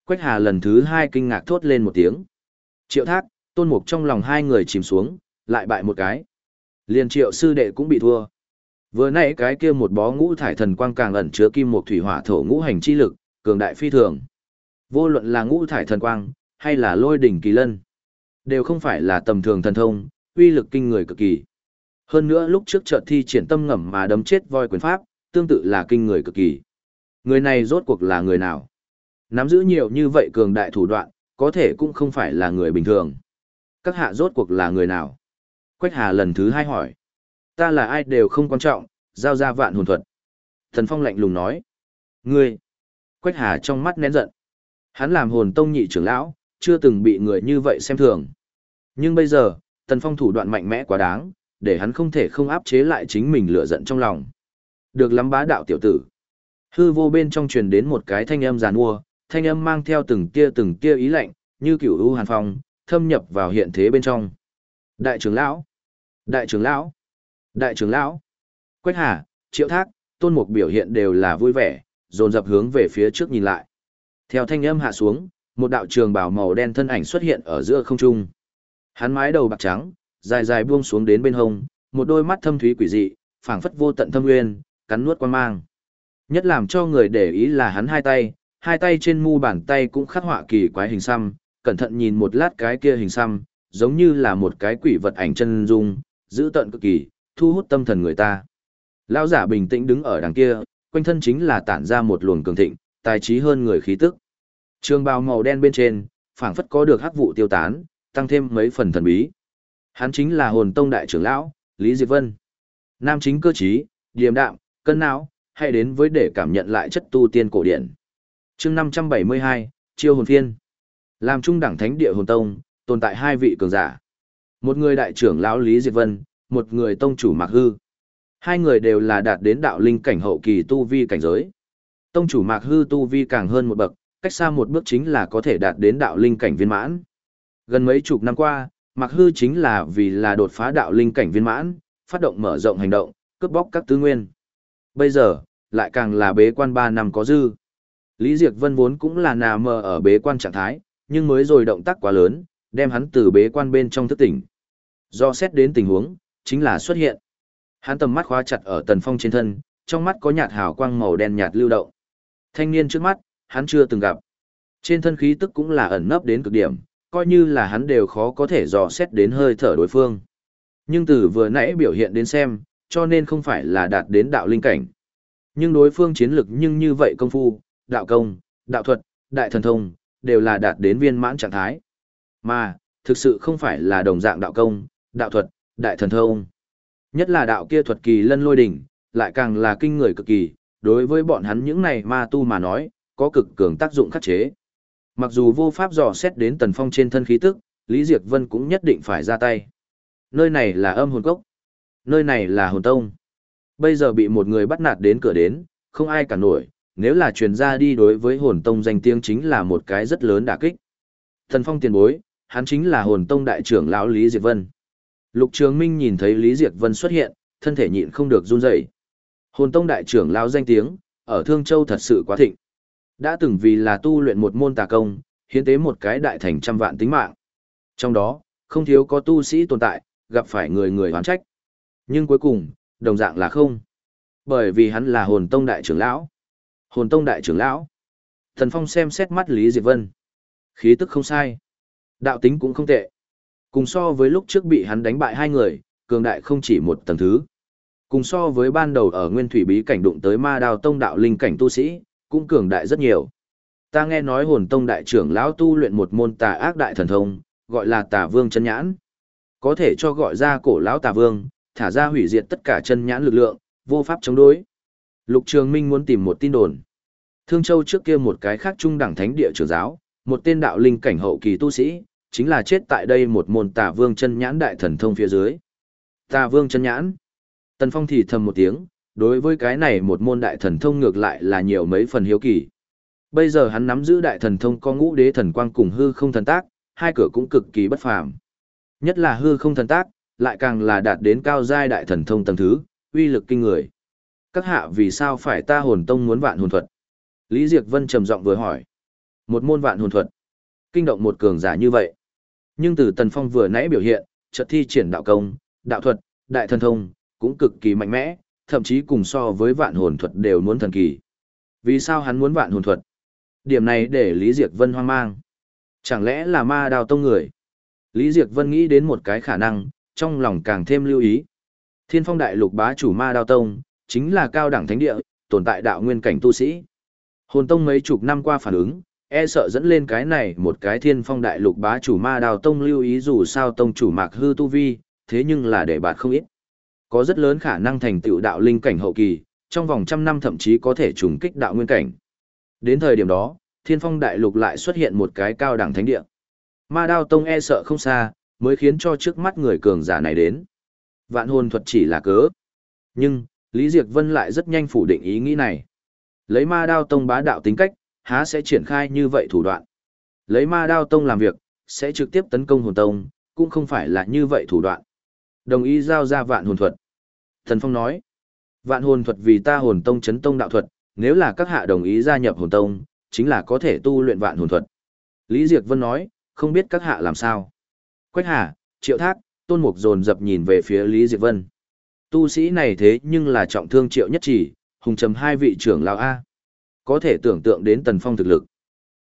Quách Hà lần thứ hai kinh ngạc thốt lên một tiếng. Triệu thác, tôn mục trong lòng hai người chìm xuống, lại bại một cái. Liền triệu sư đệ cũng bị thua. Vừa nãy cái kia một bó ngũ thải thần quang càng ẩn chứa kim một thủy hỏa thổ ngũ hành chi lực, cường đại phi thường. Vô luận là ngũ thải thần quang, hay là lôi đỉnh kỳ lân, đều không phải là tầm thường thần thông, uy lực kinh người cực kỳ. Hơn nữa lúc trước chợt thi triển tâm ngầm mà đấm chết voi quyền pháp, tương tự là kinh người cực kỳ. Người này rốt cuộc là người nào? Nắm giữ nhiều như vậy cường đại thủ đoạn, có thể cũng không phải là người bình thường. Các hạ rốt cuộc là người nào? Quách Hà lần thứ hai hỏi. Ta là ai đều không quan trọng, giao ra vạn hồn thuật. Thần Phong lạnh lùng nói. Ngươi! Quách Hà trong mắt nén giận. Hắn làm hồn tông nhị trưởng lão, chưa từng bị người như vậy xem thường. Nhưng bây giờ, Tần Phong thủ đoạn mạnh mẽ quá đáng, để hắn không thể không áp chế lại chính mình lửa giận trong lòng. Được lắm bá đạo tiểu tử. Hư vô bên trong truyền đến một cái thanh âm giàn mua, thanh âm mang theo từng tia từng tia ý lạnh, như kiểu u hàn phong, thâm nhập vào hiện thế bên trong. Đại trưởng lão! Đại trưởng lão! Đại trưởng lão! Quách Hà, Triệu Thác, Tôn Mục biểu hiện đều là vui vẻ, dồn dập hướng về phía trước nhìn lại. Theo thanh âm hạ xuống, một đạo trường bào màu đen thân ảnh xuất hiện ở giữa không trung. Hắn mái đầu bạc trắng, dài dài buông xuống đến bên hông, một đôi mắt thâm thúy quỷ dị, phảng phất vô tận thâm nguyên, cắn nuốt quan mang. Nhất làm cho người để ý là hắn hai tay, hai tay trên mu bàn tay cũng khắc họa kỳ quái hình xăm, cẩn thận nhìn một lát cái kia hình xăm, giống như là một cái quỷ vật ảnh chân dung, giữ tận cực kỳ, thu hút tâm thần người ta. Lão giả bình tĩnh đứng ở đằng kia, quanh thân chính là tản ra một luồng cường thịnh, tài trí hơn người khí tức. Trường bào màu đen bên trên, phảng phất có được hắc vụ tiêu tán, tăng thêm mấy phần thần bí. Hắn chính là hồn tông đại trưởng lão, Lý Diệp Vân. Nam chính cơ trí, điềm đạm, cân não, hay đến với để cảm nhận lại chất tu tiên cổ điển. chương 572, Chiêu hồn phiên. Làm trung đẳng thánh địa hồn tông, tồn tại hai vị cường giả. Một người đại trưởng lão Lý Diệp Vân, một người tông chủ Mạc Hư. Hai người đều là đạt đến đạo linh cảnh hậu kỳ tu vi cảnh giới. Tông chủ Mạc Hư tu vi càng hơn một bậc, cách xa một bước chính là có thể đạt đến đạo linh cảnh viên mãn. Gần mấy chục năm qua, Mạc Hư chính là vì là đột phá đạo linh cảnh viên mãn, phát động mở rộng hành động, cướp bóc các tư nguyên. Bây giờ, lại càng là bế quan 3 năm có dư. Lý Diệc Vân vốn cũng là nà mờ ở bế quan trạng thái, nhưng mới rồi động tác quá lớn, đem hắn từ bế quan bên trong thức tỉnh. Do xét đến tình huống, chính là xuất hiện. Hắn tầm mắt khóa chặt ở Tần Phong trên thân, trong mắt có nhạt hào quang màu đen nhạt lưu động. Thanh niên trước mắt, hắn chưa từng gặp. Trên thân khí tức cũng là ẩn nấp đến cực điểm, coi như là hắn đều khó có thể dò xét đến hơi thở đối phương. Nhưng từ vừa nãy biểu hiện đến xem, cho nên không phải là đạt đến đạo linh cảnh. Nhưng đối phương chiến lực nhưng như vậy công phu, đạo công, đạo thuật, đại thần thông, đều là đạt đến viên mãn trạng thái. Mà, thực sự không phải là đồng dạng đạo công, đạo thuật, đại thần thông. Nhất là đạo kia thuật kỳ lân lôi đỉnh, lại càng là kinh người cực kỳ, đối với bọn hắn những này ma tu mà nói, có cực cường tác dụng khắc chế. Mặc dù vô pháp dò xét đến tần phong trên thân khí tức, Lý Diệc Vân cũng nhất định phải ra tay. Nơi này là âm hồn cốc. Nơi này là hồn tông. Bây giờ bị một người bắt nạt đến cửa đến, không ai cả nổi, nếu là truyền ra đi đối với hồn tông danh tiếng chính là một cái rất lớn đả kích. Thần phong tiền bối, hắn chính là hồn tông đại trưởng lão Lý Diệc Vân. Lục Trường Minh nhìn thấy Lý Diệc Vân xuất hiện, thân thể nhịn không được run rẩy. Hồn tông đại trưởng lão danh tiếng, ở Thương Châu thật sự quá thịnh. Đã từng vì là tu luyện một môn tà công, hiến tế một cái đại thành trăm vạn tính mạng. Trong đó, không thiếu có tu sĩ tồn tại, gặp phải người người hoán trách. Nhưng cuối cùng, đồng dạng là không. Bởi vì hắn là hồn tông đại trưởng lão. Hồn tông đại trưởng lão. Thần Phong xem xét mắt Lý Diệp Vân. Khí tức không sai. Đạo tính cũng không tệ. Cùng so với lúc trước bị hắn đánh bại hai người, cường đại không chỉ một tầng thứ. Cùng so với ban đầu ở nguyên thủy bí cảnh đụng tới ma đào tông đạo linh cảnh tu sĩ, cũng cường đại rất nhiều. Ta nghe nói hồn tông đại trưởng lão tu luyện một môn tà ác đại thần thông, gọi là tà vương chân nhãn. Có thể cho gọi ra cổ lão tà vương, thả ra hủy diệt tất cả chân nhãn lực lượng, vô pháp chống đối. Lục Trường Minh muốn tìm một tin đồn. Thương Châu trước kia một cái khác trung đẳng thánh địa trưởng giáo, một tên đạo linh cảnh hậu kỳ tu sĩ, chính là chết tại đây một môn tà vương chân nhãn đại thần thông phía dưới. Tà vương chân nhãn. Tần Phong thì thầm một tiếng, đối với cái này một môn đại thần thông ngược lại là nhiều mấy phần hiếu kỳ. Bây giờ hắn nắm giữ đại thần thông có ngũ đế thần quang cùng hư không thần tác, hai cửa cũng cực kỳ bất phàm. Nhất là hư không thần tác, lại càng là đạt đến cao giai đại thần thông tầng thứ, uy lực kinh người. Các hạ vì sao phải ta hồn tông muốn vạn hồn thuật? Lý Diệc Vân trầm giọng vừa hỏi. Một môn vạn hồn thuật. Kinh động một cường giả như vậy. Nhưng từ Tần Phong vừa nãy biểu hiện, chợt thi triển đạo công, đạo thuật, đại thần thông, cũng cực kỳ mạnh mẽ, thậm chí cùng so với vạn hồn thuật đều muốn thần kỳ. Vì sao hắn muốn vạn hồn thuật? Điểm này để Lý Diệc Vân hoang mang. Chẳng lẽ là ma đào tông người? Lý Diệc Vân nghĩ đến một cái khả năng, trong lòng càng thêm lưu ý. Thiên phong đại lục bá chủ ma đao tông, chính là cao đẳng thánh địa, tồn tại đạo nguyên cảnh tu sĩ. Hồn tông mấy chục năm qua phản ứng, e sợ dẫn lên cái này một cái thiên phong đại lục bá chủ ma đào tông lưu ý dù sao tông chủ mạc hư tu vi, thế nhưng là để bạt không ít. Có rất lớn khả năng thành tựu đạo linh cảnh hậu kỳ, trong vòng trăm năm thậm chí có thể trùng kích đạo nguyên cảnh. Đến thời điểm đó, thiên phong đại lục lại xuất hiện một cái cao đẳng thánh địa. Ma đao tông e sợ không xa, mới khiến cho trước mắt người cường giả này đến. Vạn hồn thuật chỉ là cớ. Nhưng, Lý Diệc Vân lại rất nhanh phủ định ý nghĩ này. Lấy ma đao tông bá đạo tính cách, há sẽ triển khai như vậy thủ đoạn. Lấy ma đao tông làm việc, sẽ trực tiếp tấn công hồn tông, cũng không phải là như vậy thủ đoạn. Đồng ý giao ra vạn hồn thuật. Thần Phong nói, vạn hồn thuật vì ta hồn tông chấn tông đạo thuật, nếu là các hạ đồng ý gia nhập hồn tông, chính là có thể tu luyện vạn hồn thuật. Lý Diệc Vân nói, không biết các hạ làm sao. Quách Hà, Triệu Thác, Tôn Mục dồn dập nhìn về phía Lý Diệc Vân. Tu sĩ này thế nhưng là trọng thương Triệu Nhất Chỉ, hùng trầm hai vị trưởng lão A. Có thể tưởng tượng đến Tần Phong thực lực.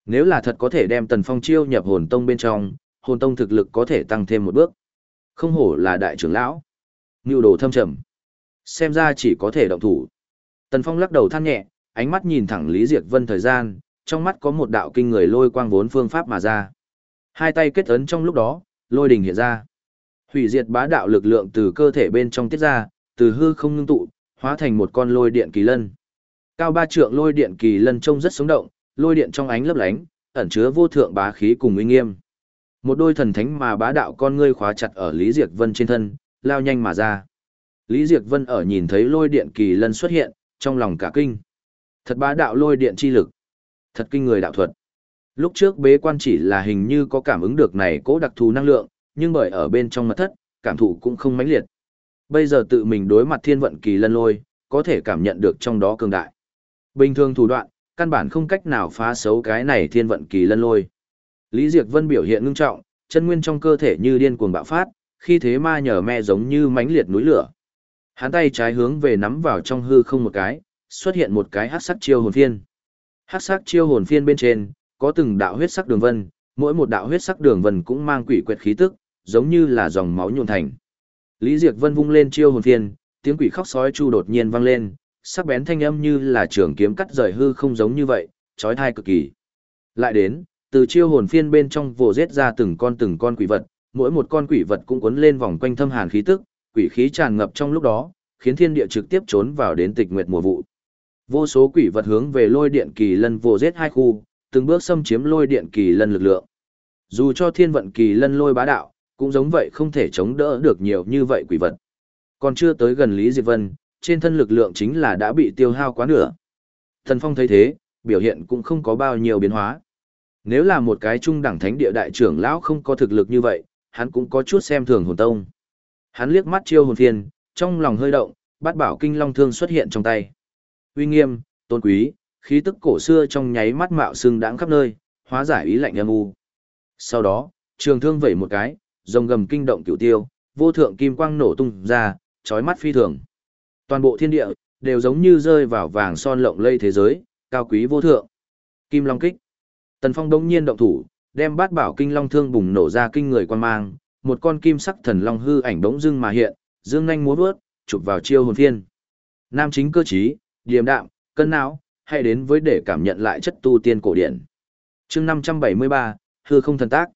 Nếu là thật có thể đem Tần Phong chiêu nhập hồn tông bên trong, hồn tông thực lực có thể tăng thêm một bước. Không hổ là đại trưởng lão. Ngưu đồ thâm trầm. Xem ra chỉ có thể động thủ. Tần Phong lắc đầu than nhẹ, ánh mắt nhìn thẳng Lý Diệc Vân thời gian, trong mắt có một đạo kinh người lôi quang vốn phương pháp mà ra. Hai tay kết ấn trong lúc đó, lôi đình hiện ra. Hủy diệt bá đạo lực lượng từ cơ thể bên trong tiết ra, từ hư không ngưng tụ, hóa thành một con lôi điện kỳ lân. Cao ba trượng lôi điện kỳ lân trông rất sống động, lôi điện trong ánh lấp lánh, ẩn chứa vô thượng bá khí cùng uy nghiêm. Một đôi thần thánh mà bá đạo con ngươi khóa chặt ở Lý Diệc Vân trên thân, lao nhanh mà ra. Lý Diệc Vân ở nhìn thấy lôi điện kỳ lân xuất hiện, trong lòng cả kinh. Thật bá đạo lôi điện chi lực. Thật kinh người đạo thuật. Lúc trước bế quan chỉ là hình như có cảm ứng được này cố đặc thù năng lượng, nhưng bởi ở bên trong mật thất, cảm thụ cũng không mãnh liệt. Bây giờ tự mình đối mặt thiên vận kỳ lân lôi, có thể cảm nhận được trong đó cường đại. Bình thường thủ đoạn, căn bản không cách nào phá xấu cái này thiên vận kỳ lân lôi. Lý Diệc Vân biểu hiện ngưng trọng, chân nguyên trong cơ thể như điên cuồng bạo phát, khi thế ma nhờ me giống như mãnh liệt núi lửa. Hắn tay trái hướng về nắm vào trong hư không một cái, xuất hiện một cái hắc sắc chiêu hồn phiên. Hắc sắc chiêu hồn phiên bên trên có từng đạo huyết sắc đường vân, mỗi một đạo huyết sắc đường vân cũng mang quỷ quyệt khí tức, giống như là dòng máu nhuộn thành. Lý Diệc Vân vung lên chiêu hồn phiên, tiếng quỷ khóc sói chu đột nhiên vang lên, sắc bén thanh âm như là trường kiếm cắt rời hư không giống như vậy, chói tai cực kỳ. Lại đến, từ chiêu hồn phiên bên trong vồ giết ra từng con từng con quỷ vật, mỗi một con quỷ vật cũng cuốn lên vòng quanh thâm hàn khí tức, quỷ khí tràn ngập trong lúc đó, khiến thiên địa trực tiếp trốn vào đến tịch nguyệt mùa vụ. Vô số quỷ vật hướng về lôi điện kỳ lân vô giết hai khu, từng bước xâm chiếm lôi điện kỳ lân lực lượng. Dù cho thiên vận kỳ lân lôi bá đạo, cũng giống vậy không thể chống đỡ được nhiều như vậy quỷ vật. Còn chưa tới gần Lý Diệp Vân, trên thân lực lượng chính là đã bị tiêu hao quá nửa. Thần Phong thấy thế, biểu hiện cũng không có bao nhiêu biến hóa. Nếu là một cái trung đẳng thánh địa đại trưởng lão không có thực lực như vậy, hắn cũng có chút xem thường hồn tông. Hắn liếc mắt chiêu hồn phiền, trong lòng hơi động, bát bảo kinh long thương xuất hiện trong tay. Uy nghiêm, tôn quý, khí tức cổ xưa trong nháy mắt mạo sưng đãng khắp nơi, hóa giải ý lạnh âm u. Sau đó, trường thương vẩy một cái, rồng gầm kinh động cửu tiêu, vô thượng kim quang nổ tung ra, chói mắt phi thường. Toàn bộ thiên địa đều giống như rơi vào vàng son lộng lây thế giới, cao quý vô thượng. Kim Long kích. Tần Phong đống nhiên động thủ, đem bát bảo kinh long thương bùng nổ ra kinh người quan mang, một con kim sắc thần long hư ảnh bỗng dưng mà hiện, dương nhanh múa vớt, chụp vào chiêu hồn phiên. Nam chính cơ trí, điềm đạm, cân não, hãy đến với để cảm nhận lại chất tu tiên cổ điển. chương 573, hư không thần tác.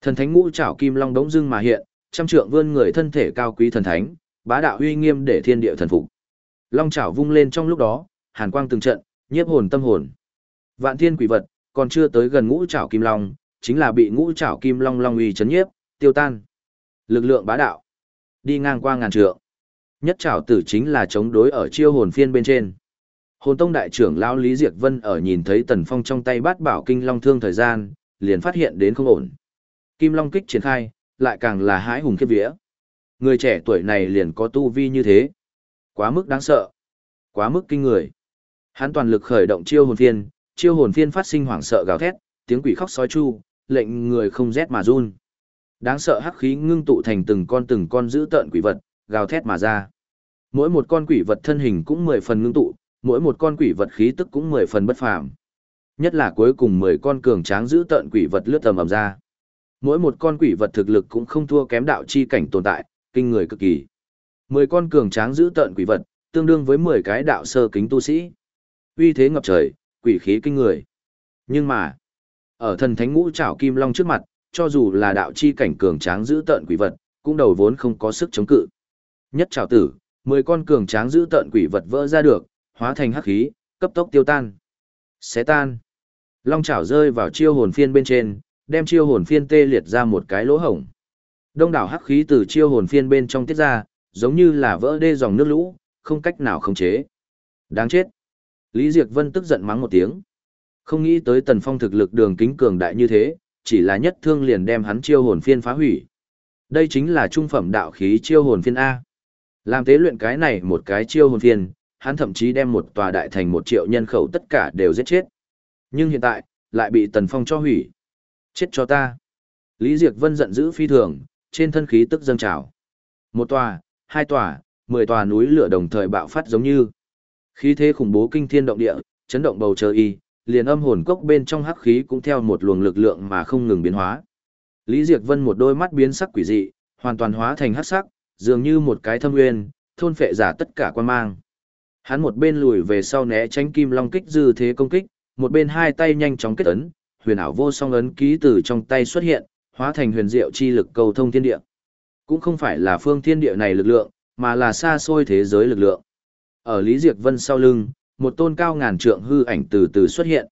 Thần thánh ngũ trảo kim long đống dưng mà hiện, trăm trượng vươn người thân thể cao quý thần thánh, bá đạo uy nghiêm để thiên địa thần phục. Long trảo vung lên trong lúc đó, hàn quang từng trận, nhiếp hồn tâm hồn. Vạn thiên quỷ vật, còn chưa tới gần ngũ trảo kim long, chính là bị ngũ trảo kim long long uy chấn nhiếp, tiêu tan. Lực lượng bá đạo, đi ngang qua ngàn trượng. Nhất trảo tử chính là chống đối ở chiêu hồn phiên bên trên. Hồn tông đại trưởng lão Lý Diệc Vân ở nhìn thấy Tần Phong trong tay bát bảo kinh long thương thời gian, liền phát hiện đến không ổn. Kim long kích triển khai, lại càng là hãi hùng khiếp vía. Người trẻ tuổi này liền có tu vi như thế. Quá mức đáng sợ. Quá mức kinh người. Hắn toàn lực khởi động chiêu hồn phiên, chiêu hồn phiên phát sinh hoảng sợ gào thét, tiếng quỷ khóc sói chu, lệnh người không rét mà run. Đáng sợ hắc khí ngưng tụ thành từng con từng con dữ tợn quỷ vật, gào thét mà ra. Mỗi một con quỷ vật thân hình cũng mười phần ngưng tụ, mỗi một con quỷ vật khí tức cũng mười phần bất phàm. Nhất là cuối cùng mười con cường tráng dữ tợn quỷ vật lướt tầm ầm ra. Mỗi một con quỷ vật thực lực cũng không thua kém đạo chi cảnh tồn tại, kinh người cực kỳ. Mười con cường tráng dữ tợn quỷ vật, tương đương với mười cái đạo sơ kính tu sĩ. Uy thế ngập trời, quỷ khí kinh người. Nhưng mà, ở thần thánh ngũ trảo kim long trước mặt, cho dù là đạo chi cảnh cường tráng giữ tợn quỷ vật, cũng đầu vốn không có sức chống cự. Nhất trảo tử, mười con cường tráng giữ tợn quỷ vật vỡ ra được, hóa thành hắc khí, cấp tốc tiêu tan. Xé tan. Long trảo rơi vào chiêu hồn phiên bên trên, đem chiêu hồn phiên tê liệt ra một cái lỗ hổng. Đông đảo hắc khí từ chiêu hồn phiên bên trong tiết ra, giống như là vỡ đê dòng nước lũ, không cách nào khống chế. Đáng chết. Lý Diệc Vân tức giận mắng một tiếng. Không nghĩ tới Tần Phong thực lực đường kính cường đại như thế, chỉ là nhất thương liền đem hắn chiêu hồn phiên phá hủy. Đây chính là trung phẩm đạo khí chiêu hồn phiên A. Làm tế luyện cái này một cái chiêu hồn phiên, hắn thậm chí đem một tòa đại thành một triệu nhân khẩu tất cả đều giết chết. Nhưng hiện tại, lại bị Tần Phong cho hủy. Chết cho ta. Lý Diệc Vân giận dữ phi thường, trên thân khí tức dâng trào. Một tòa, hai tòa, mười tòa núi lửa đồng thời bạo phát giống như. Khí thế khủng bố kinh thiên động địa, chấn động bầu trời y, liền âm hồn cốc bên trong hắc khí cũng theo một luồng lực lượng mà không ngừng biến hóa. Lý Diệc Vân một đôi mắt biến sắc quỷ dị, hoàn toàn hóa thành hắc sắc, dường như một cái thâm nguyên, thôn phệ giả tất cả quan mang. Hắn một bên lùi về sau né tránh kim long kích dư thế công kích, một bên hai tay nhanh chóng kết ấn, huyền ảo vô song ấn ký từ trong tay xuất hiện, hóa thành huyền diệu chi lực cầu thông thiên địa. Cũng không phải là phương thiên địa này lực lượng, mà là xa xôi thế giới lực lượng. Ở Lý Diệc Vân sau lưng, một tôn cao ngàn trượng hư ảnh từ từ xuất hiện.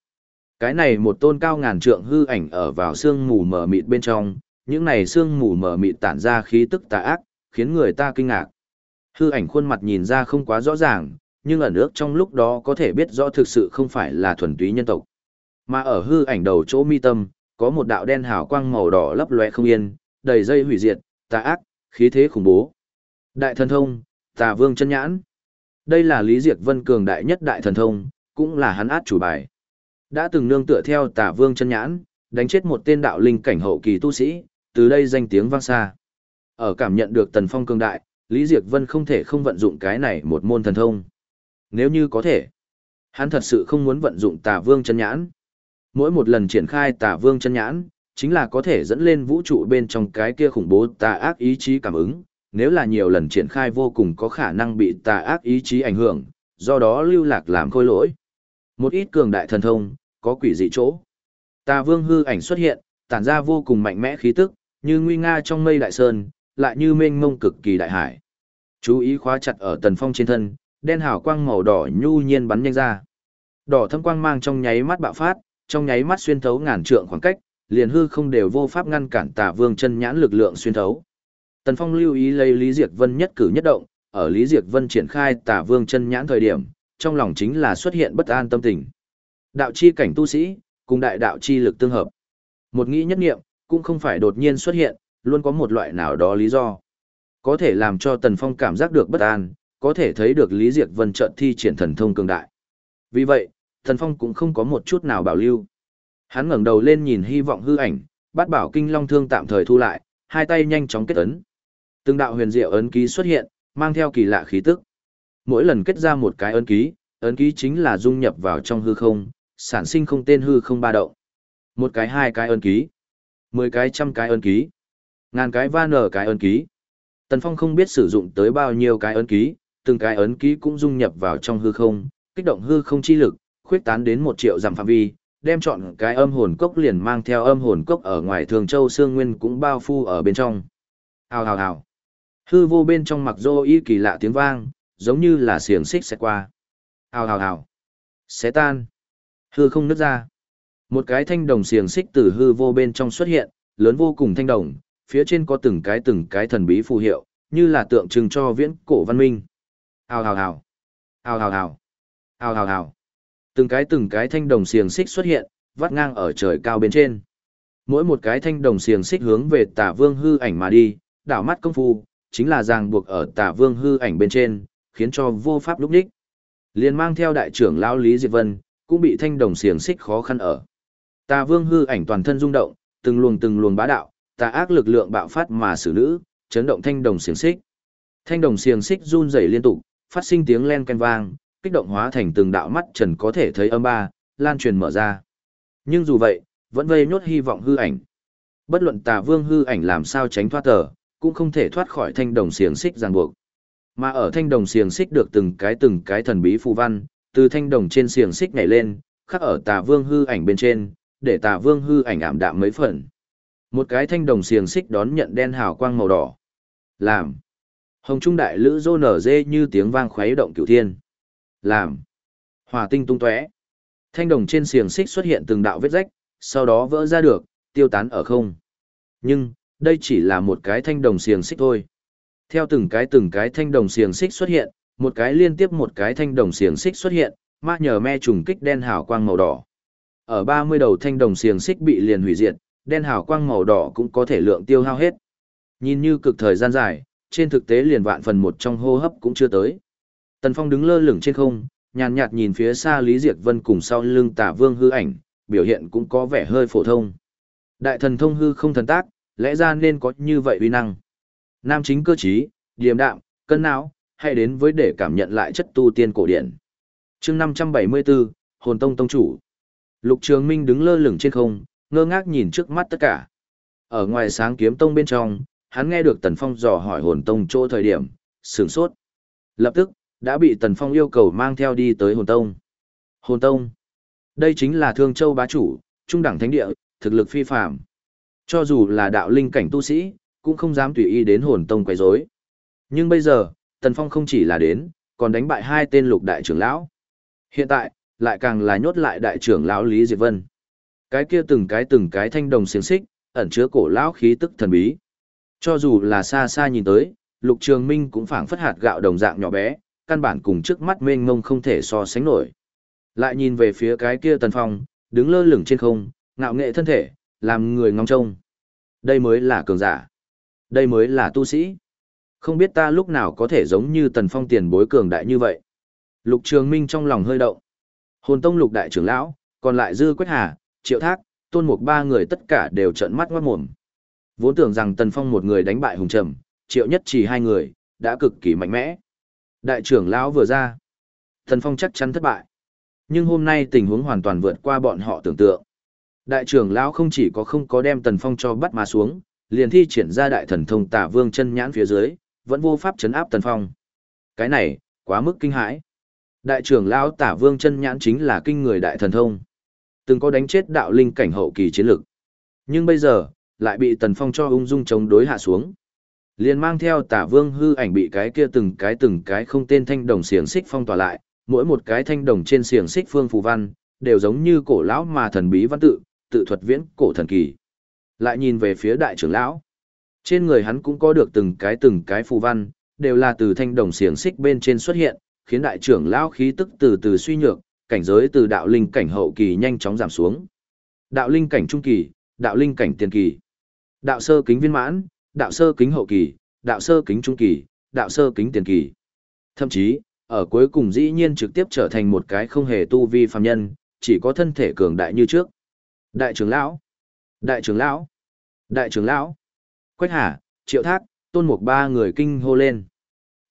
Cái này một tôn cao ngàn trượng hư ảnh ở vào xương mù mờ mịt bên trong, những này xương mù mờ mịt tản ra khí tức tà ác, khiến người ta kinh ngạc. Hư ảnh khuôn mặt nhìn ra không quá rõ ràng, nhưng ở nước trong lúc đó có thể biết rõ thực sự không phải là thuần túy nhân tộc. Mà ở hư ảnh đầu chỗ mi tâm, có một đạo đen hào quang màu đỏ lấp lóe không yên, đầy dây hủy diệt, tà ác, khí thế khủng bố. Đại thần thông, tà vương chân nhãn. Đây là Lý Diệc Vân cường đại nhất đại thần thông, cũng là hắn át chủ bài. Đã từng nương tựa theo Tả vương chân nhãn, đánh chết một tên đạo linh cảnh hậu kỳ tu sĩ, từ đây danh tiếng vang xa. Ở cảm nhận được tần phong cường đại, Lý Diệc Vân không thể không vận dụng cái này một môn thần thông. Nếu như có thể, hắn thật sự không muốn vận dụng Tả vương chân nhãn. Mỗi một lần triển khai Tả vương chân nhãn, chính là có thể dẫn lên vũ trụ bên trong cái kia khủng bố tà ác ý chí cảm ứng, nếu là nhiều lần triển khai vô cùng có khả năng bị tà ác ý chí ảnh hưởng, do đó lưu lạc làm khôi lỗi. Một ít cường đại thần thông, có quỷ dị chỗ. Tà vương hư ảnh xuất hiện, tản ra vô cùng mạnh mẽ khí tức, như nguy nga trong mây đại sơn, lại như mênh mông cực kỳ đại hải. Chú ý khóa chặt ở tần phong trên thân, đen hào quang màu đỏ nhu nhiên bắn nhanh ra. Đỏ thâm quang mang trong nháy mắt bạo phát, trong nháy mắt xuyên thấu ngàn trượng khoảng cách, liền hư không đều vô pháp ngăn cản tà vương chân nhãn lực lượng xuyên thấu. Tần Phong lưu ý lấy Lý Diệc Vân nhất cử nhất động, ở Lý Diệc Vân triển khai tà vương chân nhãn thời điểm, trong lòng chính là xuất hiện bất an tâm tình. Đạo chi cảnh tu sĩ, cùng đại đạo chi lực tương hợp. Một nghĩ nhất niệm, cũng không phải đột nhiên xuất hiện, luôn có một loại nào đó lý do. Có thể làm cho Tần Phong cảm giác được bất an, có thể thấy được Lý Diệc Vân trận thi triển thần thông cường đại. Vì vậy, Tần Phong cũng không có một chút nào bảo lưu. Hắn ngẩng đầu lên nhìn hy vọng hư ảnh, bát bảo kinh long thương tạm thời thu lại, hai tay nhanh chóng kết ấn. Từng đạo huyền diệu ấn ký xuất hiện, mang theo kỳ lạ khí tức. Mỗi lần kết ra một cái ấn ký, ấn ký chính là dung nhập vào trong hư không, sản sinh không tên hư không ba động. Một cái hai cái ấn ký, mười cái trăm cái ấn ký, ngàn cái va nở cái ấn ký. Tần Phong không biết sử dụng tới bao nhiêu cái ấn ký, từng cái ấn ký cũng dung nhập vào trong hư không, kích động hư không chi lực, khuyết tán đến một triệu dặm phạm vi, đem chọn cái âm hồn cốc liền mang theo âm hồn cốc ở ngoài thường châu xương nguyên cũng bao phủ ở bên trong. Hào hào hào. Hư vô bên trong mặc dô y kỳ lạ tiếng vang, giống như là xiềng xích xẹt qua. Hào hào hào. Xé tan. Hư không nứt ra. Một cái thanh đồng xiềng xích từ hư vô bên trong xuất hiện, lớn vô cùng thanh đồng, phía trên có từng cái từng cái thần bí phù hiệu, như là tượng trưng cho viễn cổ văn minh. Hào hào hào. Hào hào hào. Hào hào hào. Từng cái từng cái thanh đồng xiềng xích xuất hiện, vắt ngang ở trời cao bên trên. Mỗi một cái thanh đồng xiềng xích hướng về tả vương hư ảnh mà đi, đảo mắt công phu, chính là ràng buộc ở tả vương hư ảnh bên trên, khiến cho vô pháp lúc đích. liền mang theo đại trưởng lão Lý Diệp Vân, cũng bị thanh đồng xiềng xích khó khăn ở. Tà Vương hư ảnh toàn thân rung động, từng luồng từng luồng bá đạo, tà ác lực lượng bạo phát mà xử nữ, chấn động thanh đồng xiềng xích. Thanh đồng xiềng xích run rẩy liên tục, phát sinh tiếng len ken vang, kích động hóa thành từng đạo mắt trần có thể thấy âm ba, lan truyền mở ra. Nhưng dù vậy, vẫn vây nhốt hy vọng hư ảnh. Bất luận tà vương hư ảnh làm sao tránh thoát tờ, cũng không thể thoát khỏi thanh đồng xiềng xích ràng buộc. Mà ở thanh đồng xiềng xích được từng cái từng cái thần bí phù văn, từ thanh đồng trên xiềng xích nhảy lên, khắc ở tà vương hư ảnh bên trên, để tà vương hư ảnh ảm đạm mấy phần. Một cái thanh đồng xiềng xích đón nhận đen hào quang màu đỏ. Làm. Hồng trung đại lữ rô nở dê như tiếng vang khuấy động cửu thiên. Làm. Hỏa tinh tung tóe. Thanh đồng trên xiềng xích xuất hiện từng đạo vết rách, sau đó vỡ ra được, tiêu tán ở không. Nhưng, đây chỉ là một cái thanh đồng xiềng xích thôi. Theo từng cái từng cái thanh đồng xiềng xích xuất hiện, một cái liên tiếp một cái thanh đồng xiềng xích xuất hiện, ma nhờ me trùng kích đen hào quang màu đỏ. Ở 30 đầu thanh đồng xiềng xích bị liền hủy diệt, đen hào quang màu đỏ cũng có thể lượng tiêu hao hết. Nhìn như cực thời gian dài, trên thực tế liền vạn phần một trong hô hấp cũng chưa tới. Tần Phong đứng lơ lửng trên không, nhàn nhạt nhìn phía xa Lý Diệc Vân cùng sau lưng Tả Vương hư ảnh, biểu hiện cũng có vẻ hơi phổ thông. Đại thần thông hư không thần tác, lẽ ra nên có như vậy uy năng. Nam chính cơ trí, điềm đạm, cân não, hãy đến với để cảm nhận lại chất tu tiên cổ điển. Chương 574, Hồn Tông tông chủ. Lục Trường Minh đứng lơ lửng trên không, ngơ ngác nhìn trước mắt tất cả. Ở ngoài sáng kiếm tông bên trong, hắn nghe được Tần Phong dò hỏi hồn tông chỗ thời điểm, sửng sốt. Lập tức, đã bị Tần Phong yêu cầu mang theo đi tới hồn tông. Hồn tông. Đây chính là thương châu bá chủ, trung đẳng thánh địa, thực lực phi phàm. Cho dù là đạo linh cảnh tu sĩ, cũng không dám tùy ý đến hồn tông quấy rối. Nhưng bây giờ, Tần Phong không chỉ là đến, còn đánh bại hai tên lục đại trưởng lão. Hiện tại, lại càng là nhốt lại đại trưởng lão Lý Diệp Vân. Cái kia từng cái từng cái thanh đồng xiềng xích, ẩn chứa cổ lão khí tức thần bí. Cho dù là xa xa nhìn tới, Lục Trường Minh cũng phảng phất hạt gạo đồng dạng nhỏ bé, căn bản cùng trước mắt mênh mông không thể so sánh nổi. Lại nhìn về phía cái kia Tần Phong, đứng lơ lửng trên không, ngạo nghệ thân thể, làm người ngóng trông. Đây mới là cường giả. Đây mới là tu sĩ. Không biết ta lúc nào có thể giống như Tần Phong tiền bối cường đại như vậy. Lục Trường Minh trong lòng hơi động. Hồn Tông Lục đại trưởng lão, còn lại Dư Quách Hà, Triệu Thác, Tôn Mục ba người tất cả đều trợn mắt ngoát mồm. Vốn tưởng rằng Tần Phong một người đánh bại Hùng Trầm, Triệu Nhất chỉ hai người, đã cực kỳ mạnh mẽ. Đại trưởng lão vừa ra, Tần Phong chắc chắn thất bại. Nhưng hôm nay tình huống hoàn toàn vượt qua bọn họ tưởng tượng. Đại trưởng lão không chỉ có không có đem Tần Phong cho bắt mà xuống, liền thi triển ra đại thần thông Tả Vương chân nhãn phía dưới, vẫn vô pháp chấn áp Tần Phong. Cái này, quá mức kinh hãi. Đại trưởng lão Tả Vương chân nhãn chính là kinh người đại thần thông. Từng có đánh chết đạo linh cảnh hậu kỳ chiến lực. Nhưng bây giờ, lại bị Tần Phong cho ung dung chống đối hạ xuống. Liền mang theo Tả Vương hư ảnh bị cái kia từng cái từng cái không tên thanh đồng xiềng xích phong tỏa lại, mỗi một cái thanh đồng trên xiềng xích phương phù văn, đều giống như cổ lão mà thần bí văn tự, tự thuật viễn cổ thần kỳ. Lại nhìn về phía đại trưởng lão. Trên người hắn cũng có được từng cái từng cái phù văn, đều là từ thanh đồng xiềng xích bên trên xuất hiện, khiến đại trưởng lão khí tức từ từ suy nhược, cảnh giới từ đạo linh cảnh hậu kỳ nhanh chóng giảm xuống. Đạo linh cảnh trung kỳ, đạo linh cảnh tiền kỳ, đạo sơ kính viên mãn, đạo sơ kính hậu kỳ, đạo sơ kính trung kỳ, đạo sơ kính tiền kỳ. Thậm chí, ở cuối cùng dĩ nhiên trực tiếp trở thành một cái không hề tu vi phàm nhân, chỉ có thân thể cường đại như trước. Đại trưởng lão, đại trưởng lão, đại trưởng lão, Quách Hà, Triệu Thác, Tôn Mục ba người kinh hô lên.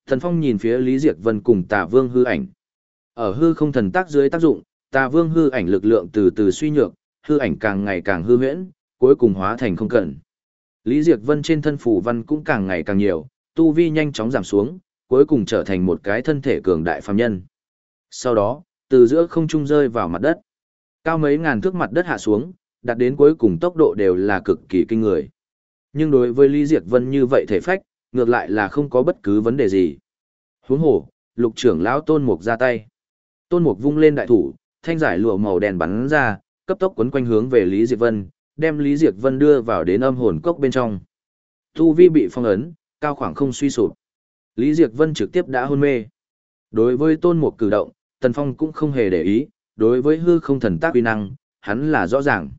Thần Phong nhìn phía Lý Diệc Vân cùng Tà Vương hư ảnh. Ở hư không thần tác dưới tác dụng, Tà Vương hư ảnh lực lượng từ từ suy nhược, hư ảnh càng ngày càng hư huyễn, cuối cùng hóa thành không cần. Lý Diệc Vân trên thân phủ văn cũng càng ngày càng nhiều, tu vi nhanh chóng giảm xuống, cuối cùng trở thành một cái thân thể cường đại phàm nhân. Sau đó, từ giữa không trung rơi vào mặt đất. Cao mấy ngàn thước mặt đất hạ xuống, đạt đến cuối cùng tốc độ đều là cực kỳ kinh người. Nhưng đối với Lý Diệt Vân như vậy thể phách, ngược lại là không có bất cứ vấn đề gì. Huống hồ, lục trưởng lão Tôn Mục ra tay. Tôn Mục vung lên đại thủ, thanh giải lụa màu đen bắn ra, cấp tốc quấn quanh hướng về Lý Diệt Vân, đem Lý Diệt Vân đưa vào đến âm hồn cốc bên trong. Tu vi bị phong ấn, cao khoảng không suy sụp. Lý Diệt Vân trực tiếp đã hôn mê. Đối với Tôn Mục cử động, Tần Phong cũng không hề để ý, đối với hư không thần tác uy năng, hắn là rõ ràng.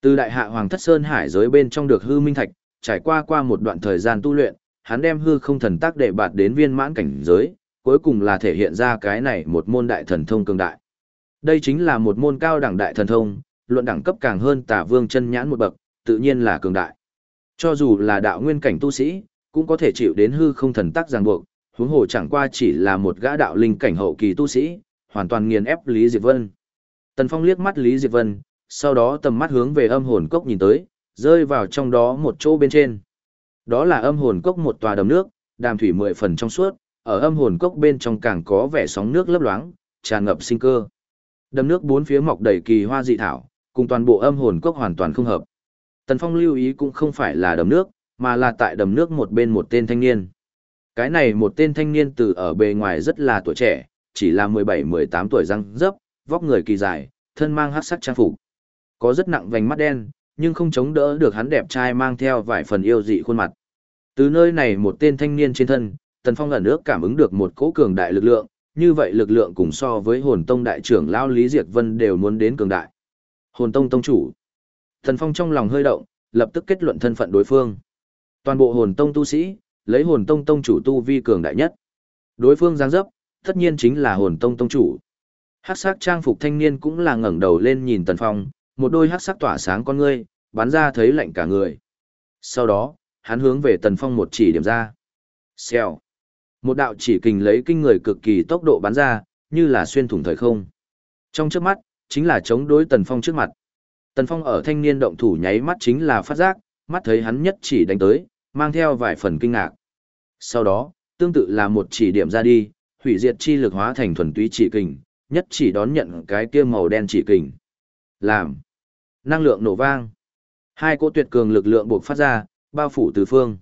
Từ đại hạ hoàng thất sơn hải giới bên trong được hư minh thạch, trải qua qua một đoạn thời gian tu luyện, hắn đem hư không thần tác đệ bạt đến viên mãn cảnh giới, cuối cùng là thể hiện ra cái này một môn đại thần thông cường đại. Đây chính là một môn cao đẳng đại thần thông, luận đẳng cấp càng hơn tả vương chân nhãn một bậc, tự nhiên là cường đại. Cho dù là đạo nguyên cảnh tu sĩ, cũng có thể chịu đến hư không thần tác ràng buộc, huống hồ chẳng qua chỉ là một gã đạo linh cảnh hậu kỳ tu sĩ, hoàn toàn nghiền ép Lý Diệp Vân. Tần Phong liếc mắt Lý Diệp Vân, sau đó tầm mắt hướng về âm hồn cốc nhìn tới, rơi vào trong đó một chỗ bên trên. Đó là âm hồn cốc một tòa đầm nước, đàm thủy mười phần trong suốt, ở âm hồn cốc bên trong càng có vẻ sóng nước lấp loáng, tràn ngập sinh cơ. Đầm nước bốn phía mọc đầy kỳ hoa dị thảo, cùng toàn bộ âm hồn cốc hoàn toàn không hợp. Tần Phong lưu ý cũng không phải là đầm nước, mà là tại đầm nước một bên một tên thanh niên. Cái này một tên thanh niên từ ở bề ngoài rất là tuổi trẻ, chỉ là 17-18 tuổi răng dấp, vóc người kỳ dài, thân mang hắc sắc trang phục. Có rất nặng vành mắt đen, nhưng không chống đỡ được hắn đẹp trai mang theo vài phần yêu dị khuôn mặt. Từ nơi này một tên thanh niên trên thân, Tần Phong ẩn ước cảm ứng được một cỗ cường đại lực lượng, như vậy lực lượng cùng so với hồn tông đại trưởng Lao Lý Diệt Vân đều muốn đến cường đại. Hồn tông tông chủ. Tần Phong trong lòng hơi động, lập tức kết luận thân phận đối phương. Toàn bộ hồn tông tu sĩ, lấy hồn tông tông chủ tu vi cường đại nhất. Đối phương giáng dấp, tất nhiên chính là hồn tông tông chủ. Hắc sắc trang phục thanh niên cũng là ngẩng đầu lên nhìn Tần Phong, một đôi hắc sắc tỏa sáng con ngươi, bắn ra thấy lạnh cả người. Sau đó, hắn hướng về Tần Phong một chỉ điểm ra. Xèo. Một đạo chỉ kình lấy kinh người cực kỳ tốc độ bắn ra, như là xuyên thủng thời không. Trong trước mắt, chính là chống đối Tần Phong trước mặt. Tần Phong ở thanh niên động thủ nháy mắt chính là phát giác, mắt thấy hắn nhất chỉ đánh tới, mang theo vài phần kinh ngạc. Sau đó, tương tự là một chỉ điểm ra đi, hủy diệt chi lực hóa thành thuần túy chỉ kình, nhất chỉ đón nhận cái kia màu đen chỉ kình. Làm. Năng lượng nổ vang. Hai cỗ tuyệt cường lực lượng buộc phát ra, bao phủ tứ phương.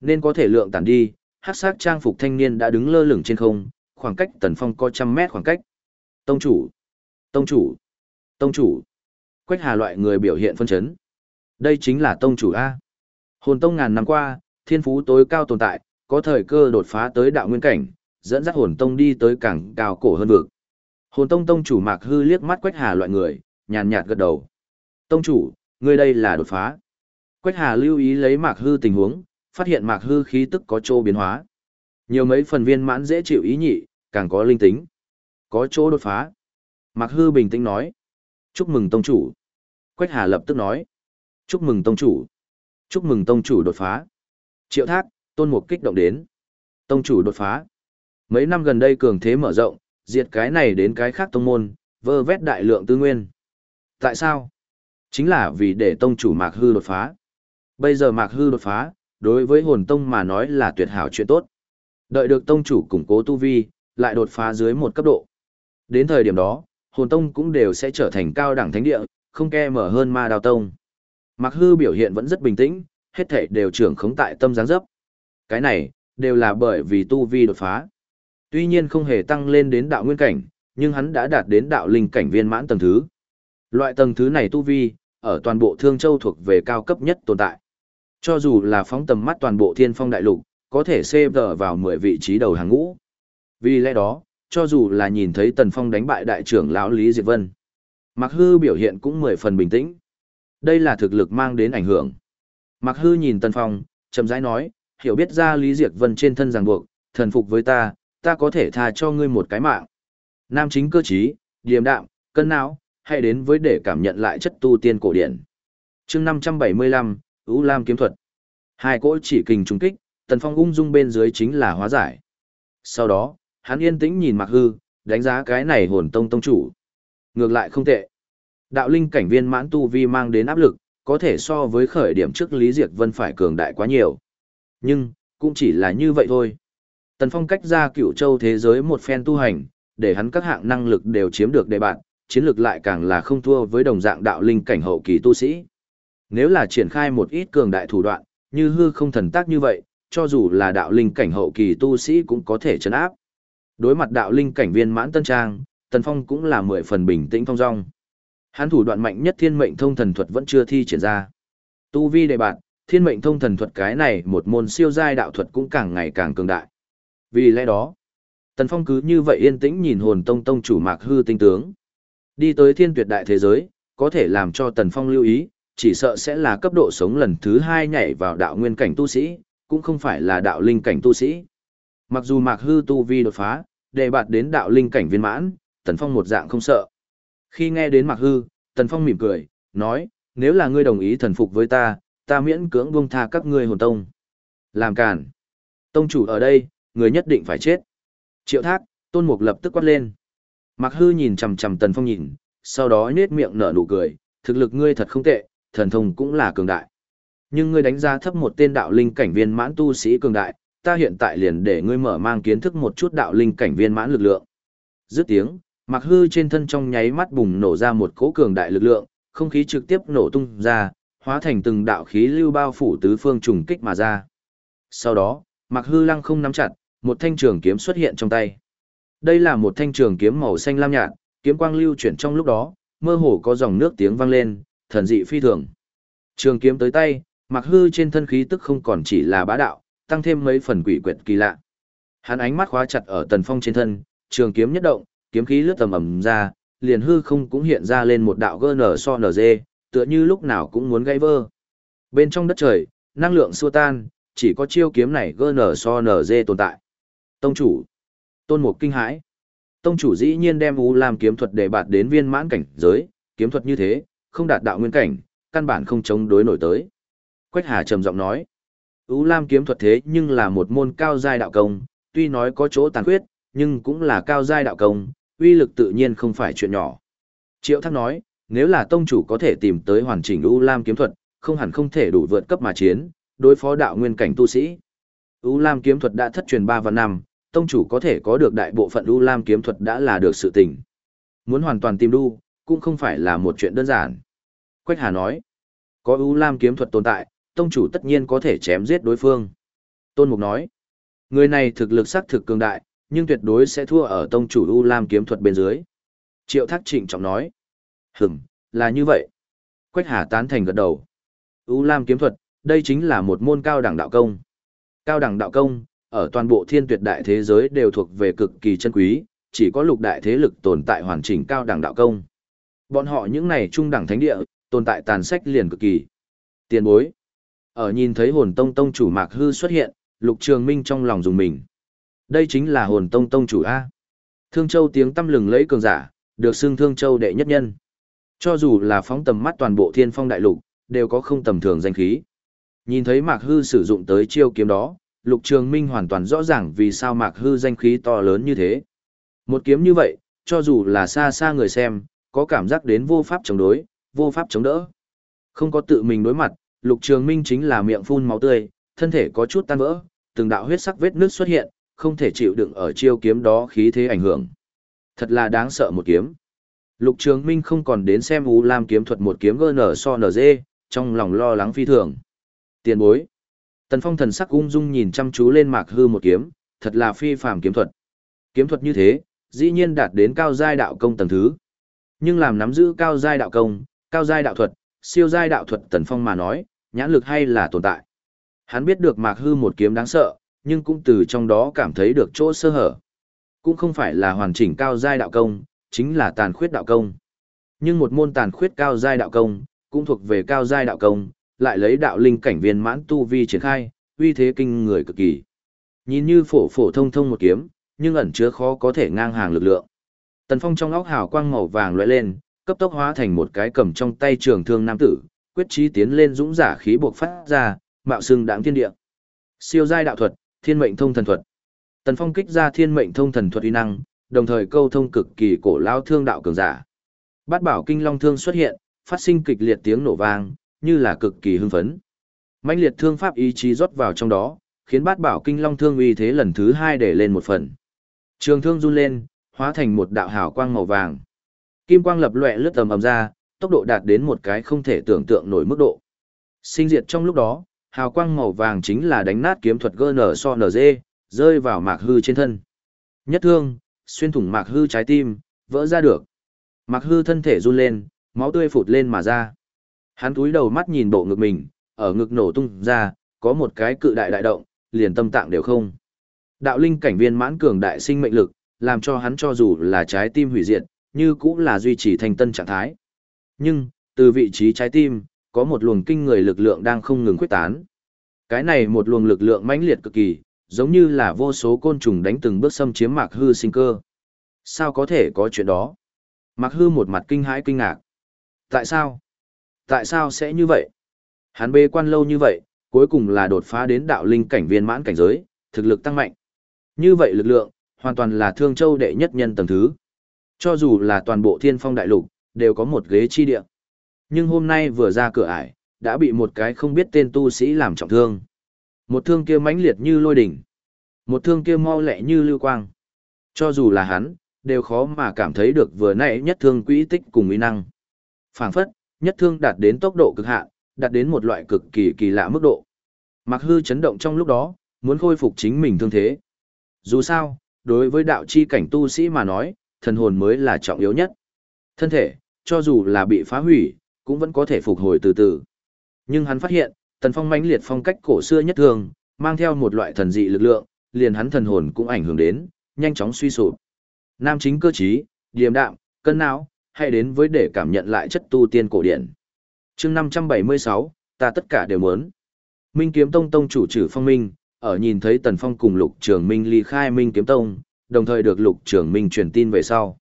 Nên có thể lượng tản đi, hắc sắc trang phục thanh niên đã đứng lơ lửng trên không, khoảng cách tần phong có trăm mét khoảng cách. Tông chủ. Tông chủ. Tông chủ. Quách hà loại người biểu hiện phân chấn. Đây chính là tông chủ A. Hồn tông ngàn năm qua, thiên phú tối cao tồn tại, có thời cơ đột phá tới đạo nguyên cảnh, dẫn dắt hồn tông đi tới càng cao cổ hơn vực. Hồn tông tông chủ Mạc Hư liếc mắt Quách Hà loại người, nhàn nhạt gật đầu. Tông chủ, ngươi đây là đột phá. Quách Hà lưu ý lấy Mạc Hư tình huống, phát hiện Mạc Hư khí tức có chỗ biến hóa. Nhiều mấy phần viên mãn dễ chịu ý nhị, càng có linh tính. Có chỗ đột phá. Mạc Hư bình tĩnh nói. Chúc mừng tông chủ. Quách Hà lập tức nói. Chúc mừng tông chủ. Chúc mừng tông chủ đột phá. Triệu thác, tôn mục kích động đến. Tông chủ đột phá. Mấy năm gần đây cường thế mở rộng, diệt cái này đến cái khác tông môn, vơ vét đại lượng tư nguyên. Tại sao? Chính là vì để tông chủ Mạc Hư đột phá. Bây giờ Mạc Hư đột phá, đối với hồn tông mà nói là tuyệt hảo chuyện tốt. Đợi được tông chủ củng cố tu vi, lại đột phá dưới một cấp độ. Đến thời điểm đó, hồn tông cũng đều sẽ trở thành cao đẳng thánh địa, không ke mở hơn ma đào tông. Mạc Hư biểu hiện vẫn rất bình tĩnh, hết thảy đều trưởng khống tại tâm giáng dấp. Cái này, đều là bởi vì tu vi đột phá. Tuy nhiên không hề tăng lên đến đạo nguyên cảnh, nhưng hắn đã đạt đến đạo linh cảnh viên mãn tầng thứ. Loại tầng thứ này tu vi, ở toàn bộ Thương Châu thuộc về cao cấp nhất tồn tại. Cho dù là phóng tầm mắt toàn bộ thiên phong đại lục, có thể xếp tờ vào 10 vị trí đầu hàng ngũ. Vì lẽ đó, cho dù là nhìn thấy Tần Phong đánh bại đại trưởng lão Lý Diệp Vân, Mạc Hư biểu hiện cũng 10 phần bình tĩnh. Đây là thực lực mang đến ảnh hưởng. Mạc Hư nhìn Tần Phong, chậm rãi nói, hiểu biết ra Lý Diệp Vân trên thân ràng buộc, thần phục với ta, ta có thể tha cho ngươi một cái mạng. Nam chính cơ trí, điềm đạm, cân não, hãy đến với để cảm nhận lại chất tu tiên cổ điển. chương 575, Ú Lam kiếm thuật. Hai cỗ chỉ kình trùng kích, Tần Phong ung dung bên dưới chính là hóa giải. Sau đó, hắn yên tĩnh nhìn Mạc Hư, đánh giá cái này hồn tông tông chủ. Ngược lại không tệ. Đạo linh cảnh viên mãn tu vi mang đến áp lực, có thể so với khởi điểm trước Lý Diệt Vân phải cường đại quá nhiều. Nhưng, cũng chỉ là như vậy thôi. Tần Phong cách ra cựu châu thế giới một phen tu hành, để hắn các hạng năng lực đều chiếm được đề bạn, chiến lược lại càng là không thua với đồng dạng đạo linh cảnh hậu kỳ tu sĩ. Nếu là triển khai một ít cường đại thủ đoạn, như hư không thần tác như vậy, cho dù là đạo linh cảnh hậu kỳ tu sĩ cũng có thể chấn áp. Đối mặt đạo linh cảnh viên mãn tân trang, Tần Phong cũng là mười phần bình tĩnh phong dong. Hắn thủ đoạn mạnh nhất thiên mệnh thông thần thuật vẫn chưa thi triển ra. Tu vi đề bạn, thiên mệnh thông thần thuật cái này một môn siêu giai đạo thuật cũng càng ngày càng cường đại. Vì lẽ đó, Tần Phong cứ như vậy yên tĩnh nhìn hồn tông tông chủ mạc hư tinh tướng. Đi tới thiên tuyệt đại thế giới, có thể làm cho Tần Phong lưu ý, chỉ sợ sẽ là cấp độ sống lần thứ hai nhảy vào đạo nguyên cảnh tu sĩ, cũng không phải là đạo linh cảnh tu sĩ. Mặc dù Mạc Hư tu vi đột phá, để bạt đến đạo linh cảnh viên mãn, Tần Phong một dạng không sợ. Khi nghe đến Mạc Hư, Tần Phong mỉm cười, nói, nếu là ngươi đồng ý thần phục với ta, ta miễn cưỡng buông tha các ngươi hồn tông. Làm cản. Tông chủ ở đây, người nhất định phải chết. Triệu thác, tôn mục lập tức quát lên. Mạc Hư nhìn chầm chầm Tần Phong nhìn, sau đó nết miệng nở nụ cười, thực lực ngươi thật không tệ, thần thông cũng là cường đại. Nhưng ngươi đánh giá thấp một tên đạo linh cảnh viên mãn tu sĩ cường đại, ta hiện tại liền để ngươi mở mang kiến thức một chút đạo linh cảnh viên mãn lực lượng. Dứt tiếng, Mạc Hư trên thân trong nháy mắt bùng nổ ra một cỗ cường đại lực lượng, không khí trực tiếp nổ tung ra, hóa thành từng đạo khí lưu bao phủ tứ phương trùng kích mà ra. Sau đó, Mạc Hư lăng không nắm chặt, một thanh trường kiếm xuất hiện trong tay. Đây là một thanh trường kiếm màu xanh lam nhạt, kiếm quang lưu chuyển trong lúc đó, mơ hồ có dòng nước tiếng vang lên, thần dị phi thường. Trường kiếm tới tay, mặc Hư trên thân khí tức không còn chỉ là bá đạo, tăng thêm mấy phần quỷ quyệt kỳ lạ. Hắn ánh mắt khóa chặt ở Tần Phong trên thân, trường kiếm nhất động, kiếm khí lướt tầm ầm ra, liền hư không cũng hiện ra lên một đạo gơ so nở dê, tựa như lúc nào cũng muốn gãy vơ. Bên trong đất trời, năng lượng xua tan, chỉ có chiêu kiếm này gơ so nở dê tồn tại. Tông chủ, tôn mục kinh hãi. Tông chủ dĩ nhiên đem U Lam kiếm thuật để bạt đến viên mãn cảnh giới, kiếm thuật như thế, không đạt đạo nguyên cảnh, căn bản không chống đối nổi tới. Quách Hà trầm giọng nói, U Lam kiếm thuật thế nhưng là một môn cao giai đạo công, tuy nói có chỗ tàn khuyết, nhưng cũng là cao giai đạo công, uy lực tự nhiên không phải chuyện nhỏ. Triệu Thác nói, nếu là tông chủ có thể tìm tới hoàn chỉnh U Lam kiếm thuật, không hẳn không thể đủ vượt cấp mà chiến, đối phó đạo nguyên cảnh tu sĩ. U Lam kiếm thuật đã thất truyền 3 và năm, tông chủ có thể có được đại bộ phận U Lam kiếm thuật đã là được sự tình. Muốn hoàn toàn tìm đu, cũng không phải là một chuyện đơn giản. Quách Hà nói, có U Lam kiếm thuật tồn tại, tông chủ tất nhiên có thể chém giết đối phương. Tôn Mục nói, người này thực lực sắc thực cường đại, nhưng tuyệt đối sẽ thua ở tông chủ U Lam kiếm thuật bên dưới. Triệu Thác Trịnh trọng nói, hừm, là như vậy. Quách Hà tán thành gật đầu. U Lam kiếm thuật, đây chính là một môn cao đẳng đạo công. Cao đẳng đạo công, ở toàn bộ thiên tuyệt đại thế giới đều thuộc về cực kỳ chân quý, chỉ có lục đại thế lực tồn tại hoàn chỉnh cao đẳng đạo công. Bọn họ những này trung đẳng thánh địa, tồn tại tàn sách liền cực kỳ. Tiền bối. Ở nhìn thấy hồn tông tông chủ Mạc Hư xuất hiện, Lục Trường Minh trong lòng dùng mình. Đây chính là hồn tông tông chủ A. Thương Châu tiếng tâm lừng lấy cường giả, được xưng Thương Châu đệ nhất nhân. Cho dù là phóng tầm mắt toàn bộ thiên phong đại lục, đều có không tầm thường danh khí. Nhìn thấy Mạc Hư sử dụng tới chiêu kiếm đó, Lục Trường Minh hoàn toàn rõ ràng vì sao Mạc Hư danh khí to lớn như thế. Một kiếm như vậy, cho dù là xa xa người xem, có cảm giác đến vô pháp chống đối, vô pháp chống đỡ. Không có tự mình đối mặt, Lục Trường Minh chính là miệng phun máu tươi, thân thể có chút tan vỡ, từng đạo huyết sắc vết nước xuất hiện, không thể chịu đựng ở chiêu kiếm đó khí thế ảnh hưởng. Thật là đáng sợ một kiếm. Lục Trường Minh không còn đến xem U Lam kiếm thuật một kiếm GN so NG, trong lòng lo lắng phi thường. Tiền bối. Tần Phong thần sắc ung dung nhìn chăm chú lên Mạc Hư một kiếm, thật là phi phàm kiếm thuật. Kiếm thuật như thế, dĩ nhiên đạt đến cao giai đạo công tầng thứ. Nhưng làm nắm giữ cao giai đạo công, cao giai đạo thuật, siêu giai đạo thuật Tần Phong mà nói, nhãn lực hay là tồn tại. Hắn biết được Mạc Hư một kiếm đáng sợ, nhưng cũng từ trong đó cảm thấy được chỗ sơ hở. Cũng không phải là hoàn chỉnh cao giai đạo công, chính là tàn khuyết đạo công. Nhưng một môn tàn khuyết cao giai đạo công, cũng thuộc về cao giai đạo công, lại lấy đạo linh cảnh viên mãn tu vi triển khai, uy thế kinh người cực kỳ. Nhìn như phổ phổ thông thông một kiếm, nhưng ẩn chứa khó có thể ngang hàng lực lượng. Tần Phong trong óc hào quang màu vàng lóe lên, cấp tốc hóa thành một cái cầm trong tay trường thương nam tử, quyết chí tiến lên dũng giả khí buộc phát ra, mạo xưng đãng thiên địa. Siêu giai đạo thuật, thiên mệnh thông thần thuật. Tần Phong kích ra thiên mệnh thông thần thuật uy năng, đồng thời câu thông cực kỳ cổ lao thương đạo cường giả. Bát bảo kinh long thương xuất hiện, phát sinh kịch liệt tiếng nổ vang, như là cực kỳ hưng phấn. Mạnh liệt thương pháp ý chí rót vào trong đó, khiến bát bảo kinh long thương uy thế lần thứ hai để lên một phần. Trường thương run lên, hóa thành một đạo hào quang màu vàng. Kim quang lập lòe lướt tầm ầm ra, tốc độ đạt đến một cái không thể tưởng tượng nổi mức độ. Sinh diệt trong lúc đó, hào quang màu vàng chính là đánh nát kiếm thuật GN so NG, rơi vào mạc hư trên thân. Nhất thương, xuyên thủng mạc hư trái tim, vỡ ra được. Mạc hư thân thể run lên, máu tươi phụt lên mà ra. Hắn túi đầu mắt nhìn bộ ngực mình, ở ngực nổ tung ra, có một cái cự đại đại động, liền tâm tạng đều không. Đạo linh cảnh viên mãn cường đại sinh mệnh lực, làm cho hắn cho dù là trái tim hủy diệt, như cũng là duy trì thành tân trạng thái. Nhưng, từ vị trí trái tim, có một luồng kinh người lực lượng đang không ngừng quyết tán. Cái này một luồng lực lượng mãnh liệt cực kỳ, giống như là vô số côn trùng đánh từng bước xâm chiếm Mạc Hư sinh cơ. Sao có thể có chuyện đó? Mạc Hư một mặt kinh hãi kinh ngạc. Tại sao? Tại sao sẽ như vậy? Hắn bê quan lâu như vậy, cuối cùng là đột phá đến đạo linh cảnh viên mãn cảnh giới, thực lực tăng mạnh. Như vậy lực lượng, hoàn toàn là thương châu đệ nhất nhân tầng thứ. Cho dù là toàn bộ thiên phong đại lục, đều có một ghế chi địa. Nhưng hôm nay vừa ra cửa ải, đã bị một cái không biết tên tu sĩ làm trọng thương. Một thương kia mãnh liệt như lôi đỉnh. Một thương kia mau lẹ như lưu quang. Cho dù là hắn, đều khó mà cảm thấy được vừa nãy nhất thương quỹ tích cùng uy năng. Phảng phất, nhất thương đạt đến tốc độ cực hạn, đạt đến một loại cực kỳ kỳ lạ mức độ. Mặc hư chấn động trong lúc đó, muốn khôi phục chính mình thương thế. Dù sao, đối với đạo chi cảnh tu sĩ mà nói, thần hồn mới là trọng yếu nhất. Thân thể, cho dù là bị phá hủy, cũng vẫn có thể phục hồi từ từ. Nhưng hắn phát hiện, tần phong mãnh liệt phong cách cổ xưa nhất thường, mang theo một loại thần dị lực lượng, liền hắn thần hồn cũng ảnh hưởng đến, nhanh chóng suy sụp. Nam chính cơ trí, điềm đạm, cân não, hay đến với để cảm nhận lại chất tu tiên cổ điển. chương 576, ta tất cả đều muốn. Minh kiếm tông tông chủ trừ phong minh, ở nhìn thấy tần phong cùng lục trường minh ly khai Minh kiếm tông, đồng thời được lục trường minh truyền tin về sau.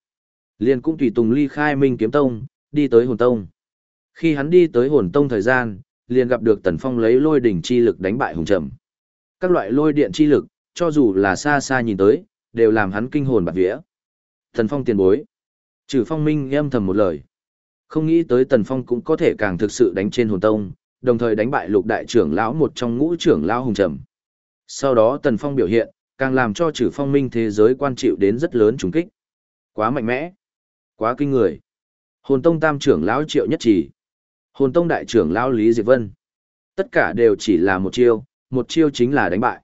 Liền cũng tùy tùng ly khai Minh kiếm tông, đi tới hồn tông. Khi hắn đi tới hồn tông thời gian, liền gặp được tần phong lấy lôi đỉnh chi lực đánh bại hùng trầm. Các loại lôi điện chi lực, cho dù là xa xa nhìn tới, đều làm hắn kinh hồn bạt vía. Tần phong tiền bối. Trừ phong minh âm thầm một lời. Không nghĩ tới tần phong cũng có thể càng thực sự đánh trên hồn tông, đồng thời đánh bại lục đại trưởng lão một trong ngũ trưởng lão hùng trầm. Sau đó tần phong biểu hiện, càng làm cho trừ phong minh thế giới quan chịu đến rất lớn trùng kích. Quá mạnh mẽ. Quá kinh người. Hồn tông tam trưởng lão triệu nhất chỉ. Hồn tông đại trưởng lão Lý Diệp Vân. Tất cả đều chỉ là một chiêu, một chiêu chính là đánh bại.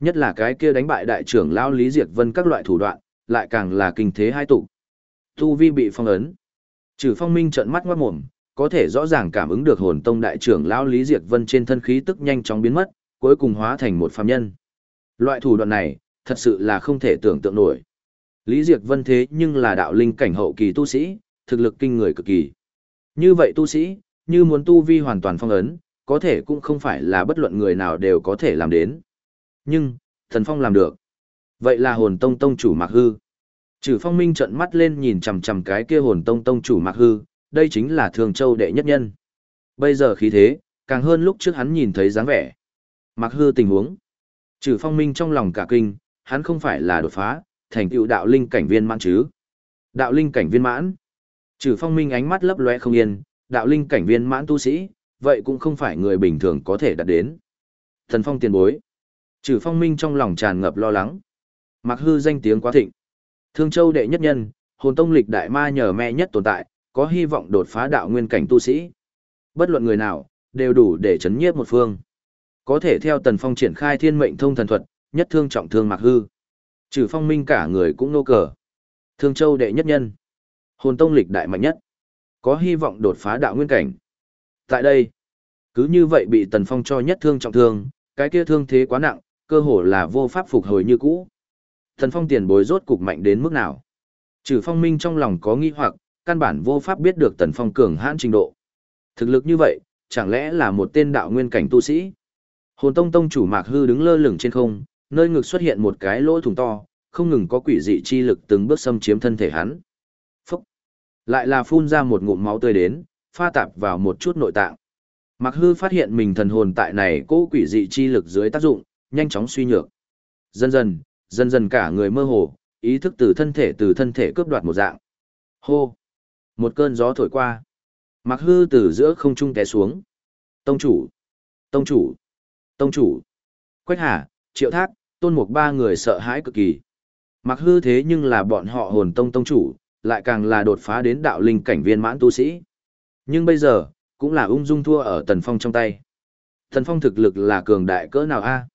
Nhất là cái kia đánh bại đại trưởng lão Lý Diệp Vân các loại thủ đoạn, lại càng là kinh thế hai tụ. Tu vi bị phong ấn. Trừ phong minh trợn mắt ngoát mồm, có thể rõ ràng cảm ứng được hồn tông đại trưởng lão Lý Diệt Vân trên thân khí tức nhanh chóng biến mất, cuối cùng hóa thành một phàm nhân. Loại thủ đoạn này, thật sự là không thể tưởng tượng nổi. Lý Diệt Vân thế nhưng là đạo linh cảnh hậu kỳ tu sĩ, thực lực kinh người cực kỳ. Như vậy tu sĩ, như muốn tu vi hoàn toàn phong ấn, có thể cũng không phải là bất luận người nào đều có thể làm đến. Nhưng, thần phong làm được. Vậy là hồn tông tông chủ Mạc Hư. Trừ phong minh trận mắt lên nhìn chằm chằm cái kia hồn tông tông chủ Mạc Hư, đây chính là thường châu đệ nhất nhân. Bây giờ khí thế, càng hơn lúc trước hắn nhìn thấy dáng vẻ. Mạc Hư tình huống. Trừ phong minh trong lòng cả kinh, hắn không phải là đột phá, thành tựu đạo linh cảnh viên mãn chứ. Đạo linh cảnh viên mãn. Trừ phong minh ánh mắt lấp lóe không yên, đạo linh cảnh viên mãn tu sĩ, vậy cũng không phải người bình thường có thể đạt đến. Thần phong tiền bối. Trừ phong minh trong lòng tràn ngập lo lắng. Mặc hư danh tiếng quá thịnh. Thương châu đệ nhất nhân, hồn tông lịch đại ma nhờ mẹ nhất tồn tại, có hy vọng đột phá đạo nguyên cảnh tu sĩ. Bất luận người nào, đều đủ để chấn nhiếp một phương. Có thể theo tần phong triển khai thiên mệnh thông thần thuật, nhất thương trọng thương mặc hư. Trừ phong minh cả người cũng nô cờ. Thương châu đệ nhất nhân. Hồn tông lịch đại mạnh nhất. Có hy vọng đột phá đạo nguyên cảnh. Tại đây, cứ như vậy bị tần phong cho nhất thương trọng thương, cái kia thương thế quá nặng, cơ hồ là vô pháp phục hồi như cũ. Thần phong tiền bối rốt cục mạnh đến mức nào? Trừ phong minh trong lòng có nghi hoặc, căn bản vô pháp biết được tần phong cường hãn trình độ. Thực lực như vậy, chẳng lẽ là một tên đạo nguyên cảnh tu sĩ? Hồn tông tông chủ mạc hư đứng lơ lửng trên không, nơi ngực xuất hiện một cái lỗ thủng to, không ngừng có quỷ dị chi lực từng bước xâm chiếm thân thể hắn. Phúc! Lại là phun ra một ngụm máu tươi đến, pha tạp vào một chút nội tạng. Mạc hư phát hiện mình thần hồn tại này cố quỷ dị chi lực dưới tác dụng, nhanh chóng suy nhược. Dần dần, dần dần cả người mơ hồ, ý thức từ thân thể từ thân thể cướp đoạt một dạng. Hô! Một cơn gió thổi qua. Mạc hư từ giữa không trung té xuống. Tông chủ! Tông chủ! Tông chủ! Quách Hà, Triệu Thác, Tôn Mục ba người sợ hãi cực kỳ. Mặc hư thế nhưng là bọn họ hồn tông tông chủ, lại càng là đột phá đến đạo linh cảnh viên mãn tu sĩ. Nhưng bây giờ, cũng là ung dung thua ở Tần Phong trong tay. Tần Phong thực lực là cường đại cỡ nào a?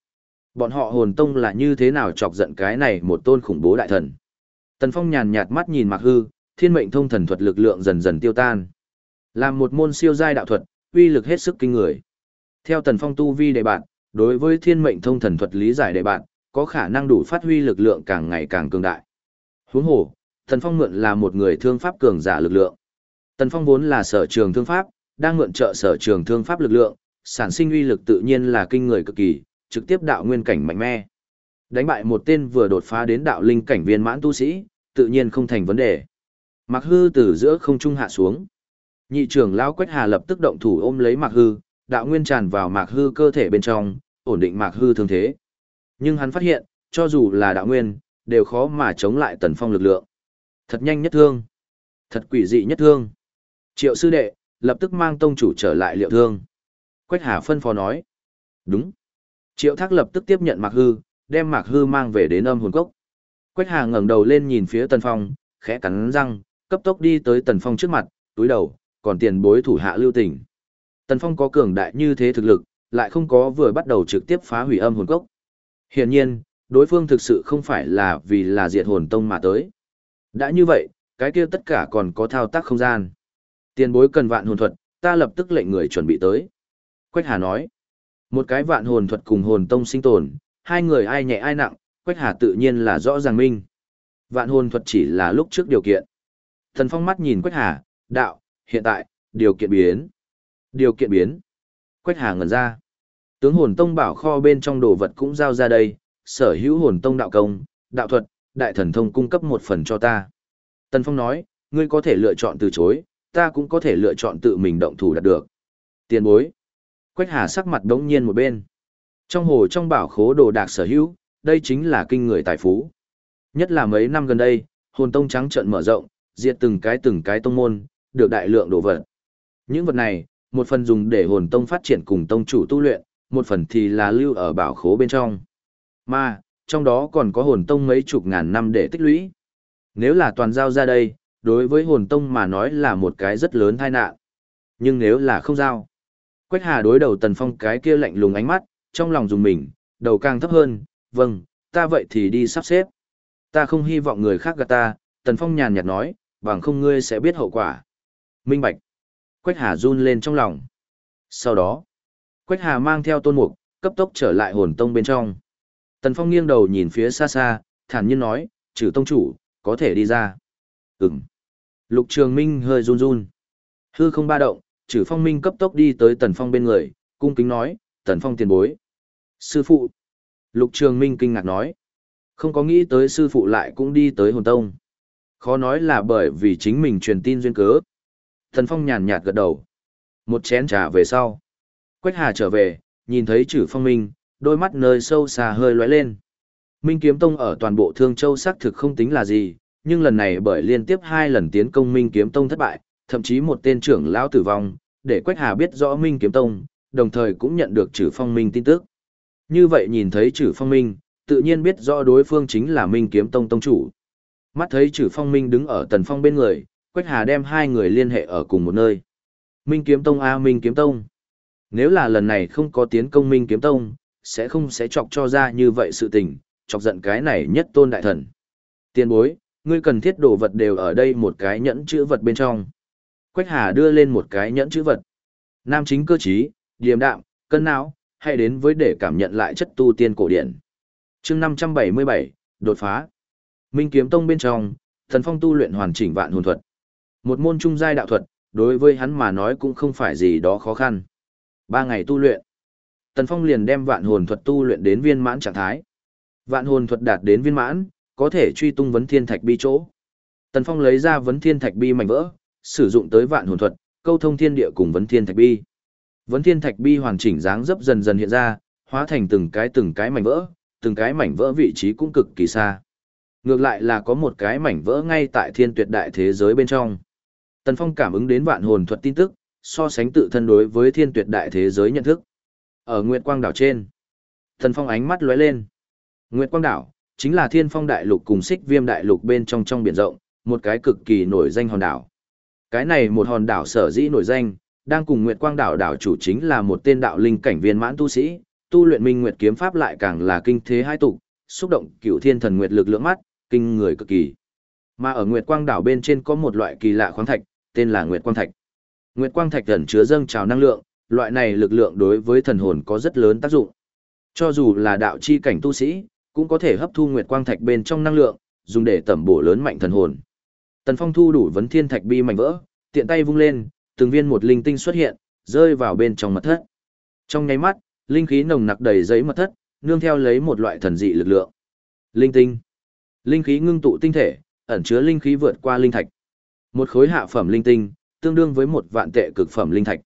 Bọn họ hồn tông là như thế nào chọc giận cái này một tôn khủng bố đại thần. Tần Phong nhàn nhạt mắt nhìn Mạc Hư, thiên mệnh thông thần thuật lực lượng dần dần tiêu tan. Làm một môn siêu giai đạo thuật, uy lực hết sức kinh người. Theo Tần Phong tu vi đề bạn, đối với thiên mệnh thông thần thuật lý giải đề bạn, có khả năng đủ phát huy lực lượng càng ngày càng cường đại. Huống hồ, Tần Phong mượn là một người thương pháp cường giả lực lượng. Tần Phong vốn là sở trường thương pháp, đang mượn trợ sở trường thương pháp lực lượng, sản sinh uy lực tự nhiên là kinh người cực kỳ, trực tiếp đạo nguyên cảnh mạnh mẽ. Đánh bại một tên vừa đột phá đến đạo linh cảnh viên mãn tu sĩ, tự nhiên không thành vấn đề. Mạc Hư từ giữa không trung hạ xuống. Nhị trưởng lão Quách Hà lập tức động thủ ôm lấy Mạc Hư, đạo nguyên tràn vào Mạc Hư cơ thể bên trong, ổn định Mạc Hư thương thế. Nhưng hắn phát hiện, cho dù là đạo nguyên, đều khó mà chống lại Tần Phong lực lượng. Thật nhanh nhất thương. Thật quỷ dị nhất thương. Triệu sư đệ, lập tức mang tông chủ trở lại liệu thương. Quách Hà phân phó nói. Đúng. Triệu Thác lập tức tiếp nhận Mạc Hư, đem Mạc Hư mang về đến âm hồn cốc. Quách Hà ngẩng đầu lên nhìn phía Tần Phong, khẽ cắn răng, cấp tốc đi tới Tần Phong trước mặt, túi đầu, còn tiền bối thủ hạ lưu tình. Tần Phong có cường đại như thế thực lực, lại không có vừa bắt đầu trực tiếp phá hủy âm hồn cốc. Hiển nhiên, đối phương thực sự không phải là vì là diệt hồn tông mà tới. Đã như vậy, cái kia tất cả còn có thao tác không gian. Tiền bối cần vạn hồn thuật, ta lập tức lệnh người chuẩn bị tới. Quách Hà nói, một cái vạn hồn thuật cùng hồn tông sinh tồn, hai người ai nhẹ ai nặng, Quách Hà tự nhiên là rõ ràng minh. Vạn hồn thuật chỉ là lúc trước điều kiện. Thần Phong mắt nhìn Quách Hà, đạo, hiện tại, điều kiện biến. Điều kiện biến. Quách Hà ngẩn ra. Tướng hồn tông bảo kho bên trong đồ vật cũng giao ra đây, sở hữu hồn tông đạo công, đạo thuật, đại thần thông cung cấp một phần cho ta. Tần Phong nói, ngươi có thể lựa chọn từ chối, ta cũng có thể lựa chọn tự mình động thủ đạt được. Tiền bối. Quách Hà sắc mặt đống nhiên một bên. Trong hồ trong bảo khố đồ đạc sở hữu, đây chính là kinh người tài phú. Nhất là mấy năm gần đây, hồn tông trắng trận mở rộng, diệt từng cái từng cái tông môn, được đại lượng đồ vật. Những vật này, một phần dùng để hồn tông phát triển cùng tông chủ tu luyện, một phần thì là lưu ở bảo khố bên trong. Mà, trong đó còn có hồn tông mấy chục ngàn năm để tích lũy. Nếu là toàn giao ra đây, đối với hồn tông mà nói là một cái rất lớn tai nạn. Nhưng nếu là không giao, Quách Hà đối đầu Tần Phong cái kia lạnh lùng ánh mắt, trong lòng dùng mình, đầu càng thấp hơn, vâng, ta vậy thì đi sắp xếp. Ta không hy vọng người khác gạt ta, Tần Phong nhàn nhạt nói, bằng không ngươi sẽ biết hậu quả. Minh Bạch. Quách Hà run lên trong lòng. Sau đó, Quách Hà mang theo tôn mục, cấp tốc trở lại hồn tông bên trong. Tần Phong nghiêng đầu nhìn phía xa xa, thản nhiên nói, trừ tông chủ, có thể đi ra. Ừm. Lục Trường Minh hơi run run. Hư không ba động, trừ phong minh cấp tốc đi tới Tần Phong bên người, cung kính nói, Tần Phong tiền bối. Sư phụ. Lục Trường Minh kinh ngạc nói. Không có nghĩ tới sư phụ lại cũng đi tới hồn tông. Khó nói là bởi vì chính mình truyền tin duyên cớ. Tần Phong nhàn nhạt gật đầu. Một chén trà về sau. Quách Hà trở về, nhìn thấy chữ phong minh, đôi mắt nơi sâu xa hơi lóe lên. Minh Kiếm Tông ở toàn bộ Thương Châu xác thực không tính là gì, nhưng lần này bởi liên tiếp hai lần tiến công Minh Kiếm Tông thất bại, thậm chí một tên trưởng lão tử vong, để Quách Hà biết rõ Minh Kiếm Tông, đồng thời cũng nhận được Trử Phong Minh tin tức. Như vậy nhìn thấy Trử Phong Minh, tự nhiên biết rõ đối phương chính là Minh Kiếm Tông tông chủ. Mắt thấy Trử Phong Minh đứng ở Tần Phong bên người, Quách Hà đem hai người liên hệ ở cùng một nơi. Minh Kiếm Tông a Minh Kiếm Tông. Nếu là lần này không có tiến công Minh Kiếm Tông, sẽ không sẽ chọc cho ra như vậy sự tình, chọc giận cái này nhất tôn đại thần. Tiên bối, ngươi cần thiết đồ vật đều ở đây một cái nhẫn chữ vật bên trong. Quách Hà đưa lên một cái nhẫn chữ vật. Nam chính cơ trí, điềm đạm, cân não, hay đến với để cảm nhận lại chất tu tiên cổ điển. chương 577, đột phá. Minh kiếm tông bên trong, thần phong tu luyện hoàn chỉnh vạn hồn thuật. Một môn trung giai đạo thuật, đối với hắn mà nói cũng không phải gì đó khó khăn. Ba ngày tu luyện. Tần Phong liền đem vạn hồn thuật tu luyện đến viên mãn trạng thái. Vạn hồn thuật đạt đến viên mãn, có thể truy tung vấn thiên thạch bi chỗ. Tần Phong lấy ra vấn thiên thạch bi mảnh vỡ, sử dụng tới vạn hồn thuật, câu thông thiên địa cùng vấn thiên thạch bi. Vấn thiên thạch bi hoàn chỉnh dáng dấp dần dần hiện ra, hóa thành từng cái từng cái mảnh vỡ, từng cái mảnh vỡ vị trí cũng cực kỳ xa. Ngược lại là có một cái mảnh vỡ ngay tại thiên tuyệt đại thế giới bên trong. Tần Phong cảm ứng đến vạn hồn thuật tin tức, so sánh tự thân đối với thiên tuyệt đại thế giới nhận thức. Ở Nguyệt Quang đảo trên, Tần Phong ánh mắt lóe lên. Nguyệt Quang đảo chính là Thiên Phong đại lục cùng Xích Viêm đại lục bên trong trong biển rộng, một cái cực kỳ nổi danh hòn đảo. Cái này một hòn đảo sở dĩ nổi danh, đang cùng Nguyệt Quang đảo đảo chủ chính là một tên đạo linh cảnh viên mãn tu sĩ, tu luyện Minh Nguyệt kiếm pháp lại càng là kinh thế hai tục, xúc động cửu thiên thần nguyệt lực lượng mắt, kinh người cực kỳ. Mà ở Nguyệt Quang đảo bên trên có một loại kỳ lạ khoáng thạch, tên là Nguyệt Quang thạch. Nguyệt Quang thạch ẩn chứa dâng trào năng lượng, loại này lực lượng đối với thần hồn có rất lớn tác dụng. Cho dù là đạo chi cảnh tu sĩ, cũng có thể hấp thu Nguyệt Quang thạch bên trong năng lượng, dùng để tẩm bổ lớn mạnh thần hồn. Tần Phong thu đủ vấn thiên thạch bi mảnh vỡ, tiện tay vung lên, từng viên một linh tinh xuất hiện, rơi vào bên trong mật thất. Trong nháy mắt, linh khí nồng nặc đầy giấy mật thất, nương theo lấy một loại thần dị lực lượng. Linh tinh. Linh khí ngưng tụ tinh thể, ẩn chứa linh khí vượt qua linh thạch. Một khối hạ phẩm linh tinh, tương đương với một vạn tệ cực phẩm linh thạch.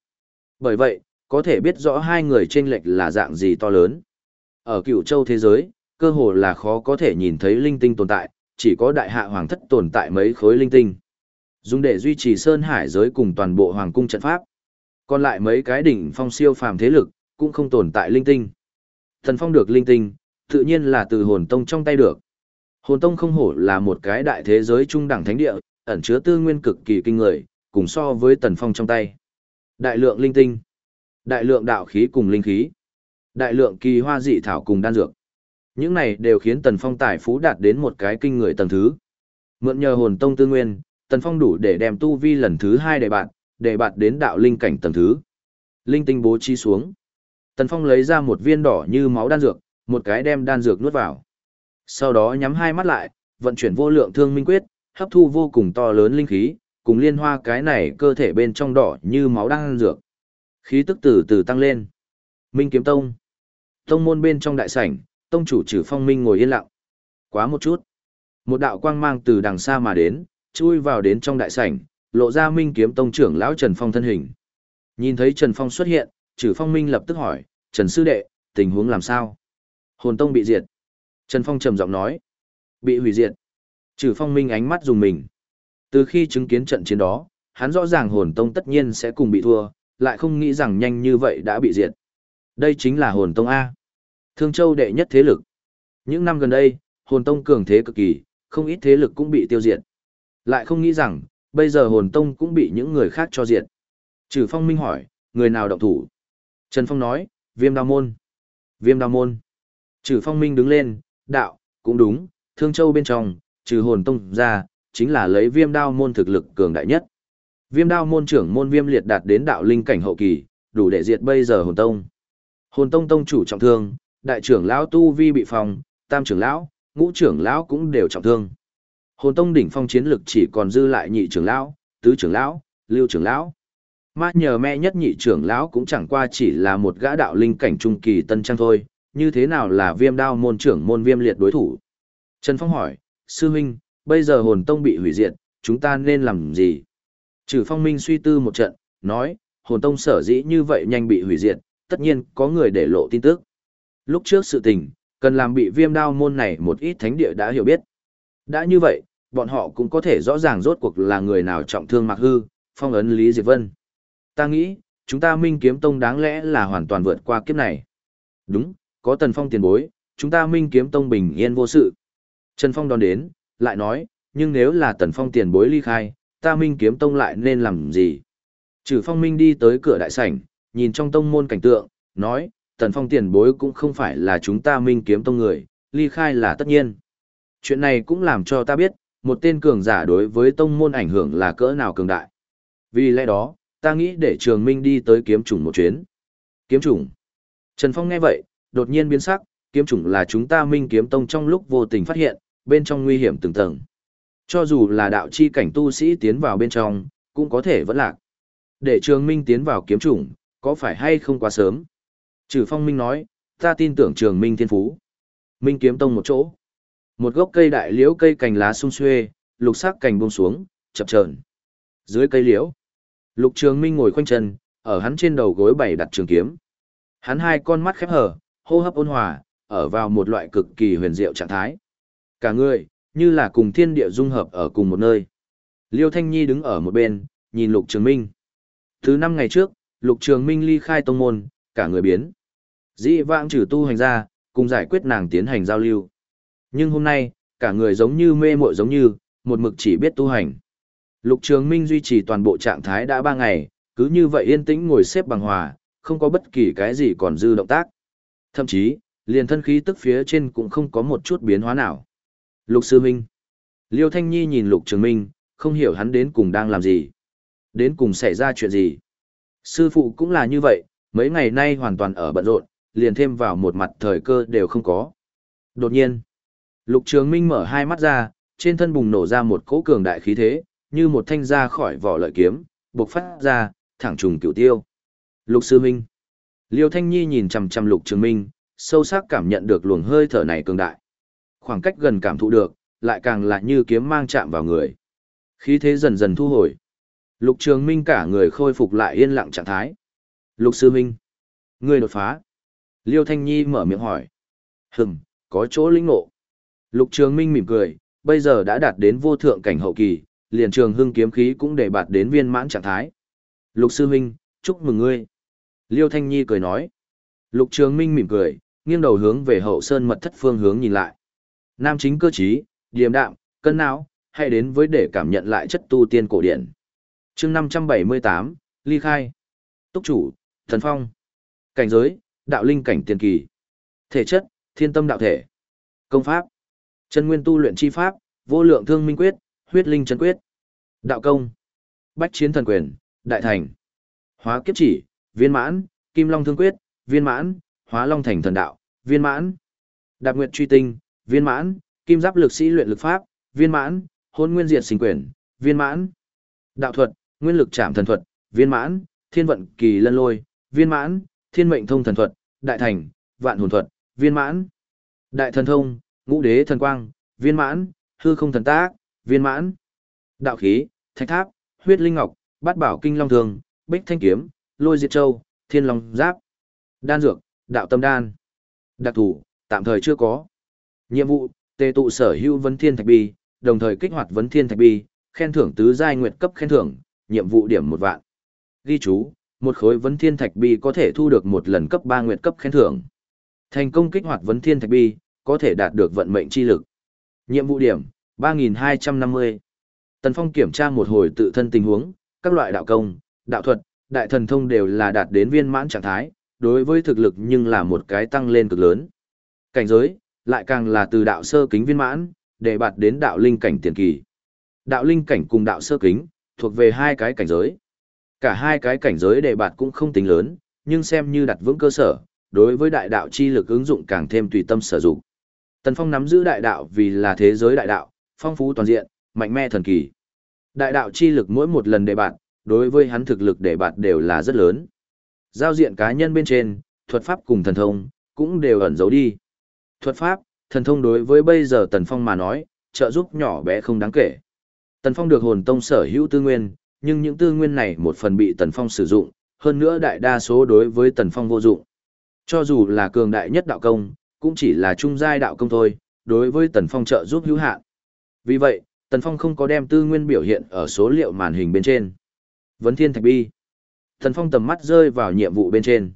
Bởi vậy, có thể biết rõ hai người chênh lệch là dạng gì to lớn. Ở cựu châu thế giới, cơ hồ là khó có thể nhìn thấy linh tinh tồn tại, chỉ có đại hạ hoàng thất tồn tại mấy khối linh tinh. Dùng để duy trì sơn hải giới cùng toàn bộ hoàng cung trận pháp. Còn lại mấy cái đỉnh phong siêu phàm thế lực, cũng không tồn tại linh tinh. Thần phong được linh tinh, tự nhiên là từ hồn tông trong tay được. Hồn tông không hổ là một cái đại thế giới trung đẳng thánh địa, ẩn chứa tư nguyên cực kỳ kinh người, cùng so với tần phong trong tay. Đại lượng linh tinh, đại lượng đạo khí cùng linh khí, đại lượng kỳ hoa dị thảo cùng đan dược. Những này đều khiến tần phong tài phú đạt đến một cái kinh người tầng thứ. Mượn nhờ hồn tông tư nguyên, tần phong đủ để đem tu vi lần thứ hai để bạn, để bạn đến đạo linh cảnh tầng thứ. Linh tinh bố chi xuống. Tần phong lấy ra một viên đỏ như máu đan dược, một cái đem đan dược nuốt vào. Sau đó nhắm hai mắt lại, vận chuyển vô lượng thương minh quyết, hấp thu vô cùng to lớn linh khí, cùng liên hoa cái này cơ thể bên trong đỏ như máu đan dược. Khí tức từ từ tăng lên. Minh kiếm tông. Tông môn bên trong đại sảnh, tông chủ trừ phong minh ngồi yên lặng. Quá một chút. Một đạo quang mang từ đằng xa mà đến, chui vào đến trong đại sảnh, lộ ra minh kiếm tông trưởng lão Trần Phong thân hình. Nhìn thấy Trần Phong xuất hiện, trừ phong minh lập tức hỏi, Trần Sư Đệ, tình huống làm sao? Hồn tông bị diệt. Trần Phong trầm giọng nói, bị hủy diệt. Trừ phong minh ánh mắt dùng mình. Từ khi chứng kiến trận chiến đó, hắn rõ ràng hồn tông tất nhiên sẽ cùng bị thua, lại không nghĩ rằng nhanh như vậy đã bị diệt. Đây chính là hồn tông A. Thương Châu đệ nhất thế lực. Những năm gần đây, hồn tông cường thế cực kỳ, không ít thế lực cũng bị tiêu diệt. Lại không nghĩ rằng, bây giờ hồn tông cũng bị những người khác cho diệt. Trừ phong minh hỏi, người nào động thủ? Trần Phong nói, viêm đao môn. Viêm đao môn. Trừ phong minh đứng lên, đạo, cũng đúng, thương châu bên trong, trừ hồn tông ra, chính là lấy viêm đao môn thực lực cường đại nhất. Viêm đao môn trưởng môn viêm liệt đạt đến đạo linh cảnh hậu kỳ, đủ để diệt bây giờ hồn tông. Hồn tông tông chủ trọng thương, đại trưởng lão tu vi bị phòng, tam trưởng lão, ngũ trưởng lão cũng đều trọng thương. Hồn tông đỉnh phong chiến lực chỉ còn dư lại nhị trưởng lão, tứ trưởng lão, lưu trưởng lão. Mà nhờ mẹ nhất nhị trưởng lão cũng chẳng qua chỉ là một gã đạo linh cảnh trung kỳ tân trang thôi, như thế nào là viêm đao môn trưởng môn viêm liệt đối thủ. Trần Phong hỏi, sư huynh, bây giờ hồn tông bị hủy diệt, chúng ta nên làm gì? Trừ phong minh suy tư một trận, nói, hồn tông sở dĩ như vậy nhanh bị hủy diệt, tất nhiên có người để lộ tin tức. Lúc trước sự tình, cần làm bị viêm đao môn này một ít thánh địa đã hiểu biết. Đã như vậy, bọn họ cũng có thể rõ ràng rốt cuộc là người nào trọng thương Mạc Hư, phong ấn Lý Diệp Vân. Ta nghĩ, chúng ta Minh Kiếm Tông đáng lẽ là hoàn toàn vượt qua kiếp này. Đúng, có Tần Phong tiền bối, chúng ta Minh Kiếm Tông bình yên vô sự. Trần Phong đón đến, lại nói, nhưng nếu là Tần Phong tiền bối ly khai, ta Minh Kiếm Tông lại nên làm gì? Trừ Phong Minh đi tới cửa đại sảnh, nhìn trong tông môn cảnh tượng, nói, Tần Phong tiền bối cũng không phải là chúng ta Minh Kiếm Tông người, ly khai là tất nhiên. Chuyện này cũng làm cho ta biết, một tên cường giả đối với tông môn ảnh hưởng là cỡ nào cường đại. Vì lẽ đó, ta nghĩ để Trường Minh đi tới kiếm chủng một chuyến. Kiếm chủng. Trần Phong nghe vậy, đột nhiên biến sắc, kiếm chủng là chúng ta Minh Kiếm Tông trong lúc vô tình phát hiện, bên trong nguy hiểm từng tầng. Cho dù là đạo chi cảnh tu sĩ tiến vào bên trong, cũng có thể vẫn lạc. Để Trường Minh tiến vào kiếm chủng, có phải hay không quá sớm? Trừ Phong Minh nói, ta tin tưởng Trường Minh thiên phú. Minh kiếm tông một chỗ. Một gốc cây đại liễu cây cành lá sung xuê, lục sắc cành buông xuống, chập chờn. Dưới cây liễu, Lục Trường Minh ngồi khoanh chân, ở hắn trên đầu gối bày đặt trường kiếm. Hắn hai con mắt khép hờ, hô hấp ôn hòa, ở vào một loại cực kỳ huyền diệu trạng thái. Cả người, như là cùng thiên địa dung hợp ở cùng một nơi. Liêu Thanh Nhi đứng ở một bên, nhìn Lục Trường Minh. Thứ năm ngày trước, Lục Trường Minh ly khai tông môn, cả người biến. Dĩ vãng trừ tu hành ra, cùng giải quyết nàng tiến hành giao lưu. Nhưng hôm nay, cả người giống như mê muội giống như, một mực chỉ biết tu hành. Lục Trường Minh duy trì toàn bộ trạng thái đã ba ngày, cứ như vậy yên tĩnh ngồi xếp bằng hòa, không có bất kỳ cái gì còn dư động tác. Thậm chí, liền thân khí tức phía trên cũng không có một chút biến hóa nào. Lục Sư Minh. Liêu Thanh Nhi nhìn Lục Trường Minh, không hiểu hắn đến cùng đang làm gì. Đến cùng xảy ra chuyện gì. Sư phụ cũng là như vậy, mấy ngày nay hoàn toàn ở bận rộn, liền thêm vào một mặt thời cơ đều không có. Đột nhiên, Lục Trường Minh mở hai mắt ra, trên thân bùng nổ ra một cỗ cường đại khí thế, như một thanh ra khỏi vỏ lợi kiếm, bộc phát ra, thẳng trùng cửu tiêu. Lục Sư Minh. Liêu Thanh Nhi nhìn chằm chằm Lục Trường Minh, sâu sắc cảm nhận được luồng hơi thở này cường đại. Khoảng cách gần cảm thụ được, lại càng là như kiếm mang chạm vào người. Khí thế dần dần thu hồi. Lục Trường Minh cả người khôi phục lại yên lặng trạng thái. Lục Sư Minh. Người đột phá. Liêu Thanh Nhi mở miệng hỏi. Hừm, có chỗ linh ngộ. Lục Trường Minh mỉm cười, bây giờ đã đạt đến vô thượng cảnh hậu kỳ, liền trường hưng kiếm khí cũng để bạt đến viên mãn trạng thái. Lục Sư Minh, chúc mừng ngươi. Liêu Thanh Nhi cười nói. Lục Trường Minh mỉm cười, nghiêng đầu hướng về hậu sơn mật thất phương hướng nhìn lại. Nam chính cơ trí, điềm đạm, cân não, hãy đến với để cảm nhận lại chất tu tiên cổ điển. chương 578, ly khai. Túc chủ, thần phong. Cảnh giới, đạo linh cảnh tiền kỳ. Thể chất, thiên tâm đạo thể. Công pháp, chân nguyên tu luyện chi pháp, vô lượng thương minh quyết, huyết linh chân quyết. Đạo công, bách chiến thần quyền, đại thành. Hóa kiếp chỉ, viên mãn, kim long thương quyết, viên mãn, hóa long thành thần đạo, viên mãn. Đạp nguyệt truy tinh, viên mãn, kim giáp lực sĩ luyện lực pháp, viên mãn, hôn nguyên diệt sinh quyền, viên mãn. Đạo thuật, nguyên lực chạm thần thuật, viên mãn, thiên vận kỳ lân lôi, viên mãn, thiên mệnh thông thần thuật, đại thành, vạn hồn thuật, viên mãn. Đại thần thông, ngũ đế thần quang, viên mãn, hư không thần tác, viên mãn. Đạo khí, thạch tháp, huyết linh ngọc, bát bảo kinh long thường, bích thanh kiếm, lôi diệt châu, thiên long giáp. Đan dược, đạo tâm đan. Đặc thủ, tạm thời chưa có. Nhiệm vụ, tề tụ sở hữu vấn thiên thạch bi, đồng thời kích hoạt vấn thiên thạch bi, khen thưởng tứ giai nguyệt cấp khen thưởng, nhiệm vụ điểm một vạn. Ghi chú, một khối vấn thiên thạch bi có thể thu được một lần cấp ba nguyệt cấp khen thưởng. Thành công kích hoạt vấn thiên thạch bi, có thể đạt được vận mệnh chi lực. Nhiệm vụ điểm, 3250. Tần Phong kiểm tra một hồi tự thân tình huống, các loại đạo công, đạo thuật, đại thần thông đều là đạt đến viên mãn trạng thái, đối với thực lực nhưng là một cái tăng lên cực lớn. Cảnh giới, lại càng là từ đạo sơ kính viên mãn, để bạt đến đạo linh cảnh tiền kỳ. Đạo linh cảnh cùng đạo sơ kính, thuộc về hai cái cảnh giới. Cả hai cái cảnh giới đề bạt cũng không tính lớn, nhưng xem như đặt vững cơ sở, đối với đại đạo chi lực ứng dụng càng thêm tùy tâm sử dụng. Tần Phong nắm giữ đại đạo vì là thế giới đại đạo, phong phú toàn diện, mạnh mẽ thần kỳ. Đại đạo chi lực mỗi một lần đề bạt, đối với hắn thực lực đề bạt đều là rất lớn. Giao diện cá nhân bên trên, thuật pháp cùng thần thông, cũng đều ẩn giấu đi. Thuật pháp, thần thông đối với bây giờ Tần Phong mà nói, trợ giúp nhỏ bé không đáng kể. Tần Phong được hồn tông sở hữu tư nguyên, nhưng những tư nguyên này một phần bị Tần Phong sử dụng, hơn nữa đại đa số đối với Tần Phong vô dụng. Cho dù là cường đại nhất đạo công, cũng chỉ là trung giai đạo công thôi, đối với Tần Phong trợ giúp hữu hạn. Vì vậy, Tần Phong không có đem tư nguyên biểu hiện ở số liệu màn hình bên trên. Vấn Thiên Thạch Bi. Tần Phong tầm mắt rơi vào nhiệm vụ bên trên.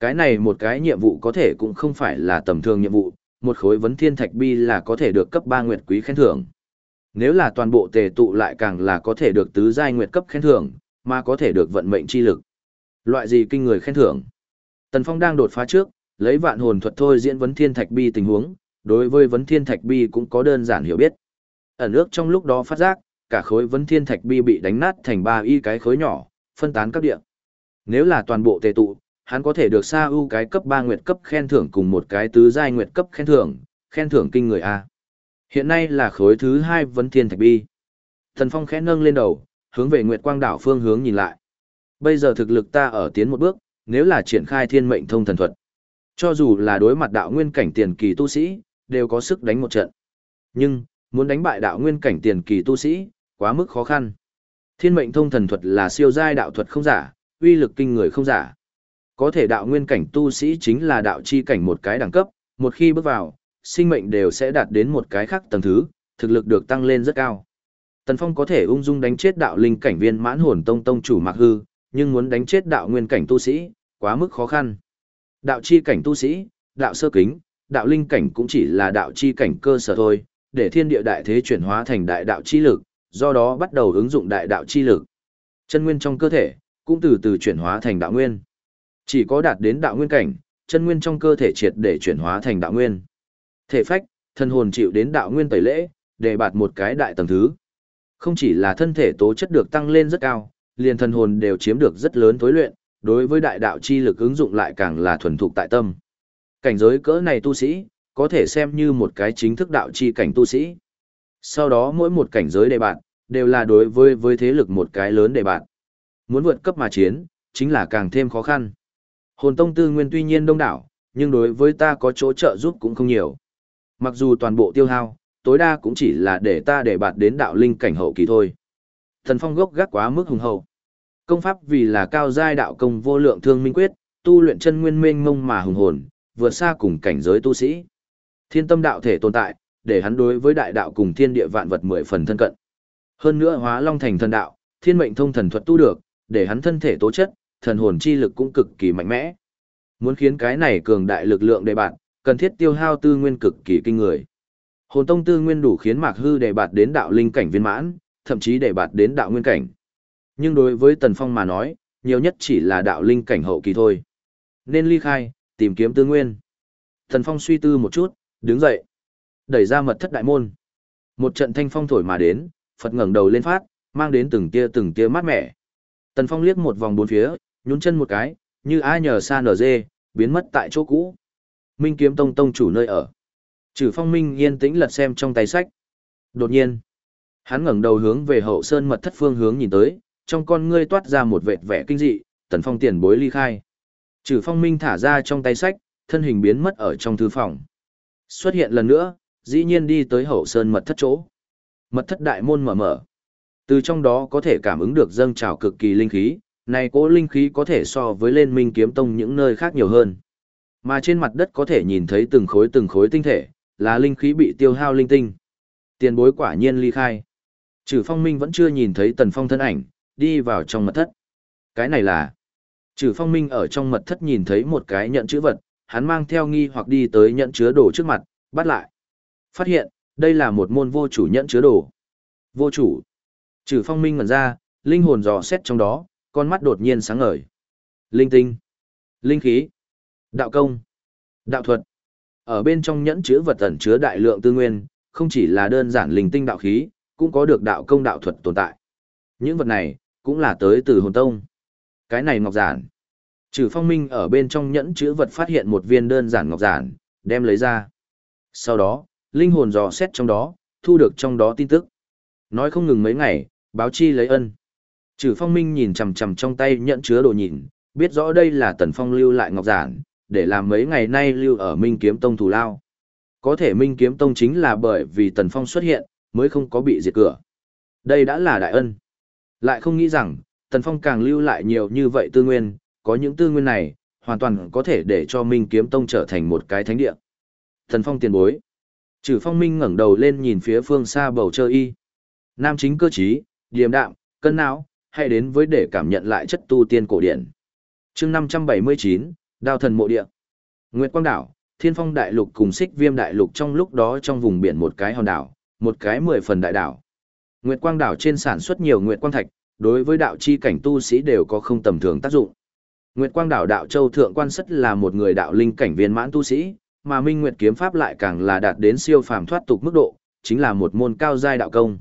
Cái này một cái nhiệm vụ có thể cũng không phải là tầm thường nhiệm vụ, một khối vấn thiên thạch bi là có thể được cấp 3 nguyệt quý khen thưởng. Nếu là toàn bộ tề tụ lại càng là có thể được tứ giai nguyệt cấp khen thưởng, mà có thể được vận mệnh chi lực. Loại gì kinh người khen thưởng? Tần Phong đang đột phá trước, lấy vạn hồn thuật thôi diễn vấn thiên thạch bi tình huống, đối với vấn thiên thạch bi cũng có đơn giản hiểu biết. Ẩn ước trong lúc đó phát giác, cả khối vấn thiên thạch bi bị đánh nát thành ba y cái khối nhỏ, phân tán các địa. Nếu là toàn bộ tề tụ, hắn có thể được xa ưu cái cấp 3 nguyệt cấp khen thưởng cùng một cái tứ giai nguyệt cấp khen thưởng, khen thưởng kinh người A. Hiện nay là khối thứ hai vấn thiên thạch bi. Thần Phong khẽ nâng lên đầu, hướng về Nguyệt Quang đảo phương hướng nhìn lại. Bây giờ thực lực ta ở tiến một bước, nếu là triển khai thiên mệnh thông thần thuật. Cho dù là đối mặt đạo nguyên cảnh tiền kỳ tu sĩ, đều có sức đánh một trận. Nhưng, muốn đánh bại đạo nguyên cảnh tiền kỳ tu sĩ, quá mức khó khăn. Thiên mệnh thông thần thuật là siêu giai đạo thuật không giả, uy lực kinh người không giả. Có thể đạo nguyên cảnh tu sĩ chính là đạo chi cảnh một cái đẳng cấp, một khi bước vào, sinh mệnh đều sẽ đạt đến một cái khác tầng thứ, thực lực được tăng lên rất cao. Tần Phong có thể ung dung đánh chết đạo linh cảnh viên mãn hồn tông tông chủ Mạc Hư, nhưng muốn đánh chết đạo nguyên cảnh tu sĩ, quá mức khó khăn. Đạo chi cảnh tu sĩ, đạo sơ kính, đạo linh cảnh cũng chỉ là đạo chi cảnh cơ sở thôi, để thiên địa đại thế chuyển hóa thành đại đạo chi lực, do đó bắt đầu ứng dụng đại đạo chi lực. Chân nguyên trong cơ thể, cũng từ từ chuyển hóa thành đạo nguyên. Chỉ có đạt đến đạo nguyên cảnh, chân nguyên trong cơ thể triệt để chuyển hóa thành đạo nguyên. Thể phách, thân hồn chịu đến đạo nguyên tẩy lễ, để bạt một cái đại tầng thứ. Không chỉ là thân thể tố chất được tăng lên rất cao, liền thân hồn đều chiếm được rất lớn tối luyện, đối với đại đạo chi lực ứng dụng lại càng là thuần thục tại tâm. Cảnh giới cỡ này tu sĩ, có thể xem như một cái chính thức đạo chi cảnh tu sĩ. Sau đó mỗi một cảnh giới đề bạn, đều là đối với với thế lực một cái lớn đề bạn. Muốn vượt cấp mà chiến, chính là càng thêm khó khăn. Hồn tông tư nguyên tuy nhiên đông đảo, nhưng đối với ta có chỗ trợ giúp cũng không nhiều. Mặc dù toàn bộ tiêu hao, tối đa cũng chỉ là để ta để bạt đến đạo linh cảnh hậu kỳ thôi. Thần phong gốc gác quá mức hùng hậu. Công pháp vì là cao giai đạo công vô lượng thương minh quyết, tu luyện chân nguyên mênh mông mà hùng hồn, vượt xa cùng cảnh giới tu sĩ. Thiên tâm đạo thể tồn tại, để hắn đối với đại đạo cùng thiên địa vạn vật mười phần thân cận. Hơn nữa hóa long thành thần đạo, thiên mệnh thông thần thuật tu được, để hắn thân thể tố chất, thần hồn chi lực cũng cực kỳ mạnh mẽ. Muốn khiến cái này cường đại lực lượng để bạn, cần thiết tiêu hao tư nguyên cực kỳ kinh người. Hồn tông tư nguyên đủ khiến Mạc Hư để bạt đến đạo linh cảnh viên mãn, thậm chí để bạt đến đạo nguyên cảnh. Nhưng đối với Tần Phong mà nói, nhiều nhất chỉ là đạo linh cảnh hậu kỳ thôi. Nên ly khai, tìm kiếm tư nguyên. Tần Phong suy tư một chút, đứng dậy, đẩy ra mật thất đại môn. Một trận thanh phong thổi mà đến, Phật ngẩng đầu lên phát, mang đến từng tia từng tia mát mẻ. Tần Phong liếc một vòng bốn phía, nhún chân một cái, như ai nhờ xa nở dê, biến mất tại chỗ cũ. Minh kiếm tông tông chủ nơi ở. Trừ phong minh yên tĩnh lật xem trong tay sách. Đột nhiên, hắn ngẩng đầu hướng về hậu sơn mật thất phương hướng nhìn tới, trong con ngươi toát ra một vệt vẻ kinh dị, tần phong tiền bối ly khai. Trừ phong minh thả ra trong tay sách, thân hình biến mất ở trong thư phòng. Xuất hiện lần nữa, dĩ nhiên đi tới hậu sơn mật thất chỗ. Mật thất đại môn mở mở. Từ trong đó có thể cảm ứng được dâng trào cực kỳ linh khí, này cố linh khí có thể so với lên minh kiếm tông những nơi khác nhiều hơn. Mà trên mặt đất có thể nhìn thấy từng khối từng khối tinh thể, là linh khí bị tiêu hao linh tinh. Tiền bối quả nhiên ly khai. Trừ phong minh vẫn chưa nhìn thấy tần phong thân ảnh, đi vào trong mật thất. Cái này là... Trừ phong minh ở trong mật thất nhìn thấy một cái nhận chữ vật, hắn mang theo nghi hoặc đi tới nhận chứa đồ trước mặt, bắt lại. Phát hiện, đây là một môn vô chủ nhận chứa đồ. Vô chủ. Trừ phong minh ngẩn ra, linh hồn dò xét trong đó, con mắt đột nhiên sáng ngời. Linh tinh. Linh khí. Đạo công. Đạo thuật. Ở bên trong nhẫn chứa vật ẩn chứa đại lượng tư nguyên, không chỉ là đơn giản linh tinh đạo khí, cũng có được đạo công đạo thuật tồn tại. Những vật này, cũng là tới từ hồn tông. Cái này ngọc giản. Trừ phong minh ở bên trong nhẫn chứa vật phát hiện một viên đơn giản ngọc giản, đem lấy ra. Sau đó, linh hồn dò xét trong đó, thu được trong đó tin tức. Nói không ngừng mấy ngày, báo chi lấy ân. Trừ phong minh nhìn chằm chằm trong tay nhẫn chứa đồ nhìn, biết rõ đây là tần phong lưu lại ngọc giản, để làm mấy ngày nay lưu ở Minh Kiếm Tông thù lao. Có thể Minh Kiếm Tông chính là bởi vì Tần Phong xuất hiện, mới không có bị diệt cửa. Đây đã là đại ân. Lại không nghĩ rằng, Tần Phong càng lưu lại nhiều như vậy tư nguyên, có những tư nguyên này, hoàn toàn có thể để cho Minh Kiếm Tông trở thành một cái thánh địa. Tần Phong tiền bối. Trừ Phong Minh ngẩng đầu lên nhìn phía phương xa bầu trời y. Nam chính cơ trí, điềm đạm, cân não, hay đến với để cảm nhận lại chất tu tiên cổ điển. Chương 579, Đao thần mộ địa. Nguyệt Quang đảo, Thiên Phong đại lục cùng Xích Viêm đại lục trong lúc đó trong vùng biển một cái hòn đảo, một cái mười phần đại đảo. Nguyệt Quang đảo trên sản xuất nhiều nguyệt quang thạch, đối với đạo chi cảnh tu sĩ đều có không tầm thường tác dụng. Nguyệt Quang đảo đạo châu thượng quan sất là một người đạo linh cảnh viên mãn tu sĩ, mà Minh Nguyệt kiếm pháp lại càng là đạt đến siêu phàm thoát tục mức độ, chính là một môn cao giai đạo công.